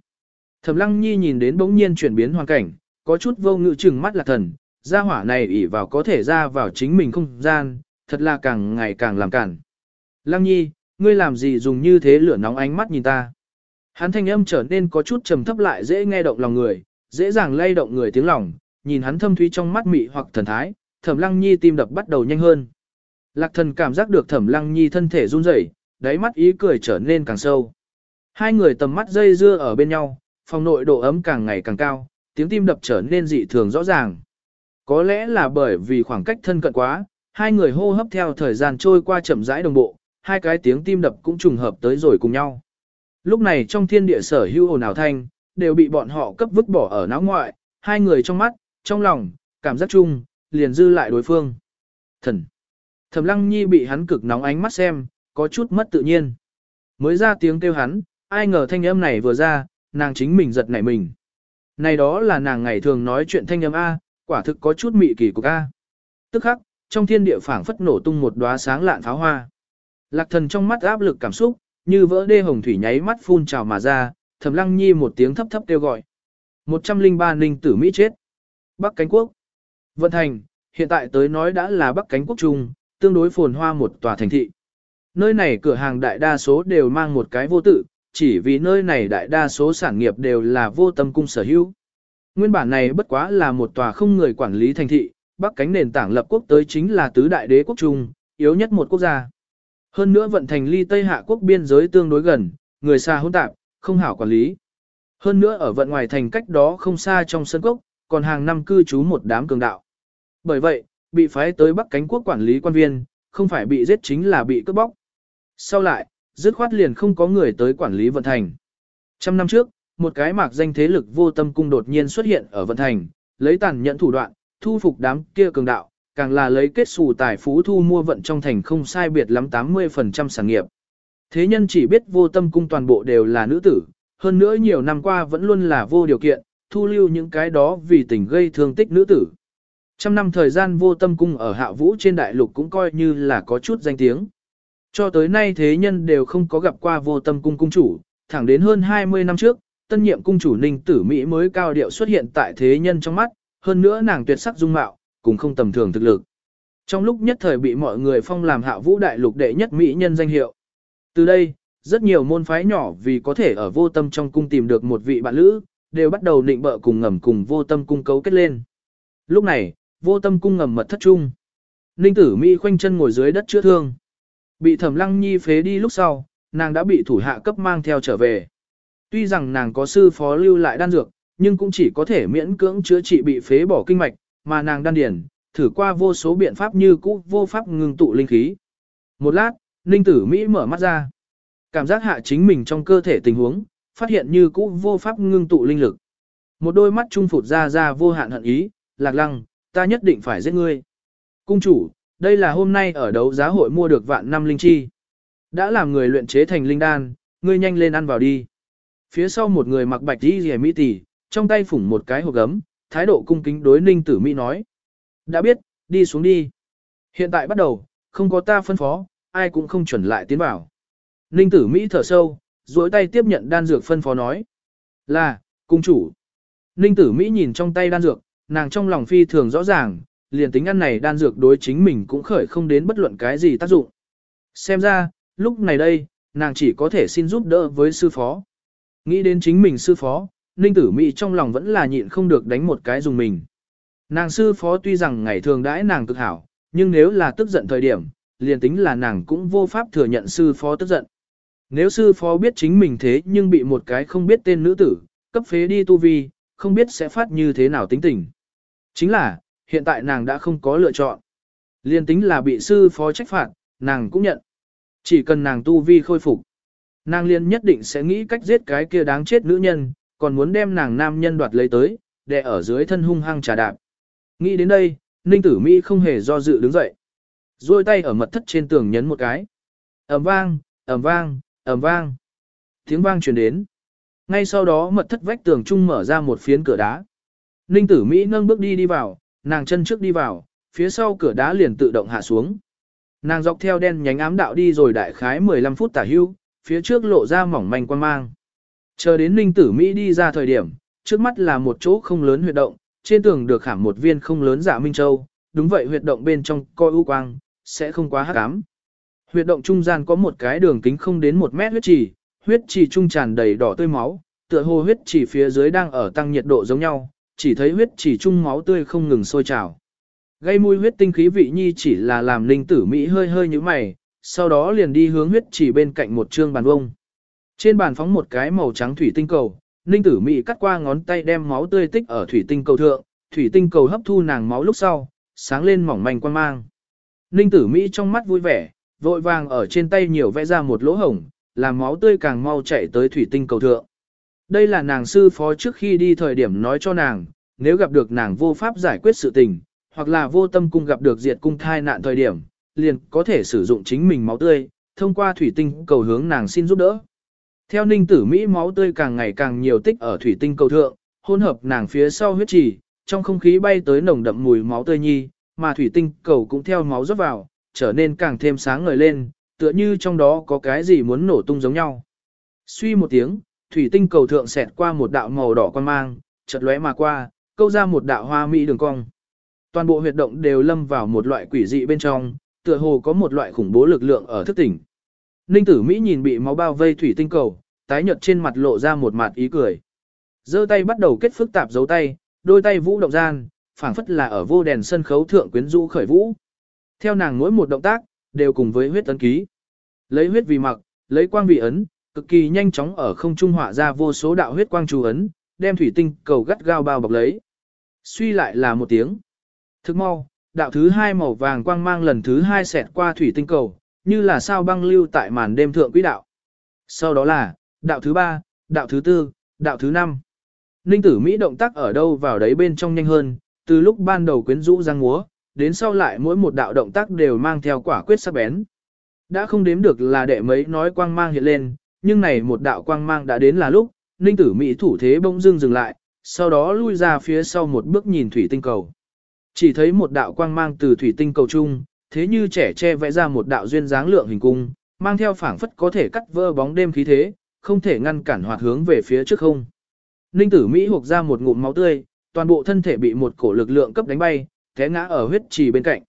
Thẩm lăng nhi nhìn đến bỗng nhiên chuyển biến hoàn cảnh, có chút vô ngự chừng mắt lạc thần, gia hỏa này ỉ vào có thể ra vào chính mình không gian, thật là càng ngày càng làm cản. Lăng nhi, ngươi làm gì dùng như thế lửa nóng ánh mắt nhìn ta. Hắn thanh âm trở nên có chút trầm thấp lại dễ nghe động lòng người, dễ dàng lay động người tiếng lòng, nhìn hắn thâm thúy trong mắt mị hoặc thần thái, thẩm lăng nhi tim đập bắt đầu nhanh hơn. Lạc thần cảm giác được thẩm lăng nhi thân thể run rẩy, đáy mắt ý cười trở nên càng sâu. Hai người tầm mắt dây dưa ở bên nhau, phòng nội độ ấm càng ngày càng cao, tiếng tim đập trở nên dị thường rõ ràng. Có lẽ là bởi vì khoảng cách thân cận quá, hai người hô hấp theo thời gian trôi qua chậm rãi đồng bộ, hai cái tiếng tim đập cũng trùng hợp tới rồi cùng nhau. Lúc này trong thiên địa sở hữu ồn ào thanh, đều bị bọn họ cấp vứt bỏ ở não ngoại, hai người trong mắt, trong lòng, cảm giác chung, liền dư lại đối phương. Thần. Thẩm Lăng Nhi bị hắn cực nóng ánh mắt xem, có chút mất tự nhiên. Mới ra tiếng kêu hắn, ai ngờ thanh âm này vừa ra, nàng chính mình giật nảy mình. Này đó là nàng ngày thường nói chuyện thanh âm A, quả thực có chút mị kỳ của A. Tức khắc, trong thiên địa phảng phất nổ tung một đóa sáng lạn pháo hoa. Lạc thần trong mắt áp lực cảm xúc, như vỡ đê hồng thủy nháy mắt phun trào mà ra, thẩm lăng nhi một tiếng thấp thấp kêu gọi. 103 ninh tử Mỹ chết. Bắc Cánh Quốc. Vận thành, hiện tại tới nói đã là Bắc Cánh Quốc Trung, tương đối phồn hoa một tòa thành thị. Nơi này cửa hàng đại đa số đều mang một cái vô tự, chỉ vì nơi này đại đa số sản nghiệp đều là vô tâm cung sở hữu. Nguyên bản này bất quá là một tòa không người quản lý thành thị, Bắc Cánh nền tảng lập quốc tới chính là tứ đại đế quốc trung, yếu nhất một quốc gia. Hơn nữa vận thành ly Tây Hạ quốc biên giới tương đối gần, người xa hỗn tạp, không hảo quản lý. Hơn nữa ở vận ngoài thành cách đó không xa trong sân cốc, còn hàng năm cư trú một đám cường đạo. Bởi vậy, bị phái tới Bắc cánh quốc quản lý quan viên, không phải bị giết chính là bị cướp bóc. Sau lại, dứt khoát liền không có người tới quản lý vận thành. Trăm năm trước, một cái mạc danh thế lực vô tâm cung đột nhiên xuất hiện ở vận thành, lấy tàn nhẫn thủ đoạn, thu phục đám kia cường đạo, càng là lấy kết xù tài phú thu mua vận trong thành không sai biệt lắm 80% sản nghiệp. Thế nhân chỉ biết vô tâm cung toàn bộ đều là nữ tử, hơn nữa nhiều năm qua vẫn luôn là vô điều kiện, thu lưu những cái đó vì tình gây thương tích nữ tử. Trăm năm thời gian vô tâm cung ở hạ vũ trên đại lục cũng coi như là có chút danh tiếng. Cho tới nay thế nhân đều không có gặp qua vô tâm cung cung chủ, thẳng đến hơn 20 năm trước, tân nhiệm cung chủ ninh tử Mỹ mới cao điệu xuất hiện tại thế nhân trong mắt, hơn nữa nàng tuyệt sắc dung mạo, cùng không tầm thường thực lực. Trong lúc nhất thời bị mọi người phong làm hạ vũ đại lục đệ nhất Mỹ nhân danh hiệu. Từ đây, rất nhiều môn phái nhỏ vì có thể ở vô tâm trong cung tìm được một vị bạn lữ, đều bắt đầu định bợ cùng ngầm cùng vô tâm cung cấu kết lên. Lúc này, vô tâm cung ngầm mật thất trung. Ninh tử Mỹ khoanh chân ngồi dưới đất chữa thương. Bị thẩm lăng nhi phế đi lúc sau, nàng đã bị thủ hạ cấp mang theo trở về. Tuy rằng nàng có sư phó lưu lại đan dược, nhưng cũng chỉ có thể miễn cưỡng chữa trị bị phế bỏ kinh mạch, mà nàng đan điển, thử qua vô số biện pháp như cũ vô pháp ngừng tụ linh khí. Một lát, Ninh tử Mỹ mở mắt ra. Cảm giác hạ chính mình trong cơ thể tình huống, phát hiện như cũ vô pháp ngưng tụ linh lực. Một đôi mắt trung phụt ra ra vô hạn hận ý, lạc lăng, ta nhất định phải giết ngươi. Cung chủ, đây là hôm nay ở đấu giá hội mua được vạn năm linh chi. Đã làm người luyện chế thành linh đan, ngươi nhanh lên ăn vào đi. Phía sau một người mặc bạch đi rẻ mỹ tỷ, trong tay phủng một cái hộp gấm, thái độ cung kính đối ninh tử mỹ nói. Đã biết, đi xuống đi. Hiện tại bắt đầu, không có ta phân phó, ai cũng không chuẩn lại tiến vào. Ninh tử Mỹ thở sâu, duỗi tay tiếp nhận đan dược phân phó nói. Là, cung chủ. Ninh tử Mỹ nhìn trong tay đan dược, nàng trong lòng phi thường rõ ràng, liền tính ăn này đan dược đối chính mình cũng khởi không đến bất luận cái gì tác dụng. Xem ra, lúc này đây, nàng chỉ có thể xin giúp đỡ với sư phó. Nghĩ đến chính mình sư phó, Ninh Tử Mỹ trong lòng vẫn là nhịn không được đánh một cái dùng mình. Nàng sư phó tuy rằng ngày thường đãi nàng cực hảo, nhưng nếu là tức giận thời điểm, liền tính là nàng cũng vô pháp thừa nhận sư phó tức giận. Nếu sư phó biết chính mình thế nhưng bị một cái không biết tên nữ tử, cấp phế đi tu vi, không biết sẽ phát như thế nào tính tình. Chính là, hiện tại nàng đã không có lựa chọn. Liên tính là bị sư phó trách phạt, nàng cũng nhận. Chỉ cần nàng tu vi khôi phục. Nàng liền nhất định sẽ nghĩ cách giết cái kia đáng chết nữ nhân, còn muốn đem nàng nam nhân đoạt lấy tới, để ở dưới thân hung hăng trà đạp. Nghĩ đến đây, Ninh Tử Mỹ không hề do dự đứng dậy. Rồi tay ở mật thất trên tường nhấn một cái. ầm vang, ầm vang, ầm vang. Tiếng vang truyền đến. Ngay sau đó mật thất vách tường trung mở ra một phiến cửa đá. Ninh Tử Mỹ nâng bước đi đi vào, nàng chân trước đi vào, phía sau cửa đá liền tự động hạ xuống. Nàng dọc theo đen nhánh ám đạo đi rồi đại khái 15 phút tả hưu, phía trước lộ ra mỏng manh quan mang. Chờ đến Ninh Tử Mỹ đi ra thời điểm, trước mắt là một chỗ không lớn huyệt động, trên tường được khảm một viên không lớn giả minh châu, đúng vậy huyệt động bên trong coi ưu quang, sẽ không quá hắc ám. Huyệt động trung gian có một cái đường kính không đến một mét huyết trì, huyết trì trung tràn đầy đỏ tươi máu, tựa hồ huyết trì phía dưới đang ở tăng nhiệt độ giống nhau, chỉ thấy huyết trì trung máu tươi không ngừng sôi trào. Gây mùi huyết tinh khí vị nhi chỉ là làm linh tử Mỹ hơi hơi như mày, sau đó liền đi hướng huyết trì bên cạnh một trương bàn vông. Trên bàn phóng một cái màu trắng thủy tinh cầu, Ninh Tử Mỹ cắt qua ngón tay đem máu tươi tích ở thủy tinh cầu thượng, thủy tinh cầu hấp thu nàng máu lúc sau, sáng lên mỏng manh quan mang. Ninh Tử Mỹ trong mắt vui vẻ, vội vàng ở trên tay nhiều vẽ ra một lỗ hổng, làm máu tươi càng mau chảy tới thủy tinh cầu thượng. Đây là nàng sư phó trước khi đi thời điểm nói cho nàng, nếu gặp được nàng vô pháp giải quyết sự tình, hoặc là vô tâm cung gặp được diệt cung thai nạn thời điểm, liền có thể sử dụng chính mình máu tươi, thông qua thủy tinh cầu hướng nàng xin giúp đỡ. Theo ninh tử Mỹ máu tươi càng ngày càng nhiều tích ở thủy tinh cầu thượng, hỗn hợp nàng phía sau huyết trì, trong không khí bay tới nồng đậm mùi máu tươi nhi, mà thủy tinh cầu cũng theo máu rót vào, trở nên càng thêm sáng ngời lên, tựa như trong đó có cái gì muốn nổ tung giống nhau. Suy một tiếng, thủy tinh cầu thượng xẹt qua một đạo màu đỏ quan mang, chợt lóe mà qua, câu ra một đạo hoa mỹ đường cong. Toàn bộ huyệt động đều lâm vào một loại quỷ dị bên trong, tựa hồ có một loại khủng bố lực lượng ở thức tỉnh. Ninh tử Mỹ nhìn bị máu bao vây thủy tinh cầu, tái nhợt trên mặt lộ ra một mặt ý cười. giơ tay bắt đầu kết phức tạp dấu tay, đôi tay vũ động gian, phảng phất là ở vô đèn sân khấu thượng quyến rũ khởi vũ. Theo nàng mỗi một động tác, đều cùng với huyết ấn ký. Lấy huyết vì mặc, lấy quang vì ấn, cực kỳ nhanh chóng ở không trung họa ra vô số đạo huyết quang chú ấn, đem thủy tinh cầu gắt gao bao bọc lấy. Suy lại là một tiếng. Thức mau, đạo thứ hai màu vàng quang mang lần thứ hai xẹt qua thủy tinh cầu, như là sao băng lưu tại màn đêm thượng quỹ đạo. Sau đó là, đạo thứ ba, đạo thứ tư, đạo thứ năm. Ninh tử Mỹ động tác ở đâu vào đấy bên trong nhanh hơn, từ lúc ban đầu quyến rũ giang múa, đến sau lại mỗi một đạo động tác đều mang theo quả quyết sắc bén. Đã không đếm được là đệ mấy nói quang mang hiện lên, nhưng này một đạo quang mang đã đến là lúc, Ninh tử Mỹ thủ thế bỗng dưng dừng lại, sau đó lui ra phía sau một bước nhìn thủy tinh cầu. Chỉ thấy một đạo quang mang từ thủy tinh cầu chung, thế như trẻ che vẽ ra một đạo duyên dáng lượng hình cung, mang theo phảng phất có thể cắt vỡ bóng đêm khí thế, không thể ngăn cản hoạt hướng về phía trước không. Ninh tử Mỹ hộp ra một ngụm máu tươi, toàn bộ thân thể bị một cổ lực lượng cấp đánh bay, té ngã ở huyết trì bên cạnh.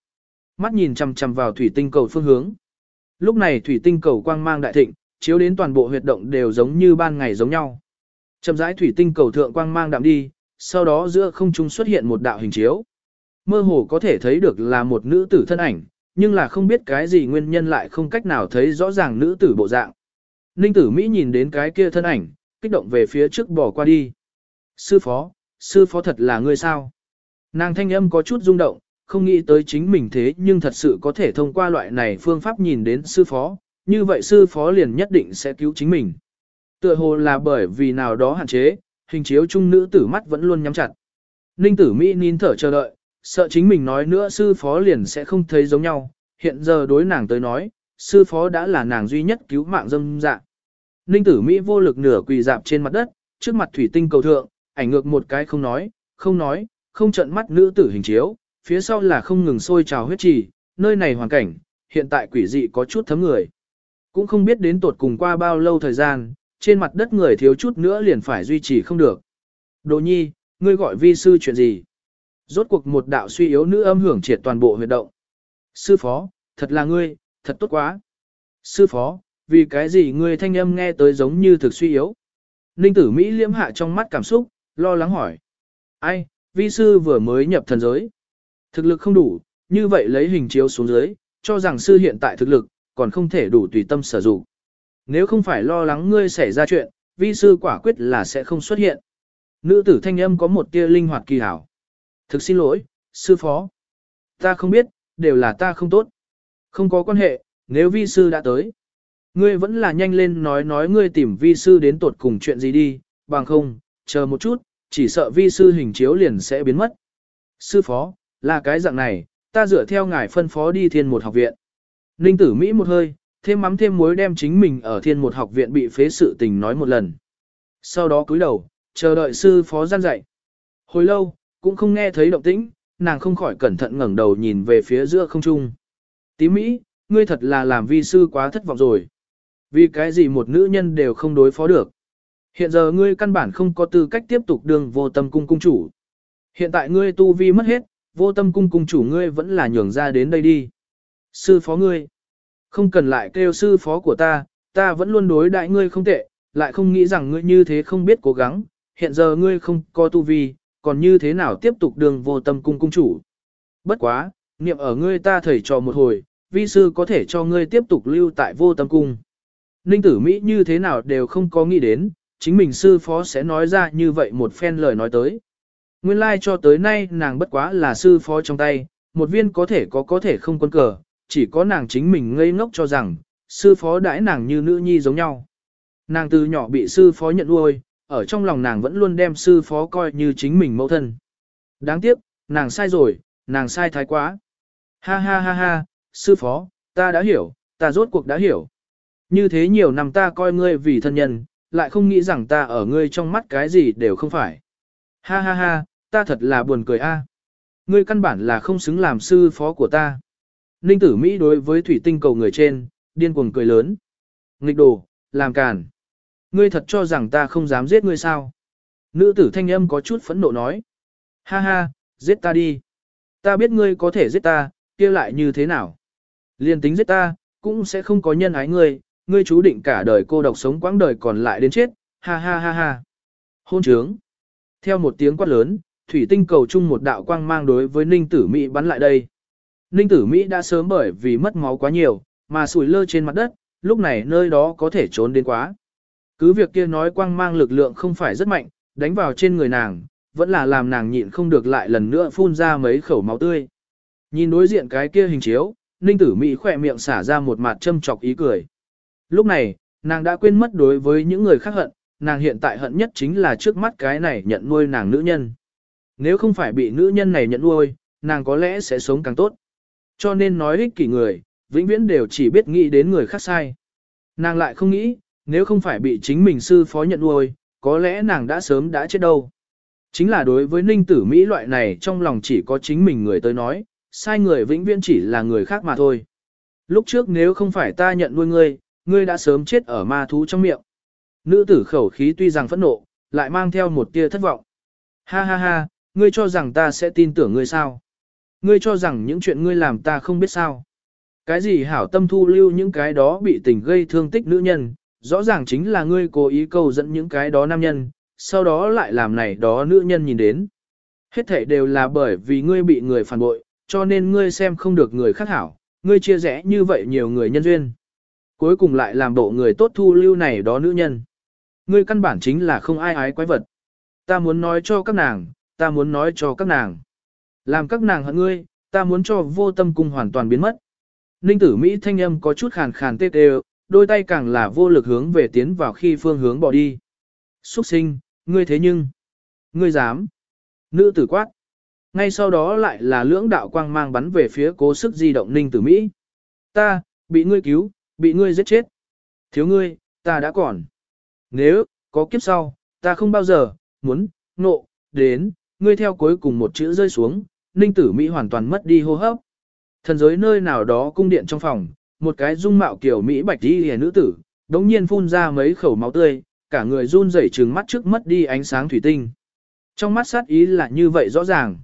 Mắt nhìn chằm chằm vào thủy tinh cầu phương hướng. Lúc này thủy tinh cầu quang mang đại thịnh, chiếu đến toàn bộ huyệt động đều giống như ban ngày giống nhau. Chậm rãi thủy tinh cầu thượng quang mang đạm đi, sau đó giữa không trung xuất hiện một đạo hình chiếu. Mơ hồ có thể thấy được là một nữ tử thân ảnh, nhưng là không biết cái gì nguyên nhân lại không cách nào thấy rõ ràng nữ tử bộ dạng. Ninh tử Mỹ nhìn đến cái kia thân ảnh, kích động về phía trước bỏ qua đi. Sư phó, sư phó thật là ngươi sao? Nàng thanh âm có chút rung động, không nghĩ tới chính mình thế nhưng thật sự có thể thông qua loại này phương pháp nhìn đến sư phó, như vậy sư phó liền nhất định sẽ cứu chính mình. Tựa hồ là bởi vì nào đó hạn chế, hình chiếu trung nữ tử mắt vẫn luôn nhắm chặt. Ninh tử Mỹ nín thở chờ đợi, sợ chính mình nói nữa sư phó liền sẽ không thấy giống nhau, hiện giờ đối nàng tới nói, sư phó đã là nàng duy nhất cứu mạng dâm dạ. Ninh tử Mỹ vô lực nửa quỳ dạp trên mặt đất, trước mặt thủy tinh cầu thượng, ảnh ngược một cái không nói, không nói, không trận mắt nữ tử hình chiếu, phía sau là không ngừng sôi trào huyết trì, nơi này hoàn cảnh, hiện tại quỷ dị có chút thấm người. Cũng không biết đến tột cùng qua bao lâu thời gian, trên mặt đất người thiếu chút nữa liền phải duy trì không được. Đồ nhi, ngươi gọi vi sư chuyện gì? Rốt cuộc một đạo suy yếu nữ âm hưởng triệt toàn bộ huyệt động. Sư phó, thật là ngươi, thật tốt quá. Sư phó, vì cái gì ngươi thanh âm nghe tới giống như thực suy yếu. Ninh tử Mỹ liễm hạ trong mắt cảm xúc, lo lắng hỏi. Ai, vi sư vừa mới nhập thần giới. Thực lực không đủ, như vậy lấy hình chiếu xuống dưới, cho rằng sư hiện tại thực lực, còn không thể đủ tùy tâm sử dụng. Nếu không phải lo lắng ngươi xảy ra chuyện, vi sư quả quyết là sẽ không xuất hiện. Nữ tử thanh âm có một tia linh hoạt kỳ hảo. Thực xin lỗi, sư phó. Ta không biết, đều là ta không tốt. Không có quan hệ, nếu vi sư đã tới. Ngươi vẫn là nhanh lên nói nói ngươi tìm vi sư đến tột cùng chuyện gì đi, bằng không, chờ một chút, chỉ sợ vi sư hình chiếu liền sẽ biến mất. Sư phó, là cái dạng này, ta dựa theo ngài phân phó đi thiên một học viện. Ninh tử Mỹ một hơi, thêm mắm thêm muối đem chính mình ở thiên một học viện bị phế sự tình nói một lần. Sau đó cúi đầu, chờ đợi sư phó gian dạy. Hồi lâu, cũng không nghe thấy động tĩnh, nàng không khỏi cẩn thận ngẩng đầu nhìn về phía giữa không trung. Tí Mỹ, ngươi thật là làm vi sư quá thất vọng rồi. Vì cái gì một nữ nhân đều không đối phó được. Hiện giờ ngươi căn bản không có tư cách tiếp tục đường vô tâm cung cung chủ. Hiện tại ngươi tu vi mất hết, vô tâm cung cung chủ ngươi vẫn là nhường ra đến đây đi. Sư phó ngươi, không cần lại kêu sư phó của ta, ta vẫn luôn đối đại ngươi không tệ, lại không nghĩ rằng ngươi như thế không biết cố gắng, hiện giờ ngươi không có tu vi, còn như thế nào tiếp tục đường vô tâm cung cung chủ. Bất quá, niệm ở ngươi ta thầy trò một hồi, vi sư có thể cho ngươi tiếp tục lưu tại vô tâm cung. Ninh tử Mỹ như thế nào đều không có nghĩ đến, chính mình sư phó sẽ nói ra như vậy một phen lời nói tới. Nguyên lai like cho tới nay nàng bất quá là sư phó trong tay, một viên có thể có có thể không quân cờ, chỉ có nàng chính mình ngây ngốc cho rằng, sư phó đãi nàng như nữ nhi giống nhau. Nàng từ nhỏ bị sư phó nhận nuôi, ở trong lòng nàng vẫn luôn đem sư phó coi như chính mình mẫu thân. Đáng tiếc, nàng sai rồi, nàng sai thái quá. Ha ha ha ha, sư phó, ta đã hiểu, ta rốt cuộc đã hiểu. Như thế nhiều năm ta coi ngươi vì thân nhân, lại không nghĩ rằng ta ở ngươi trong mắt cái gì đều không phải. Ha ha ha, ta thật là buồn cười a. Ngươi căn bản là không xứng làm sư phó của ta. Ninh tử Mỹ đối với thủy tinh cầu người trên, điên cuồng cười lớn. Nghịch đồ, làm càn. Ngươi thật cho rằng ta không dám giết ngươi sao? Nữ tử thanh âm có chút phẫn nộ nói. Ha ha, giết ta đi. Ta biết ngươi có thể giết ta, kia lại như thế nào? Liên tính giết ta, cũng sẽ không có nhân ái ngươi, ngươi chú định cả đời cô độc sống quãng đời còn lại đến chết, ha ha ha ha. Hôn trướng. Theo một tiếng quát lớn, thủy tinh cầu chung một đạo quang mang đối với Ninh Tử Mỹ bắn lại đây. Ninh Tử Mỹ đã sớm bởi vì mất máu quá nhiều, mà sủi lơ trên mặt đất, lúc này nơi đó có thể trốn đến quá. Cứ việc kia nói quang mang lực lượng không phải rất mạnh, đánh vào trên người nàng, vẫn là làm nàng nhịn không được lại lần nữa phun ra mấy khẩu máu tươi. Nhìn đối diện cái kia hình chiếu, Ninh Tử Mỹ khỏe miệng xả ra một mặt châm chọc ý cười. Lúc này, nàng đã quên mất đối với những người khác hận, nàng hiện tại hận nhất chính là trước mắt cái này nhận nuôi nàng nữ nhân. Nếu không phải bị nữ nhân này nhận nuôi, nàng có lẽ sẽ sống càng tốt. Cho nên nói ích kỷ người, vĩnh viễn đều chỉ biết nghĩ đến người khác sai. Nàng lại không nghĩ, nếu không phải bị chính mình sư phó nhận nuôi, có lẽ nàng đã sớm đã chết đâu. Chính là đối với ninh tử Mỹ loại này trong lòng chỉ có chính mình người tới nói, sai người vĩnh viễn chỉ là người khác mà thôi. Lúc trước nếu không phải ta nhận nuôi ngươi, ngươi đã sớm chết ở ma thú trong miệng. Nữ tử khẩu khí tuy rằng phẫn nộ, lại mang theo một tia thất vọng. Ha ha ha, ngươi cho rằng ta sẽ tin tưởng ngươi sao? Ngươi cho rằng những chuyện ngươi làm ta không biết sao? Cái gì hảo tâm thu lưu những cái đó bị tình gây thương tích nữ nhân, rõ ràng chính là ngươi cố ý câu dẫn những cái đó nam nhân, sau đó lại làm này đó nữ nhân nhìn đến. Hết thể đều là bởi vì ngươi bị người phản bội, cho nên ngươi xem không được người khác hảo, ngươi chia rẽ như vậy nhiều người nhân duyên. Cuối cùng lại làm bộ người tốt thu lưu này đó nữ nhân. Ngươi căn bản chính là không ai ái quái vật. Ta muốn nói cho các nàng, ta muốn nói cho các nàng. Làm các nàng hận ngươi, ta muốn cho vô tâm cung hoàn toàn biến mất. Ninh tử Mỹ thanh âm có chút khàn khàn tê tê, đôi tay càng là vô lực hướng về tiến vào khi phương hướng bỏ đi. Xuất sinh, ngươi thế nhưng, ngươi dám. Nữ tử quát. Ngay sau đó lại là lưỡng đạo quang mang bắn về phía cố sức di động Ninh tử Mỹ. Ta, bị ngươi cứu, bị ngươi giết chết. Thiếu ngươi, ta đã còn. Nếu, có kiếp sau, ta không bao giờ, muốn, nộ, đến, ngươi theo cuối cùng một chữ rơi xuống, ninh tử Mỹ hoàn toàn mất đi hô hấp. Thần giới nơi nào đó cung điện trong phòng, một cái dung mạo kiểu Mỹ bạch đi hề nữ tử, đống nhiên phun ra mấy khẩu máu tươi, cả người run rẩy trừng mắt trước mất đi ánh sáng thủy tinh. Trong mắt sát ý là như vậy rõ ràng.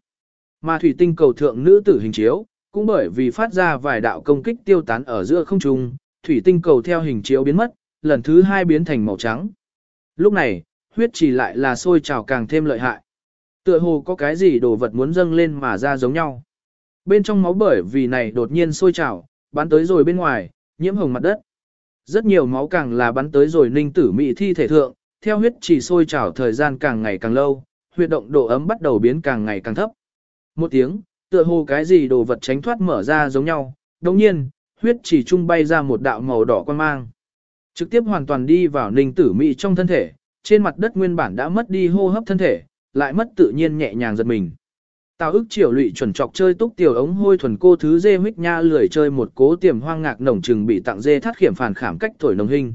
Mà thủy tinh cầu thượng nữ tử hình chiếu, cũng bởi vì phát ra vài đạo công kích tiêu tán ở giữa không trung, thủy tinh cầu theo hình chiếu biến mất, lần thứ hai biến thành màu trắng. Lúc này, huyết chỉ lại là sôi trào càng thêm lợi hại. Tựa hồ có cái gì đồ vật muốn dâng lên mà ra giống nhau. Bên trong máu bởi vì này đột nhiên sôi trào, bắn tới rồi bên ngoài, nhiễm hồng mặt đất. Rất nhiều máu càng là bắn tới rồi ninh tử mị thi thể thượng, theo huyết chỉ sôi trào thời gian càng ngày càng lâu, huyệt động độ ấm bắt đầu biến càng ngày càng thấp. Một tiếng, tựa hồ cái gì đồ vật tránh thoát mở ra giống nhau, đồng nhiên, huyết chỉ trung bay ra một đạo màu đỏ quan mang. Trực tiếp hoàn toàn đi vào ninh tử mị trong thân thể, trên mặt đất nguyên bản đã mất đi hô hấp thân thể, lại mất tự nhiên nhẹ nhàng giật mình. Tào ức triều lụy chuẩn trọc chơi túc tiểu ống hôi thuần cô thứ dê huyết nha lười chơi một cố tiềm hoang ngạc nồng trừng bị tặng dê thắt khiểm phản khảm cách thổi nồng hình.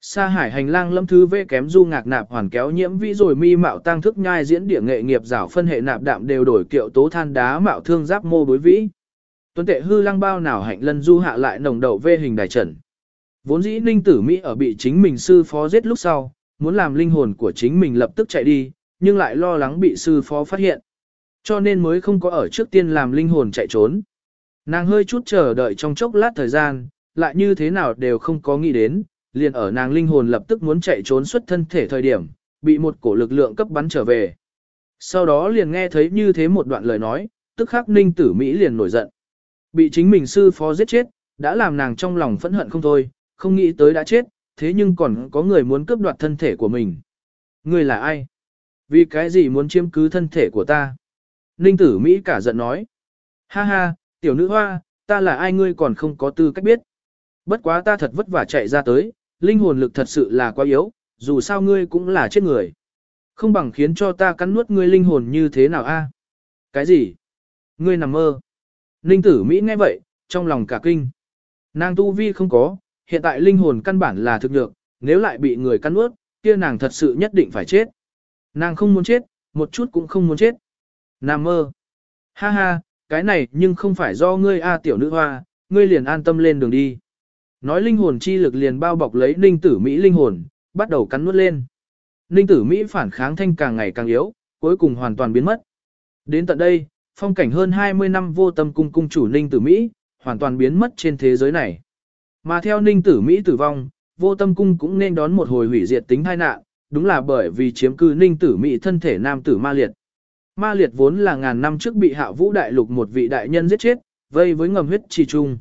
Sa hải hành lang lâm thứ vê kém du ngạc nạp hoàn kéo nhiễm vĩ rồi mi mạo tăng thức nhai diễn địa nghệ nghiệp rảo phân hệ nạp đạm đều đổi kiệu tố than đá mạo thương giáp mô đối vĩ. Tuấn tệ hư lăng bao nào hạnh lân du hạ lại nồng đậu vê hình đài trần. Vốn dĩ ninh tử Mỹ ở bị chính mình sư phó giết lúc sau, muốn làm linh hồn của chính mình lập tức chạy đi, nhưng lại lo lắng bị sư phó phát hiện. Cho nên mới không có ở trước tiên làm linh hồn chạy trốn. Nàng hơi chút chờ đợi trong chốc lát thời gian, lại như thế nào đều không có nghĩ đến, liền ở nàng linh hồn lập tức muốn chạy trốn xuất thân thể thời điểm, bị một cổ lực lượng cấp bắn trở về. Sau đó liền nghe thấy như thế một đoạn lời nói, tức khắc ninh tử Mỹ liền nổi giận. Bị chính mình sư phó giết chết, đã làm nàng trong lòng phẫn hận không thôi, không nghĩ tới đã chết, thế nhưng còn có người muốn cướp đoạt thân thể của mình. Người là ai? Vì cái gì muốn chiếm cứ thân thể của ta? Ninh tử Mỹ cả giận nói. Ha ha, tiểu nữ hoa, ta là ai ngươi còn không có tư cách biết. Bất quá ta thật vất vả chạy ra tới, linh hồn lực thật sự là quá yếu, dù sao ngươi cũng là chết người. Không bằng khiến cho ta cắn nuốt ngươi linh hồn như thế nào a? Cái gì? Ngươi nằm mơ. Ninh tử Mỹ nghe vậy, trong lòng cả kinh. Nàng tu vi không có, hiện tại linh hồn căn bản là thực nhược, nếu lại bị người cắn nuốt, kia nàng thật sự nhất định phải chết. Nàng không muốn chết, một chút cũng không muốn chết. Nam mơ. Ha ha, cái này nhưng không phải do ngươi a tiểu nữ hoa, ngươi liền an tâm lên đường đi. Nói linh hồn chi lực liền bao bọc lấy ninh tử Mỹ linh hồn, bắt đầu cắn nuốt lên. Ninh tử Mỹ phản kháng thanh càng ngày càng yếu, cuối cùng hoàn toàn biến mất. Đến tận đây, phong cảnh hơn 20 năm vô tâm cung cung chủ ninh tử Mỹ, hoàn toàn biến mất trên thế giới này. Mà theo ninh tử Mỹ tử vong, vô tâm cung cũng nên đón một hồi hủy diệt tính tai nạn, đúng là bởi vì chiếm cư ninh tử Mỹ thân thể nam tử ma liệt. Ma liệt vốn là ngàn năm trước bị hạ vũ đại lục một vị đại nhân giết chết, vây với ngầm huyết trì trung.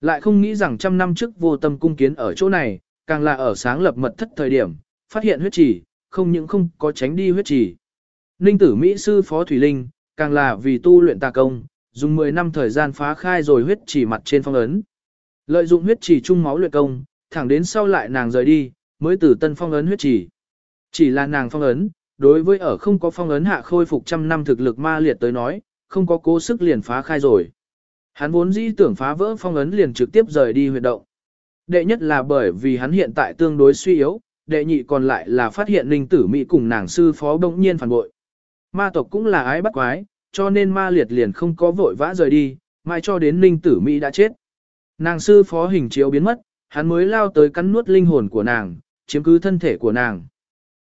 Lại không nghĩ rằng trăm năm trước vô tâm cung kiến ở chỗ này, càng là ở sáng lập mật thất thời điểm, phát hiện huyết trì, không những không có tránh đi huyết trì. Ninh tử Mỹ sư Phó Thủy Linh, càng là vì tu luyện tà công, dùng 10 năm thời gian phá khai rồi huyết trì mặt trên phong ấn. Lợi dụng huyết trì trung máu luyện công, thẳng đến sau lại nàng rời đi, mới từ tân phong ấn huyết trì. Chỉ là nàng phong ấn, đối với ở không có phong ấn hạ khôi phục trăm năm thực lực ma liệt tới nói, không có cố sức liền phá khai rồi. Hắn vốn dĩ tưởng phá vỡ phong ấn liền trực tiếp rời đi huyệt động. Đệ nhất là bởi vì hắn hiện tại tương đối suy yếu, đệ nhị còn lại là phát hiện linh tử mỹ cùng nàng sư phó bỗng nhiên phản bội. Ma tộc cũng là ái bắt quái, cho nên ma liệt liền không có vội vã rời đi, mai cho đến linh tử mỹ đã chết. Nàng sư phó hình chiếu biến mất, hắn mới lao tới cắn nuốt linh hồn của nàng, chiếm cứ thân thể của nàng.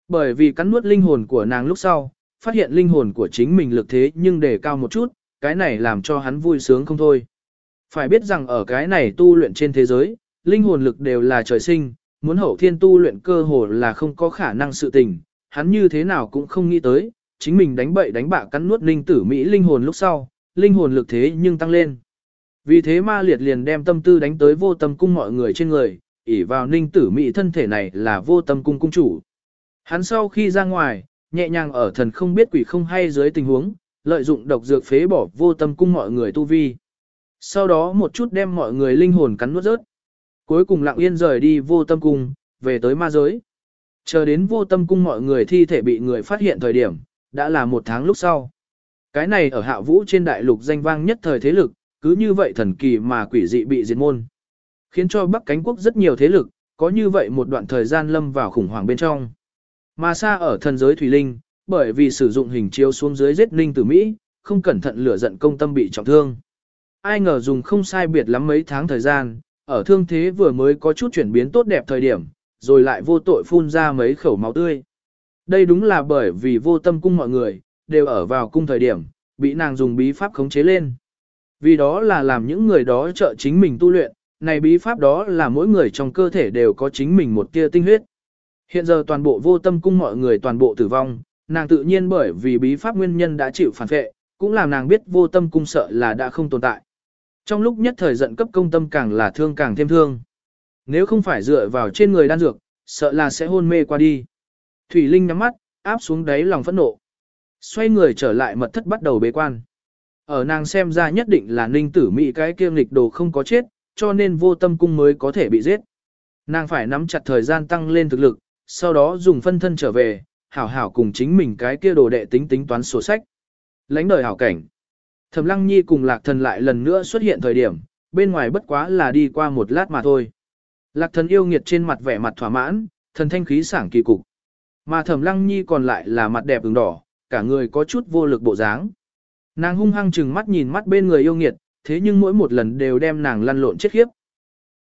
Bởi vì cắn nuốt linh hồn của nàng lúc sau, phát hiện linh hồn của chính mình lực thế nhưng đề cao một chút, cái này làm cho hắn vui sướng không thôi. Phải biết rằng ở cái này tu luyện trên thế giới, linh hồn lực đều là trời sinh, muốn hậu thiên tu luyện cơ hồ là không có khả năng sự tình, hắn như thế nào cũng không nghĩ tới, chính mình đánh bậy đánh bạ cắn nuốt linh tử Mỹ linh hồn lúc sau, linh hồn lực thế nhưng tăng lên. Vì thế ma liệt liền đem tâm tư đánh tới vô tâm cung mọi người trên người, ỉ vào ninh tử Mỹ thân thể này là vô tâm cung cung chủ. Hắn sau khi ra ngoài, nhẹ nhàng ở thần không biết quỷ không hay dưới tình huống, lợi dụng độc dược phế bỏ vô tâm cung mọi người tu vi. Sau đó một chút đem mọi người linh hồn cắn nuốt rớt. Cuối cùng lặng yên rời đi vô tâm cung, về tới ma giới. Chờ đến vô tâm cung mọi người thi thể bị người phát hiện thời điểm, đã là một tháng lúc sau. Cái này ở hạ vũ trên đại lục danh vang nhất thời thế lực, cứ như vậy thần kỳ mà quỷ dị bị diệt môn. Khiến cho Bắc cánh quốc rất nhiều thế lực, có như vậy một đoạn thời gian lâm vào khủng hoảng bên trong. Mà xa ở thần giới Thủy Linh, bởi vì sử dụng hình chiếu xuống dưới giết ninh tử Mỹ, không cẩn thận lửa giận công tâm bị trọng thương. Ai ngờ dùng không sai biệt lắm mấy tháng thời gian, ở thương thế vừa mới có chút chuyển biến tốt đẹp thời điểm, rồi lại vô tội phun ra mấy khẩu máu tươi. Đây đúng là bởi vì vô tâm cung mọi người, đều ở vào cung thời điểm, bị nàng dùng bí pháp khống chế lên. Vì đó là làm những người đó trợ chính mình tu luyện, này bí pháp đó là mỗi người trong cơ thể đều có chính mình một tia tinh huyết. Hiện giờ toàn bộ vô tâm cung mọi người toàn bộ tử vong, nàng tự nhiên bởi vì bí pháp nguyên nhân đã chịu phản vệ, cũng làm nàng biết vô tâm cung sợ là đã không tồn tại. Trong lúc nhất thời giận cấp công tâm càng là thương càng thêm thương. Nếu không phải dựa vào trên người đan dược, sợ là sẽ hôn mê qua đi. Thủy Linh nhắm mắt, áp xuống đáy lòng phẫn nộ. Xoay người trở lại mật thất bắt đầu bế quan. Ở nàng xem ra nhất định là ninh tử mỹ cái kiêm lịch đồ không có chết, cho nên vô tâm cung mới có thể bị giết. Nàng phải nắm chặt thời gian tăng lên thực lực, sau đó dùng phân thân trở về, hảo hảo cùng chính mình cái kia đồ đệ tính tính toán sổ sách. Lánh đời hảo cảnh. Thẩm Lăng Nhi cùng Lạc Thần lại lần nữa xuất hiện thời điểm, bên ngoài bất quá là đi qua một lát mà thôi. Lạc Thần yêu nghiệt trên mặt vẻ mặt thỏa mãn, thần thanh khí sảng kỳ cục. Mà Thẩm Lăng Nhi còn lại là mặt đẹp ửng đỏ, cả người có chút vô lực bộ dáng. Nàng hung hăng chừng mắt nhìn mắt bên người yêu nghiệt, thế nhưng mỗi một lần đều đem nàng lăn lộn chết khiếp.